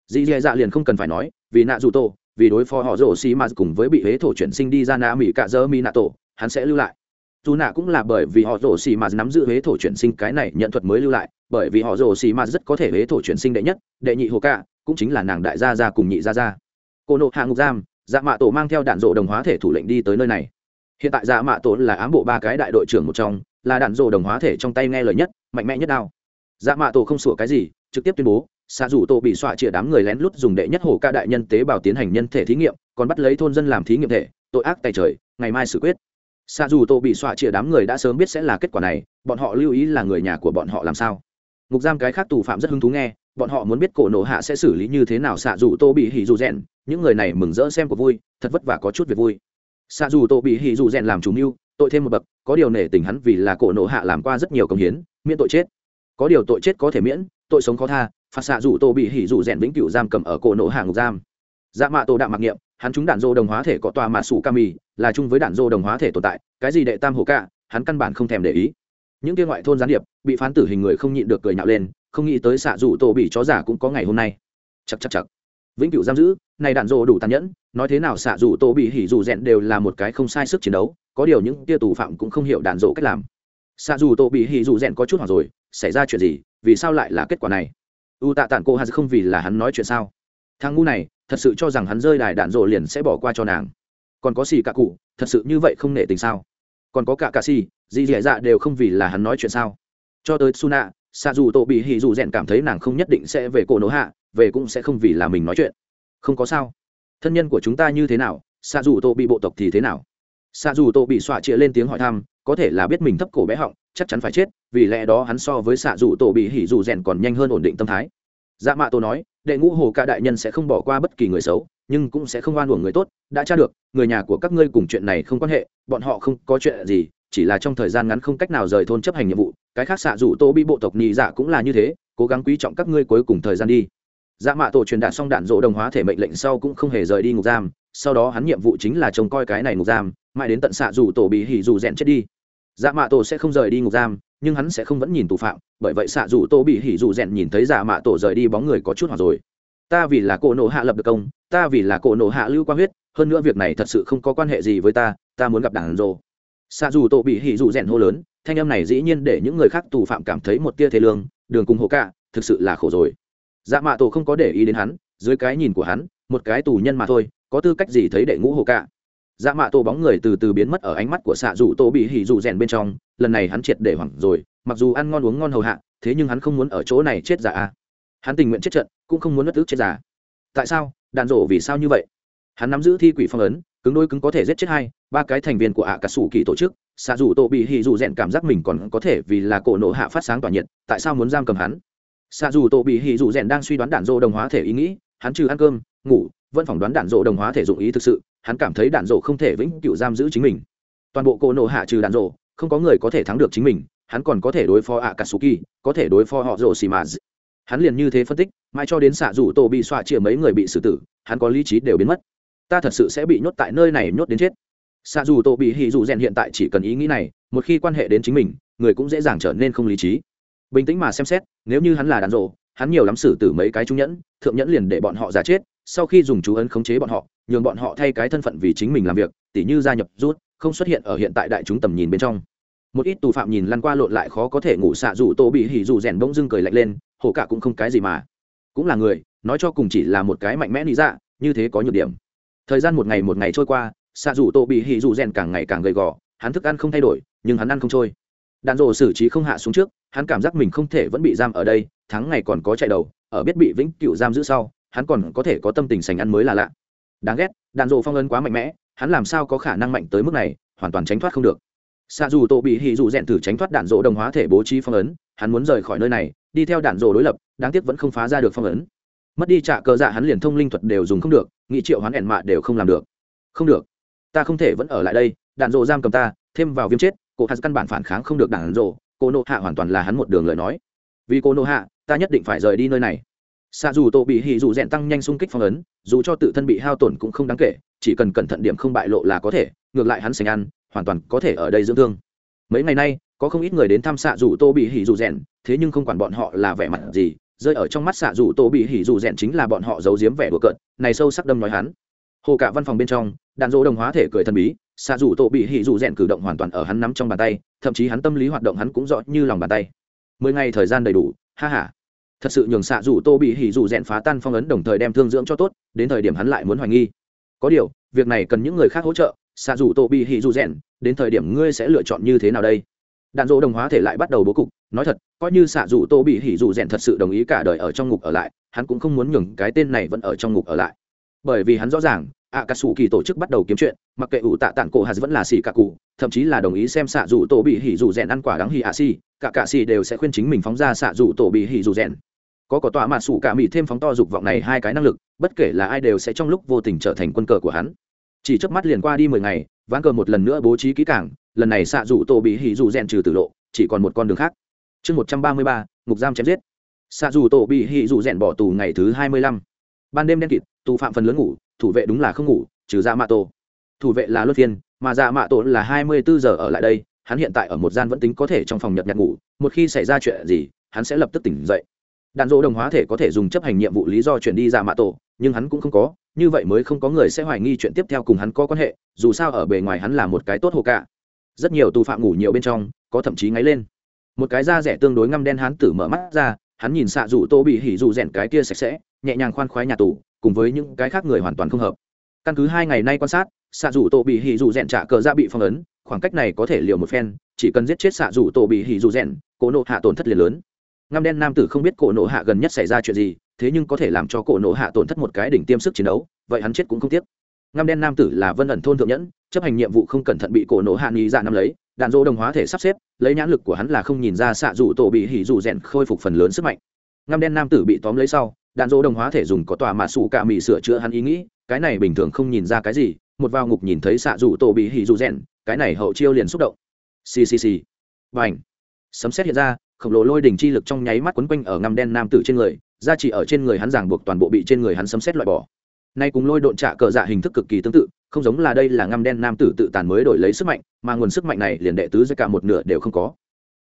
Dì dì dạ liền không cần phải nói vì nạ dù tô vì đối phó họ rổ xì mà cùng với bị huế thổ chuyển sinh đi ra nạ mỹ cạ dơ mi nạ tổ, hắn sẽ lưu lại. Dù nạ cũng là bởi vì họ rổ xì mà nắm giữ huế thổ chuyển sinh cái này nhận thuật mới lưu lại, bởi vì họ rổ xì mà rất có thể huế thổ chuyển sinh đệ nhất, đệ nhị hồ cạ, cũng chính là nàng đại gia gia cùng nhị gia gia. Cô nộ hạ ngục giam dạ mạ tổ mang theo đạn rộ đồng hóa thể thủ lệnh đi tới nơi này. Hiện tại dạ mạ tổ là ám bộ ba cái đại đội trưởng một trong, là đạn rộ đồng hóa thể trong tay nghe lời nhất, mạnh mẽ nhất đao. Dạ mạ tổ không sửa cái gì, trực tiếp tuyên bố xạ rủ tổ bị xoa chĩa đám người lén lút dùng đệ nhất hồ ca đại nhân tế bào tiến hành nhân thể thí nghiệm, còn bắt lấy thôn dân làm thí nghiệm thể, tội ác tài trời, ngày mai xử quyết. Xạ dù tổ bị xoa chĩa đám người đã sớm biết sẽ là kết quả này, bọn họ lưu ý là người nhà của bọn họ làm sao. Ngục giam cái khác tù phạm rất hứng thú nghe, bọn họ muốn biết cổ nổ hạ sẽ xử lý như thế nào xạ dù tô bị hỉ dù rèn những người này mừng rỡ xem của vui, thật vất vả có chút việc vui. Xạ dù tô bị hỉ dù rèn làm chủ mưu, tội thêm một bậc, có điều nể tình hắn vì là cổ nổ hạ làm qua rất nhiều công hiến, miễn tội chết. Có điều tội chết có thể miễn tội sống khó tha, phạt xạ rủ tô bị hỉ rủ rèn vĩnh cửu giam cầm ở cổ nổ hạ ngục giam. Dạ mạ tổ đạm mặc niệm, hắn chúng đạn dô đồng hóa thể có tòa mạ sủ ca mì, là chung với đạn dô đồng hóa thể tồn tại, cái gì đệ tam hồ ca hắn căn bản không thèm để ý. Những kia ngoại thôn gián điệp, bị phán tử hình người không nhịn được cười nhạo lên, không nghĩ tới xạ rủ tổ bị chó giả cũng có ngày hôm nay. Chắc chắc chắc vĩnh cửu giam giữ, này đạn dô đủ tàn nhẫn, nói thế nào xạ rủ tô bị hỉ rủ rèn đều là một cái không sai sức chiến đấu, có điều những kia tù phạm cũng không hiểu đạn dô cách làm. Xạ dù tô bị hỉ rủ rèn có chút hoảng rồi, xảy ra chuyện gì? Vì sao lại là kết quả này? U tạ tản cô hà không vì là hắn nói chuyện sao? Thằng ngu này, thật sự cho rằng hắn rơi đài đạn rộ liền sẽ bỏ qua cho nàng. Còn có xì cả cụ, thật sự như vậy không nể tình sao? Còn có cả cà xì gì dẻ dạ đều không vì là hắn nói chuyện sao? Cho tới suna xa dù tổ bị hỉ dù rèn cảm thấy nàng không nhất định sẽ về cổ nổ hạ, về cũng sẽ không vì là mình nói chuyện. Không có sao. Thân nhân của chúng ta như thế nào? Xa dù tổ bị bộ tộc thì thế nào? Xạ dù tổ bị xọa chĩa lên tiếng hỏi thăm, có thể là biết mình thấp cổ bé họng, chắc chắn phải chết, vì lẽ đó hắn so với xạ dù tổ bị hỉ dù rèn còn nhanh hơn ổn định tâm thái. Dạ mạ tổ nói, đệ ngũ hồ ca đại nhân sẽ không bỏ qua bất kỳ người xấu, nhưng cũng sẽ không oan uổng người tốt, đã tra được, người nhà của các ngươi cùng chuyện này không quan hệ, bọn họ không có chuyện gì, chỉ là trong thời gian ngắn không cách nào rời thôn chấp hành nhiệm vụ, cái khác xạ dù tô bị bộ tộc nhị dạ cũng là như thế, cố gắng quý trọng các ngươi cuối cùng thời gian đi. Dạ mạ tổ truyền đạt xong đạn dỗ đồng hóa thể mệnh lệnh sau cũng không hề rời đi ngục giam, sau đó hắn nhiệm vụ chính là trông coi cái này ngục giam mãi đến tận xạ dù tổ bị hỉ dù rèn chết đi. Dạ mạ tổ sẽ không rời đi ngục giam, nhưng hắn sẽ không vẫn nhìn tù phạm, bởi vậy xạ dù tổ bị hỉ dù rèn nhìn thấy dạ mạ tổ rời đi bóng người có chút hoặc rồi. Ta vì là cổ nổ hạ lập được công, ta vì là cổ nổ hạ lưu quan huyết, hơn nữa việc này thật sự không có quan hệ gì với ta ta muốn gặp đảng rồ xạ dù tổ bị hỉ dù rèn hô lớn, thanh âm này dĩ nhiên để những người khác tù phạm cảm thấy một tia thế lương, đường cùng hồ cả, thực sự là khổ rồi. Dạ mạ tổ không có để ý đến hắn, dưới cái nhìn của hắn, một cái tù nhân mà thôi, có tư cách gì thấy đệ ngũ hồ cả? Dạ mạ tổ bóng người từ từ biến mất ở ánh mắt của xạ dù tổ bị hỉ dù rèn bên trong, lần này hắn triệt để hoảng rồi, mặc dù ăn ngon uống ngon hầu hạ, thế nhưng hắn không muốn ở chỗ này chết giả a. Hắn tình nguyện chết trận, cũng không muốn mất ước chết giả. Tại sao? Đạn rổ vì sao như vậy? Hắn nắm giữ thi quỷ phong ấn, cứng đôi cứng có thể giết chết hai, ba cái thành viên của ạ à cà sủ kỳ tổ chức. Xạ dù tổ bị hỉ dù rèn cảm giác mình còn có thể vì là cổ nộ hạ phát sáng tỏa nhiệt, tại sao muốn giam cầm hắn? Xạ dù tổ bị hỉ dù rèn đang suy đoán đạn dộ đồng hóa thể ý nghĩ, hắn trừ ăn cơm, ngủ, vẫn phỏng đoán đạn rộ đồng hóa thể dụng ý thực sự hắn cảm thấy đạn rổ không thể vĩnh cựu giam giữ chính mình. Toàn bộ cổ nộ hạ trừ đạn rổ, không có người có thể thắng được chính mình, hắn còn có thể đối phó ạ cà sủ kỳ có thể đối phó họ rổ xì mà hắn liền như thế phân tích, mãi cho đến xạ rủ tổ bị xoa chia mấy người bị xử tử, hắn có lý trí đều biến mất. Ta thật sự sẽ bị nhốt tại nơi này nhốt đến chết. Xạ dù tổ bị hỉ dù rèn hiện tại chỉ cần ý nghĩ này, một khi quan hệ đến chính mình, người cũng dễ dàng trở nên không lý trí. Bình tĩnh mà xem xét, nếu như hắn là đàn rộ hắn nhiều lắm xử tử mấy cái trung nhẫn, thượng nhẫn liền để bọn họ giả chết sau khi dùng chú ấn khống chế bọn họ, nhường bọn họ thay cái thân phận vì chính mình làm việc, tỉ như gia nhập rút, không xuất hiện ở hiện tại đại chúng tầm nhìn bên trong. Một ít tù phạm nhìn lăn qua lộn lại khó có thể ngủ xạ dù tô bị hỉ dù rèn bỗng dưng cười lạnh lên, hổ cả cũng không cái gì mà. Cũng là người, nói cho cùng chỉ là một cái mạnh mẽ lý dạ như thế có nhược điểm. Thời gian một ngày một ngày trôi qua, xạ dù tô bị hỉ dù rèn càng ngày càng gầy gò, hắn thức ăn không thay đổi, nhưng hắn ăn không trôi. Đạn rộ xử trí không hạ xuống trước, hắn cảm giác mình không thể vẫn bị giam ở đây, tháng ngày còn có chạy đầu, ở biết bị vĩnh cựu giam giữ sau hắn còn có thể có tâm tình sành ăn mới là lạ. Đáng ghét, đạn dộ phong ấn quá mạnh mẽ, hắn làm sao có khả năng mạnh tới mức này, hoàn toàn tránh thoát không được. Xa dù tổ bị hì dù rèn thử tránh thoát đạn dộ đồng hóa thể bố trí phong ấn, hắn muốn rời khỏi nơi này, đi theo đạn dộ đối lập, đáng tiếc vẫn không phá ra được phong ấn. Mất đi trả cờ dạ hắn liền thông linh thuật đều dùng không được, nghị triệu hắn ẻn mạ đều không làm được. Không được. Ta không thể vẫn ở lại đây, đạn dộ giam cầm ta, thêm vào viêm chết cổ hạt căn bản phản kháng không được đạn dộ cô nộ hạ hoàn toàn là hắn một đường lời nói. Vì cô nộ hạ, ta nhất định phải rời đi nơi này xạ dù tổ bị hì dù rèn tăng nhanh xung kích phong ấn, dù cho tự thân bị hao tổn cũng không đáng kể, chỉ cần cẩn thận điểm không bại lộ là có thể, ngược lại hắn sành ăn, hoàn toàn có thể ở đây dưỡng thương. Mấy ngày nay, có không ít người đến thăm xạ dù tô bị hỉ dù rèn, thế nhưng không quản bọn họ là vẻ mặt gì, rơi ở trong mắt xạ dù tô bị hỉ dù rèn chính là bọn họ giấu giếm vẻ đùa cợt, này sâu sắc đâm nói hắn. Hồ cả văn phòng bên trong, đạn dỗ đồng hóa thể cười thần bí, xạ dù tô bị hỉ dù rèn cử động hoàn toàn ở hắn nắm trong bàn tay, thậm chí hắn tâm lý hoạt động hắn cũng rõ như lòng bàn tay. Mười ngày thời gian đầy đủ, ha ha thật sự nhường xạ dù tô bị hỉ dù rèn phá tan phong ấn đồng thời đem thương dưỡng cho tốt, đến thời điểm hắn lại muốn hoài nghi. Có điều, việc này cần những người khác hỗ trợ, xạ dù tô bị hỉ dù rèn, đến thời điểm ngươi sẽ lựa chọn như thế nào đây? Đạn dỗ đồng hóa thể lại bắt đầu bố cục, nói thật, coi như xạ dù tô bị hỉ dù rèn thật sự đồng ý cả đời ở trong ngục ở lại, hắn cũng không muốn nhường cái tên này vẫn ở trong ngục ở lại. Bởi vì hắn rõ ràng ạ cà sủ kỳ tổ chức bắt đầu kiếm chuyện, mặc kệ ủ tạ tạng cổ hạt vẫn là xì cả cụ, thậm chí là đồng ý xem xạ dù tổ bị hỉ dù rèn ăn quả đắng hỉ ạ xì, cả cà xì đều sẽ khuyên chính mình phóng ra xạ dù tổ bị hỉ dù rèn có có tọa mạ sủ cả mỹ thêm phóng to dục vọng này hai cái năng lực, bất kể là ai đều sẽ trong lúc vô tình trở thành quân cờ của hắn. Chỉ trước mắt liền qua đi mười ngày, ván cờ một lần nữa bố trí kỹ cảng lần này xạ rủ tổ bị hỉ dù rèn trừ tử lộ, chỉ còn một con đường khác. Chương một trăm ba mươi ba, ngục giam chém giết. Xạ rủ tổ bị hỉ dù rèn bỏ tù ngày thứ hai mươi lăm. Ban đêm đen kịt, tù phạm phần lớn ngủ, thủ vệ đúng là không ngủ, trừ dạ mạ tổ. Thủ vệ là luân phiên, mà dạ mạ tổ là hai mươi bốn giờ ở lại đây, hắn hiện tại ở một gian vẫn tính có thể trong phòng nhập nhạt ngủ, một khi xảy ra chuyện gì, hắn sẽ lập tức tỉnh dậy đạn dỗ đồng hóa thể có thể dùng chấp hành nhiệm vụ lý do chuyển đi ra mạ tổ, nhưng hắn cũng không có, như vậy mới không có người sẽ hoài nghi chuyện tiếp theo cùng hắn có quan hệ, dù sao ở bề ngoài hắn là một cái tốt hồ cả rất nhiều tù phạm ngủ nhiều bên trong, có thậm chí ngáy lên. Một cái da rẻ tương đối ngăm đen hắn tử mở mắt ra, hắn nhìn xạ rủ tô bị hỉ rủ rèn cái kia sạch sẽ, nhẹ nhàng khoan khoái nhà tù, cùng với những cái khác người hoàn toàn không hợp. Căn cứ hai ngày nay quan sát, xạ rủ tô bị hỉ rủ rèn trả cờ ra bị phong ấn, khoảng cách này có thể liều một phen, chỉ cần giết chết xạ rủ tô bị hỉ rủ rèn cố nộ hạ tổn thất liền lớn ngăm đen nam tử không biết cổ nộ hạ gần nhất xảy ra chuyện gì, thế nhưng có thể làm cho cổ nộ hạ tổn thất một cái đỉnh tiêm sức chiến đấu, vậy hắn chết cũng không tiếc. Ngăm đen nam tử là vân ẩn thôn thượng nhẫn, chấp hành nhiệm vụ không cẩn thận bị cổ nộ hạ nghi dạ nắm lấy, đạn dỗ đồng hóa thể sắp xếp, lấy nhãn lực của hắn là không nhìn ra xạ rủ tổ bị hỉ rủ rèn khôi phục phần lớn sức mạnh. Ngăm đen nam tử bị tóm lấy sau, đạn dỗ đồng hóa thể dùng có tòa mạ sủ cả mị sửa chữa hắn ý nghĩ, cái này bình thường không nhìn ra cái gì, một vào ngục nhìn thấy xạ rủ tổ bị hỉ rủ rèn, cái này hậu chiêu liền xúc động. Ccc và ảnh sấm xét hiện ra khổng lồ lôi đỉnh chi lực trong nháy mắt quấn quanh ở ngăm đen nam tử trên người ra chỉ ở trên người hắn ràng buộc toàn bộ bị trên người hắn sấm xét loại bỏ. Nay cùng lôi độn trạ cờ dạ hình thức cực kỳ tương tự, không giống là đây là ngăm đen nam tử tự tàn mới đổi lấy sức mạnh, mà nguồn sức mạnh này liền đệ tứ dưới cả một nửa đều không có.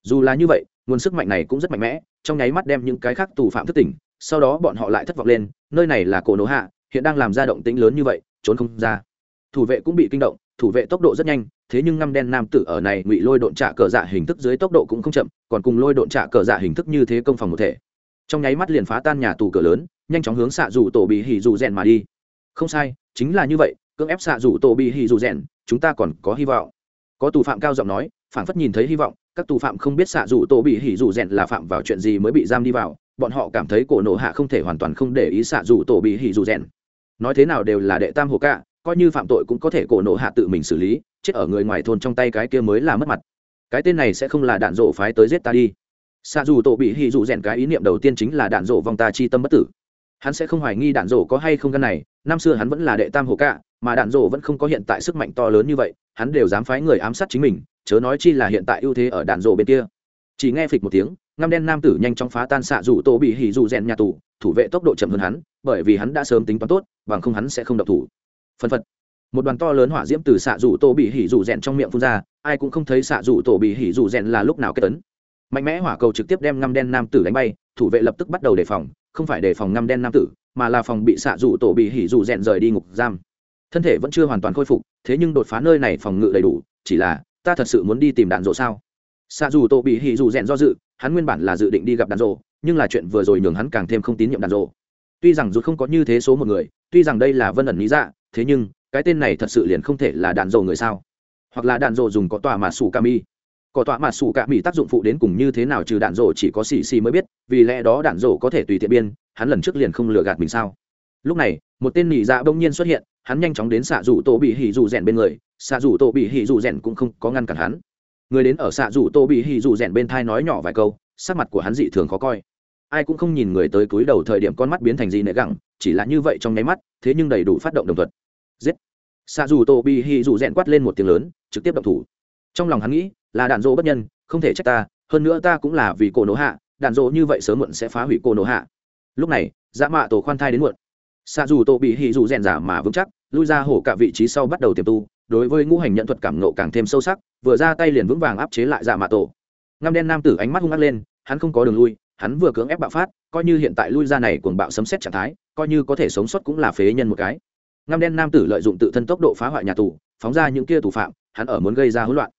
Dù là như vậy, nguồn sức mạnh này cũng rất mạnh mẽ, trong nháy mắt đem những cái khác tù phạm thức tỉnh, sau đó bọn họ lại thất vọng lên, nơi này là cổ nổ hạ, hiện đang làm ra động tĩnh lớn như vậy, trốn không ra. Thủ vệ cũng bị kinh động thủ vệ tốc độ rất nhanh, thế nhưng ngăm đen nam tử ở này ngụy lôi độn trả cờ dạ hình thức dưới tốc độ cũng không chậm, còn cùng lôi độn trả cờ dạ hình thức như thế công phòng một thể. Trong nháy mắt liền phá tan nhà tù cửa lớn, nhanh chóng hướng xạ dù tổ bị hỉ dù rèn mà đi. Không sai, chính là như vậy, cưỡng ép xạ dù tổ bị hỉ dù rèn, chúng ta còn có hy vọng. Có tù phạm cao giọng nói, phảng phất nhìn thấy hy vọng, các tù phạm không biết xạ dù tổ bị hỉ dù rèn là phạm vào chuyện gì mới bị giam đi vào, bọn họ cảm thấy cổ nộ hạ không thể hoàn toàn không để ý xạ dù tổ bị hỉ dù rèn. Nói thế nào đều là đệ tam hồ cả coi như phạm tội cũng có thể cổ nộ hạ tự mình xử lý, chết ở người ngoài thôn trong tay cái kia mới là mất mặt. Cái tên này sẽ không là đạn rộ phái tới giết ta đi. Xa dù tổ bị hỉ dù rèn cái ý niệm đầu tiên chính là đạn rộ vong ta chi tâm bất tử. Hắn sẽ không hoài nghi đạn rộ có hay không căn này, năm xưa hắn vẫn là đệ tam hồ cạ, mà đạn rộ vẫn không có hiện tại sức mạnh to lớn như vậy, hắn đều dám phái người ám sát chính mình, chớ nói chi là hiện tại ưu thế ở đạn rộ bên kia. Chỉ nghe phịch một tiếng, ngăm đen nam tử nhanh chóng phá tan xạ dù tô bị hỉ dù rèn nhà tù, thủ vệ tốc độ chậm hơn hắn, bởi vì hắn đã sớm tính toán tốt, bằng không hắn sẽ không độc thủ phân phật. Một đoàn to lớn hỏa diễm từ xạ rủ tổ bị hỉ rủ rèn trong miệng phun ra, ai cũng không thấy xạ rủ tổ bị hỉ rủ rèn là lúc nào kết tấn mạnh mẽ hỏa cầu trực tiếp đem ngăm đen nam tử đánh bay, thủ vệ lập tức bắt đầu đề phòng, không phải đề phòng ngăm đen nam tử, mà là phòng bị xạ rủ tổ bị hỉ rủ rèn rời đi ngục giam. Thân thể vẫn chưa hoàn toàn khôi phục, thế nhưng đột phá nơi này phòng ngự đầy đủ, chỉ là, ta thật sự muốn đi tìm đạn rộ sao? Xạ dù tổ bị hỉ dù rèn do dự, hắn nguyên bản là dự định đi gặp đạn rộ, nhưng là chuyện vừa rồi nhường hắn càng thêm không tín nhiệm đạn rộ. Tuy rằng dù không có như thế số một người, tuy rằng đây là vân ẩn lý dạ thế nhưng, cái tên này thật sự liền không thể là đạn dầu người sao? Hoặc là đạn dầu dùng có tòa mà sủ ca mi có tọa mà sủ cạ mỹ tác dụng phụ đến cùng như thế nào trừ đạn rổ chỉ có xì xì mới biết, vì lẽ đó đạn rổ có thể tùy tiện biên, hắn lần trước liền không lừa gạt mình sao? Lúc này, một tên nỉ dạ bỗng nhiên xuất hiện, hắn nhanh chóng đến xạ rủ tổ bị hỉ rủ rèn bên người, xạ rủ tổ bị hỉ rủ rèn cũng không có ngăn cản hắn. Người đến ở xạ rủ tổ bị hỉ rủ rèn bên thai nói nhỏ vài câu, sắc mặt của hắn dị thường khó coi ai cũng không nhìn người tới cúi đầu thời điểm con mắt biến thành gì nệ gẳng, chỉ là như vậy trong nháy mắt, thế nhưng đầy đủ phát động đồng thuận giết. Xạ Dù Tô bị Hì rủ rèn quát lên một tiếng lớn, trực tiếp động thủ. Trong lòng hắn nghĩ, là đạn dỗ bất nhân, không thể trách ta, hơn nữa ta cũng là vì cổ nổ hạ, đạn dỗ như vậy sớm muộn sẽ phá hủy cổ nổ hạ. Lúc này dã mạ tổ khoan thai đến muộn. Xa dù Tô bị hì dù rèn giả mà vững chắc, lui ra hổ cả vị trí sau bắt đầu tiềm tu, đối với ngũ hành nhận thuật cảm nộ càng thêm sâu sắc, vừa ra tay liền vững vàng áp chế lại dạ mạ tổ. Ngăm đen nam tử ánh mắt hung ác lên, hắn không có đường lui hắn vừa cưỡng ép bạo phát, coi như hiện tại lui ra này cuồng bạo sấm xét trạng thái, coi như có thể sống sót cũng là phế nhân một cái. Ngăm đen nam tử lợi dụng tự thân tốc độ phá hoại nhà tù, phóng ra những kia tù phạm, hắn ở muốn gây ra hỗn loạn.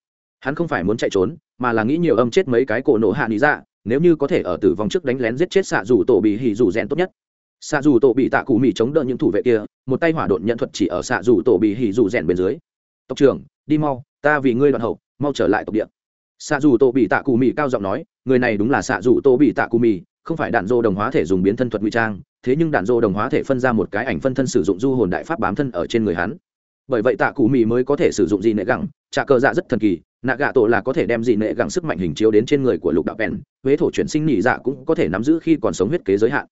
Hắn không phải muốn chạy trốn, mà là nghĩ nhiều âm chết mấy cái cổ nổ hạ lý ra dạ, nếu như có thể ở tử vong trước đánh lén giết chết xạ dù tổ bị hỉ dù rèn tốt nhất. Xạ dù tổ bị tạ cụ mỹ chống đỡ những thủ vệ kia, một tay hỏa độn nhận thuật chỉ ở xạ dù tổ bị hỉ dù rèn bên dưới. Tộc trưởng, đi mau, ta vì ngươi đoạn hậu, mau trở lại tộc địa xạ dù tổ bị tạ cù mì cao giọng nói, người này đúng là xạ dù tổ bị tạ cù mì, không phải đạn dô đồng hóa thể dùng biến thân thuật ngụy trang, thế nhưng đạn dô đồng hóa thể phân ra một cái ảnh phân thân sử dụng du hồn đại pháp bám thân ở trên người hắn. Bởi vậy tạ cù mì mới có thể sử dụng gì nệ gẳng, trả cờ dạ rất thần kỳ, nạ gạ tổ là có thể đem dị nệ gẳng sức mạnh hình chiếu đến trên người của lục đạo bèn, huế thổ chuyển sinh nhị dạ cũng có thể nắm giữ khi còn sống huyết kế giới hạn.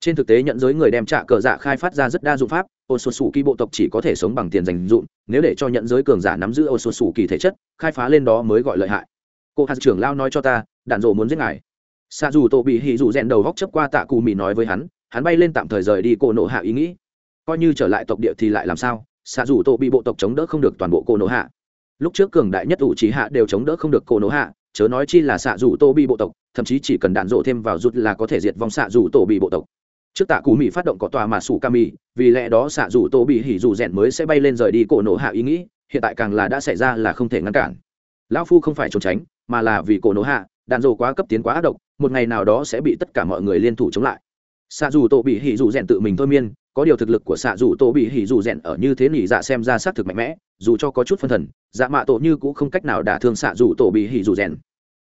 Trên thực tế nhận giới người đem trả cờ dạ khai phát ra rất đa dụng pháp ô số sủ kỳ bộ tộc chỉ có thể sống bằng tiền dành dụm nếu để cho nhận giới cường giả nắm giữ ô số sủ kỳ thể chất, khai phá lên đó mới gọi lợi hại cô hạt trưởng lao nói cho ta, đạn rộ muốn giết ngài. Xa dù tổ bị hì dù rèn đầu góc chấp qua tạ cù mì nói với hắn hắn bay lên tạm thời rời đi cô nộ hạ ý nghĩ. Coi như trở lại tộc địa thì lại làm sao? Xa dù tổ bị bộ tộc chống đỡ không được toàn bộ cô nộ hạ. Lúc trước cường đại nhất ủ trí hạ đều chống đỡ không được cô nổ hạ, chớ nói chi là xạ dù tô bị bộ tộc, thậm chí chỉ cần đạn rộ thêm vào rút là có thể diệt vong xạ dù tổ bị bộ tộc. Trước tạ cú mỹ phát động có tòa mà sủ ca mỹ vì lẽ đó xạ dù tô bị hỉ dù rèn mới sẽ bay lên rời đi cổ nổ hạ ý nghĩ, hiện tại càng là đã xảy ra là không thể ngăn cản. Lão phu không phải trốn tránh mà là vì cổ nổ hạ, đạn dồ quá cấp tiến quá ác độc, một ngày nào đó sẽ bị tất cả mọi người liên thủ chống lại. Xạ dù tổ bị hỉ dù rèn tự mình thôi miên, có điều thực lực của xạ dù tổ bị hỉ dù rèn ở như thế nỉ dạ xem ra xác thực mạnh mẽ, dù cho có chút phân thần dạ mạ tổ như cũng không cách nào đả thương xạ dù tổ bị hỉ dù rèn.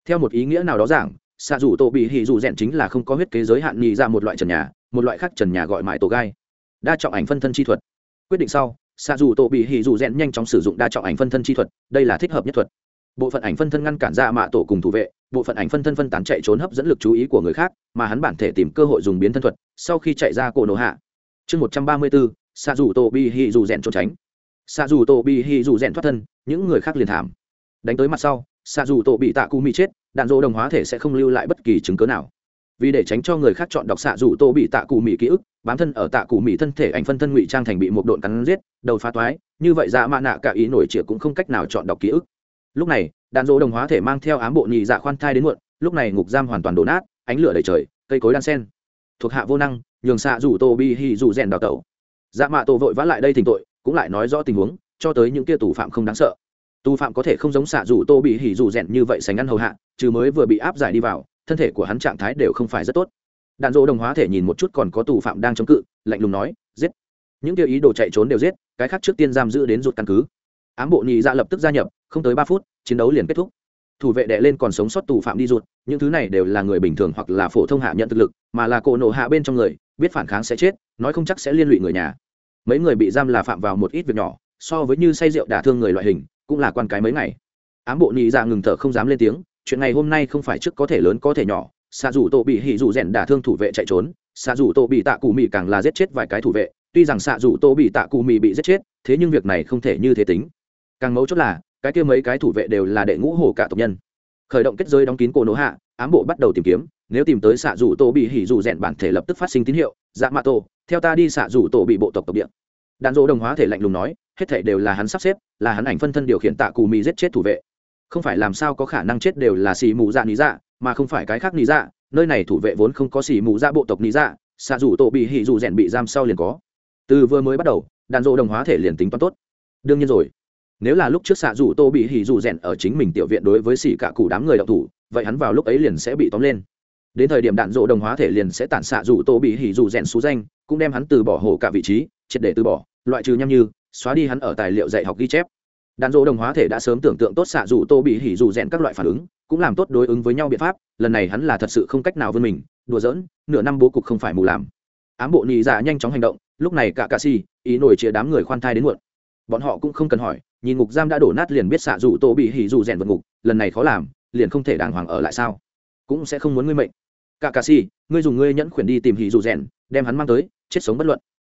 Theo một ý nghĩa nào đó giảng xạ dù tổ bị hỉ dù rèn chính là không có huyết kế giới hạn nỉ dạ một loại trần nhà, một loại khác trần nhà gọi mãi tổ gai. Đa trọng ảnh phân thân chi thuật. Quyết định sau xạ dù tổ bị hỉ dù rèn nhanh chóng sử dụng đa trọng ảnh phân thân chi thuật, đây là thích hợp nhất thuật bộ phận ảnh phân thân ngăn cản ra mạ tổ cùng thủ vệ, bộ phận ảnh phân thân phân tán chạy trốn hấp dẫn lực chú ý của người khác, mà hắn bản thể tìm cơ hội dùng biến thân thuật, sau khi chạy ra cổ nổ hạ. Chương một trăm ba mươi bốn xạ dù tổ bi hỉ dù rèn trốn tránh. Xạ dù tổ bi hỉ dù rèn thoát thân, những người khác liền thảm. Đánh tới mặt sau xạ dù tổ bị tạ cụ mỹ chết, đạn dỗ đồng hóa thể sẽ không lưu lại bất kỳ chứng cớ nào. Vì để tránh cho người khác chọn đọc xạ dù tô bị tạ cụ mỹ ký ức, bám thân ở tạ cụ mỹ thân thể ảnh phân thân ngụy trang thành bị một độn cắn giết, đầu phá toái, như vậy dạ mạ nạ cả ý nổi chĩa cũng không cách nào chọn đọc ký ức lúc này đạn dỗ đồng hóa thể mang theo ám bộ nhị dạ khoan thai đến muộn, lúc này ngục giam hoàn toàn đổ nát, ánh lửa đầy trời, cây cối đan sen. Thuộc hạ vô năng, nhường xạ rủ tô bi hi rủ rèn đào tẩu. Dạ mạ tổ vội vã lại đây thỉnh tội, cũng lại nói rõ tình huống, cho tới những kia tù phạm không đáng sợ. Tù phạm có thể không giống xạ rủ tô bị hỉ rủ rèn như vậy sánh ăn hầu hạ, trừ mới vừa bị áp giải đi vào, thân thể của hắn trạng thái đều không phải rất tốt. Đạn dỗ đồng hóa thể nhìn một chút còn có tù phạm đang chống cự, lạnh lùng nói, giết. Những kia ý đồ chạy trốn đều giết, cái khác trước tiên giam giữ đến rụt căn cứ ám bộ nhị dạ lập tức gia nhập không tới ba phút chiến đấu liền kết thúc. Thủ vệ đệ lên còn sống sót tù phạm đi ruột, những thứ này đều là người bình thường hoặc là phổ thông hạ nhận thực lực mà là cổ nổ hạ bên trong người biết phản kháng sẽ chết nói không chắc sẽ liên lụy người nhà. Mấy người bị giam là phạm vào một ít việc nhỏ so với như say rượu đả thương người loại hình cũng là quan cái mấy ngày. Ám bộ nhị dạ ngừng thở không dám lên tiếng chuyện này hôm nay không phải trước có thể lớn có thể nhỏ xạ dù tổ bị hỉ dù rèn đả thương thủ vệ chạy trốn xạ dù tổ bị tạ cụ mì càng là giết chết vài cái thủ vệ tuy rằng xạ dù tổ bị tạ cụ mì bị giết chết thế nhưng việc này không thể như thế tính càng mấu chốt là, cái kia mấy cái thủ vệ đều là đệ ngũ hồ cả tộc nhân. Khởi động kết giới đóng kín cổ nổ hạ, ám bộ bắt đầu tìm kiếm, nếu tìm tới xạ rủ tổ bị hỉ rủ rèn bản thể lập tức phát sinh tín hiệu dạ mạ tổ, theo ta đi xạ rủ tổ bị bộ tộc tộc địa. Đàn dỗ đồng hóa thể lạnh lùng nói, hết thể đều là hắn sắp xếp, là hắn ảnh phân thân điều khiển tạ cù mì giết chết thủ vệ. Không phải làm sao có khả năng chết đều là xì mù dạ lý dạ mà không phải cái khác lý dạ nơi này thủ vệ vốn không có xì mù dạ bộ tộc lý dạ xạ rủ tổ bị hỉ rủ rèn bị giam sau liền có. Từ vừa mới bắt đầu đàn dỗ đồng hóa thể liền tính toán tốt. Đương nhiên rồi nếu là lúc trước xạ dù tô bị hỉ dù rèn ở chính mình tiểu viện đối với xỉ cả cụ đám người đậu thủ, vậy hắn vào lúc ấy liền sẽ bị tóm lên. Đến thời điểm đạn dỗ đồng hóa thể liền sẽ tản xạ dù tô bị hỉ dù rèn xú danh, cũng đem hắn từ bỏ hổ cả vị trí, triệt để từ bỏ, loại trừ nhăm như, xóa đi hắn ở tài liệu dạy học ghi chép. Đạn dỗ đồng hóa thể đã sớm tưởng tượng tốt xạ dù tô bị hỉ dù rèn các loại phản ứng, cũng làm tốt đối ứng với nhau biện pháp, lần này hắn là thật sự không cách nào vươn mình, đùa giỡn, nửa năm bố cục không phải mù làm. Ám bộ nhị dạ nhanh chóng hành động, lúc này cả cà si ý nổi chia đám người khoan thai đến muộn bọn họ cũng không cần hỏi, nhìn ngục giam đã đổ nát liền biết xạ dù tô bị hỉ dù rèn vượt ngục, lần này khó làm, liền không thể đàng hoàng ở lại sao? Cũng sẽ không muốn ngươi mệnh. Cả cà si, ngươi dùng ngươi nhẫn khuyển đi tìm hỉ dù rèn, đem hắn mang tới, chết sống bất luận.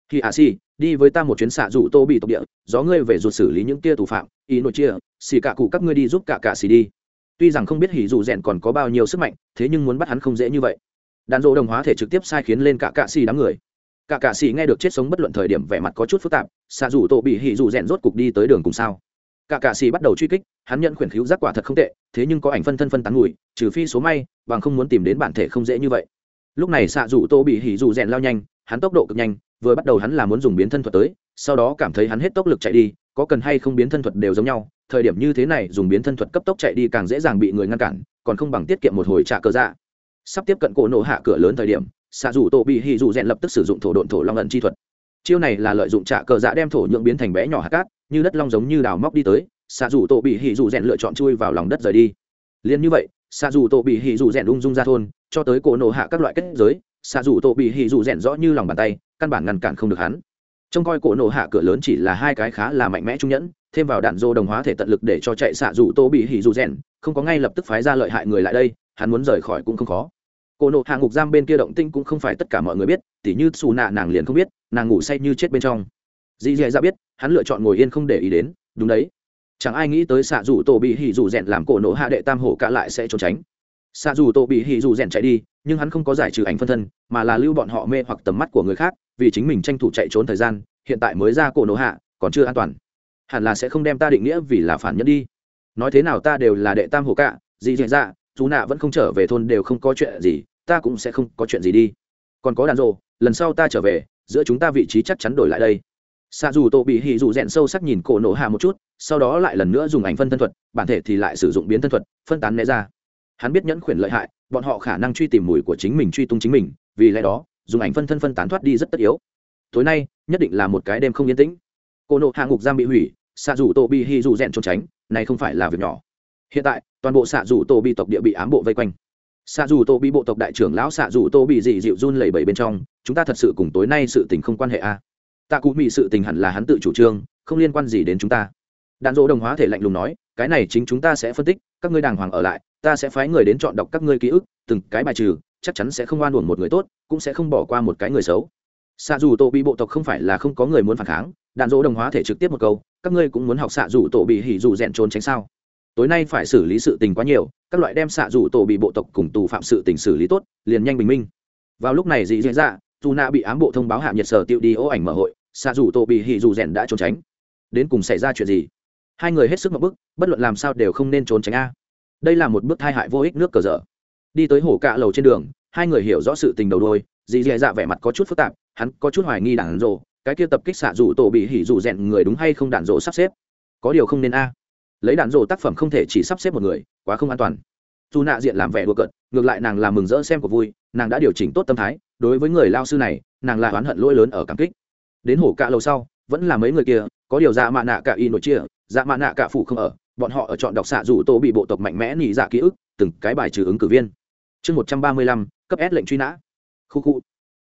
Khi a si, đi với ta một chuyến xạ dù tô bị tộc địa, gió ngươi về ruột xử lý những tia thủ phạm, ý nội chia, xì cả cụ các ngươi đi giúp cả cà si đi. Tuy rằng không biết hỉ dù rèn còn có bao nhiêu sức mạnh, thế nhưng muốn bắt hắn không dễ như vậy. Đàn dỗ đồng hóa thể trực tiếp sai khiến lên cả cạ xì đám người cả cạ sĩ nghe được chết sống bất luận thời điểm vẻ mặt có chút phức tạp, xạ dù tổ bị hỉ dù rèn rốt cục đi tới đường cùng sao. Cả cạ sĩ bắt đầu truy kích, hắn nhận khuyển khiếu giác quả thật không tệ, thế nhưng có ảnh phân thân phân tán ngùi trừ phi số may, bằng không muốn tìm đến bản thể không dễ như vậy. Lúc này xạ dù tô bị hỉ dù rèn lao nhanh, hắn tốc độ cực nhanh, vừa bắt đầu hắn là muốn dùng biến thân thuật tới, sau đó cảm thấy hắn hết tốc lực chạy đi, có cần hay không biến thân thuật đều giống nhau, thời điểm như thế này dùng biến thân thuật cấp tốc chạy đi càng dễ dàng bị người ngăn cản, còn không bằng tiết kiệm một hồi trả cơ dạ. Sắp tiếp cận cổ nổ hạ cửa lớn thời điểm xạ dù tổ bị hỉ dù rèn lập tức sử dụng thổ độn thổ long ẩn chi thuật. Chiêu này là lợi dụng trạ cờ dạ đem thổ nhượng biến thành bé nhỏ hạt cát, như đất long giống như đào móc đi tới, xạ dù tổ bị hỉ dù rèn lựa chọn chui vào lòng đất rời đi. Liền như vậy, xạ dù tổ bị hỉ dù rèn ung dung ra thôn, cho tới cổ nổ hạ các loại kết giới, xạ dù tổ bị hỉ dù rèn rõ như lòng bàn tay, căn bản ngăn cản không được hắn. Trông coi cổ nổ hạ cửa lớn chỉ là hai cái khá là mạnh mẽ trung nhẫn, thêm vào đạn dô đồng hóa thể tận lực để cho chạy xạ dù tô bị hỉ dù rèn, không có ngay lập tức phái ra lợi hại người lại đây, hắn muốn rời khỏi cũng không khó cổ nộ hạ ngục giam bên kia động tinh cũng không phải tất cả mọi người biết, tỉ như xù nạ nàng liền không biết, nàng ngủ say như chết bên trong. Dì dì ra biết, hắn lựa chọn ngồi yên không để ý đến, đúng đấy. Chẳng ai nghĩ tới xạ dù tổ bị hỉ dù rèn làm cổ nộ hạ đệ tam hổ cả lại sẽ trốn tránh. Xạ dù tổ bị hỉ dù rèn chạy đi, nhưng hắn không có giải trừ ảnh phân thân, mà là lưu bọn họ mê hoặc tầm mắt của người khác, vì chính mình tranh thủ chạy trốn thời gian, hiện tại mới ra cổ nộ hạ, còn chưa an toàn. Hẳn là sẽ không đem ta định nghĩa vì là phản nhân đi. Nói thế nào ta đều là đệ tam hổ cả, dì dì ra chú nạ vẫn không trở về thôn đều không có chuyện gì ta cũng sẽ không có chuyện gì đi. Còn có đàn rộ lần sau ta trở về, giữa chúng ta vị trí chắc chắn đổi lại đây. Xạ dù tổ bị hỉ dù rẽn sâu sắc nhìn cổ nổ hạ một chút, sau đó lại lần nữa dùng ảnh phân thân thuật, bản thể thì lại sử dụng biến thân thuật, phân tán né ra. Hắn biết nhẫn khuyển lợi hại, bọn họ khả năng truy tìm mùi của chính mình truy tung chính mình, vì lẽ đó, dùng ảnh phân thân phân tán thoát đi rất tất yếu. Tối nay, nhất định là một cái đêm không yên tĩnh. Cổ nộ hạ ngục giam bị hủy xạ dù tổ bị hì dù rẽn trốn tránh, này không phải là việc nhỏ. Hiện tại, toàn bộ xạ dù tổ bị tộc địa bị ám bộ vây quanh xạ dù tô bị bộ tộc đại trưởng lão xạ dù tô bị dị dịu run lẩy bẩy bên trong, chúng ta thật sự cùng tối nay sự tình không quan hệ a. À. tạ cụ mỹ sự tình hẳn là hắn tự chủ trương, không liên quan gì đến chúng ta. Đạn dỗ đồng hóa thể lạnh lùng nói, cái này chính chúng ta sẽ phân tích, các ngươi đàng hoàng ở lại, ta sẽ phái người đến chọn đọc các ngươi ký ức, từng cái bài trừ, chắc chắn sẽ không oan uổng một người tốt, cũng sẽ không bỏ qua một cái người xấu. Xạ dù tổ bị bộ tộc không phải là không có người muốn phản kháng, đạn dỗ đồng hóa thể trực tiếp một câu, các ngươi cũng muốn học xạ dù tổ bị hỉ dù rèn trốn tránh sao? Tối nay phải xử lý sự tình quá nhiều, các loại đem xạ rủ tổ bị bộ tộc cùng tù phạm sự tình xử lý tốt, liền nhanh bình minh. Vào lúc này dị diễn ra dạ, dù nạ bị ám bộ thông báo hạ nhiệt sở tiêu đi ô ảnh mở hội, xạ rủ tổ bị hỉ dù rèn đã trốn tránh. Đến cùng xảy ra chuyện gì? Hai người hết sức một bức, bất luận làm sao đều không nên trốn tránh a. Đây là một bước thai hại vô ích nước cờ dở. Đi tới hổ cạ lầu trên đường, hai người hiểu rõ sự tình đầu đôi dì dì dạ vẻ mặt có chút phức tạp, hắn có chút hoài nghi đản rộ cái kia tập kích xạ rủ tổ bị hỉ rủ rèn người đúng hay không đản rộ sắp xếp? Có điều không nên a lấy đạn rồ tác phẩm không thể chỉ sắp xếp một người, quá không an toàn. Dù nạ diện làm vẻ đùa cợt, ngược lại nàng làm mừng rỡ xem của vui, nàng đã điều chỉnh tốt tâm thái, đối với người lao sư này, nàng là oán hận lỗi lớn ở cảm kích. Đến hổ cạ lâu sau, vẫn là mấy người kia, có điều dạ mạ nạ cả y nội chia dạ mạ nạ cả phụ không ở, bọn họ ở chọn đọc xạ rủ tô bị bộ tộc mạnh mẽ nỉ dạ ký ức, từng cái bài trừ ứng cử viên. Chương một trăm ba mươi lăm, cấp s lệnh truy nã. Khu khu.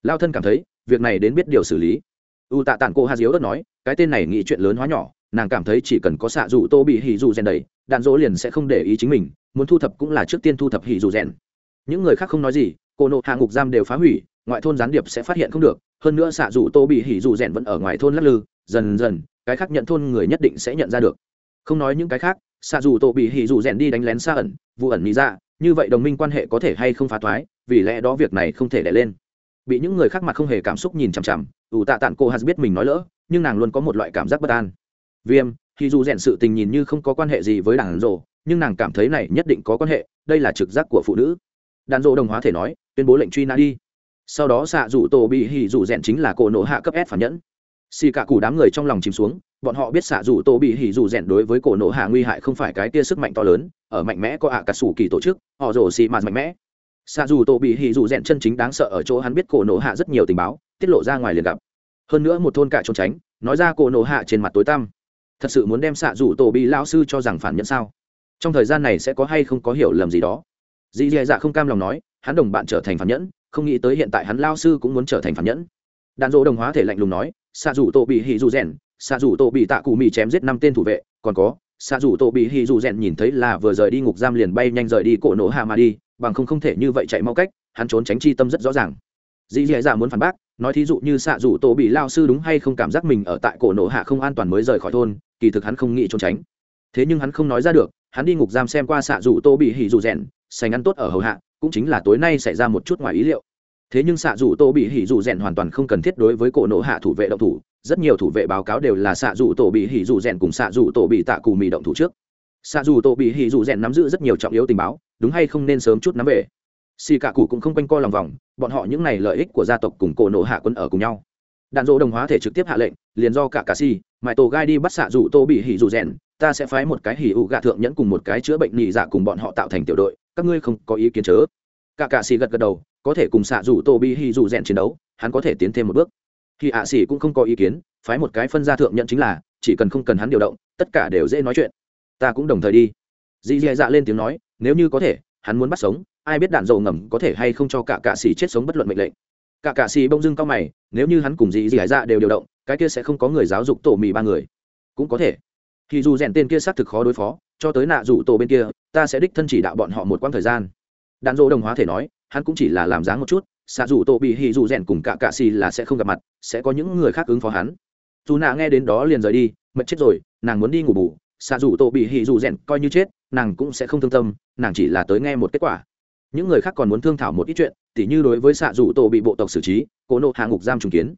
Lao thân cảm thấy, việc này đến biết điều xử lý. U tạ tản cô hà diếu đất nói, cái tên này nghĩ chuyện lớn hóa nhỏ nàng cảm thấy chỉ cần có xạ dụ tô bị hỉ dù rèn đầy, đạn dỗ liền sẽ không để ý chính mình, muốn thu thập cũng là trước tiên thu thập hỉ dù rèn. Những người khác không nói gì, cô nộ hạ ngục giam đều phá hủy, ngoại thôn gián điệp sẽ phát hiện không được, hơn nữa xạ dụ tô bị hỉ dù rèn vẫn ở ngoài thôn lắc lư, dần dần, cái khác nhận thôn người nhất định sẽ nhận ra được. Không nói những cái khác, xạ dù tô bị hỉ dù rèn đi đánh lén xa ẩn vụ ẩn nghĩ ra dạ, như vậy đồng minh quan hệ có thể hay không phá thoái, vì lẽ đó việc này không thể đẻ lên. Bị những người khác mặt không hề cảm xúc nhìn chằm chằm, ủ tạ tản cô hạt biết mình nói lỡ, nhưng nàng luôn có một loại cảm giác bất an viêm, thì dù rèn sự tình nhìn như không có quan hệ gì với đàn rộ nhưng nàng cảm thấy này nhất định có quan hệ, đây là trực giác của phụ nữ. Đàn rộ đồng hóa thể nói, tuyên bố lệnh truy nã đi. Sau đó xạ rủ tổ bị hỉ rủ rèn chính là cổ nổ hạ cấp s phản nhẫn. Xì cả củ đám người trong lòng chìm xuống, bọn họ biết xạ rủ tổ bị hỉ rủ rèn đối với cổ nổ hạ nguy hại không phải cái tia sức mạnh to lớn, ở mạnh mẽ có ạ à cả sủ kỳ tổ chức, họ rổ xì mạt mạnh mẽ. Xạ dù tổ bị hỉ rủ rèn chân chính đáng sợ ở chỗ hắn biết cổ nổ hạ rất nhiều tình báo, tiết lộ ra ngoài liền gặp. Hơn nữa một thôn cả trốn tránh, nói ra cổ nổ hạ trên mặt tối tăm thật sự muốn đem xạ rủ tổ bị lão sư cho rằng phản nhẫn sao? Trong thời gian này sẽ có hay không có hiểu lầm gì đó? Dì dì dạ không cam lòng nói, hắn đồng bạn trở thành phản nhẫn, không nghĩ tới hiện tại hắn lao sư cũng muốn trở thành phản nhẫn. Đàn dỗ đồng hóa thể lạnh lùng nói, xạ rủ tổ bị hì dù rèn, xạ rủ tổ bị tạ cụ mì chém giết năm tên thủ vệ, còn có, xạ rủ tổ bị hì dù rèn nhìn thấy là vừa rời đi ngục giam liền bay nhanh rời đi cổ nổ hạ mà đi, bằng không không thể như vậy chạy mau cách, hắn trốn tránh chi tâm rất rõ ràng dì dì dạ muốn phản bác, nói thí dụ như xạ dù tổ bị lao sư đúng hay không cảm giác mình ở tại cổ nổ hạ không an toàn mới rời khỏi thôn, kỳ thực hắn không nghĩ trốn tránh. Thế nhưng hắn không nói ra được, hắn đi ngục giam xem qua xạ dù tô bị hỉ dù rèn, sành ăn tốt ở hầu hạ, cũng chính là tối nay xảy ra một chút ngoài ý liệu. Thế nhưng xạ dù tô bị hỉ dù rèn hoàn toàn không cần thiết đối với cổ nổ hạ thủ vệ động thủ, rất nhiều thủ vệ báo cáo đều là xạ dù tổ bị hỉ dù rèn cùng xạ dù tổ bị tạ cù mì động thủ trước. Xạ dù tổ bị hỉ dù rèn nắm giữ rất nhiều trọng yếu tình báo, đúng hay không nên sớm chút nắm về xì cả cụ cũng không quanh co lòng vòng, bọn họ những này lợi ích của gia tộc cùng cổ nổ hạ quân ở cùng nhau. Đạn dỗ đồng hóa thể trực tiếp hạ lệnh, liền do cả cà si mãi tổ gai đi bắt xạ dù tô bị hỉ dù rèn, ta sẽ phái một cái hỉ ụ gạ thượng nhẫn cùng một cái chữa bệnh nhị dạ cùng bọn họ tạo thành tiểu đội, các ngươi không có ý kiến chớ. Cả cà si gật gật đầu, có thể cùng xạ dù tô bị hỉ dù rèn chiến đấu, hắn có thể tiến thêm một bước. Thì ạ xỉ cũng không có ý kiến, phái một cái phân gia thượng nhẫn chính là, chỉ cần không cần hắn điều động, tất cả đều dễ nói chuyện. Ta cũng đồng thời đi. Dì dì dạ lên tiếng nói, nếu như có thể, hắn muốn bắt sống ai biết đạn dầu ngầm có thể hay không cho cả cạ xỉ chết sống bất luận mệnh lệnh. Cả cạ xỉ bông dưng cao mày, nếu như hắn cùng dì dì dạ đều điều động, cái kia sẽ không có người giáo dục tổ mì ba người. Cũng có thể. Thì dù rèn tên kia xác thực khó đối phó, cho tới nạ rủ tổ bên kia, ta sẽ đích thân chỉ đạo bọn họ một quãng thời gian. Đạn dỗ đồng hóa thể nói, hắn cũng chỉ là làm dáng một chút, xạ dù tổ bị hì dù rèn cùng cả cạ xì là sẽ không gặp mặt, sẽ có những người khác ứng phó hắn. Dù nạ nghe đến đó liền rời đi, mệt chết rồi, nàng muốn đi ngủ bù, xạ dù tổ bị hì dù rèn coi như chết, nàng cũng sẽ không thương tâm, nàng chỉ là tới nghe một kết quả những người khác còn muốn thương thảo một ít chuyện, tỉ như đối với xạ dù tổ bị bộ tộc xử trí, cổ nộ hạ ngục giam trùng kiến.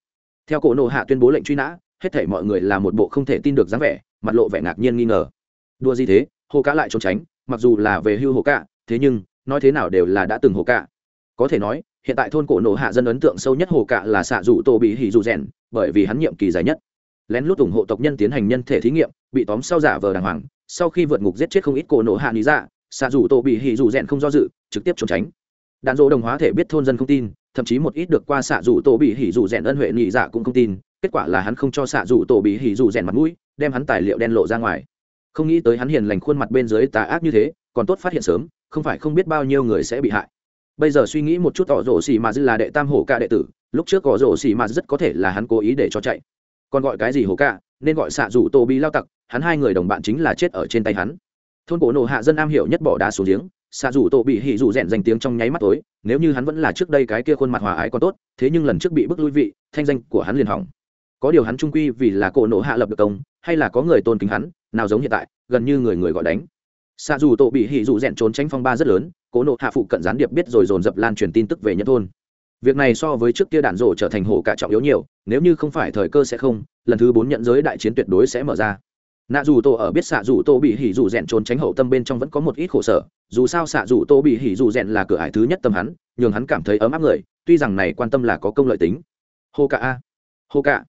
Theo cổ nộ hạ tuyên bố lệnh truy nã, hết thể mọi người là một bộ không thể tin được dáng vẻ, mặt lộ vẻ ngạc nhiên nghi ngờ. Đua gì thế, hồ cá lại trốn tránh, mặc dù là về hưu hồ cạ thế nhưng, nói thế nào đều là đã từng hồ cạ có thể nói, hiện tại thôn cổ nổ hạ dân ấn tượng sâu nhất hồ cạ là xạ rủ tổ bị hỉ dù rèn, bởi vì hắn nhiệm kỳ dài nhất. Lén lút ủng hộ tộc nhân tiến hành nhân thể thí nghiệm, bị tóm sau giả vờ đàng hoàng, sau khi vượt ngục giết chết không ít cổ nổ hạ lý dạ xạ rủ tổ bị hỉ dù rèn không do dự trực tiếp trốn tránh. Đạn dỗ đồng hóa thể biết thôn dân không tin, thậm chí một ít được qua xạ dù tổ bị hỉ dù rèn ân huệ nhị dạ cũng không tin, kết quả là hắn không cho xạ dù tổ bị hỉ dù rèn mặt mũi, đem hắn tài liệu đen lộ ra ngoài. Không nghĩ tới hắn hiền lành khuôn mặt bên dưới tà ác như thế, còn tốt phát hiện sớm, không phải không biết bao nhiêu người sẽ bị hại. Bây giờ suy nghĩ một chút tỏ rổ xì mà dư là đệ tam hổ ca đệ tử, lúc trước có rổ xì mà rất có thể là hắn cố ý để cho chạy. Còn gọi cái gì hổ ca, nên gọi xạ rủ tô bi lao tặc, hắn hai người đồng bạn chính là chết ở trên tay hắn. Thôn cổ nổ hạ dân am hiểu nhất bỏ đá xuống giếng xạ dù tổ bị hỉ dù rèn danh tiếng trong nháy mắt tối, nếu như hắn vẫn là trước đây cái kia khuôn mặt hòa ái còn tốt, thế nhưng lần trước bị bức lui vị, thanh danh của hắn liền hỏng. Có điều hắn trung quy vì là cổ nổ hạ lập được công, hay là có người tôn kính hắn, nào giống hiện tại, gần như người người gọi đánh. Xạ dù tổ bị hỉ dù rèn trốn tránh phong ba rất lớn cố nộ hạ phụ cận gián điệp biết rồi dồn dập lan truyền tin tức về nhân thôn. Việc này so với trước kia đạn rổ trở thành hổ cả trọng yếu nhiều, nếu như không phải thời cơ sẽ không, lần thứ bốn nhận giới đại chiến tuyệt đối sẽ mở ra nạ dù tổ ở biết xạ dù tô bị hỉ dù rèn trốn tránh hậu tâm bên trong vẫn có một ít khổ sở, dù sao xạ dù tô bị hỉ dù rèn là cửa ải thứ nhất tâm hắn, nhường hắn cảm thấy ấm áp người, tuy rằng này quan tâm là có công lợi tính. Hô cả a. Hô cả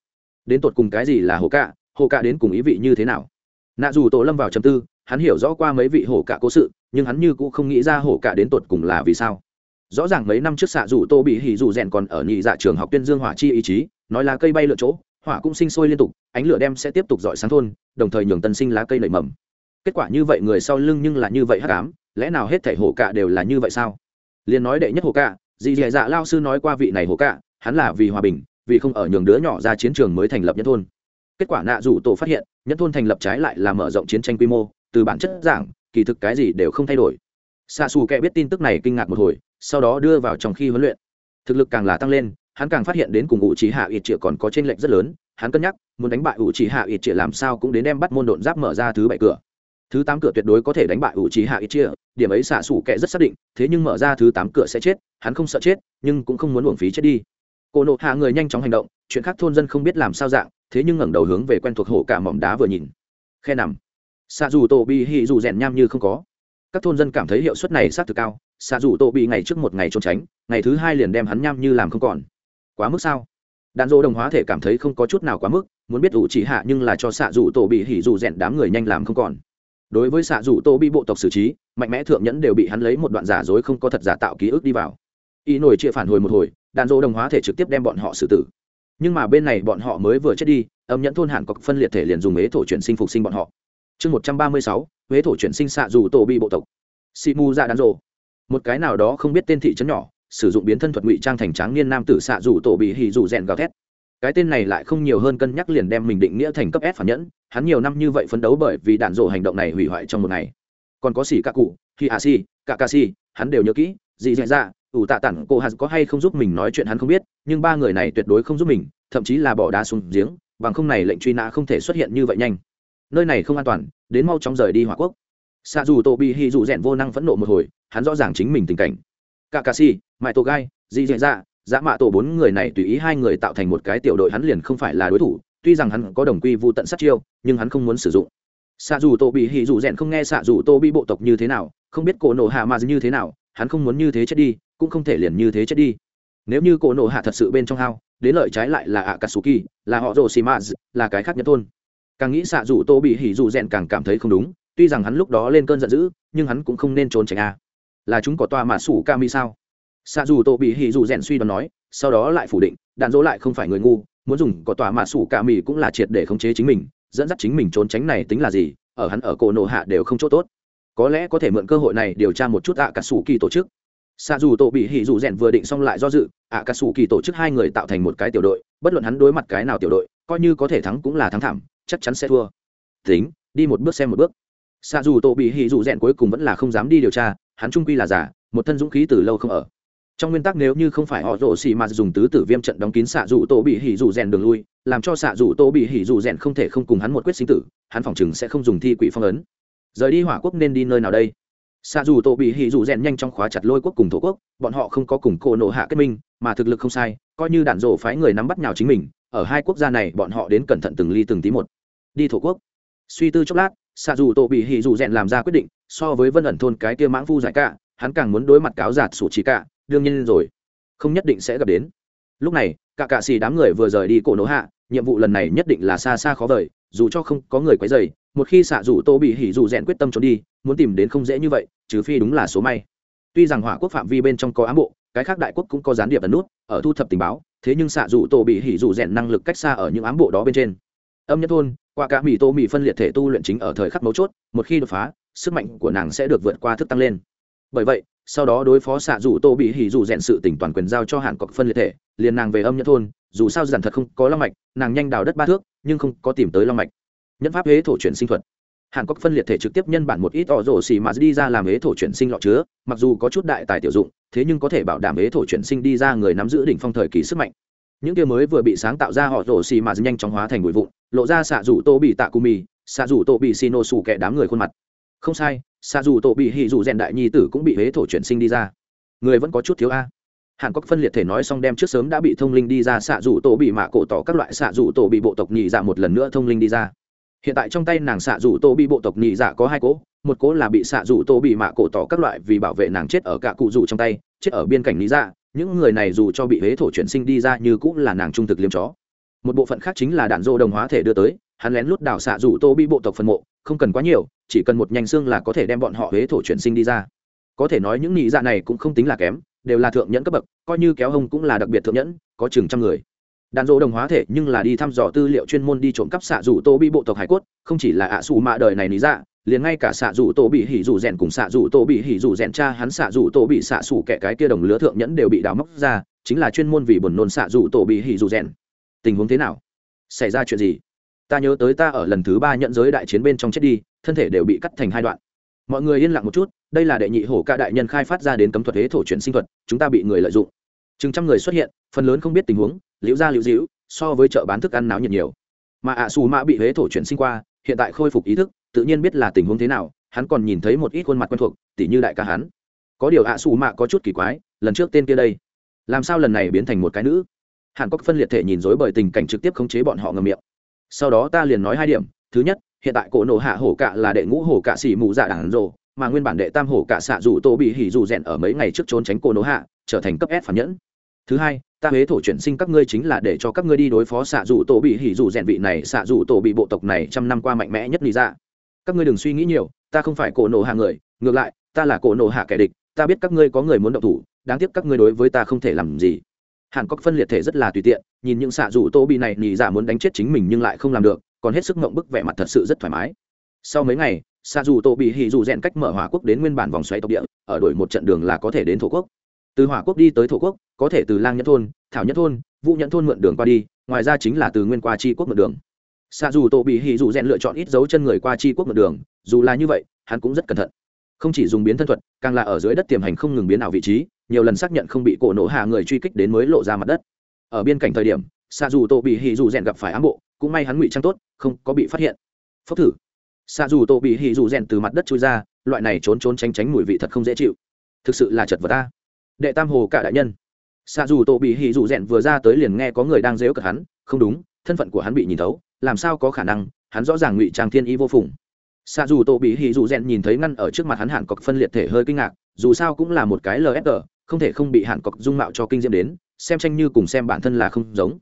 đến tột cùng cái gì là hô cả hô cả đến cùng ý vị như thế nào? Nạ dù tổ lâm vào chầm tư, hắn hiểu rõ qua mấy vị hổ cả cố sự, nhưng hắn như cũng không nghĩ ra hổ cả đến tột cùng là vì sao. Rõ ràng mấy năm trước xạ dù tô bị hỉ dù rèn còn ở nhị dạ trường học tuyên dương hỏa chi ý chí, nói là cây bay lựa chỗ hỏa cũng sinh sôi liên tục, ánh lửa đem sẽ tiếp tục dọi sáng thôn, đồng thời nhường tân sinh lá cây nảy mầm. Kết quả như vậy người sau lưng nhưng là như vậy hắc ám, lẽ nào hết thảy hổ cả đều là như vậy sao? Liền nói đệ nhất hổ cả dì dì dạ lao sư nói qua vị này hổ cả hắn là vì hòa bình, vì không ở nhường đứa nhỏ ra chiến trường mới thành lập nhân thôn. Kết quả nạ rủ tổ phát hiện, nhân thôn thành lập trái lại là mở rộng chiến tranh quy mô, từ bản chất giảng kỳ thực cái gì đều không thay đổi. Xạ xù kệ biết tin tức này kinh ngạc một hồi, sau đó đưa vào trong khi huấn luyện. Thực lực càng là tăng lên hắn càng phát hiện đến cùng ủ trí hạ ít triệu còn có t r ê n lệch rất lớn, hắn cân nhắc, muốn đánh bại ủ trí hạ ít triệu làm sao cũng đến đem bắt môn đột giáp mở ra thứ bảy cửa. Thứ tám cửa tuyệt đối có thể đánh bại ủ trí hạ ít triệu điểm ấy xạ xủ kệ rất xác định, thế nhưng mở ra thứ tám cửa sẽ chết, hắn không sợ chết, nhưng cũng không muốn uổng phí chết đi. Cô nộ hạ người nhanh chóng hành động, chuyện khác thôn dân không biết làm sao dạng, thế nhưng ngẩng đầu hướng về quen thuộc hổ cả mỏm đá vừa nhìn. Khe nằm. Xạ dù tổ bị hị dù rèn nham như không có. Các thôn dân cảm thấy hiệu suất này sát thực cao xạ dù tổ bị ngày trước một ngày trốn tránh, ngày thứ hai liền đem hắn nham như làm không còn quá mức sao? Đàn dỗ đồng hóa thể cảm thấy không có chút nào quá mức, muốn biết ủ chỉ hạ nhưng là cho xạ dù tổ bị hỉ dù rèn đám người nhanh làm không còn. Đối với xạ dù tổ bị bộ tộc xử trí, mạnh mẽ thượng nhẫn đều bị hắn lấy một đoạn giả dối không có thật giả tạo ký ức đi vào. Y nổi chia phản hồi một hồi đàn dỗ đồng hóa thể trực tiếp đem bọn họ xử tử. Nhưng mà bên này bọn họ mới vừa chết đi, âm nhẫn thôn hẳn có phân liệt thể liền dùng ế thổ chuyển sinh phục sinh bọn họ. Chương một trăm ba mươi sáu ế thổ chuyển sinh xạ dù tổ bị bộ tộc. Si mù ra đàn rộ một cái nào đó không biết tên thị trấn nhỏ sử dụng biến thân thuật ngụy trang thành tráng niên nam tử xạ dù tổ bị hì dù rèn gào thét. Cái tên này lại không nhiều hơn cân nhắc liền đem mình định nghĩa thành cấp s phản nhẫn, hắn nhiều năm như vậy phấn đấu bởi vì đạn rộ hành động này hủy hoại trong một ngày. Còn có xỉ cả cụ, khi a si cả ca si hắn đều nhớ kỹ, dị dạ dạ ủ tạ tản cô hắn có hay không giúp mình nói chuyện hắn không biết, nhưng ba người này tuyệt đối không giúp mình, thậm chí là bỏ đá xuống giếng, bằng không này lệnh truy nã không thể xuất hiện như vậy nhanh. Nơi này không an toàn, đến mau chóng rời đi hỏa quốc. Xạ dù tổ bị hy dù rèn vô năng phẫn nộ một hồi, hắn rõ ràng chính mình tình cảnh cả cà si mãi tổ gai, dị dạ dạ dã mạ tổ bốn người này tùy ý hai người tạo thành một cái tiểu đội hắn liền không phải là đối thủ, tuy rằng hắn có đồng quy vô tận sát chiêu, nhưng hắn không muốn sử dụng. Xạ dù tổ bị hỉ dù rèn không nghe xạ dù tô bị bộ tộc như thế nào, không biết cổ nổ hạ mà như thế nào, hắn không muốn như thế chết đi, cũng không thể liền như thế chết đi. Nếu như cổ nổ hạ thật sự bên trong hao, đến lợi trái lại là ạ katsuki là họ rồ xì maz là cái khác nhất thôn càng nghĩ xạ dù tô bị hỉ dù rèn càng cảm thấy không đúng, tuy rằng hắn lúc đó lên cơn giận dữ, nhưng hắn cũng không nên trốn tránh a là chúng có tòa mà sủ ca mi sao? Xạ dù tổ bị hỉ dù rèn suy đoán nói, sau đó lại phủ định, đạn dỗ lại không phải người ngu, muốn dùng có tòa mà sủ ca mi cũng là triệt để khống chế chính mình, dẫn dắt chính mình trốn tránh này tính là gì, ở hắn ở cổ nổ hạ đều không chỗ tốt. Có lẽ có thể mượn cơ hội này điều tra một chút ạ cả sủ kỳ tổ chức. Xạ dù tổ bị hỉ dù rèn vừa định xong lại do dự ạ cả sủ kỳ tổ chức hai người tạo thành một cái tiểu đội, bất luận hắn đối mặt cái nào tiểu đội, coi như có thể thắng cũng là thắng thảm, chắc chắn sẽ thua. Tính, đi một bước xem một bước xạ dù tổ bị hỉ dù rèn cuối cùng vẫn là không dám đi điều tra, hắn trung quy là giả, một thân dũng khí từ lâu không ở. Trong nguyên tắc nếu như không phải họ rổ xì mà dùng tứ tử viêm trận đóng kín xạ dù tổ bị hỉ dù rèn đường lui, làm cho xạ dù tổ bị hỉ dù rèn không thể không cùng hắn một quyết sinh tử, hắn phòng chừng sẽ không dùng thi quỷ phong ấn. Rời đi hỏa quốc nên đi nơi nào đây? Xạ dù tổ bị hỉ dù rèn nhanh trong khóa chặt lôi quốc cùng thổ quốc, bọn họ không có cùng cổ nộ hạ kết minh, mà thực lực không sai, coi như đạn rổ phái người nắm bắt nhào chính mình, ở hai quốc gia này bọn họ đến cẩn thận từng ly từng tí một. Đi thổ quốc. Suy tư chốc lát xạ dù tổ bị hỉ dù rèn làm ra quyết định, so với vân ẩn thôn cái kia mãng phu giải cả, hắn càng muốn đối mặt cáo giạt sủ trí cả, đương nhiên rồi, không nhất định sẽ gặp đến. Lúc này, cả cạ xì đám người vừa rời đi cổ nổ hạ, nhiệm vụ lần này nhất định là xa xa khó vời, dù cho không có người quấy dày một khi xạ dù tô bị hỉ dù rèn quyết tâm trốn đi, muốn tìm đến không dễ như vậy, trừ phi đúng là số may. Tuy rằng hỏa quốc phạm vi bên trong có ám bộ, cái khác đại quốc cũng có gián điệp ẩn nút, ở thu thập tình báo, thế nhưng xạ dù tô bị hỉ dù rèn năng lực cách xa ở những ám bộ đó bên trên. Âm nhất thôn qua cả mỹ tô mỹ phân liệt thể tu luyện chính ở thời khắc mấu chốt, một khi đột phá, sức mạnh của nàng sẽ được vượt qua thức tăng lên. Bởi vậy, sau đó đối phó xạ rủ tô bị hỉ dù rèn sự tỉnh toàn quyền giao cho hạn cọc phân liệt thể, liền nàng về âm nhất thôn, dù sao giản thật không có long mạch, nàng nhanh đào đất ba thước, nhưng không có tìm tới long mạch. Nhân pháp huế thổ chuyển sinh thuật. Hàn cốc phân liệt thể trực tiếp nhân bản một ít ỏ rổ xì mà đi ra làm huế thổ chuyển sinh lọ chứa, mặc dù có chút đại tài tiểu dụng, thế nhưng có thể bảo đảm huế thổ chuyển sinh đi ra người nắm giữ đỉnh phong thời kỳ sức mạnh. Những kia mới vừa bị sáng tạo ra họ rổ xì mà nhanh chóng hóa thành bụi vụn lộ ra xạ rủ tô bị tạ cù mì, xạ rủ tô bị xì nổ xù kẻ đám người khuôn mặt. Không sai, xạ rủ tô bị hì rủ rèn đại nhi tử cũng bị huế thổ chuyển sinh đi ra. Người vẫn có chút thiếu a. Hàn cốc phân liệt thể nói xong đem trước sớm đã bị thông linh đi ra xạ rủ tổ bị mạ cổ tỏ các loại xạ rủ tổ bị bộ tộc nhị dạ một lần nữa thông linh đi ra. Hiện tại trong tay nàng xạ rủ tổ bị bộ tộc nhị dạ có hai cỗ một cỗ là bị xạ rủ tổ bị mạ cổ tỏ các loại vì bảo vệ nàng chết ở cả cụ rủ trong tay, chết ở biên cảnh nhị dạ những người này dù cho bị huế thổ chuyển sinh đi ra như cũng là nàng trung thực liêm chó một bộ phận khác chính là đạn dô đồng hóa thể đưa tới, hắn lén lút đào xạ rủ tô bị bộ tộc phân mộ, không cần quá nhiều, chỉ cần một nhanh xương là có thể đem bọn họ huế thổ chuyển sinh đi ra. Có thể nói những nhị dạ này cũng không tính là kém, đều là thượng nhẫn cấp bậc, coi như kéo hông cũng là đặc biệt thượng nhẫn, có chừng trăm người. Đàn dỗ đồng hóa thể nhưng là đi thăm dò tư liệu chuyên môn đi trộm cắp xạ rủ tô bị bộ tộc hải cốt, không chỉ là ạ à xù mạ đời này lý dạ liền ngay cả xạ rủ tô bị hỉ rủ rèn cùng xạ rủ tô bị hỉ rủ rèn cha hắn xạ rủ tô bị xạ xù kẻ cái kia đồng lứa thượng nhẫn đều bị đào móc ra, chính là chuyên môn vì buồn nôn xạ rủ tô bị hỉ rủ rèn tình huống thế nào? Xảy ra chuyện gì? Ta nhớ tới ta ở lần thứ ba nhận giới đại chiến bên trong chết đi, thân thể đều bị cắt thành hai đoạn. Mọi người yên lặng một chút, đây là đệ nhị hổ ca đại nhân khai phát ra đến cấm thuật thế thổ chuyển sinh thuật, chúng ta bị người lợi dụng. Chừng trăm người xuất hiện, phần lớn không biết tình huống, liễu ra liễu dĩu, so với chợ bán thức ăn náo nhiệt nhiều. Mà ạ xù mã bị huế thổ chuyển sinh qua, hiện tại khôi phục ý thức, tự nhiên biết là tình huống thế nào, hắn còn nhìn thấy một ít khuôn mặt quen thuộc, tỉ như đại ca hắn. Có điều ạ xù mạ có chút kỳ quái, lần trước tên kia đây, làm sao lần này biến thành một cái nữ? Hàn cốc phân liệt thể nhìn dối bởi tình cảnh trực tiếp khống chế bọn họ ngầm miệng. Sau đó ta liền nói hai điểm. Thứ nhất, hiện tại cổ nổ hạ hổ cạ là đệ ngũ hổ cạ xỉ mù dạ đảng rồ, mà nguyên bản đệ tam hổ cạ xạ dù tô bị hỉ dù rèn ở mấy ngày trước trốn tránh cổ nổ hạ, trở thành cấp s phản nhẫn. Thứ hai, ta huế thổ chuyển sinh các ngươi chính là để cho các ngươi đi đối phó xạ dù tổ bị hỉ dù rèn vị này, xạ dù tổ bị bộ tộc này trăm năm qua mạnh mẽ nhất lý ra các ngươi đừng suy nghĩ nhiều, ta không phải cổ nổ hạ người, ngược lại, ta là cổ nổ hạ kẻ địch, ta biết các ngươi có người muốn động thủ, đáng tiếc các ngươi đối với ta không thể làm gì hàn cốc phân liệt thể rất là tùy tiện, nhìn những xạ rủ tô bị này nhì giả dạ muốn đánh chết chính mình nhưng lại không làm được, còn hết sức mộng bức vẻ mặt thật sự rất thoải mái. Sau mấy ngày, xạ rủ tô bị hỉ dù rèn cách mở hỏa quốc đến nguyên bản vòng xoáy tộc địa, ở đổi một trận đường là có thể đến thổ quốc. Từ hỏa quốc đi tới thổ quốc, có thể từ lang nhẫn thôn, thảo nhẫn thôn, vũ nhẫn thôn mượn đường qua đi, ngoài ra chính là từ nguyên qua chi quốc mượn đường. Xạ dù tô bị hỉ dù rèn lựa chọn ít dấu chân người qua chi quốc mượn đường, dù là như vậy, hắn cũng rất cẩn thận. Không chỉ dùng biến thân thuật, càng là ở dưới đất tiềm hành không ngừng biến ảo vị trí nhiều lần xác nhận không bị cổ nổ hạ người truy kích đến mới lộ ra mặt đất. Ở biên cảnh thời điểm xạ dù tổ bị hì dù rèn gặp phải ám bộ, cũng may hắn ngụy trang tốt, không có bị phát hiện. Phốc thử. Xạ dù tổ bị hì dù rèn từ mặt đất trôi ra, loại này trốn trốn tránh tránh mùi vị thật không dễ chịu. Thực sự là chật vật ta. Đệ tam hồ cả đại nhân. Xạ dù tổ bị hì dù rèn vừa ra tới liền nghe có người đang dếu cật hắn, không đúng, thân phận của hắn bị nhìn thấu, làm sao có khả năng, hắn rõ ràng ngụy trang thiên y vô phùng. Xạ dù tổ bị hì dù rèn nhìn thấy ngăn ở trước mặt hắn hạn cọc phân liệt thể hơi kinh ngạc, dù sao cũng là một cái lfg không thể không bị hạn cọc dung mạo cho kinh diễm đến, xem tranh như cùng xem bản thân là không giống.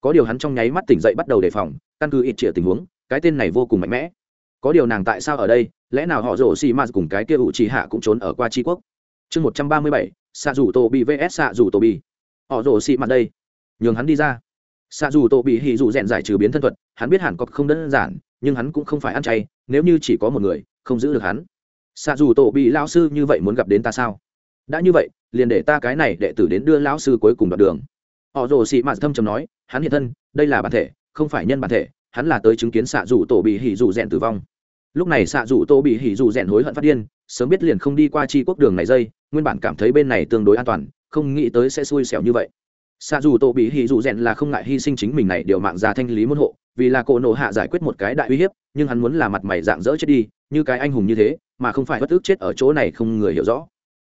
Có điều hắn trong nháy mắt tỉnh dậy bắt đầu đề phòng, căn cứ ít trịa tình huống, cái tên này vô cùng mạnh mẽ. Có điều nàng tại sao ở đây, lẽ nào họ rổ xì m cùng cái kia ủ trì hạ cũng trốn ở qua tri quốc? Chương một trăm ba mươi bảy xạ rủ tổ bị vs xạ rủ tổ bị họ rổ xì mặt đây. Nhường hắn đi ra. Xạ rủ tổ bị hì rủ rèn giải trừ biến thân thuật, hắn biết hẳn cọc không đơn giản, nhưng hắn cũng không phải ăn chay, nếu như chỉ có một người, không giữ được hắn. Xạ dù tổ bị lao sư như vậy muốn gặp đến ta sao? Đã như vậy, liền để ta cái này đệ tử đến đưa lão sư cuối cùng đoạn đường. Họ rồ xị mạt thâm trầm nói, hắn hiện thân, đây là bản thể, không phải nhân bản thể, hắn là tới chứng kiến xạ rủ tổ bị hỉ rủ rèn tử vong. Lúc này xạ rủ tổ bị hỉ rủ rèn hối hận phát điên, sớm biết liền không đi qua chi quốc đường này dây, nguyên bản cảm thấy bên này tương đối an toàn, không nghĩ tới sẽ xui xẻo như vậy. Xạ dù tổ bị hỉ dù rèn là không ngại hy sinh chính mình này điều mạng ra thanh lý môn hộ, vì là cổ nộ hạ giải quyết một cái đại uy hiếp, nhưng hắn muốn là mặt mày dạng dỡ chết đi, như cái anh hùng như thế, mà không phải bất tức chết ở chỗ này không người hiểu rõ.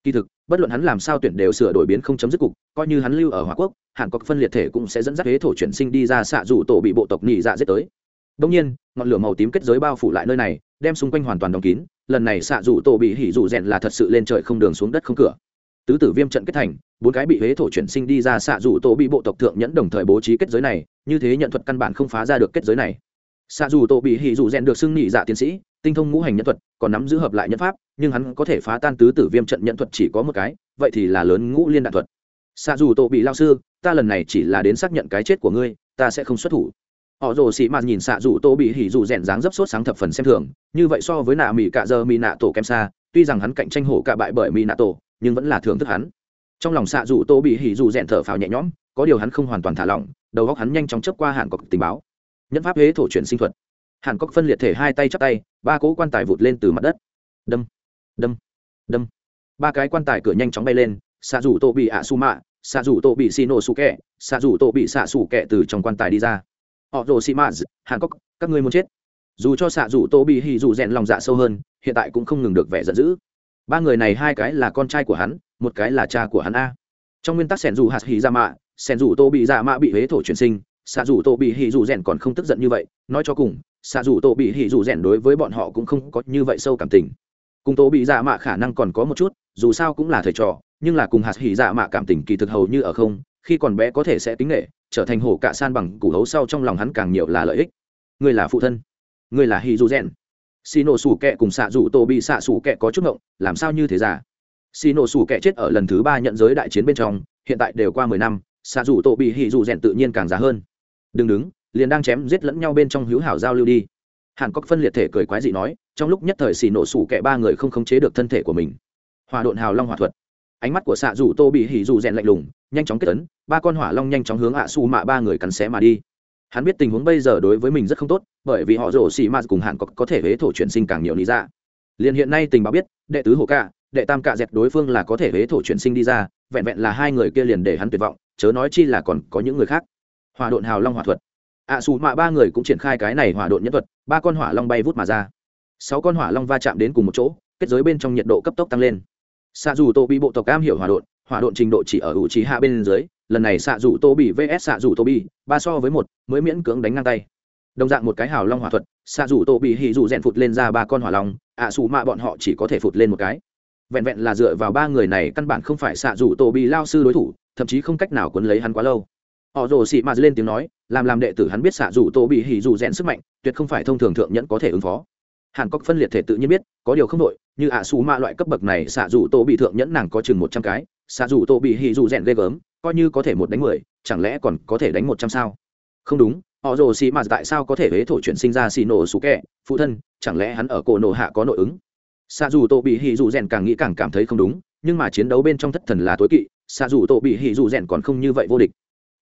Kỳ thực bất luận hắn làm sao tuyển đều sửa đổi biến không chấm dứt cục, coi như hắn lưu ở hòa quốc hàn cọc phân liệt thể cũng sẽ dẫn dắt thế thổ chuyển sinh đi ra xạ dù tổ bị bộ tộc nhị dạ giết tới. Đông nhiên, ngọn lửa màu tím kết giới bao phủ lại nơi này, đem xung quanh hoàn toàn đóng kín, lần này xạ dù tổ bị hỉ dù rèn là thật sự lên trời không đường xuống đất không cửa. Tứ tử viêm trận kết thành, bốn cái bị huế thổ chuyển sinh đi ra xạ dù tổ bị bộ tộc thượng nhẫn đồng thời bố trí kết giới này, như thế nhận thuật căn bản không phá ra được kết giới này. Xạ dù tổ bị hỉ dù rèn được xưng nhị dạ tiến sĩ tinh thông ngũ hành nhân thuật, còn nắm giữ hợp lại nhân pháp, nhưng hắn có thể phá tan tứ tử viêm trận nhân thuật chỉ có một cái, vậy thì là lớn ngũ liên đạn thuật. Xa dù tổ bị lao sư, ta lần này chỉ là đến xác nhận cái chết của ngươi, ta sẽ không xuất thủ. Họ rồ xị mạt nhìn xạ dù tô bị hỉ dù rèn dáng dấp sốt sáng thập phần xem thường, như vậy so với nạ mỹ cạ giờ mỹ nạ tổ kém xa, tuy rằng hắn cạnh tranh hổ cạ bại bởi mỹ nạ tổ, nhưng vẫn là thưởng thức hắn. Trong lòng xạ dù tô bị hỉ dù rèn thở phào nhẹ nhõm, có điều hắn không hoàn toàn thả lỏng, đầu góc hắn nhanh chóng chấp qua hạn cọc tình báo. Nhân pháp huế thổ chuyển sinh thuật hàn cốc phân liệt thể hai tay chắp tay, ba cỗ quan tài vụt lên từ mặt đất. Đâm đâm đâm. Ba cái quan tài cửa nhanh chóng bay lên xạ rủ tổ bị ạ su mạ xạ rủ tổ bị xì nổ su kẹ xạ rủ tổ bị xạ sủ kẹ từ trong quan tài đi ra. Họ rồ xì mạ hàn cốc các ngươi muốn chết. Dù cho xạ rủ tổ bị hì dù rèn lòng dạ sâu hơn, hiện tại cũng không ngừng được vẻ giận dữ. Ba người này hai cái là con trai của hắn, một cái là cha của hắn a. Trong nguyên tắc sẻn dù hạt hì ra dạ mạ sẻn dù tô bị dạ mạ bị huế thổ chuyển sinh xạ dù tô bị hì dù rèn còn không tức giận như vậy, nói cho cùng xạ dù tổ bị hỉ dù rèn đối với bọn họ cũng không có như vậy sâu cảm tình. Cùng tổ bị dạ mạ khả năng còn có một chút, dù sao cũng là thầy trò, nhưng là cùng hạt hỉ dạ mạ cảm tình kỳ thực hầu như ở không, khi còn bé có thể sẽ tính nghệ, trở thành hổ cả san bằng củ hấu sau trong lòng hắn càng nhiều là lợi ích. Ngươi là phụ thân, ngươi là Hỉ dù rèn. Xì nổ sủ kẹ cùng xạ dù tổ bị xạ sủ kẹ có chút ngộng, làm sao như thế giả xì nổ sủ kẹ chết ở lần thứ ba nhận giới đại chiến bên trong, hiện tại đều qua mười năm, xạ dù tổ bị hỉ dù rèn tự nhiên càng già hơn. Đừng đứng liền đang chém giết lẫn nhau bên trong hữu hảo giao lưu đi. Hàn cốc phân liệt thể cười quái dị nói, trong lúc nhất thời xì nổ sủ kẹ ba người không khống chế được thân thể của mình. Hòa độn hào long hòa thuật. Ánh mắt của xạ dù tô bị hỉ dù rèn lạnh lùng, nhanh chóng kết tấn ba con hỏa long nhanh chóng hướng ạ su mạ ba người cắn xé mà đi. Hắn biết tình huống bây giờ đối với mình rất không tốt, bởi vì họ rổ xì mạ cùng hàn cốc có thể huế thổ chuyển sinh càng nhiều lý ra. Liền hiện nay tình báo biết, đệ tứ hồ ca đệ tam cạ dẹt đối phương là có thể huế thổ chuyển sinh đi ra, vẹn vẹn là hai người kia liền để hắn tuyệt vọng, chớ nói chi là còn có những người khác. Hòa độn hào long hỏa thuật ạ xù mạ ba người cũng triển khai cái này hỏa độn nhân thuật, ba con hỏa long bay vút mà ra. Sáu con hỏa long va chạm đến cùng một chỗ, kết giới bên trong nhiệt độ cấp tốc tăng lên. Xạ dù tô bị bộ tộc cam hiểu hỏa độn hỏa độn trình độ chỉ ở ủ trí hạ bên dưới, lần này xạ dù tô bị vs xạ dù tô bị ba so với một, mới miễn cưỡng đánh ngang tay. Đồng dạng một cái hào long hỏa thuật xạ dù tô bị hì dù rèn phụt lên ra ba con hỏa long, ạ xù mạ bọn họ chỉ có thể phụt lên một cái. Vẹn vẹn là dựa vào ba người này căn bản không phải xạ dù tô bị lao sư đối thủ, thậm chí không cách nào quấn lấy hắn quá lâu họ rồ xị mạt lên tiếng nói, làm làm đệ tử hắn biết xạ dù tô bị hỉ dù rèn sức mạnh, tuyệt không phải thông thường thượng nhẫn có thể ứng phó. Hàn cốc phân liệt thể tự nhiên biết, có điều không đội như ạ xù mạ loại cấp bậc này, xạ dù tô bị thượng nhẫn nàng có chừng một trăm cái, xạ dù tô bị hỉ dù rèn ghê gớm, coi như có thể một đánh mười, chẳng lẽ còn có thể đánh một trăm sao? Không đúng, họ rồ xị mà tại sao có thể huế thổ chuyển sinh ra xì nổ xù kẹ, phụ thân, chẳng lẽ hắn ở cổ nổ hạ có nội ứng? Xạ dù tô bị hỉ dù rèn càng nghĩ càng cảm thấy không đúng, nhưng mà chiến đấu bên trong thất thần là tối kỵ, xạ dù tô bị hỉ dù rèn còn không như vậy vô địch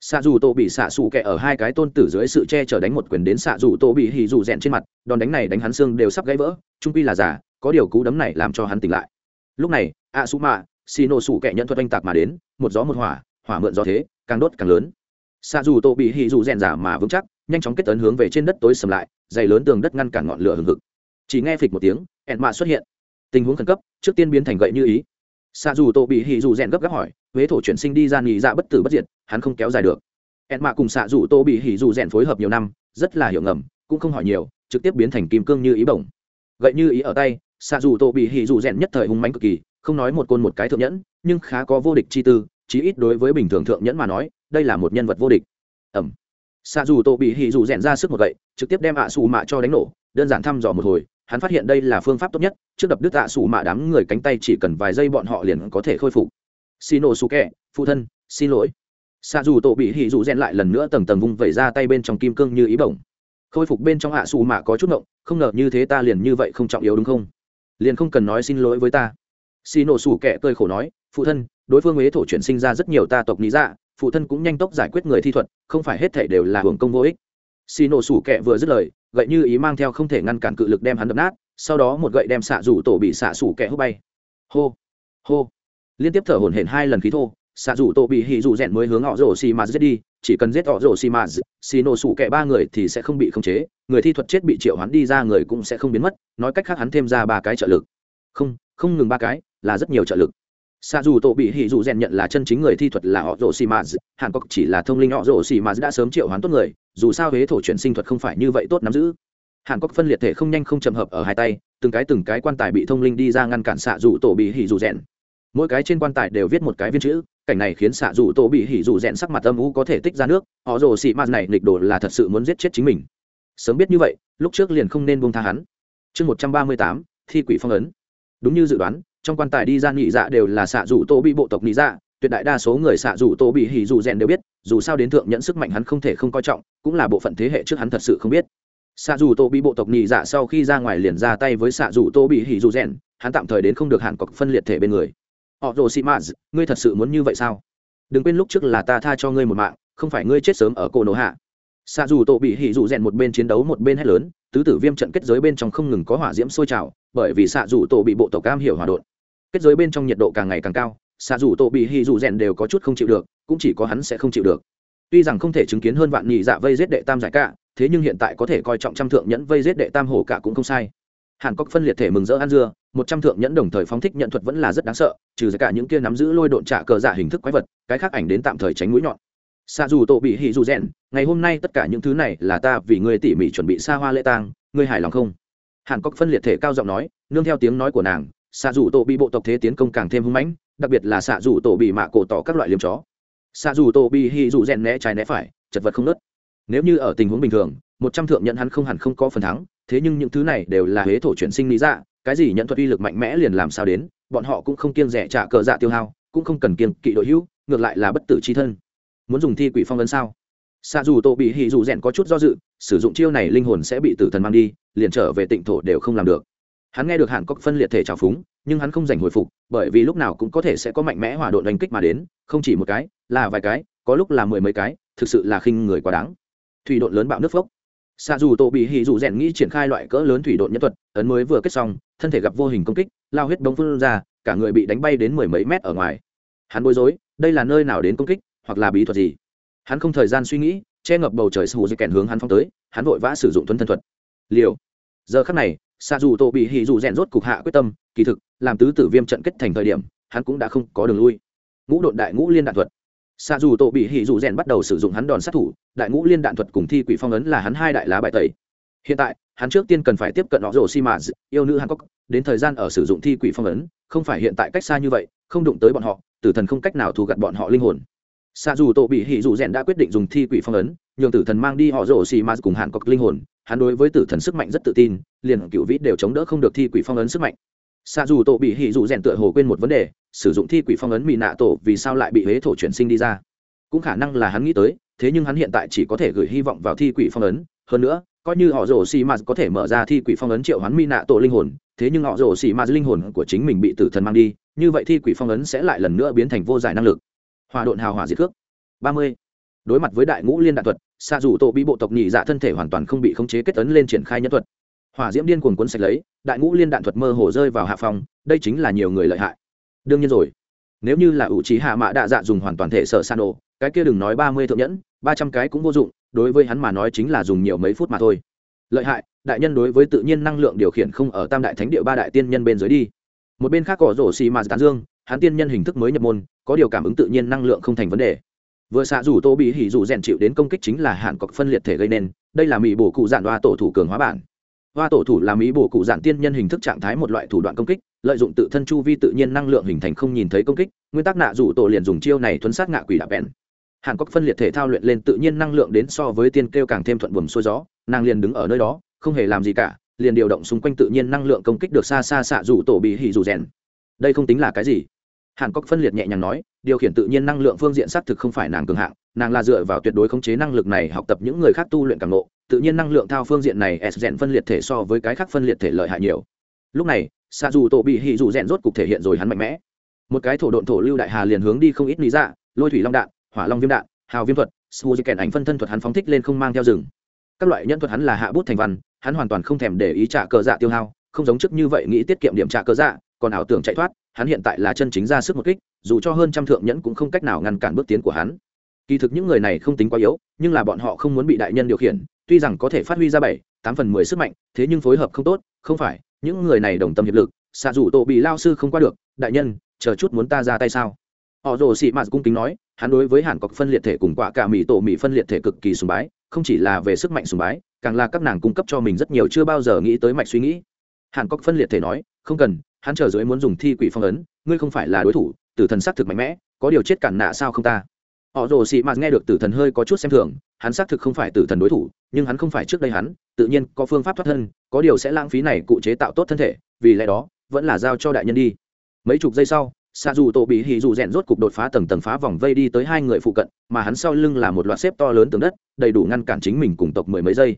xạ dù tô bị xạ xù kẹ ở hai cái tôn tử dưới sự che chở đánh một quyền đến xạ dù tô bị hì dù rèn trên mặt, đòn đánh này đánh hắn xương đều sắp gãy vỡ, trung pi là giả có điều cú đấm này làm cho hắn tỉnh lại. Lúc này, a su mạ, xì nổ xù kẹ nhận thuật oanh tạc mà đến, một gió một hỏa hỏa mượn gió thế, càng đốt càng lớn. Xạ dù tô bị hì dù rèn giả mà vững chắc, nhanh chóng kết tấn hướng về trên đất tối sầm lại, dày lớn tường đất ngăn cản ngọn lửa hừng hực. Chỉ nghe phịch một tiếng, ẹn mạ xuất hiện. Tình huống khẩn cấp, trước tiên biến thành gậy như ý. Xạ dù tô bị hì dù rèn gấp gáp hỏi huế thổ chuyển sinh đi ra nghỉ dạ bất tử bất diệt, hắn không kéo dài được. Ẹn mạ cùng xạ rủ tô bị hỉ dù rèn phối hợp nhiều năm, rất là hiểu ngầm, cũng không hỏi nhiều, trực tiếp biến thành kim cương như ý bổng. Gậy như ý ở tay, xạ rủ tô bị hỉ dù rèn nhất thời hung mánh cực kỳ, không nói một côn một cái thượng nhẫn, nhưng khá có vô địch chi tư, chí ít đối với bình thường thượng nhẫn mà nói, đây là một nhân vật vô địch. Ẩm. Xạ dù tô bị hỉ dù rèn ra sức một gậy, trực tiếp đem ạ xù mạ cho đánh nổ, đơn giản thăm dò một hồi, hắn phát hiện đây là phương pháp tốt nhất, trước đập đứt ạ xù mạ đám người cánh tay chỉ cần vài giây bọn họ liền có thể khôi phục xin ô su kẹ phụ thân, xin lỗi. Xạ dù tổ bị hỉ dù rèn lại lần nữa tầng tầng vung vẩy ra tay bên trong kim cương như ý bổng. Khôi phục bên trong hạ xù mạ có chút ngộng, không ngờ như thế ta liền như vậy không trọng yếu đúng không? Liền không cần nói xin lỗi với ta. Xì nổ sủ kẻ cười khổ nói, phụ thân, đối phương huế thổ chuyển sinh ra rất nhiều ta tộc lý dạ phụ thân cũng nhanh tốc giải quyết người thi thuật, không phải hết thể đều là hưởng công vô ích. Xì nổ sủ kẻ vừa dứt lời, gậy như ý mang theo không thể ngăn cản cự lực đem hắn đập nát, sau đó một gậy đem xạ rủ tổ bị xạ sủ kẻ hút bay. Hô hô liên tiếp thở hổn hển hai lần khí thô, xạ rủ tổ bị hỉ rủ rèn mới hướng họ rổ xì mà giết đi, chỉ cần giết họ rổ xì mà xì nổ sủ kẻ ba người thì sẽ không bị khống chế, người thi thuật chết bị triệu hắn đi ra người cũng sẽ không biến mất, nói cách khác hắn thêm ra ba cái trợ lực. Không không ngừng ba cái, là rất nhiều trợ lực. Xạ dù tổ bị hỉ dù rèn nhận là chân chính người thi thuật là họ rổ xì mà hàn cốc chỉ là thông linh họ rổ xì mà đã sớm triệu hoán tốt người, dù sao huế thổ chuyển sinh thuật không phải như vậy tốt nắm giữ. Hàn cốc phân liệt thể không nhanh không chậm hợp ở hai tay, từng cái từng cái quan tài bị thông linh đi ra ngăn cản xạ dù tổ bị hỉ dù rèn mỗi cái trên quan tài đều viết một cái viên chữ, cảnh này khiến xạ dù tổ bị hỉ dù rẽn sắc mặt âm u có thể tích ra nước, họ rồ xị mạt này nghịch đồ là thật sự muốn giết chết chính mình. Sớm biết như vậy, lúc trước liền không nên buông tha hắn. Chương một trăm ba mươi tám, thi quỷ phong ấn. Đúng như dự đoán, trong quan tài đi ra nhị dạ đều là xạ dù tô bị bộ tộc nhị dạ tuyệt đại đa số người xạ dù tô bị hỉ dù rèn đều biết, dù sao đến thượng nhận sức mạnh hắn không thể không coi trọng, cũng là bộ phận thế hệ trước hắn thật sự không biết. Xạ dù tô bị bộ tộc nhị dạ sau khi ra ngoài liền ra tay với xạ dù tô bị hỉ dù rèn hắn tạm thời đến không được hàn cọc phân liệt thể bên người họ rồ sĩ maz ngươi thật sự muốn như vậy sao? Đừng quên lúc trước là ta tha cho ngươi một mạng, không phải ngươi chết sớm ở cổ nổ hạ. Xa dù tổ bị hỉ dù rèn một bên chiến đấu một bên hét lớn, tứ tử viêm trận kết giới bên trong không ngừng có hỏa diễm sôi trào, bởi vì xạ dù tổ bị bộ tộc cam hiểu hỏa đột kết giới bên trong nhiệt độ càng ngày càng cao xạ dù tổ bị hỉ dù rèn đều có chút không chịu được, cũng chỉ có hắn sẽ không chịu được. Tuy rằng không thể chứng kiến hơn vạn nhị dạ vây giết đệ tam giải cả thế nhưng hiện tại có thể coi trọng trăm thượng nhẫn vây giết đệ tam hổ cả cũng không sai. Hàn cốc phân liệt thể mừng rỡ ăn dưa một trăm thượng nhẫn đồng thời phóng thích nhận thuật vẫn là rất đáng sợ, trừ cả những kia nắm giữ lôi độn trả cờ giả hình thức quái vật, cái khác ảnh đến tạm thời tránh mũi nhọn. Xa dù tổ bị hỉ dù rèn, ngày hôm nay tất cả những thứ này là ta vì ngươi tỉ mỉ chuẩn bị xa hoa lễ tang, ngươi hài lòng không? Hàn cốc phân liệt thể cao giọng nói, nương theo tiếng nói của nàng xạ dù tổ bị bộ tộc thế tiến công càng thêm hung mãnh, đặc biệt là xạ dù tổ bị mạ cổ tỏ các loại liếm chó. Xạ dù tổ bị hì dù rèn né trái né phải, chật vật không nớt. Nếu như ở tình huống bình thường, một trăm thượng nhận hắn không hẳn không có phần thắng, thế nhưng những thứ này đều là huế thổ chuyển sinh lý dạ cái gì nhận thuật uy lực mạnh mẽ liền làm sao đến, bọn họ cũng không kiêng rẻ trả cờ dạ tiêu hao, cũng không cần kiêng kỵ đội hữu ngược lại là bất tử c h i thân. Muốn dùng thi quỷ phong ấn sao? Xa dù tổ bị hì dù rèn có chút do dự, sử dụng chiêu này linh hồn sẽ bị tử thần mang đi, liền trở về tịnh thổ đều không làm được. Hắn nghe được hàn cốc phân liệt thể trào phúng, nhưng hắn không giành hồi phục, bởi vì lúc nào cũng có thể sẽ có mạnh mẽ hỏa độn đánh kích mà đến, không chỉ một cái, là vài cái, có lúc là mười mấy cái, thực sự là khinh người quá đáng. Thủy độn lớn bạo nước phốc xa dù tổ bị hì dù rèn nghĩ triển khai loại cỡ lớn thủy độn nhân thuật, ấn mới vừa kết xong, thân thể gặp vô hình công kích, lao huyết bóng phương ra, cả người bị đánh bay đến mười mấy mét ở ngoài. Hắn bối rối, đây là nơi nào đến công kích, hoặc là bí thuật gì? Hắn không thời gian suy nghĩ, che ngập bầu trời sù dây kèn hướng hắn phong tới, hắn vội vã sử dụng thuấn thân thuật. Liều. Giờ khắc này xa dù tổ bị hì dù rèn rốt cục hạ quyết tâm, kỳ thực, làm tứ tử viêm trận kết thành thời điểm, hắn cũng đã không có đường lui. Ngũ độn đại ngũ liên đạn thuật xa dù tổ bị Hỉ dù rèn bắt đầu sử dụng hắn đòn sát thủ, đại ngũ liên đạn thuật cùng thi quỷ phong ấn là hắn hai đại lá bài tẩy. Hiện tại, hắn trước tiên cần phải tiếp cận họ rồ xi mà yêu nữ hancock, đến thời gian ở sử dụng thi quỷ phong ấn, không phải hiện tại cách xa như vậy, không đụng tới bọn họ, tử thần không cách nào thu gặt bọn họ linh hồn. Xa dù tổ bị hỉ dù rèn đã quyết định dùng thi quỷ phong ấn, nhường tử thần mang đi họ rồ xi mà cùng hancock linh hồn, hắn đối với tử thần sức mạnh rất tự tin, liền cựu vĩ đều chống đỡ không được thi quỷ phong ấn sức mạnh xa dù tổ bị hỉ dù rèn tựa hồ quên một vấn đề, sử dụng thi quỷ phong ấn mỹ nạ tổ vì sao lại bị huế thổ chuyển sinh đi ra? Cũng khả năng là hắn nghĩ tới, thế nhưng hắn hiện tại chỉ có thể gửi hy vọng vào thi quỷ phong ấn, hơn nữa, coi như họ rồ xì mạt có thể mở ra thi quỷ phong ấn triệu hoán mi nạ tổ linh hồn, thế nhưng họ rồ xì mạt linh hồn của chính mình bị tử thần mang đi, như vậy thi quỷ phong ấn sẽ lại lần nữa biến thành vô giải năng lực. Hòa độn hào hòa diệt cước. Ba mươi. Đối mặt với đại ngũ liên đạn thuật xa dù tổ bị bộ tộc nhị dạ thân thể hoàn toàn không bị khống chế kết ấn lên triển khai nhân thuật hỏa diễm điên cuồng cuốn sạch lấy, đại ngũ liên đạn thuật mơ hồ rơi vào hạ phòng đây chính là nhiều người lợi hại. Đương nhiên rồi, nếu như là ủ trí hạ mã đạ dạ dùng hoàn toàn thể sở san đồ, cái kia đừng nói ba mươi thượng nhẫn, ba trăm cái cũng vô dụng, đối với hắn mà nói chính là dùng nhiều mấy phút mà thôi. Lợi hại, đại nhân đối với tự nhiên năng lượng điều khiển không ở tam đại thánh địa ba đại tiên nhân bên dưới đi. Một bên khác cỏ rổ xì mà tán dương, hắn tiên nhân hình thức mới nhập môn, có điều cảm ứng tự nhiên năng lượng không thành vấn đề. Vừa xạ rủ tô bị hỉ rủ rèn chịu đến công kích chính là hạn cọc phân liệt thể gây nên, đây là mỹ bổ cụ giản đoa tổ thủ cường hóa bản hoa tổ thủ là mỹ bổ cụ giản tiên nhân hình thức trạng thái một loại thủ đoạn công kích, lợi dụng tự thân chu vi tự nhiên năng lượng hình thành không nhìn thấy công kích, nguyên tắc nạ rủ tổ liền dùng chiêu này thuấn sát ngạ quỷ đạp bèn. Hàn cốc phân liệt thể thao luyện lên tự nhiên năng lượng đến so với tiên kêu càng thêm thuận buồm xuôi gió, nàng liền đứng ở nơi đó, không hề làm gì cả, liền điều động xung quanh tự nhiên năng lượng công kích được xa xa xạ rủ tổ bị hỉ rủ rèn. Đây không tính là cái gì. Hàn cốc phân liệt nhẹ nhàng nói, điều khiển tự nhiên năng lượng phương diện xác thực không phải nàng cường hạng, nàng là dựa vào tuyệt đối khống chế năng lực này học tập những người khác tu luyện càng nộ tự nhiên năng lượng thao phương diện này s rèn phân liệt thể so với cái khác phân liệt thể lợi hại nhiều. Lúc này xạ dù tổ bị hỉ dù rèn rốt cục thể hiện rồi hắn mạnh mẽ. Một cái thổ độn thổ lưu đại hà liền hướng đi không ít lý dạ lôi thủy long đạn, hỏa long viêm đạn, hào viêm thuật su di kèn ảnh phân thân thuật hắn phóng thích lên không mang theo rừng. Các loại nhân thuật hắn là hạ bút thành văn, hắn hoàn toàn không thèm để ý trả cờ dạ tiêu hao, không giống trước như vậy nghĩ tiết kiệm điểm trả cờ dạ còn ảo tưởng chạy thoát, hắn hiện tại là chân chính ra sức một kích, dù cho hơn trăm thượng nhẫn cũng không cách nào ngăn cản bước tiến của hắn. Kỳ thực những người này không tính quá yếu, nhưng là bọn họ không muốn bị đại nhân điều khiển tuy rằng có thể phát huy ra bảy, tám phần mười sức mạnh, thế nhưng phối hợp không tốt, không phải, những người này đồng tâm hiệp lực, xạ rủ tổ bị lao sư không qua được, đại nhân, chờ chút muốn ta ra tay sao? Họ rồ sĩ mạt cung kính nói, hắn đối với hàn cọc phân liệt thể cùng quả cả mỹ tổ mỹ phân liệt thể cực kỳ sùng bái, không chỉ là về sức mạnh sùng bái, càng là các nàng cung cấp cho mình rất nhiều chưa bao giờ nghĩ tới mạch suy nghĩ. Hàn cọc phân liệt thể nói, không cần, hắn chờ dưới muốn dùng thi quỷ phong ấn, ngươi không phải là đối thủ, tử thần xác thực mạnh mẽ, có điều chết cản nạ sao không ta? Họ rồ sĩ mạt nghe được tử thần hơi có chút xem thường, hắn xác thực không phải tử thần đối thủ nhưng hắn không phải trước đây hắn, tự nhiên có phương pháp thoát thân, có điều sẽ lãng phí này cụ chế tạo tốt thân thể, vì lẽ đó, vẫn là giao cho đại nhân đi. Mấy chục giây sau xa dù tổ bị hì dù rèn rốt cục đột phá tầng tầng phá vòng vây đi tới hai người phụ cận, mà hắn sau lưng là một loạt xếp to lớn tường đất, đầy đủ ngăn cản chính mình cùng tộc mười mấy giây.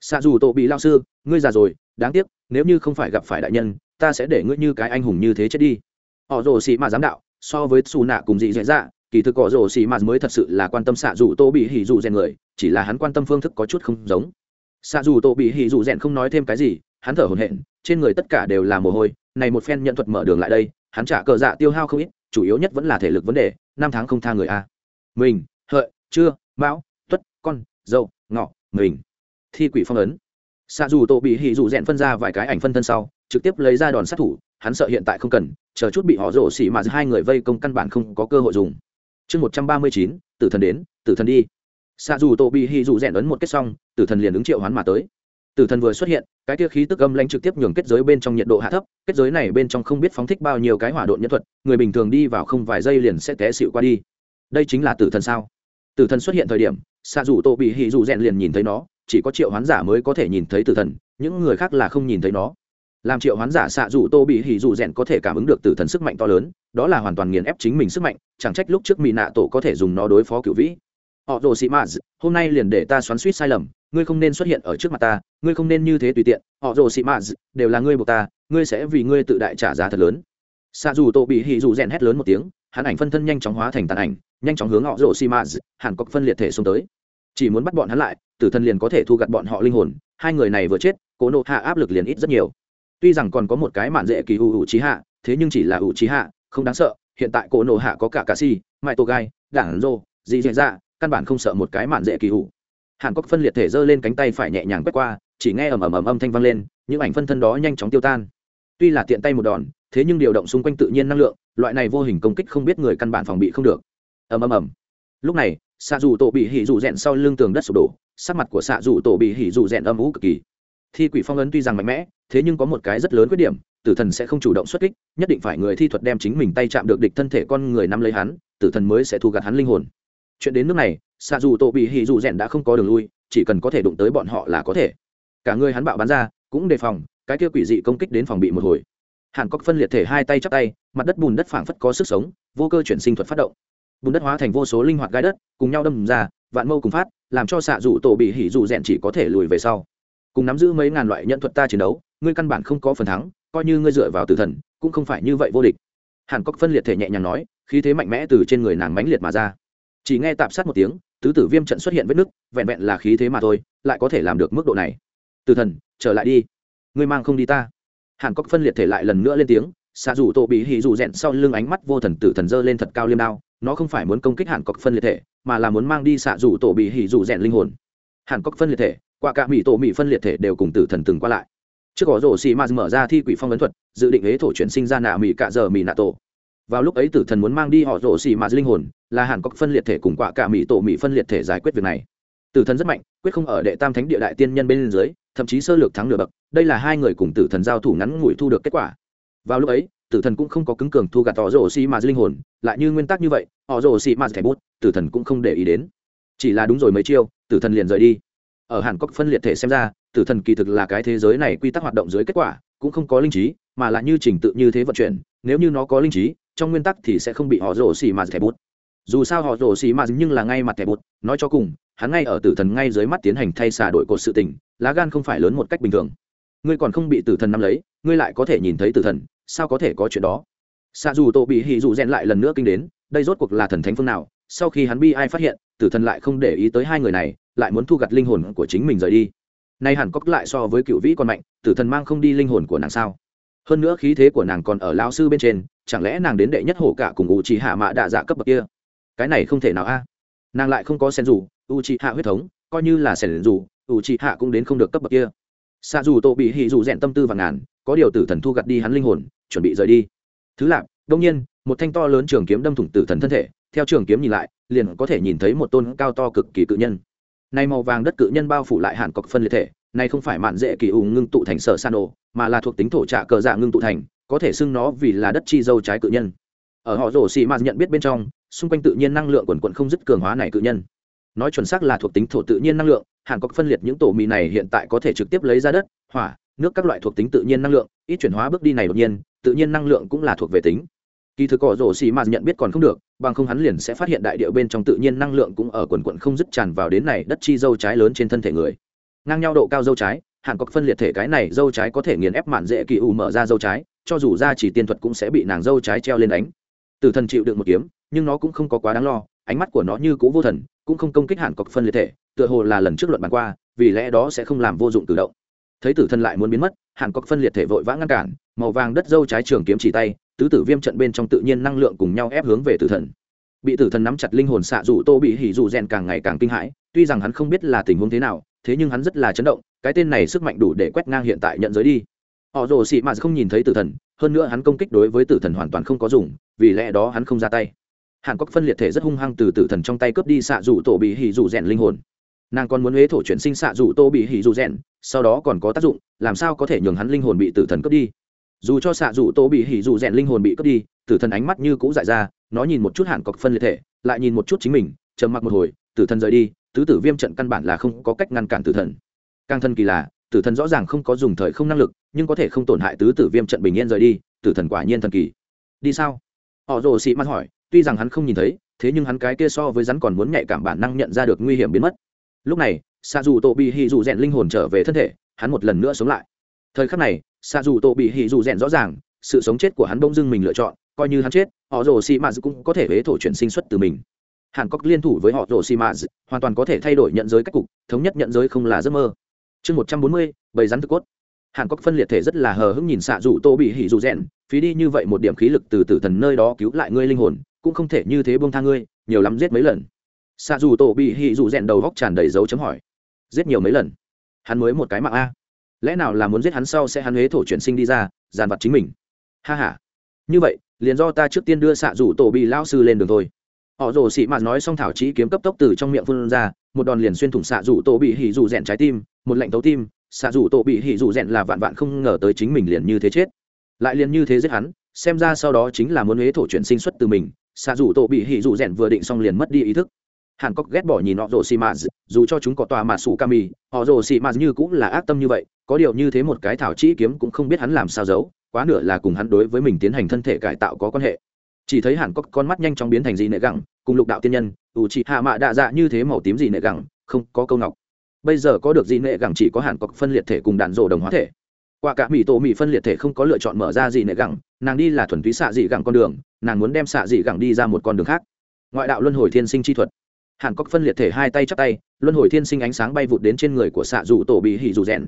Xa dù tổ bị lao sư ngươi già rồi, đáng tiếc, nếu như không phải gặp phải đại nhân, ta sẽ để ngươi như cái anh hùng như thế chết đi. Họ rồ xị mà giám đạo, so với xù nạ cùng dị dạy dạ kỳ thực cỏ rổ xì mạt mới thật sự là quan tâm xạ dù tô bị hỉ dù rèn người, chỉ là hắn quan tâm phương thức có chút không giống. Xạ dù tô bị hỉ dù rèn không nói thêm cái gì, hắn thở hổn hển, trên người tất cả đều là mồ hôi, này một phen nhận thuật mở đường lại đây, hắn trả cờ dạ tiêu hao không ít, chủ yếu nhất vẫn là thể lực vấn đề, năm tháng không tha người a. Mình, hợi, chưa, mão, tuất, con, dâu, ngọ, mình. Thi quỷ phong ấn. Xạ dù tô bị hỉ dù rèn phân ra vài cái ảnh phân thân sau, trực tiếp lấy ra đòn sát thủ, hắn sợ hiện tại không cần, chờ chút bị họ rổ xỉ mà hai người vây công căn bản không có cơ hội dùng chương một trăm ba mươi chín, tử thần đến, tử thần đi. Xạ dù Tô bị hy dù rèn ấn một kết xong, tử thần liền ứng triệu hoán mà tới. Tử thần vừa xuất hiện, cái kia khí tức âm lãnh trực tiếp nhường kết giới bên trong nhiệt độ hạ thấp, kết giới này bên trong không biết phóng thích bao nhiêu cái hỏa độn nhân thuật, người bình thường đi vào không vài giây liền sẽ té xịu qua đi. Đây chính là tử thần sao? Tử thần xuất hiện thời điểm xạ dù Tô bị hy dù rèn liền nhìn thấy nó, chỉ có triệu hoán giả mới có thể nhìn thấy tử thần, những người khác là không nhìn thấy nó làm triệu hoán giả xạ dù tô bị hỉ dù rèn có thể cảm ứng được tử thần sức mạnh to lớn, đó là hoàn toàn nghiền ép chính mình sức mạnh, chẳng trách lúc trước mỹ nạ tổ có thể dùng nó đối phó cựu vĩ. Họ đồ sĩ maz hôm nay liền để ta xoắn suýt sai lầm, ngươi không nên xuất hiện ở trước mặt ta, ngươi không nên như thế tùy tiện. Họ đồ sĩ maz đều là ngươi buộc ta, ngươi sẽ vì ngươi tự đại trả giá thật lớn. Xạ dù tô bị hỉ dù rèn hét lớn một tiếng, hắn ảnh phân thân nhanh chóng hóa thành tàn ảnh, nhanh chóng hướng họ rồ sĩ maz hàn cọc phân liệt thể xuống tới. Chỉ muốn bắt bọn hắn lại, tử thần liền có thể thu gặt bọn họ linh hồn, hai người này vừa chết, cố nộ hạ áp lực liền ít rất nhiều tuy rằng còn có một cái mạn dễ kỳ u u trí hạ, thế nhưng chỉ là u trí hạ, không đáng sợ. Hiện tại cổ nổ hạ có cả cà si, mai tô gai, đảng rô, dì dạy dạ căn bản không sợ một cái mạn dễ kỳ u. hàn cốc phân liệt thể giơ lên cánh tay phải nhẹ nhàng quét qua, chỉ nghe ầm ầm ầm âm thanh vang lên, những ảnh phân thân đó nhanh chóng tiêu tan. Tuy là tiện tay một đòn, thế nhưng điều động xung quanh tự nhiên năng lượng, loại này vô hình công kích không biết người căn bản phòng bị không được. Ầm ầm ầm. Lúc này xạ dù tổ bị hỉ dù rèn sau lưng tường đất sụp đổ, sắc mặt của xạ dù tổ bị hỉ dù rèn âm ú cực kỳ thi quỷ phong ấn tuy rằng mạnh mẽ, thế nhưng có một cái rất lớn khuyết điểm, tử thần sẽ không chủ động xuất kích, nhất định phải người thi thuật đem chính mình tay chạm được địch thân thể con người nắm lấy hắn, tử thần mới sẽ thu gặt hắn linh hồn. Chuyện đến nước này xạ dù tổ bị hỉ dù rèn đã không có đường lui, chỉ cần có thể đụng tới bọn họ là có thể. Cả người hắn bạo bắn ra, cũng đề phòng, cái kia quỷ dị công kích đến phòng bị một hồi. Hàn cốc phân liệt thể hai tay chắp tay, mặt đất bùn đất phảng phất có sức sống, vô cơ chuyển sinh thuật phát động. Bùn đất hóa thành vô số linh hoạt gai đất, cùng nhau đâm ra, vạn mâu cùng phát, làm cho xạ dù tổ bị hỉ dù rèn chỉ có thể lùi về sau cùng nắm giữ mấy ngàn loại nhận thuật ta chiến đấu, ngươi căn bản không có phần thắng, coi như ngươi dựa vào tử thần, cũng không phải như vậy vô địch. Hàn cốc phân liệt thể nhẹ nhàng nói, khí thế mạnh mẽ từ trên người nàng mãnh liệt mà ra. Chỉ nghe tạp sát một tiếng, tứ tử viêm trận xuất hiện vết nứt, vẹn vẹn là khí thế mà thôi, lại có thể làm được mức độ này. Tử thần, trở lại đi. Ngươi mang không đi ta. Hàn cốc phân liệt thể lại lần nữa lên tiếng xạ dù tổ bị hì dù rẽn sau lưng ánh mắt vô thần tử thần dơ lên thật cao liêm đao, nó không phải muốn công kích hàn cốc phân liệt thể, mà là muốn mang đi xạ dù tổ bị hì dù rẽn linh hồn. Hàn cốc phân liệt thể quả cả mỹ tổ mỹ phân liệt thể đều cùng tử thần từng qua lại. Trước có rổ xì m mở ra thi quỷ phong ấn thuật, dự định ế thổ chuyển sinh ra nạ mỹ cạ giờ mỹ nạ tổ. Vào lúc ấy tử thần muốn mang đi họ rổ xì m linh hồn, là hàn cốc phân liệt thể cùng quả cả mỹ tổ mỹ phân liệt thể giải quyết việc này. Tử thần rất mạnh, quyết không ở đệ tam thánh địa đại tiên nhân bên dưới, thậm chí sơ lược thắng nửa bậc, đây là hai người cùng tử thần giao thủ ngắn ngủi thu được kết quả. Vào lúc ấy, tử thần cũng không có cứng cường thu gạt họ rổ xì m linh hồn, lại như nguyên tắc như vậy, họ rổ xì m thẻ bút, tử thần cũng không để ý đến. Chỉ là đúng rồi mấy chiêu, tử thần liền rời đi ở hàn cốc phân liệt thể xem ra, tử thần kỳ thực là cái thế giới này quy tắc hoạt động dưới kết quả, cũng không có linh trí, mà là như trình tự như thế vận chuyển, nếu như nó có linh trí, trong nguyên tắc thì sẽ không bị họ rổ xì mà thẻ bút. Dù sao họ rổ xì mà nhưng là ngay mặt thẻ bút, nói cho cùng, hắn ngay ở tử thần ngay dưới mắt tiến hành thay xả đổi cột sự tình, lá gan không phải lớn một cách bình thường. Ngươi còn không bị tử thần nắm lấy, ngươi lại có thể nhìn thấy tử thần, sao có thể có chuyện đó? Xa dù tổ bị hì dù rèn lại lần nữa kinh đến, đây rốt cuộc là thần thánh phương nào? Sau khi hắn bi ai phát hiện, tử thần lại không để ý tới hai người này, lại muốn thu gặt linh hồn của chính mình rời đi. Nay hẳn cóc lại so với cựu vĩ còn mạnh, tử thần mang không đi linh hồn của nàng sao? Hơn nữa khí thế của nàng còn ở lao sư bên trên, chẳng lẽ nàng đến đệ nhất hổ cả cùng u trì hạ mạ đạ dạ cấp bậc kia? Cái này không thể nào a. À? Nàng lại không có sen dù u trì hạ huyết thống, coi như là sen dù u trì hạ cũng đến không được cấp bậc kia. Xa dù tổ bị hì dù rèn tâm tư và ngàn, có điều tử thần thu gặt đi hắn linh hồn, chuẩn bị rời đi. Thứ lạp đông nhiên, một thanh to lớn trường kiếm đâm thủng tử thần thân thể theo trường kiếm nhìn lại, liền có thể nhìn thấy một tôn cao to cực kỳ cự nhân. Nay màu vàng đất cự nhân bao phủ lại hàn cọc phân liệt thể này không phải mạn dễ kỳ ủ ngưng tụ thành sở san đồ, mà là thuộc tính thổ trạ cờ dạ ngưng tụ thành, có thể xưng nó vì là đất chi dâu trái cự nhân. Ở họ rổ xì mạt nhận biết bên trong, xung quanh tự nhiên năng lượng quần quận không dứt cường hóa này cự nhân. Nói chuẩn xác là thuộc tính thổ tự nhiên năng lượng, hàn cọc phân liệt những tổ mì này hiện tại có thể trực tiếp lấy ra đất, hỏa, nước các loại thuộc tính tự nhiên năng lượng, ít chuyển hóa bước đi này đột nhiên, tự nhiên năng lượng cũng là thuộc về tính kỳ thực cỏ rổ xì mạt nhận biết còn không được, bằng không hắn liền sẽ phát hiện đại điệu bên trong tự nhiên năng lượng cũng ở quần quận không dứt tràn vào đến này đất chi dâu trái lớn trên thân thể người. Ngang nhau độ cao dâu trái hàn cọc phân liệt thể cái này dâu trái có thể nghiền ép mạn dễ kỳ ủ mở ra dâu trái, cho dù ra chỉ tiên thuật cũng sẽ bị nàng dâu trái treo lên đánh. Tử thần chịu đựng một kiếm, nhưng nó cũng không có quá đáng lo, ánh mắt của nó như cũ vô thần, cũng không công kích hàn cọc phân liệt thể, tựa hồ là lần trước luận bàn qua, vì lẽ đó sẽ không làm vô dụng tự động. Thấy tử thần lại muốn biến mất hàn cọc phân liệt thể vội vã ngăn cản màu vàng đất dâu trái trường kiếm chỉ tay, tứ tử viêm trận bên trong tự nhiên năng lượng cùng nhau ép hướng về tử thần. Bị tử thần nắm chặt linh hồn xạ dù tô bị hỉ dù rèn càng ngày càng kinh hãi, tuy rằng hắn không biết là tình huống thế nào, thế nhưng hắn rất là chấn động, cái tên này sức mạnh đủ để quét ngang hiện tại nhận giới đi. Họ rồ xị mạt không nhìn thấy tử thần, hơn nữa hắn công kích đối với tử thần hoàn toàn không có dùng, vì lẽ đó hắn không ra tay. Hàn cốc phân liệt thể rất hung hăng từ tử thần trong tay cướp đi xạ dù tổ bị hỉ dù rèn linh hồn. Nàng còn muốn huế thổ chuyển sinh xạ dù tô bị hỉ dù rèn, sau đó còn có tác dụng, làm sao có thể nhường hắn linh hồn bị tử thần cướp đi? Dù cho xạ dù tô bị hỉ dù rèn linh hồn bị cướp đi, tử thần ánh mắt như cũ dại ra, nó nhìn một chút hạn cọc phân liệt thể, lại nhìn một chút chính mình, trầm mặc một hồi, tử thần rời đi, tứ tử viêm trận căn bản là không có cách ngăn cản tử thần. Càng thân kỳ là, tử thần rõ ràng không có dùng thời không năng lực, nhưng có thể không tổn hại tứ tử viêm trận bình yên rời đi, tử thần quả nhiên thần kỳ. Đi sao? Họ rồ sĩ mắt hỏi, tuy rằng hắn không nhìn thấy, thế nhưng hắn cái kia so với rắn còn muốn nhạy cảm bản năng nhận ra được nguy hiểm biến mất. Lúc này xa dù tổ bị hì dù rèn linh hồn trở về thân thể, hắn một lần nữa sống lại thời khắc này xa dù tổ bị hỉ dù rèn rõ ràng, sự sống chết của hắn bỗng dưng mình lựa chọn, coi như hắn chết, họ rồ xì mạt cũng có thể huế thổ chuyển sinh xuất từ mình. Hàn cốc liên thủ với họ rồ xì mạt hoàn toàn có thể thay đổi nhận giới cách cục, thống nhất nhận giới không là giấc mơ. Chương một trăm bốn mươi bầy rắn thực cốt. Hàn cốc phân liệt thể rất là hờ hững nhìn xạ dù tô bị hỉ dù rèn, phí đi như vậy một điểm khí lực từ tử thần nơi đó cứu lại ngươi linh hồn, cũng không thể như thế buông tha ngươi, nhiều lắm giết mấy lần. Xạ dù tô bị hỉ dù rèn đầu góc tràn đầy dấu chấm hỏi. Giết nhiều mấy lần? Hắn mới một cái mạng a lẽ nào là muốn giết hắn sau sẽ hắn huế thổ chuyển sinh đi ra, giàn vật chính mình? Ha ha. Như vậy, liền do ta trước tiên đưa xạ rủ tổ bị lao sư lên đường thôi. Họ rồ xị mạt nói xong thảo trí kiếm cấp tốc từ trong miệng phun ra, một đòn liền xuyên thủng xạ rủ tổ bị hỉ rủ rèn trái tim, một lệnh tấu tim, xạ rủ tổ bị hỉ rủ rèn là vạn vạn không ngờ tới chính mình liền như thế chết. Lại liền như thế giết hắn, xem ra sau đó chính là muốn huế thổ chuyển sinh xuất từ mình, xạ rủ tổ bị hỉ rủ rèn vừa định xong liền mất đi ý thức. Hàn cốc ghét bỏ nhìn họ rồ xì mạt, dù cho chúng có tòa mà sủ mì, họ rồ xì mạt như cũng là ác tâm như vậy có điều như thế một cái thảo chỉ kiếm cũng không biết hắn làm sao giấu, quá nửa là cùng hắn đối với mình tiến hành thân thể cải tạo có quan hệ. Chỉ thấy hàn cốc con mắt nhanh chóng biến thành gì nệ gẳng, cùng lục đạo tiên nhân, ủ trị hạ mạ đạ dạ như thế màu tím gì nệ gẳng, không có câu ngọc. Bây giờ có được gì nệ gẳng chỉ có hàn cốc phân liệt thể cùng đạn rổ đồng hóa thể. Qua cả mỹ tổ mỹ phân liệt thể không có lựa chọn mở ra gì nệ gẳng, nàng đi là thuần túy xạ dị gẳng con đường, nàng muốn đem xạ dị gẳng đi ra một con đường khác. Ngoại đạo luân hồi thiên sinh chi thuật. Hàn cốc phân liệt thể hai tay chắp tay, luân hồi thiên sinh ánh sáng bay vụt đến trên người của xạ dù tổ bị hỉ dù rèn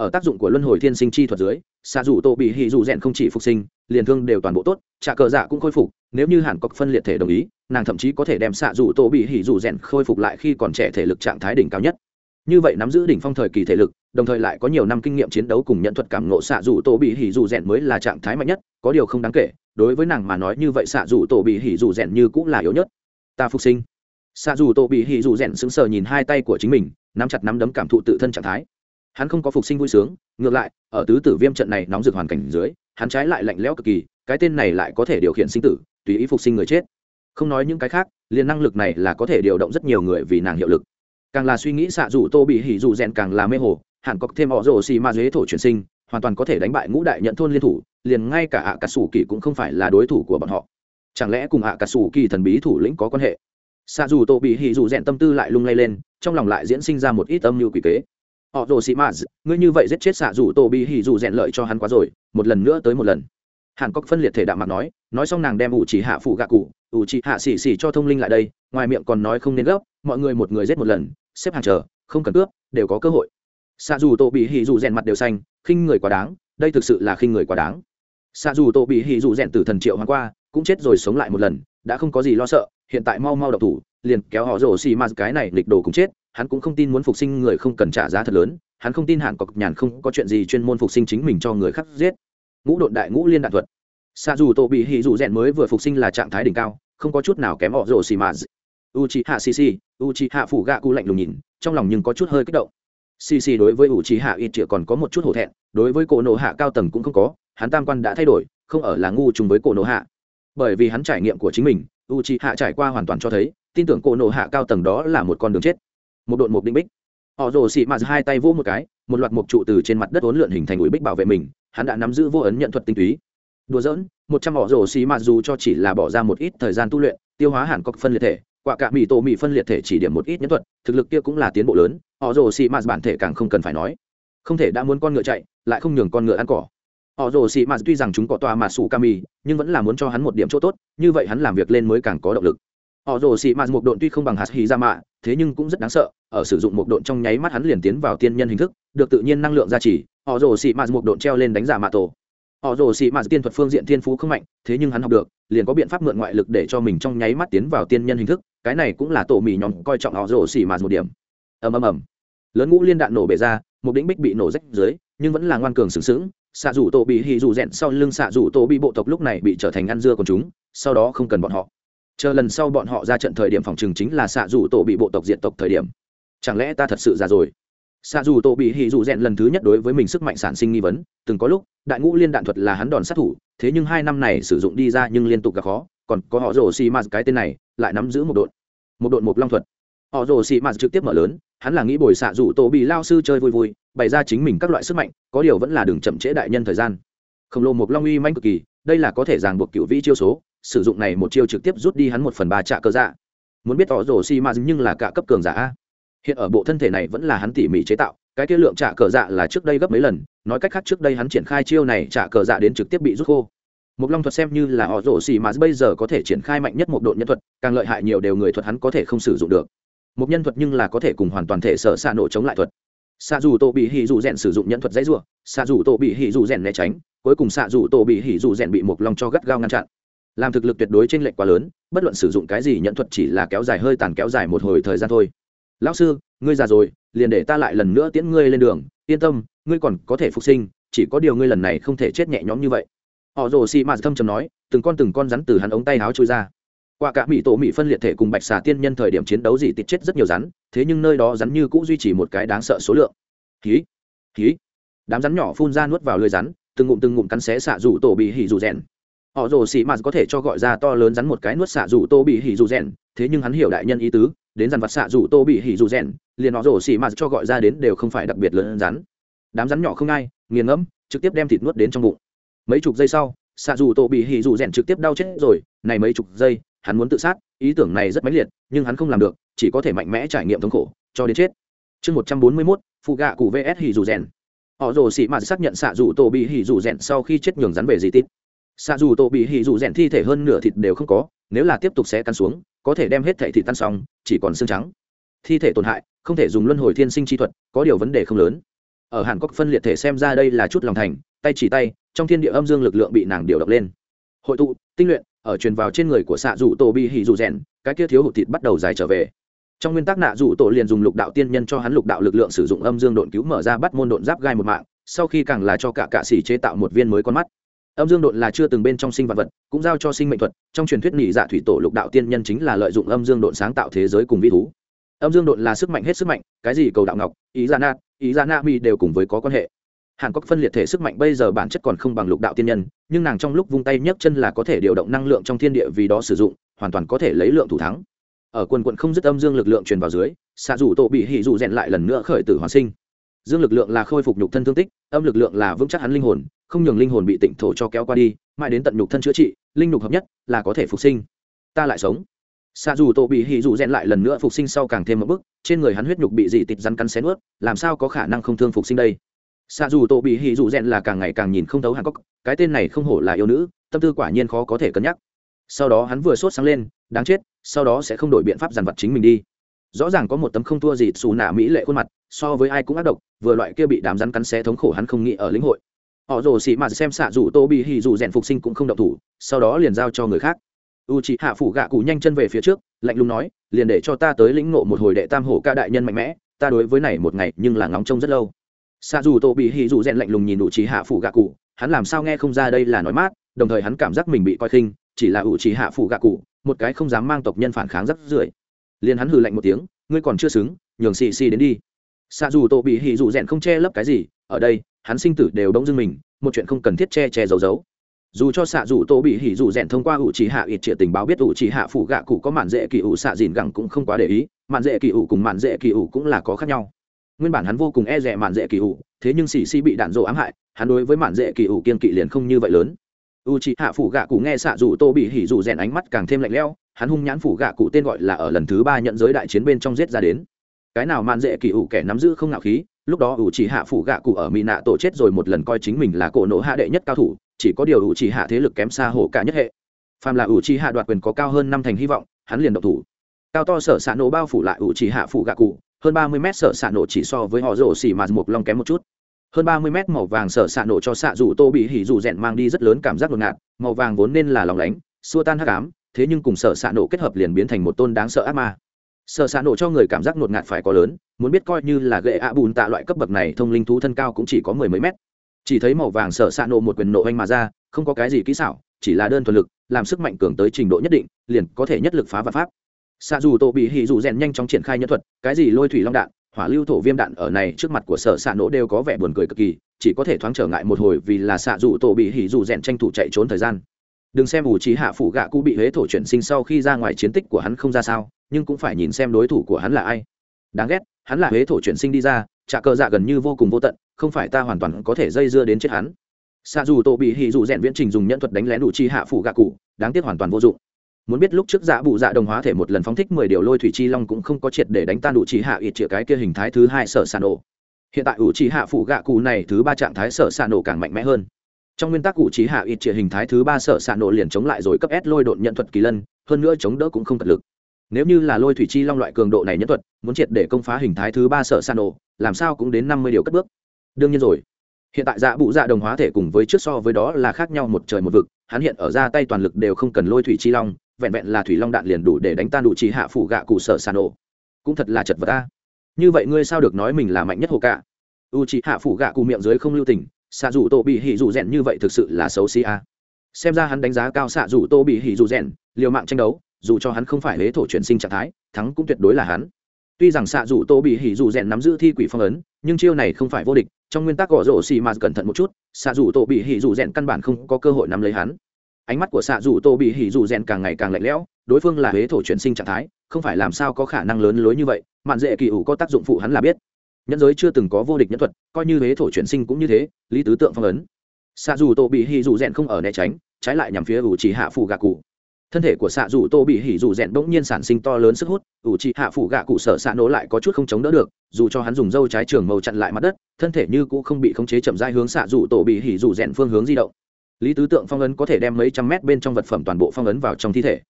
ở tác dụng của luân hồi thiên sinh chi thuật dưới, xạ dù tổ bị hỉ dù rèn không chỉ phục sinh, liền thương đều toàn bộ tốt trả cờ dạ cũng khôi phục, nếu như hàn cọc phân liệt thể đồng ý, nàng thậm chí có thể đem xạ dù tổ bị hỉ dù rèn khôi phục lại khi còn trẻ thể lực trạng thái đỉnh cao nhất. Như vậy nắm giữ đỉnh phong thời kỳ thể lực, đồng thời lại có nhiều năm kinh nghiệm chiến đấu cùng nhận thuật cảm ngộ, xạ dù tổ bị hỉ dù rèn mới là trạng thái mạnh nhất, có điều không đáng kể, đối với nàng mà nói như vậy xạ dù tổ bị hỉ dù rèn như cũng là yếu nhất. Ta phục sinh. Xạ dù tổ bị hỉ dù rèn sững sờ nhìn hai tay của chính mình, nắm chặt nắm đấm cảm thụ tự thân trạng thái hắn không có phục sinh vui sướng, ngược lại, ở tứ tử viêm trận này nóng rực hoàn cảnh dưới, hắn trái lại lạnh lẽo cực kỳ, cái tên này lại có thể điều khiển sinh tử, tùy ý phục sinh người chết. Không nói những cái khác, liền năng lực này là có thể điều động rất nhiều người vì nàng hiệu lực. Càng là suy nghĩ xạ dù tô bị hỉ dù rèn càng là mê hồ, hẳn có thêm họ rồ xì ma dế thổ chuyển sinh, hoàn toàn có thể đánh bại ngũ đại nhận thôn liên thủ, liền ngay cả ạ cà sủ kỳ cũng không phải là đối thủ của bọn họ. Chẳng lẽ cùng ạ cà sủ kỳ thần bí thủ lĩnh có quan hệ? Xạ dù tô bị hỉ dù rèn tâm tư lại lung lay lên, trong lòng lại diễn sinh ra một ít âm mưu quỷ kế họ rồ xì ma ngươi như vậy giết chết xạ dù tô bị hỉ dù rèn lợi cho hắn quá rồi, một lần nữa tới một lần. Hàn cốc phân liệt thể đạo mặt nói nói xong nàng đem ủ chỉ hạ phụ gạ cụ, ủ chỉ hạ xỉ xỉ cho thông linh lại đây, ngoài miệng còn nói không nên gấp, mọi người một người giết một lần, xếp hàng chờ, không cần cướp, đều có cơ hội. Xạ dù Tô bị hỉ dù rèn mặt đều xanh, khinh người quá đáng, đây thực sự là khinh người quá đáng. Xạ dù Tô bị hỉ dù rèn từ thần triệu hoàng qua, cũng chết rồi sống lại một lần, đã không có gì lo sợ, hiện tại mau mau độc thủ, liền kéo họ rồ xì ma cái này lịch đồ cũng chết hắn cũng không tin muốn phục sinh người không cần trả giá thật lớn, hắn không tin hạn cọc nhàn không có chuyện gì chuyên môn phục sinh chính mình cho người khác giết. Ngũ độn đại ngũ liên đạn thuật. Xa dù tổ bị hỉ dù rèn mới vừa phục sinh là trạng thái đỉnh cao, không có chút nào kém họ rồ xì mà u c hạ xì xì u c hạ phủ gạ cụ lạnh lùng nhìn, trong lòng nhưng có chút hơi kích động. Xì xì đối với u c hạ ít chĩa còn có một chút hổ thẹn, đối với cổ nộ hạ cao tầng cũng không có, hắn tam quan đã thay đổi, không ở là ngu chung với cổ nộ hạ. Bởi vì hắn trải nghiệm của chính mình u c hạ trải qua hoàn toàn cho thấy, tin tưởng cổ nộ hạ cao tầng đó là một con đường chết một đội một đinh bích. Họ rồ xị mạt hai tay vỗ một cái, một loạt mục trụ từ trên mặt đất ốn lượn hình thành ủi bích bảo vệ mình, hắn đã nắm giữ vô ấn nhận thuật tinh túy. Đùa dỡn một trăm họ rồ xị mạt dù cho chỉ là bỏ ra một ít thời gian tu luyện, tiêu hóa hẳn cọc phân liệt thể, quả cả mỹ tổ mỹ phân liệt thể chỉ điểm một ít nhân thuật, thực lực kia cũng là tiến bộ lớn, họ rồ xị mạt bản thể càng không cần phải nói. Không thể đã muốn con ngựa chạy, lại không nhường con ngựa ăn cỏ. Họ rồ xị mạt tuy rằng chúng có tòa mà sủ mì, nhưng vẫn là muốn cho hắn một điểm chỗ tốt, như vậy hắn làm việc lên mới càng có động lực họ rồ xị mạt một độn tuy không bằng hạt hì ra mạ thế nhưng cũng rất đáng sợ. Ở sử dụng một độn trong nháy mắt hắn liền tiến vào tiên nhân hình thức, được tự nhiên năng lượng gia trì. Họ rồ xị mạt một độn treo lên đánh giả mạ tổ. Họ rồ xị mạt tiên thuật phương diện thiên phú không mạnh, thế nhưng hắn học được, liền có biện pháp mượn ngoại lực để cho mình trong nháy mắt tiến vào tiên nhân hình thức. Cái này cũng là tổ mì nhóm coi trọng họ rồ xị mạt một điểm. Ầm ầm ầm. Lớn ngũ liên đạn nổ bể ra, một đĩnh bích bị nổ rách dưới, nhưng vẫn là ngoan cường sừng sững. Xạ rủ tổ bị hì rủ rẹn sau lưng xạ rủ tổ bị bộ tộc lúc này bị trở thành ăn dưa của chúng, sau đó không cần bọn họ chờ lần sau bọn họ ra trận thời điểm phòng trừng chính là xạ rủ tổ bị bộ tộc diện tộc thời điểm. Chẳng lẽ ta thật sự già rồi? Xạ dù tổ bị hì dù rèn lần thứ nhất đối với mình sức mạnh sản sinh nghi vấn, từng có lúc, đại ngũ liên đạn thuật là hắn đòn sát thủ, thế nhưng hai năm này sử dụng đi ra nhưng liên tục gặp khó, còn có họ rồ xì mạt cái tên này, lại nắm giữ một đội một đội một long thuật. Họ rồ xì mạt trực tiếp mở lớn, hắn là nghĩ bồi xạ dù tổ bị lao sư chơi vui vui, bày ra chính mình các loại sức mạnh, có điều vẫn là đừng chậm trễ đại nhân thời gian. Khổng lồ một long uy manh cực kỳ, đây là có thể ràng buộc cựu vĩ chiêu số sử dụng này một chiêu trực tiếp rút đi hắn một phần ba trạ cơ dạ. Muốn biết tỏ rổ xi ma nhưng là cả cấp cường giả hiện ở bộ thân thể này vẫn là hắn tỉ mỉ chế tạo, cái kia lượng trạ cờ dạ là trước đây gấp mấy lần, nói cách khác trước đây hắn triển khai chiêu này trạ cờ dạ đến trực tiếp bị rút khô. Một long thuật xem như là họ rổ xì mà bây giờ có thể triển khai mạnh nhất một độ nhân thuật, càng lợi hại nhiều đều người thuật hắn có thể không sử dụng được. Một nhân thuật nhưng là có thể cùng hoàn toàn thể sở xạ nổ chống lại thuật. Xạ dù tổ bị hỉ dù rèn sử dụng nhân thuật dãy rủa, xạ dù tổ bị hỉ dù rèn né tránh, cuối cùng xạ dù tổ bị hỉ dù rèn bị một long cho gắt gao ngăn chặn làm thực lực tuyệt đối trên lệnh quá lớn, bất luận sử dụng cái gì nhận thuật chỉ là kéo dài hơi tàn kéo dài một hồi thời gian thôi. Lão sư, ngươi già rồi, liền để ta lại lần nữa tiễn ngươi lên đường, yên tâm, ngươi còn có thể phục sinh, chỉ có điều ngươi lần này không thể chết nhẹ nhõm như vậy. Họ rồ xì mạt thâm trầm nói, từng con từng con rắn từ hắn ống tay áo trôi ra. Qua cả mỹ tổ mỹ phân liệt thể cùng bạch xà tiên nhân thời điểm chiến đấu gì tịt chết rất nhiều rắn, thế nhưng nơi đó rắn như cũng duy trì một cái đáng sợ số lượng. Khí khí đám rắn nhỏ phun ra nuốt vào lưới rắn, từng ngụm từng ngụm cắn xé xạ rủ tổ bị hỉ rủ rèn họ rồ xì mạt có thể cho gọi ra to lớn rắn một cái nuốt xạ dù tô bị hỉ dù rèn, thế nhưng hắn hiểu đại nhân ý tứ, đến dàn vặt xạ dù tô bị hỉ dù rèn, liền họ rồ xì mạt cho gọi ra đến đều không phải đặc biệt lớn rắn. Đám rắn nhỏ không ai, nghiền ngẫm, trực tiếp đem thịt nuốt đến trong bụng. Mấy chục giây sau, xạ dù tô bị hỉ dù rèn trực tiếp đau chết rồi, này mấy chục giây, hắn muốn tự sát, ý tưởng này rất mãnh liệt, nhưng hắn không làm được, chỉ có thể mạnh mẽ trải nghiệm thống khổ, cho đến chết. Chương một trăm bốn mươi mốt, phụ gạ cụ vs hỉ dù rèn. Họ rồ xì mạt xác nhận xạ dù tô bị hỉ dù rèn sau khi chết nhường rắn về di tít xạ dù tổ bị hỉ dù rèn thi thể hơn nửa thịt đều không có, nếu là tiếp tục sẽ căn xuống, có thể đem hết thể thịt tan xong, chỉ còn xương trắng. Thi thể tổn hại, không thể dùng luân hồi thiên sinh chi thuật, có điều vấn đề không lớn. Ở hàn quốc phân liệt thể xem ra đây là chút lòng thành, tay chỉ tay, trong thiên địa âm dương lực lượng bị nàng điều động lên. Hội tụ, tinh luyện, ở truyền vào trên người của xạ dù tổ bị hỉ dù rèn, cái kia thiếu hụt thịt bắt đầu dài trở về. Trong nguyên tắc nạ dù tổ liền dùng lục đạo tiên nhân cho hắn lục đạo lực lượng sử dụng âm dương độn cứu mở ra bắt môn độn giáp gai một mạng, sau khi càng là cho cả cạ xỉ chế tạo một viên mới con mắt âm dương độn là chưa từng bên trong sinh vật vật, cũng giao cho sinh mệnh thuật. Trong truyền thuyết nhị dạ thủy tổ lục đạo tiên nhân chính là lợi dụng âm dương độn sáng tạo thế giới cùng vi thú. Âm dương độn là sức mạnh hết sức mạnh, cái gì cầu đạo ngọc, ý gia na, ý gia na mi đều cùng với có quan hệ. Hàn quốc phân liệt thể sức mạnh bây giờ bản chất còn không bằng lục đạo tiên nhân, nhưng nàng trong lúc vung tay nhấc chân là có thể điều động năng lượng trong thiên địa vì đó sử dụng, hoàn toàn có thể lấy lượng thủ thắng. Ở quần quận không dứt âm dương lực lượng truyền vào dưới xạ rủ tổ bị hỉ dụ rèn lại lần nữa khởi tử hoàn sinh dương lực lượng là khôi phục nhục thân thương tích âm lực lượng là vững chắc hắn linh hồn không nhường linh hồn bị tịnh thổ cho kéo qua đi mãi đến tận nhục thân chữa trị linh nhục hợp nhất là có thể phục sinh. Ta lại sống. Xa dù tổ bị hỉ dù rèn lại lần nữa phục sinh sau càng thêm một bước, trên người hắn huyết nhục bị dị tịt rắn cắn xé nuốt làm sao có khả năng không thương phục sinh đây? Xa dù tổ bị hỉ dù rèn là càng ngày càng nhìn không thấu hàn cốc cái tên này không hổ là yêu nữ tâm tư quả nhiên khó có thể cân nhắc. Sau đó hắn vừa sốt sáng lên đáng chết sau đó sẽ không đổi biện pháp dằn vặt chính mình đi. Rõ ràng có một tấm không thua gì xù nạ mỹ lệ khuôn mặt so với ai cũng ác độc, vừa loại kia bị đám rắn cắn xé thống khổ hắn không nghĩ ở lĩnh hội. Họ rồ xị mạt xem xạ dù tô bị hì dù rèn phục sinh cũng không động thủ, sau đó liền giao cho người khác. U chị hạ phủ gạ cụ nhanh chân về phía trước, lạnh lùng nói, liền để cho ta tới lĩnh ngộ một hồi đệ tam hổ ca đại nhân mạnh mẽ, ta đối với này một ngày nhưng là ngóng trông rất lâu. Xạ dù tô bị hì dù rèn lạnh lùng nhìn u chị hạ phủ gạ cụ, hắn làm sao nghe không ra đây là nói mát, đồng thời hắn cảm giác mình bị coi khinh, chỉ là u chị hạ phủ gạ cụ, một cái không dám mang tộc nhân phản kháng rất rưởi liền hắn hừ lạnh một tiếng, ngươi còn chưa xứng, nhường xì xì đến đi xạ dù tổ bị hỉ dù rèn không che lấp cái gì, ở đây, hắn sinh tử đều đông dưng mình, một chuyện không cần thiết che che giấu giấu. Dù cho xạ dù tô bị hỉ dù rèn thông qua ủ trì hạ ít triệt tình báo biết ủ trì hạ phủ gạ cụ có mạn dễ kỳ ủ xạ dìn gẳng cũng không quá để ý, mạn dễ kỳ ủ cùng mạn dễ kỳ ủ cũng là có khác nhau. Nguyên bản hắn vô cùng e rẻ mạn dễ kỳ ủ, thế nhưng xì xì bị đạn dỗ ám hại, hắn đối với mạn dễ kỳ ủ kiên kỵ liền không như vậy lớn. U trì hạ phủ gạ cụ nghe xạ dù tô bị hỉ dù rèn ánh mắt càng thêm lạnh lẽo, hắn hung nhãn phủ gạ cụ tên gọi là ở lần thứ ba nhận giới đại chiến bên trong giết ra đến cái nào mạn dễ kỳ ủ kẻ nắm giữ không ngạo khí, lúc đó ủ chỉ hạ phủ gạ cụ ở mỹ nạ tổ chết rồi một lần coi chính mình là cổ nổ hạ đệ nhất cao thủ, chỉ có điều ủ chỉ hạ thế lực kém xa hổ cả nhất hệ. Phàm là ủ chỉ hạ đoạt quyền có cao hơn năm thành hy vọng, hắn liền độc thủ. Cao to sở xạ nổ bao phủ lại ủ chỉ hạ phủ gạ cụ, hơn ba mươi mét sở xạ nổ chỉ so với họ rổ xỉ mà một long kém một chút. Hơn ba mươi mét màu vàng sở xạ nổ cho xạ dù tô bị hỉ dù rèn mang đi rất lớn cảm giác ngột ngạt, màu vàng vốn nên là lòng lánh, xua tan hắc ám, thế nhưng cùng sở xạ nổ kết hợp liền biến thành một tôn đáng sợ ác ma. Sợ xạ nổ cho người cảm giác ngột ngạt phải có lớn, muốn biết coi như là gậy ạ bùn tạ loại cấp bậc này thông linh thú thân cao cũng chỉ có mười mấy mét. Chỉ thấy màu vàng sợ xạ nổ một quyền nổ anh mà ra, không có cái gì kỹ xảo, chỉ là đơn thuần lực, làm sức mạnh cường tới trình độ nhất định, liền có thể nhất lực phá và pháp. Xạ dù tổ bị hỉ dù rèn nhanh chóng triển khai nhân thuật, cái gì lôi thủy long đạn, hỏa lưu thổ viêm đạn ở này trước mặt của sở xạ nổ đều có vẻ buồn cười cực kỳ, chỉ có thể thoáng trở ngại một hồi vì là xạ dù tổ bị hỉ dù rèn tranh thủ chạy trốn thời gian đừng xem ủ trí hạ phủ gạ cụ bị huế thổ chuyển sinh sau khi ra ngoài chiến tích của hắn không ra sao, nhưng cũng phải nhìn xem đối thủ của hắn là ai. Đáng ghét, hắn là huế thổ chuyển sinh đi ra, trả cờ dạ gần như vô cùng vô tận, không phải ta hoàn toàn có thể dây dưa đến chết hắn. Xa dù tổ bị hì dù rèn viễn trình dùng nhân thuật đánh lén đủ chi hạ phủ gạ cụ, đáng tiếc hoàn toàn vô dụng. Muốn biết lúc trước dạ bụ dạ đồng hóa thể một lần phóng thích mười điều lôi thủy chi long cũng không có triệt để đánh tan đủ chi hạ ít chĩa cái kia hình thái thứ hai sở sàn ổ. Hiện tại ủ chi hạ phủ gạ cụ này thứ ba trạng thái sở sàn ổ càng mạnh mẽ hơn trong nguyên tắc cụ trí hạ ít trịa hình thái thứ ba sở xạ nổ liền chống lại rồi cấp s lôi độn nhận thuật kỳ lân, hơn nữa chống đỡ cũng không cật lực. Nếu như là lôi thủy chi long loại cường độ này nhân thuật, muốn triệt để công phá hình thái thứ ba sở xạ nổ làm sao cũng đến năm mươi điều cất bước. Đương nhiên rồi. Hiện tại dạ bụ dạ đồng hóa thể cùng với trước so với đó là khác nhau một trời một vực, hắn hiện ở ra tay toàn lực đều không cần lôi thủy chi long, vẹn vẹn là thủy long đạn liền đủ để đánh tan đủ trí hạ phủ gạ cụ sở xạ nổ cũng thật là chật vật ta như vậy ngươi sao được nói mình là mạnh nhất hồ cả u trí hạ phủ gạ cụ miệng dưới không lưu tình xạ dù tô bị hỉ dù rèn như vậy thực sự là xấu xí a. Xem ra hắn đánh giá cao xạ dù tô bị hỉ dù rèn liều mạng tranh đấu, dù cho hắn không phải huế thổ chuyển sinh trạng thái, thắng cũng tuyệt đối là hắn. Tuy rằng xạ dù tô bị hỉ dù rèn nắm giữ thi quỷ phong ấn, nhưng chiêu này không phải vô địch, trong nguyên tắc gõ rổ xì mà cẩn thận một chút, xạ dù tô bị hỉ dù rèn căn bản không có cơ hội nắm lấy hắn. Ánh mắt của xạ dù tô bị hỉ dù rèn càng ngày càng lạnh lẽo, đối phương là huế thổ chuyển sinh trạng thái, không phải làm sao có khả năng lớn lối như vậy, mạn dễ kỳ ủ có tác dụng phụ hắn là biết nhẫn giới chưa từng có vô địch nhân thuật, coi như huế thổ chuyển sinh cũng như thế, lý tứ tượng phong ấn. Xạ dù tô bị hỉ dù rèn không ở né tránh, trái lại nhằm phía ủ trì hạ phủ gạ cụ. Thân thể của xạ dù tô bị hỉ dù rèn bỗng nhiên sản sinh to lớn sức hút, ủ trì hạ phủ gạ cụ sợ xạ nổ lại có chút không chống đỡ được, dù cho hắn dùng dâu trái trường màu chặn lại mặt đất, thân thể như cũ không bị khống chế chậm dai hướng xạ dù tô bị hỉ dù rèn phương hướng di động. Lý tứ tượng phong ấn có thể đem mấy trăm mét bên trong vật phẩm toàn bộ phong ấn vào trong thi thể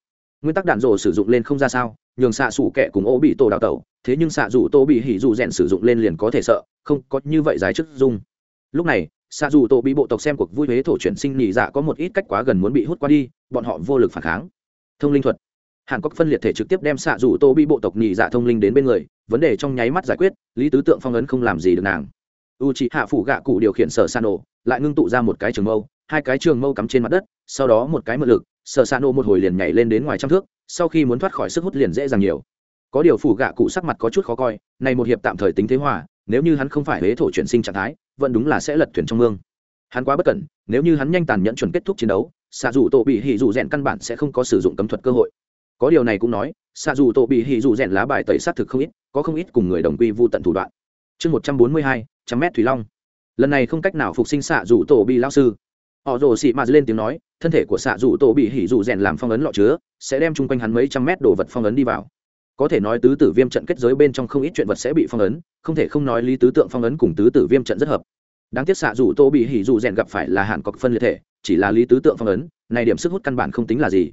nguyên tắc đạn rồ sử dụng lên không ra sao, nhường xạ xủ kẻ cùng ô bị tổ đào tẩu, thế nhưng xạ dù tô bị hỉ dù rèn sử dụng lên liền có thể sợ, không có như vậy giải chức dung. Lúc này, xạ dù tô bị bộ tộc xem cuộc vui huế thổ chuyển sinh nhị dạ có một ít cách quá gần muốn bị hút qua đi, bọn họ vô lực phản kháng. Thông linh thuật. Hàn quốc phân liệt thể trực tiếp đem xạ dù tô bị bộ tộc nhị dạ thông linh đến bên người, vấn đề trong nháy mắt giải quyết, lý tứ tượng phong ấn không làm gì được nàng. U c hạ phủ gạ cụ điều khiển sở san ổ lại ngưng tụ ra một cái trường mâu, hai cái trường mâu cắm trên mặt đất, sau đó một cái mượn lực sở san nổ một hồi liền nhảy lên đến ngoài trăm thước, sau khi muốn thoát khỏi sức hút liền dễ dàng nhiều. Có điều phủ gạ cụ sắc mặt có chút khó coi, này một hiệp tạm thời tính thế hòa, nếu như hắn không phải huế thổ chuyển sinh trạng thái, vẫn đúng là sẽ lật thuyền trong mương. Hắn quá bất cẩn, nếu như hắn nhanh tàn nhẫn chuẩn kết thúc chiến đấu xạ dù tổ bị hỉ dù rèn căn bản sẽ không có sử dụng cấm thuật cơ hội. Có điều này cũng nói xạ dù tổ bị hỉ dù rèn lá bài tẩy sát thực không ít, có không ít cùng người đồng quy vô tận thủ đoạn. Chương một trăm bốn mươi hai, trăm mét thủy long. Lần này không cách nào phục sinh xạ dù tổ bị lao sư. Họ rồ xị mạt lên tiếng nói thân thể của xạ dù tổ bị hỉ dù rèn làm phong ấn lọ chứa sẽ đem chung quanh hắn mấy trăm mét đồ vật phong ấn đi vào. Có thể nói tứ tử viêm trận kết giới bên trong không ít chuyện vật sẽ bị phong ấn không thể không nói lý tứ tượng phong ấn cùng tứ tử viêm trận rất hợp. Đáng tiếc xạ dù tô bị hỉ dù rèn gặp phải là hạn cọc phân liệt thể chỉ là lý tứ tượng phong ấn này điểm sức hút căn bản không tính là gì.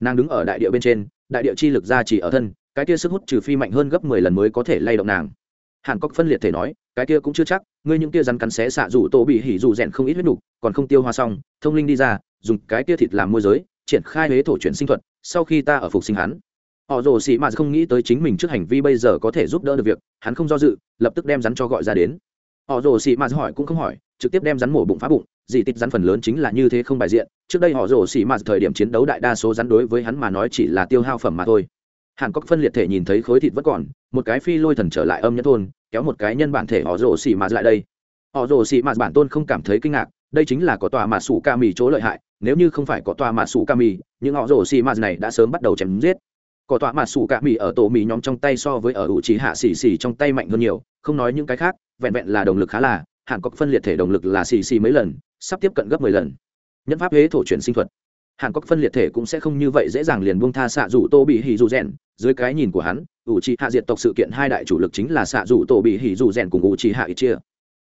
Nàng đứng ở đại địa bên trên đại địa chi lực ra chỉ ở thân cái kia sức hút trừ phi mạnh hơn gấp mười lần mới có thể lay động nàng. Hàn cốc phân liệt thể nói cái kia cũng chưa chắc ngươi những kia rắn cắn xé xạ dù tô bị hỉ dù rèn không ít huyết đủ, còn không tiêu hoa xong thông linh đi ra dùng cái kia thịt làm môi giới, triển khai huế thổ chuyển sinh thuật, sau khi ta ở phục sinh hắn. Họ rồ sĩ mà không nghĩ tới chính mình trước hành vi bây giờ có thể giúp đỡ được việc, hắn không do dự, lập tức đem rắn cho gọi ra đến. Họ rồ sĩ mà hỏi cũng không hỏi, trực tiếp đem rắn mổ bụng phá bụng, dị tít rắn phần lớn chính là như thế không bài diện. Trước đây họ rồ sĩ mà thời điểm chiến đấu đại đa số rắn đối với hắn mà nói chỉ là tiêu hao phẩm mà thôi. Hàn cốc phân liệt thể nhìn thấy khối thịt vẫn còn, một cái phi lôi thần trở lại âm nhất thôn, kéo một cái nhân bản thể họ rồ sĩ mà lại đây. Họ rồ sĩ mạt bản tôn không cảm thấy kinh ngạc, đây chính là có tòa mà sủ ca mì chỗ lợi hại nếu như không phải có tòa mà sủ ca mì, những họ rổ xì mạt này đã sớm bắt đầu chém giết. Có tòa mà sủ ca mì ở tổ mì nhóm trong tay so với ở ủ trí hạ xì xì trong tay mạnh hơn nhiều, không nói những cái khác, vẹn vẹn là động lực khá là, hàn có phân liệt thể động lực là xì xì mấy lần, sắp tiếp cận gấp mười lần. Nhân pháp huế thổ chuyển sinh thuật. Hàn cốc phân liệt thể cũng sẽ không như vậy dễ dàng liền buông tha xạ rủ tô bị hỉ dù rèn. Dưới cái nhìn của hắn, ủ trì hạ diệt tộc sự kiện hai đại chủ lực chính là xạ rủ tô bị hỉ dù rèn cùng ủ trì hạ ít chia.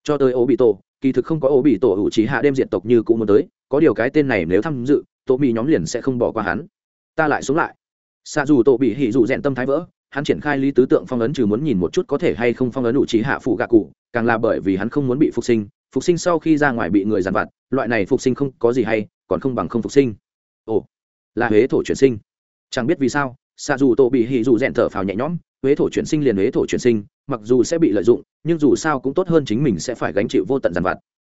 Cho tới ố bị tô kỳ thực không có ổ bị tổ hữu trí hạ đêm diện tộc như cũng muốn tới, có điều cái tên này nếu tham dự, tổ bị nhóm liền sẽ không bỏ qua hắn. Ta lại sống lại. Xa dù tổ bị hỉ dù rèn tâm thái vỡ, hắn triển khai lý tứ tượng phong ấn trừ muốn nhìn một chút có thể hay không phong ấn ủ trí hạ phụ gạ cụ, càng là bởi vì hắn không muốn bị phục sinh phục sinh sau khi ra ngoài bị người giàn vặt, loại này phục sinh không có gì hay, còn không bằng không phục sinh. Ồ, là huế thổ chuyển sinh. Chẳng biết vì sao xa dù tổ bị hỉ dù rèn thở phào nhẹ nhõm, huế thổ chuyển sinh liền huế thổ chuyển sinh mặc dù sẽ bị lợi dụng, nhưng dù sao cũng tốt hơn chính mình sẽ phải gánh chịu vô tận giàn vặt.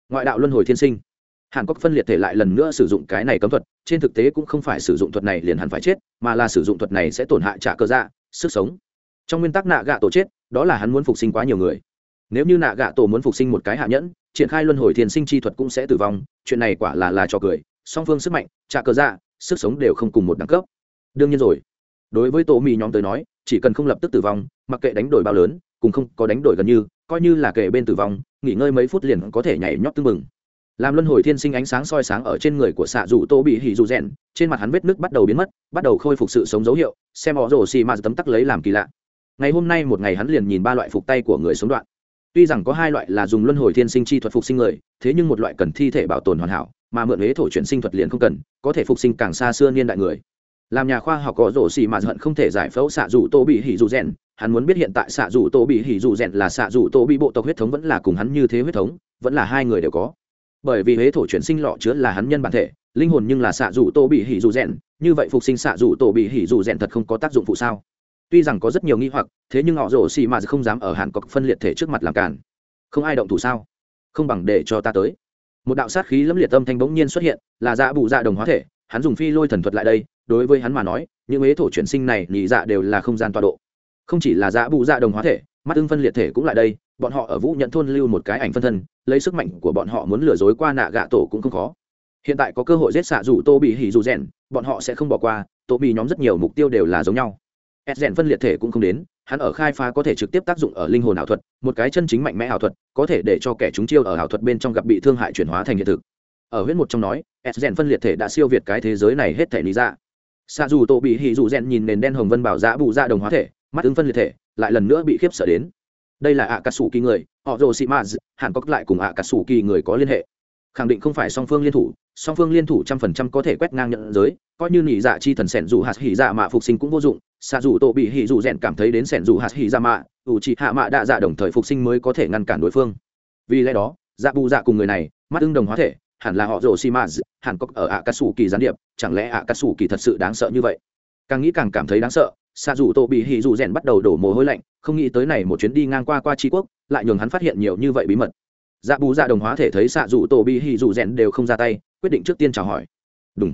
Ngoại đạo luân hồi thiên sinh. Hàn quốc phân liệt thể lại lần nữa sử dụng cái này cấm thuật, trên thực tế cũng không phải sử dụng thuật này liền hẳn phải chết, mà là sử dụng thuật này sẽ tổn hại trả cơ dạ sức sống. Trong nguyên tắc nạ gạ tổ chết, đó là hắn muốn phục sinh quá nhiều người. Nếu như nạ gạ tổ muốn phục sinh một cái hạ nhẫn, triển khai luân hồi thiên sinh chi thuật cũng sẽ tử vong, chuyện này quả là là trò cười, song phương sức mạnh, trả cơ dạ sức sống đều không cùng một đẳng cấp. Đương nhiên rồi. Đối với tổ mì nhóm tới nói, chỉ cần không lập tức tử vong, mặc kệ đánh đổi bao lớn cùng không có đánh đổi gần như, coi như là kể bên tử vong, nghỉ ngơi mấy phút liền có thể nhảy nhót tưng bừng. Làm luân hồi thiên sinh ánh sáng soi sáng ở trên người của xạ dù tô bị hỉ dù rèn, trên mặt hắn vết nước bắt đầu biến mất, bắt đầu khôi phục sự sống dấu hiệu, xem họ rồ xì mà tấm tắc lấy làm kỳ lạ. Ngày hôm nay một ngày hắn liền nhìn ba loại phục tay của người sống đoạn. Tuy rằng có hai loại là dùng luân hồi thiên sinh chi thuật phục sinh người, thế nhưng một loại cần thi thể bảo tồn hoàn hảo, mà mượn huế thổ chuyển sinh thuật liền không cần, có thể phục sinh càng xa xưa niên đại người. Làm nhà khoa học có rổ xì mà hận không thể giải phẫu xạ dù tô bị hỉ dù rèn hắn muốn biết hiện tại xạ dù tô bị hỉ dù rèn là xạ dù tô bị bộ tộc huyết thống vẫn là cùng hắn như thế huyết thống, vẫn là hai người đều có. Bởi vì huế thổ chuyển sinh lọ chứa là hắn nhân bản thể, linh hồn nhưng là xạ dù tô bị hỉ dù rèn, như vậy phục sinh xạ dù tô bị hỉ dù rèn thật không có tác dụng phụ sao? Tuy rằng có rất nhiều nghi hoặc, thế nhưng họ rổ xì mà không dám ở hàn cọc phân liệt thể trước mặt làm cản không ai động thủ sao? Không bằng để cho ta tới. Một đạo sát khí lẫm liệt âm thanh bỗng nhiên xuất hiện, là dạ bụ dạ đồng hóa thể, hắn dùng phi lôi thần thuật lại đây, đối với hắn mà nói, những huế thổ chuyển sinh này nhị dạ đều là không gian tọa độ không chỉ là dạ bụ dạ đồng hóa thể, mắt ưng phân liệt thể cũng lại đây, bọn họ ở vũ nhận thôn lưu một cái ảnh phân thân, lấy sức mạnh của bọn họ muốn lừa dối qua nạ gạ tổ cũng không khó. Hiện tại có cơ hội giết xạ dù tô bị hỉ dù rèn, bọn họ sẽ không bỏ qua, tô bị nhóm rất nhiều mục tiêu đều là giống nhau. Ed rèn phân liệt thể cũng không đến, hắn ở khai phá có thể trực tiếp tác dụng ở linh hồn ảo thuật, một cái chân chính mạnh mẽ ảo thuật, có thể để cho kẻ chúng chiêu ở ảo thuật bên trong gặp bị thương hại chuyển hóa thành hiện thực. Ở huyết một trong nói ed rèn phân liệt thể đã siêu việt cái thế giới này hết thể lý ra Xạ dù tô bị hỉ dù rèn nhìn nền đen hồng vân bảo giã bụ ra đồng hóa thể mắt ứng phân liệt thể, lại lần nữa bị khiếp sợ đến. Đây là ạ cà sủ kỳ người, họ rồ sĩ maz hàn cốc lại cùng ạ cà sủ kỳ người có liên hệ. Khẳng định không phải song phương liên thủ, song phương liên thủ trăm phần trăm có thể quét ngang nhận giới, coi như nỉ dạ chi thần sẻn dù hạt hỉ dạ mạ phục sinh cũng vô dụng xạ dù tổ bị hỉ dù rèn cảm thấy đến sẻn dù hạt hỉ dạ mạ, ủ trị hạ mạ đạ dạ đồng thời phục sinh mới có thể ngăn cản đối phương. Vì lẽ đó dạ bù dạ cùng người này, mắt ưng đồng hóa thể, hẳn là họ rồ xi maz hàn cốc ở ạ cà sủ kỳ gián điệp, chẳng lẽ ạ cà sủ kỳ thật sự đáng sợ như vậy? Càng nghĩ càng cảm thấy đáng sợ xạ dù tổ bị hỉ dù rèn bắt đầu đổ mồ hôi lạnh, không nghĩ tới này một chuyến đi ngang qua qua tri quốc, lại nhường hắn phát hiện nhiều như vậy bí mật. Dạ bù dạ đồng hóa thể thấy xạ dù tổ bị hỉ dù rèn đều không ra tay, quyết định trước tiên chào hỏi. Đúng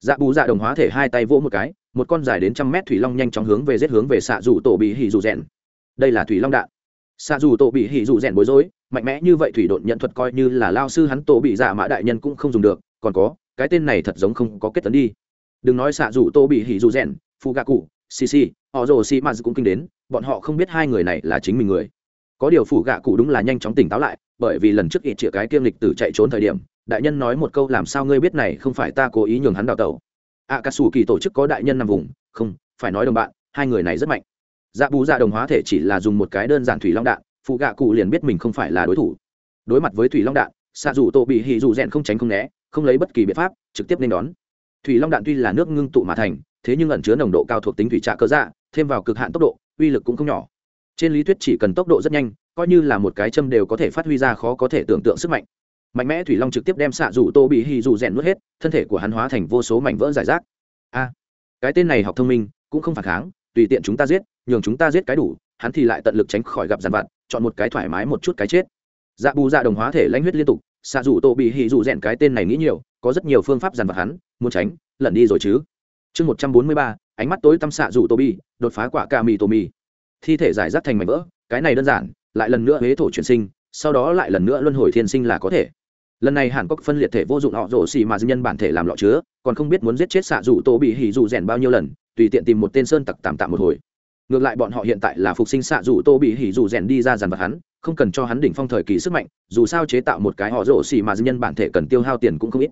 dạ bù dạ đồng hóa thể hai tay vỗ một cái, một con dài đến trăm mét thủy long nhanh chóng hướng về giết hướng về xạ dù tổ bị hỉ dù rèn. Đây là thủy long đạn. Xạ dù tổ bị hỉ dù rèn bối rối, mạnh mẽ như vậy thủy độn nhận thuật coi như là lao sư hắn tổ bị dạ mã đại nhân cũng không dùng được, còn có, cái tên này thật giống không có kết tấn đi. Đừng nói xạ dù tô bị hỉ dù rèn phụ gạ cụ cc họ rồ xì m cũng kinh đến, bọn họ không biết hai người này là chính mình người. Có điều phủ gạ cụ đúng là nhanh chóng tỉnh táo lại, bởi vì lần trước ít chĩa cái kiêm lịch tử chạy trốn thời điểm, đại nhân nói một câu làm sao ngươi biết này không phải ta cố ý nhường hắn đào tẩu. A cà sủ kỳ tổ chức có đại nhân nằm vùng, không, phải nói đồng bạn, hai người này rất mạnh. Dạ bù dạ đồng hóa thể chỉ là dùng một cái đơn giản thủy long đạn phụ gạ cụ liền biết mình không phải là đối thủ. Đối mặt với thủy long đạn, xạ dù tổ bị hì dù rèn không tránh không né, không lấy bất kỳ biện pháp, trực tiếp nên đón. Thủy long đạn tuy là nước ngưng tụ mà thành thế nhưng ẩn chứa nồng độ cao thuộc tính thủy trạ cơ dạ thêm vào cực hạn tốc độ, uy lực cũng không nhỏ. Trên lý thuyết chỉ cần tốc độ rất nhanh, coi như là một cái châm đều có thể phát huy ra khó có thể tưởng tượng sức mạnh. Mạnh mẽ thủy long trực tiếp đem xạ rủ tô bị hì dù rèn nuốt hết, thân thể của hắn hóa thành vô số mảnh vỡ giải rác. A, cái tên này học thông minh, cũng không phản kháng, tùy tiện chúng ta giết, nhường chúng ta giết cái đủ, hắn thì lại tận lực tránh khỏi gặp giàn vặt, chọn một cái thoải mái một chút cái chết. Dạ bù dạ đồng hóa thể lãnh huyết liên tục, xạ rủ tô bị hì dù rèn cái tên này nghĩ nhiều, có rất nhiều phương pháp giàn vặt hắn, muốn tránh, lẩn đi rồi chứ chương một trăm bốn mươi ba, ánh mắt tối tăm xạ rủ tô bi đột phá quả ca mì tô mì. Thi thể giải rác thành mảnh vỡ, cái này đơn giản, lại lần nữa huế thổ chuyển sinh, sau đó lại lần nữa luân hồi thiên sinh là có thể. Lần này hàn quốc phân liệt thể vô dụng họ rổ xì mà nhân bản thể làm lọ chứa, còn không biết muốn giết chết xạ rủ tô bị hỉ dù rèn bao nhiêu lần, tùy tiện tìm một tên sơn tặc tạm tạm một hồi. Ngược lại bọn họ hiện tại là phục sinh xạ rủ tô bị hỉ dù rèn đi ra dàn vật hắn, không cần cho hắn đỉnh phong thời kỳ sức mạnh, dù sao chế tạo một cái họ rổ xì mà nhân bản thể cần tiêu hao tiền cũng không ít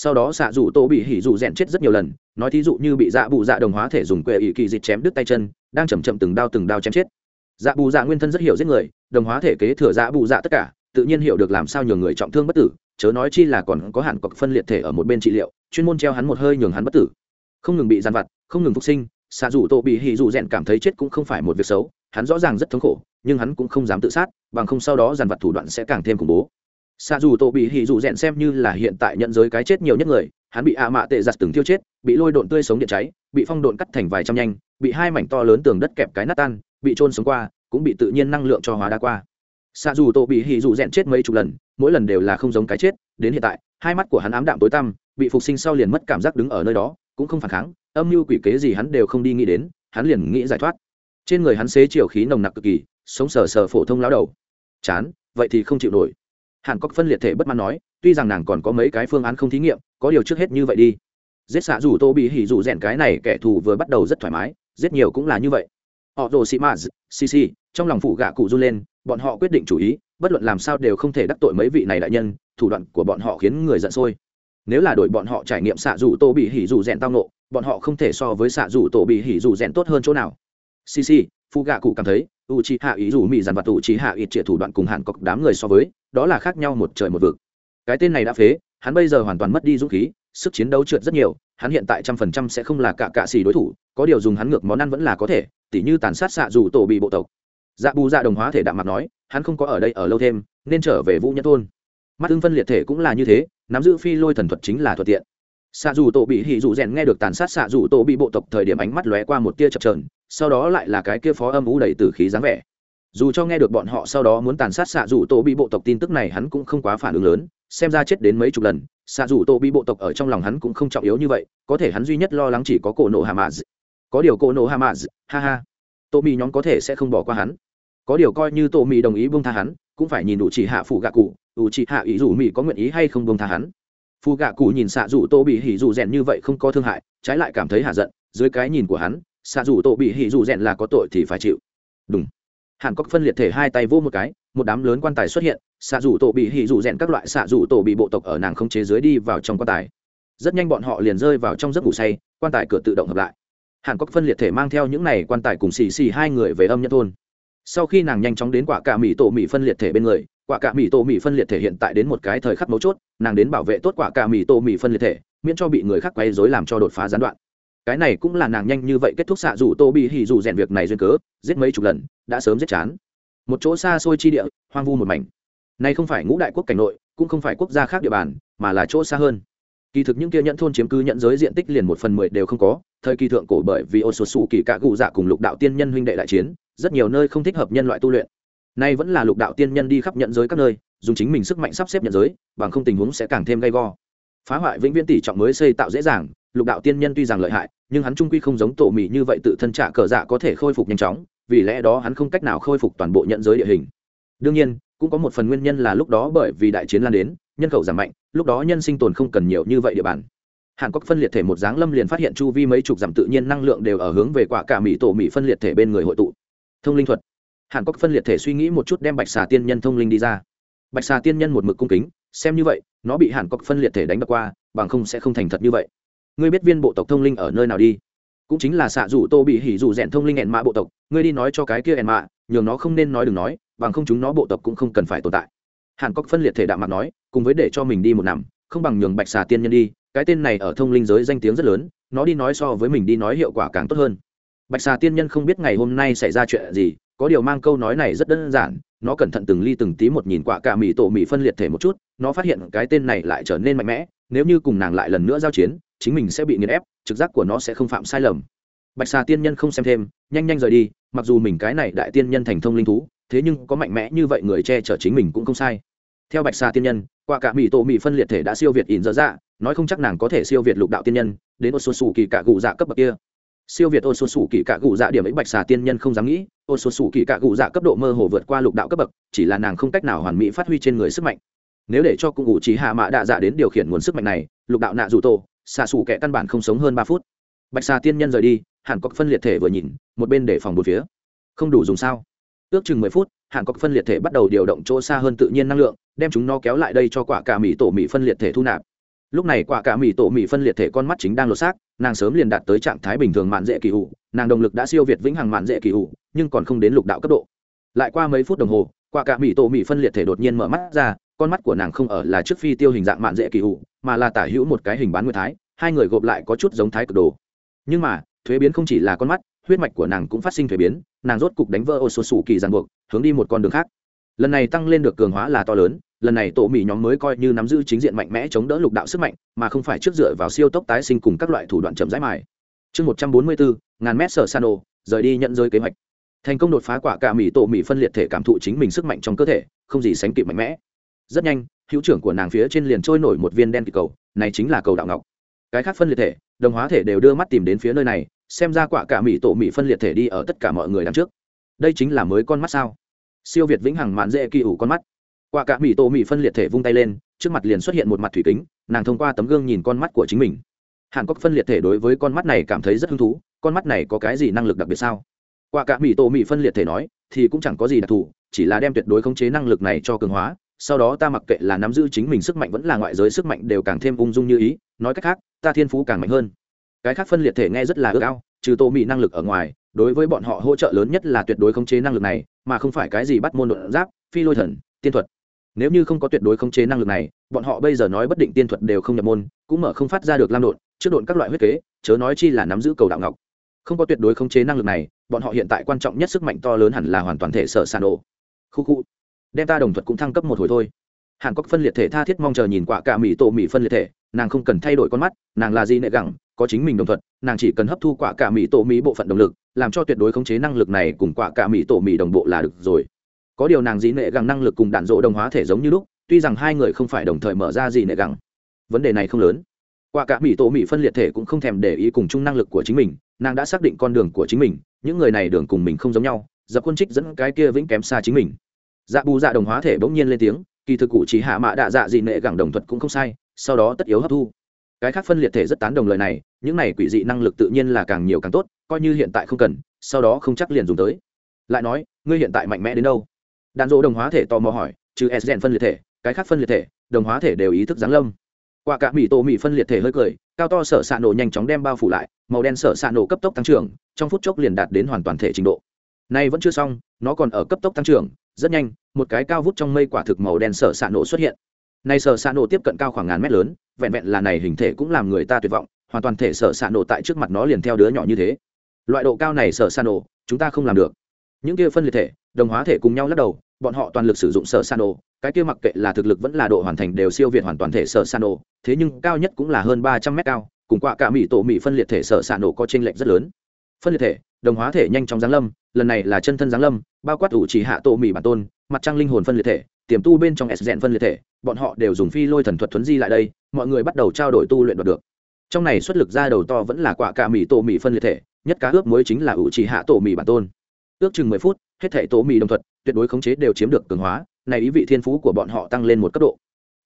sau đó xạ dù tô bị hỉ dù rèn chết rất nhiều lần, nói thí dụ như bị dạ bù dạ đồng hóa thể dùng quệ ỷ kỳ dịch chém đứt tay chân, đang chầm chậm từng đao từng đao chém chết. Dạ bù dạ nguyên thân rất hiểu giết người, đồng hóa thể kế thừa dạ bù dạ tất cả, tự nhiên hiểu được làm sao nhường người trọng thương bất tử, chớ nói chi là còn có hẳn cọc phân liệt thể ở một bên trị liệu, chuyên môn treo hắn một hơi nhường hắn bất tử. Không ngừng bị gian vặt, không ngừng phục sinh, xạ dù tổ bị hỉ dù rèn cảm thấy chết cũng không phải một việc xấu, hắn rõ ràng rất thống khổ, nhưng hắn cũng không dám tự sát, bằng không sau đó dàn vặt thủ đoạn sẽ càng thêm khủng bố xa dù tổ bị hỉ dù rèn xem như là hiện tại nhận giới cái chết nhiều nhất người, hắn bị ạ mạ tệ giặt từng thiêu chết, bị lôi độn tươi sống điện cháy, bị phong độn cắt thành vài trăm nhanh, bị hai mảnh to lớn tường đất kẹp cái nát tan, bị trôn sống qua, cũng bị tự nhiên năng lượng cho hóa đa qua. Xa dù tổ bị hỉ dù rèn chết mấy chục lần, mỗi lần đều là không giống cái chết, đến hiện tại, hai mắt của hắn ám đạm tối tăm, bị phục sinh sau liền mất cảm giác đứng ở nơi đó, cũng không phản kháng, âm mưu quỷ kế gì hắn đều không đi nghĩ đến, hắn liền nghĩ giải thoát. Trên người hắn xế chiều khí nồng nặc cực kỳ, sống sờ sờ phổ thông lao đầu. Chán, vậy thì không chịu nổi hàn cốc phân liệt thể bất mãn nói, tuy rằng nàng còn có mấy cái phương án không thí nghiệm, có điều trước hết như vậy đi. Giết xạ dù tô bị hỉ dù rèn cái này kẻ thù vừa bắt đầu rất thoải mái, giết nhiều cũng là như vậy. Họ rồ xị maz cc trong lòng phụ gạ cụ run lên, bọn họ quyết định chủ ý, bất luận làm sao đều không thể đắc tội mấy vị này đại nhân, thủ đoạn của bọn họ khiến người giận sôi. Nếu là đội bọn họ trải nghiệm xạ dù tô bị hỉ dù rèn tao nộ bọn họ không thể so với xạ dù tô bị hỉ dù rèn tốt hơn chỗ nào. Cc phụ gạ cụ cảm thấy u chi hạ ý dù mỹ dàn và tụ chi hạ ít triệt thủ đoạn cùng hàn cọc đám người so với, đó là khác nhau một trời một vực. Cái tên này đã phế, hắn bây giờ hoàn toàn mất đi dũng khí, sức chiến đấu trượt rất nhiều, hắn hiện tại trăm phần trăm sẽ không là cả cạ xì đối thủ, có điều dùng hắn ngược món ăn vẫn là có thể, tỉ như tàn sát xạ dù tổ bị bộ tộc. Dạ bù dạ đồng hóa thể đạm mặt nói, hắn không có ở đây ở lâu thêm, nên trở về vũ nhân thôn. Mắt ưng phân liệt thể cũng là như thế, nắm giữ phi lôi thần thuật chính là thuận tiện xạ dù tổ bị hỉ dù rèn nghe được tàn sát xạ dù tổ bị bộ tộc thời điểm ánh mắt lóe qua một tia chập trờn sau đó lại là cái kia phó âm ú đầy tử khí dáng vẻ. Dù cho nghe được bọn họ sau đó muốn tàn sát xạ dù tổ bị bộ tộc tin tức này hắn cũng không quá phản ứng lớn, xem ra chết đến mấy chục lần, xạ dù tổ bị bộ tộc ở trong lòng hắn cũng không trọng yếu như vậy, có thể hắn duy nhất lo lắng chỉ có cổ nộ hà mã có điều cổ nộ hà mã ha ha tô mì nhóm có thể sẽ không bỏ qua hắn. Có điều coi như tô mì đồng ý buông tha hắn, cũng phải nhìn đủ chỉ hạ phụ gạ cụ đủ chỉ hạ ý dù mì có nguyện ý hay không buông tha hắn phù gạ cụ nhìn xạ dù tô bị hỉ dù rèn như vậy không có thương hại, trái lại cảm thấy hạ giận, dưới cái nhìn của hắn xạ dù tô bị hỉ dù rèn là có tội thì phải chịu. Đúng hàn cốc phân liệt thể hai tay vô một cái, một đám lớn quan tài xuất hiện xạ dù tổ bị hỉ dù rèn các loại xạ dù tổ bị bộ tộc ở nàng không chế dưới đi vào trong quan tài. Rất nhanh bọn họ liền rơi vào trong giấc ngủ say, quan tài cửa tự động hợp lại. Hàn cốc phân liệt thể mang theo những này quan tài cùng xì xì hai người về âm nhân thôn sau khi nàng nhanh chóng đến quả cả mỹ tổ mỹ phân liệt thể bên người, quả cả mỹ tổ mỹ phân liệt thể hiện tại đến một cái thời khắc mấu chốt, nàng đến bảo vệ tốt quả cả mỹ tổ mỹ phân liệt thể, miễn cho bị người khác quay dối làm cho đột phá gián đoạn. Cái này cũng là nàng nhanh như vậy kết thúc xạ dù tô bị hỉ dù rèn việc này duyên cớ, giết mấy chục lần, đã sớm giết chán. Một chỗ xa xôi chi địa, hoang vu một mảnh. Này không phải ngũ đại quốc cảnh nội, cũng không phải quốc gia khác địa bàn, mà là chỗ xa hơn. Kỳ thực những kia nhận thôn chiếm cứ nhận giới diện tích liền một phần mười đều không có, thời kỳ thượng cổ bởi vì ô số sụ kỳ cạ cụ dạ cùng lục đạo tiên nhân huynh đệ đại chiến rất nhiều nơi không thích hợp nhân loại tu luyện. Nay vẫn là lục đạo tiên nhân đi khắp nhận giới các nơi, dùng chính mình sức mạnh sắp xếp nhận giới, bằng không tình huống sẽ càng thêm gay go. Phá hoại vĩnh viễn tỷ trọng mới xây tạo dễ dàng, lục đạo tiên nhân tuy rằng lợi hại, nhưng hắn trung quy không giống tổ mỹ như vậy tự thân trả cờ dạ có thể khôi phục nhanh chóng, vì lẽ đó hắn không cách nào khôi phục toàn bộ nhận giới địa hình. Đương nhiên, cũng có một phần nguyên nhân là lúc đó bởi vì đại chiến lan đến, nhân khẩu giảm mạnh, lúc đó nhân sinh tồn không cần nhiều như vậy địa bàn. Hàn quốc phân liệt thể một dáng lâm liền phát hiện chu vi mấy chục dặm tự nhiên năng lượng đều ở hướng về quả cả mỹ tổ mỹ phân liệt thể bên người hội tụ thông linh thuật. Hàn Cốc phân liệt thể suy nghĩ một chút đem bạch xà tiên nhân thông linh đi ra. Bạch xà tiên nhân một mực cung kính, xem như vậy, nó bị hàn Cốc phân liệt thể đánh bật qua, bằng không sẽ không thành thật như vậy. Ngươi biết viên bộ tộc thông linh ở nơi nào đi? Cũng chính là xạ rủ tô bị hỉ rủ rèn thông linh ẹn mạ bộ tộc, ngươi đi nói cho cái kia ẹn mạ, nhường nó không nên nói đừng nói, bằng không chúng nó bộ tộc cũng không cần phải tồn tại. Hàn cốc phân liệt thể đạo mặt nói, cùng với để cho mình đi một năm không bằng nhường bạch xà tiên nhân đi, cái tên này ở thông linh giới danh tiếng rất lớn, nó đi nói so với mình đi nói hiệu quả càng tốt hơn bạch xà tiên nhân không biết ngày hôm nay xảy ra chuyện gì, có điều mang câu nói này rất đơn giản, nó cẩn thận từng ly từng tí một nhìn quả cả mỹ tổ mỹ phân liệt thể một chút, nó phát hiện cái tên này lại trở nên mạnh mẽ, nếu như cùng nàng lại lần nữa giao chiến, chính mình sẽ bị nghiền ép, trực giác của nó sẽ không phạm sai lầm. Bạch xà tiên nhân không xem thêm, nhanh nhanh rời đi, mặc dù mình cái này đại tiên nhân thành thông linh thú, thế nhưng có mạnh mẽ như vậy người che chở chính mình cũng không sai. Theo bạch xà tiên nhân quả cả mỹ tổ mỹ phân liệt thể đã siêu việt ỉn dở dạ nói không chắc nàng có thể siêu việt lục đạo tiên nhân, đến một số xù kỳ cả gù dạ cấp bậc kia siêu việt ô số sủ kỳ cạ cụ dạ điểm ấy bạch xà tiên nhân không dám nghĩ ô số sủ kỳ cạ cụ dạ cấp độ mơ hồ vượt qua lục đạo cấp bậc, chỉ là nàng không cách nào hoàn mỹ phát huy trên người sức mạnh. Nếu để cho cung ngụ trí hạ mạ đạ dạ đến điều khiển nguồn sức mạnh này, lục đạo nạ dù tô xà sủ kẻ căn bản không sống hơn ba phút. Bạch xà tiên nhân rời đi, hàn cọc phân liệt thể vừa nhìn, một bên để phòng một phía. Không đủ dùng sao? Ước chừng mười phút, hàn cọc phân liệt thể bắt đầu điều động chỗ xa hơn tự nhiên năng lượng, đem chúng nó kéo lại đây cho quả cả mỹ tổ mỹ phân liệt thể thu nạp lúc này quả cả mỹ tổ mỹ phân liệt thể con mắt chính đang lột xác, nàng sớm liền đạt tới trạng thái bình thường mạn dễ kỳ ủ nàng động lực đã siêu việt vĩnh hằng mạn dễ kỳ ủ nhưng còn không đến lục đạo cấp độ. Lại qua mấy phút đồng hồ, quả cả mỹ tổ mỹ phân liệt thể đột nhiên mở mắt ra, con mắt của nàng không ở là trước phi tiêu hình dạng mạn dễ kỳ ủ mà là tả hữu một cái hình bán nguyên thái, hai người gộp lại có chút giống thái cực đồ. Nhưng mà, thuế biến không chỉ là con mắt, huyết mạch của nàng cũng phát sinh thuế biến, nàng rốt cục đánh vỡ ô số sủ kỳ ràng buộc, hướng đi một con đường khác lần này tăng lên được cường hóa là to lớn, lần này tổ mỹ nhóm mới coi như nắm giữ chính diện mạnh mẽ chống đỡ lục đạo sức mạnh, mà không phải trước dựa vào siêu tốc tái sinh cùng các loại thủ đoạn chậm rãi mài. Chương một trăm bốn mươi bốn, ngàn mét sở san rời đi nhận rơi kế hoạch. Thành công đột phá quả cả mỹ tổ mỹ phân liệt thể cảm thụ chính mình sức mạnh trong cơ thể, không gì sánh kịp mạnh mẽ. Rất nhanh, hữu trưởng của nàng phía trên liền trôi nổi một viên đen kịp cầu, này chính là cầu đạo ngọc. Cái khác phân liệt thể, đồng hóa thể đều đưa mắt tìm đến phía nơi này, xem ra quả cả mỹ tổ mỹ phân liệt thể đi ở tất cả mọi người đằng trước. Đây chính là mới con mắt sao? Siêu việt vĩnh hằng mạn dễ kỳ ủ con mắt. Qua cả mỹ tổ mỹ phân liệt thể vung tay lên, trước mặt liền xuất hiện một mặt thủy kính, nàng thông qua tấm gương nhìn con mắt của chính mình. Hàn cốc phân liệt thể đối với con mắt này cảm thấy rất hứng thú, con mắt này có cái gì năng lực đặc biệt sao? Qua cả mỹ tổ mỹ phân liệt thể nói, thì cũng chẳng có gì đặc thù, chỉ là đem tuyệt đối khống chế năng lực này cho cường hóa, sau đó ta mặc kệ là nắm giữ chính mình sức mạnh vẫn là ngoại giới sức mạnh đều càng thêm ung dung như ý, nói cách khác, ta thiên phú càng mạnh hơn. Cái khác phân liệt thể nghe rất là ước ao, trừ tô mỹ năng lực ở ngoài đối với bọn họ hỗ trợ lớn nhất là tuyệt đối khống chế năng lực này mà không phải cái gì bắt môn đột giáp phi lôi thần tiên thuật. Nếu như không có tuyệt đối khống chế năng lực này bọn họ bây giờ nói bất định tiên thuật đều không nhập môn cũng mở không phát ra được lam đột trước độn các loại huyết kế chớ nói chi là nắm giữ cầu đạo ngọc. Không có tuyệt đối khống chế năng lực này bọn họ hiện tại quan trọng nhất sức mạnh to lớn hẳn là hoàn toàn thể sở sàn ổ khu khu. Đem ta đồng thuật cũng thăng cấp một hồi thôi. Hàn cốc phân liệt thể tha thiết mong chờ nhìn quả cả mỹ tổ mỹ phân liệt thể nàng không cần thay đổi con mắt nàng là gì nệ gẳng có chính mình đồng thuật, nàng chỉ cần hấp thu quả cả mỹ tổ mỹ bộ phận động lực làm cho tuyệt đối khống chế năng lực này cùng quả cả mỹ tổ mỹ đồng bộ là được rồi. Có điều nàng dĩ nệ gẳng năng lực cùng đạn dỗ đồng hóa thể giống như lúc, tuy rằng hai người không phải đồng thời mở ra dĩ nệ gẳng, vấn đề này không lớn. Quả cả mỹ tổ mỹ phân liệt thể cũng không thèm để ý cùng chung năng lực của chính mình, nàng đã xác định con đường của chính mình, những người này đường cùng mình không giống nhau, dập quân trích dẫn cái kia vĩnh kém xa chính mình. Dạ bù dạ đồng hóa thể bỗng nhiên lên tiếng, kỳ thực cụ chỉ hạ mạ đạ dạ dị nệ gẳng đồng thuật cũng không sai, sau đó tất yếu hấp thu cái khác phân liệt thể rất tán đồng lời này, những này quỷ dị năng lực tự nhiên là càng nhiều càng tốt, coi như hiện tại không cần, sau đó không chắc liền dùng tới. Lại nói, ngươi hiện tại mạnh mẽ đến đâu? Đàn dỗ đồng hóa thể tò mò hỏi, trừ s phân liệt thể, cái khác phân liệt thể, đồng hóa thể đều ý thức giáng lâm. Qua cả mỹ tổ mỹ phân liệt thể hơi cười, cao to sở s ạ nổ nhanh chóng đem bao phủ lại, màu đen sở s ạ nổ cấp tốc tăng trưởng, trong phút chốc liền đạt đến hoàn toàn thể trình độ. Nay vẫn chưa xong, nó còn ở cấp tốc tăng trưởng, rất nhanh, một cái cao vút trong mây quả thực màu đen sở s ạ nổ xuất hiện này sở s nổ tiếp cận cao khoảng ngàn mét lớn, vẹn vẹn là này hình thể cũng làm người ta tuyệt vọng, hoàn toàn thể sở s nổ tại trước mặt nó liền theo đứa nhỏ như thế. Loại độ cao này sở s nổ, chúng ta không làm được. Những kia phân liệt thể, đồng hóa thể cùng nhau lắc đầu, bọn họ toàn lực sử dụng sở s nổ, cái kia mặc kệ là thực lực vẫn là độ hoàn thành đều siêu việt hoàn toàn thể sở s nổ, thế nhưng cao nhất cũng là hơn ba trăm mét cao, cùng quạ cả mỹ tổ mỹ phân liệt thể sở s nổ có t r ê n lệch rất lớn. Phân liệt thể, đồng hóa thể nhanh chóng giáng lâm, lần này là chân thân giáng lâm, bao quát ủ chỉ hạ tổ mỹ bản tôn, mặt trăng linh hồn phân liệt thể tiềm tu bên trong s rèn phân liệt thể, bọn họ đều dùng phi lôi thần thuật thuấn di lại đây, mọi người bắt đầu trao đổi tu luyện đoạt được. Trong này xuất lực ra đầu to vẫn là quả cả mì tổ mì phân liệt thể, nhất cá ước mới chính là ủ chỉ hạ tổ mì bản tôn. Ước chừng mười phút, hết thể tổ mì đồng thuật, tuyệt đối khống chế đều chiếm được cường hóa, này ý vị thiên phú của bọn họ tăng lên một cấp độ.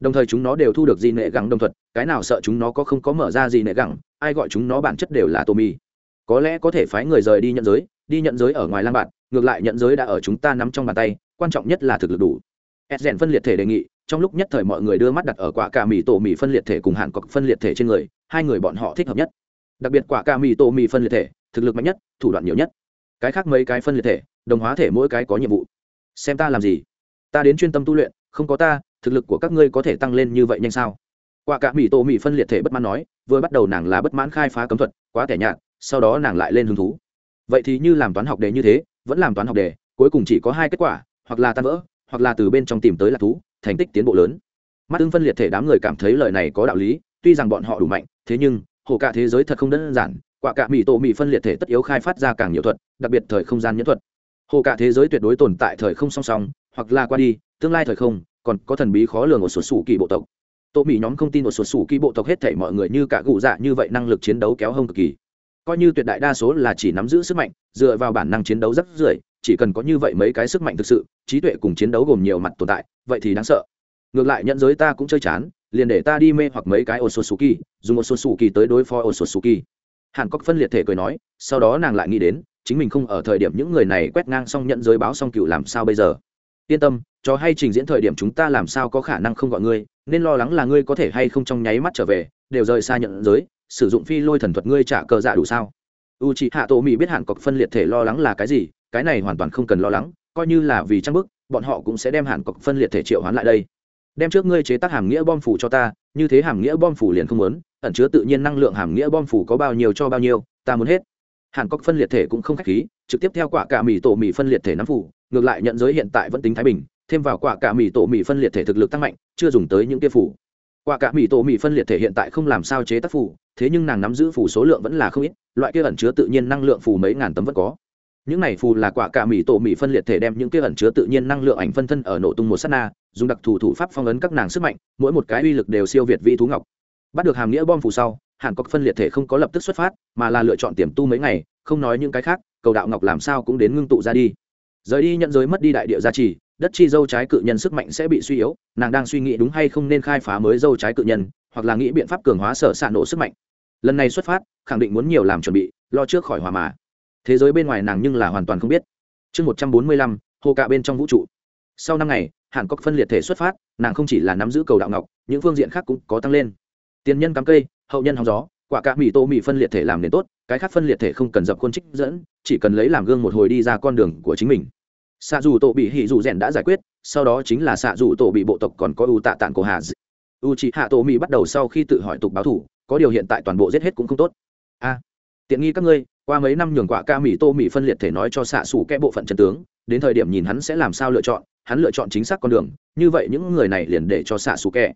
Đồng thời chúng nó đều thu được di nệ gẳng đồng thuật, cái nào sợ chúng nó có không có mở ra di nệ gẳng, ai gọi chúng nó bản chất đều là tổ mì. Có lẽ có thể phái người rời đi nhận giới, đi nhận giới ở ngoài lang bạn, ngược lại nhận giới đã ở chúng ta nắm trong bàn tay, quan trọng nhất là thực lực đủ s rèn phân liệt thể đề nghị, trong lúc nhất thời mọi người đưa mắt đặt ở quả cà mì tổ mì phân liệt thể cùng hàn cọc phân liệt thể trên người, hai người bọn họ thích hợp nhất. Đặc biệt quả cà mì tổ mì phân liệt thể, thực lực mạnh nhất, thủ đoạn nhiều nhất. Cái khác mấy cái phân liệt thể, đồng hóa thể mỗi cái có nhiệm vụ. Xem ta làm gì? Ta đến chuyên tâm tu luyện, không có ta, thực lực của các ngươi có thể tăng lên như vậy nhanh sao? Quả cà mì tổ mì phân liệt thể bất mãn nói, vừa bắt đầu nàng là bất mãn khai phá cấm thuật, quá tẻ nhạt, sau đó nàng lại lên hứng thú. Vậy thì như làm toán học đề như thế, vẫn làm toán học đề, cuối cùng chỉ có hai kết quả, hoặc là tan vỡ hoặc là từ bên trong tìm tới lạc thú, thành tích tiến bộ lớn. Mắt tương phân liệt thể đám người cảm thấy lời này có đạo lý, tuy rằng bọn họ đủ mạnh, thế nhưng, hồ cả thế giới thật không đơn giản, quả cả mỹ tổ mỹ phân liệt thể tất yếu khai phát ra càng nhiều thuật, đặc biệt thời không gian nhẫn thuật. Hồ cả thế giới tuyệt đối tồn tại thời không song song, hoặc là qua đi, tương lai thời không, còn có thần bí khó lường ở số sủ kỳ bộ tộc. Tổ mỹ nhóm không tin ở số sủ kỳ bộ tộc hết thể mọi người như cả cụ dạ như vậy năng lực chiến đấu kéo hông cực kỳ. Coi như tuyệt đại đa số là chỉ nắm giữ sức mạnh, dựa vào bản năng chiến đấu rất rưởi chỉ cần có như vậy mấy cái sức mạnh thực sự, trí tuệ cùng chiến đấu gồm nhiều mặt tồn tại, vậy thì đáng sợ. Ngược lại nhận giới ta cũng chơi chán, liền để ta đi mê hoặc mấy cái osotsuki dùng osotsuki tới đối phó osotsuki hàn cốc phân liệt thể cười nói, sau đó nàng lại nghĩ đến, chính mình không ở thời điểm những người này quét ngang xong nhận giới báo xong cựu làm sao bây giờ? Yên tâm cho hay trình diễn thời điểm chúng ta làm sao có khả năng không gọi ngươi, nên lo lắng là ngươi có thể hay không trong nháy mắt trở về, đều rời xa nhận giới, sử dụng phi lôi thần thuật ngươi trả cờ dạ đủ sao? U chị hạ tổ mỹ biết hàn cọc phân liệt thể lo lắng là cái gì cái này hoàn toàn không cần lo lắng, coi như là vì trang bức, bọn họ cũng sẽ đem Hàn cọc phân liệt thể triệu hoán lại đây. Đem trước ngươi chế tác hàm nghĩa bom phủ cho ta, như thế hàm nghĩa bom phủ liền không muốn, ẩn chứa tự nhiên năng lượng hàm nghĩa bom phủ có bao nhiêu cho bao nhiêu, ta muốn hết. Hàn cốc phân liệt thể cũng không khách khí, trực tiếp theo quả cả mì tổ mì phân liệt thể nắm phủ, ngược lại nhận giới hiện tại vẫn tính thái bình, thêm vào quả cả mì tổ mì phân liệt thể thực lực tăng mạnh, chưa dùng tới những kia phủ. Quả cả mì tổ mì phân liệt thể hiện tại không làm sao chế tác phủ, thế nhưng nàng nắm giữ phủ số lượng vẫn là không ít, loại kia ẩn chứa tự nhiên năng lượng phủ mấy ngàn tấm vẫn có những này phù là quả cả mì tổ mì phân liệt thể đem những kia ẩn chứa tự nhiên năng lượng ảnh phân thân ở nổ tung một sát na, dùng đặc thù thủ pháp phong ấn các nàng sức mạnh, mỗi một cái uy lực đều siêu việt vi thú ngọc. Bắt được hàm nghĩa bom phù sau, hàn cọc phân liệt thể không có lập tức xuất phát, mà là lựa chọn tiềm tu mấy ngày, không nói những cái khác, cầu đạo ngọc làm sao cũng đến ngưng tụ ra đi. Rời đi nhận giới mất đi đại địa gia trì, đất chi dâu trái cự nhân sức mạnh sẽ bị suy yếu, nàng đang suy nghĩ đúng hay không nên khai phá mới dâu trái cự nhân, hoặc là nghĩ biện pháp cường hóa sở xạ nổ sức mạnh. Lần này xuất phát, khẳng định muốn nhiều làm chuẩn bị, lo trước khỏi hòa mà thế giới bên ngoài nàng nhưng là hoàn toàn không biết. Chương một trăm bốn mươi lăm hồ cạ bên trong vũ trụ. Sau năm ngày, hàn cốc phân liệt thể xuất phát, nàng không chỉ là nắm giữ cầu đạo ngọc, những phương diện khác cũng có tăng lên. Tiền nhân cắm cây, hậu nhân hóng gió, quả cả mì tô mì phân liệt thể làm nền tốt, cái khác phân liệt thể không cần dập khuôn trích dẫn, chỉ cần lấy làm gương một hồi đi ra con đường của chính mình. Xạ dù tổ bị hỉ dù rèn đã giải quyết, sau đó chính là xạ dù tổ bị bộ tộc còn có ưu tạ tạng của hà u chị hạ tổ mỹ bắt đầu sau khi tự hỏi tục báo thủ, có điều hiện tại toàn bộ giết hết cũng không tốt. A, tiện nghi các ngươi qua mấy năm nhường quả ca mỹ tô mỹ phân liệt thể nói cho xạ xù kẽ bộ phận trần tướng, đến thời điểm nhìn hắn sẽ làm sao lựa chọn, hắn lựa chọn chính xác con đường, như vậy những người này liền để cho xạ xù kẽ.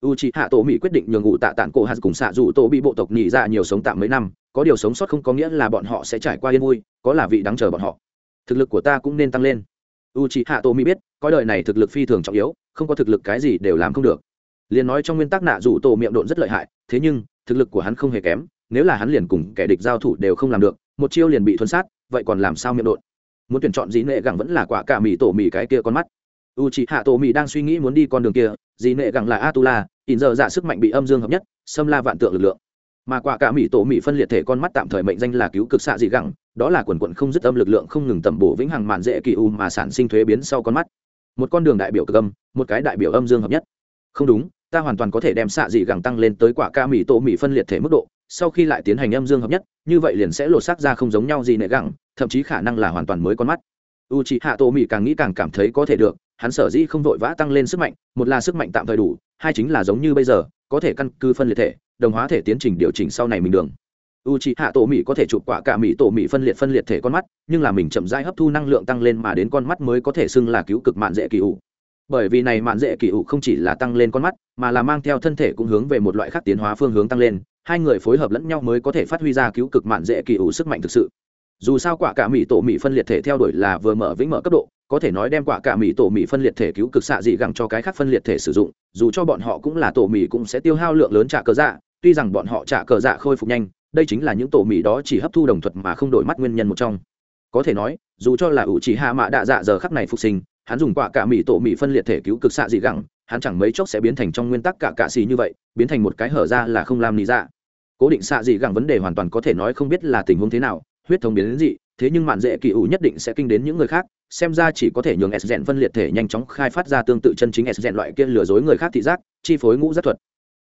U c h ị hạ tổ mỹ quyết định nhường ngụ tạ tản cổ hạt cùng xạ dù tổ bị bộ tộc nhị ra nhiều sống tạm mấy năm, có điều sống sót không có nghĩa là bọn họ sẽ trải qua yên vui, có là vị đáng chờ bọn họ. Thực lực của ta cũng nên tăng lên. U c h ị hạ tổ mỹ biết coi đời này thực lực phi thường trọng yếu, không có thực lực cái gì đều làm không được. Liền nói trong nguyên tắc nạ dù tổ miệng độn rất lợi hại, thế nhưng, thực lực của hắn không hề kém nếu là hắn liền cùng kẻ địch giao thủ đều không làm được một chiêu liền bị thuấn sát vậy còn làm sao miệng độn? Muốn tuyển chọn dĩ nệ gẳng vẫn là quả cả mì tổ mì cái kia con mắt. U c h ị hạ tổ mì đang suy nghĩ muốn đi con đường kia dĩ nệ gẳng là Atula, ỉn giờ dạ sức mạnh bị âm dương hợp nhất xâm la vạn tượng lực lượng. Mà quả cả mỹ tổ mỹ phân liệt thể con mắt tạm thời mệnh danh là cứu cực xạ dị gẳng đó là quần quận không dứt âm lực lượng không ngừng tẩm bổ vĩnh hằng mạn dễ kỳ u mà sản sinh thuế biến sau con mắt. Một con đường đại biểu cực âm một cái đại biểu âm dương hợp nhất. Không đúng ta hoàn toàn có thể đem xạ dị gẳng tăng lên tới quả ca mỹ tổ mỹ phân liệt thể mức độ sau khi lại tiến hành âm dương hợp nhất, như vậy liền sẽ lột xác ra không giống nhau gì nệ gẳng, thậm chí khả năng là hoàn toàn mới con mắt. U c h ị hạ tổ mỹ càng nghĩ càng cảm thấy có thể được, hắn sở dĩ không vội vã tăng lên sức mạnh, một là sức mạnh tạm thời đủ, hai chính là giống như bây giờ, có thể căn cứ phân liệt thể, đồng hóa thể tiến trình điều chỉnh sau này mình đường. U c h ị hạ tổ mỹ có thể chụp quả cả mỹ tổ mỹ phân liệt phân liệt thể con mắt, nhưng là mình chậm rãi hấp thu năng lượng tăng lên mà đến con mắt mới có thể xưng là cứu cực mạn dễ kỳ ủ. Bởi vì này mạn dễ kỳ ủ không chỉ là tăng lên con mắt, mà là mang theo thân thể cũng hướng về một loại khác tiến hóa phương hướng tăng lên hai người phối hợp lẫn nhau mới có thể phát huy ra cứu cực mạn dễ kỳ ủ sức mạnh thực sự. Dù sao quả cả mỹ tổ mỹ phân liệt thể theo đuổi là vừa mở vĩnh mở cấp độ, có thể nói đem quả cả mỹ tổ mỹ phân liệt thể cứu cực xạ dị gẳng cho cái khác phân liệt thể sử dụng, dù cho bọn họ cũng là tổ mỹ cũng sẽ tiêu hao lượng lớn trả cờ dạ tuy rằng bọn họ trả cờ dạ khôi phục nhanh, đây chính là những tổ mỹ đó chỉ hấp thu đồng thuật mà không đổi mắt nguyên nhân một trong. Có thể nói, dù cho là ủ chỉ hạ mạ đạ dạ giờ khắc này phục sinh, hắn dùng quả cả mỹ tổ mỹ phân liệt thể cứu cực xạ dị gẳng hắn chẳng mấy chốc sẽ biến thành trong nguyên tắc cả cạ xì như vậy, biến thành một cái hở ra là không làm lý dạ cố định xạ dị gẳng vấn đề hoàn toàn có thể nói không biết là tình huống thế nào, huyết thống biến đến dị, thế nhưng mạn dễ kỳ ủ nhất định sẽ kinh đến những người khác, xem ra chỉ có thể nhường s rèn phân liệt thể nhanh chóng khai phát ra tương tự chân chính s rèn loại kia lừa dối người khác thị giác, chi phối ngũ giác thuật.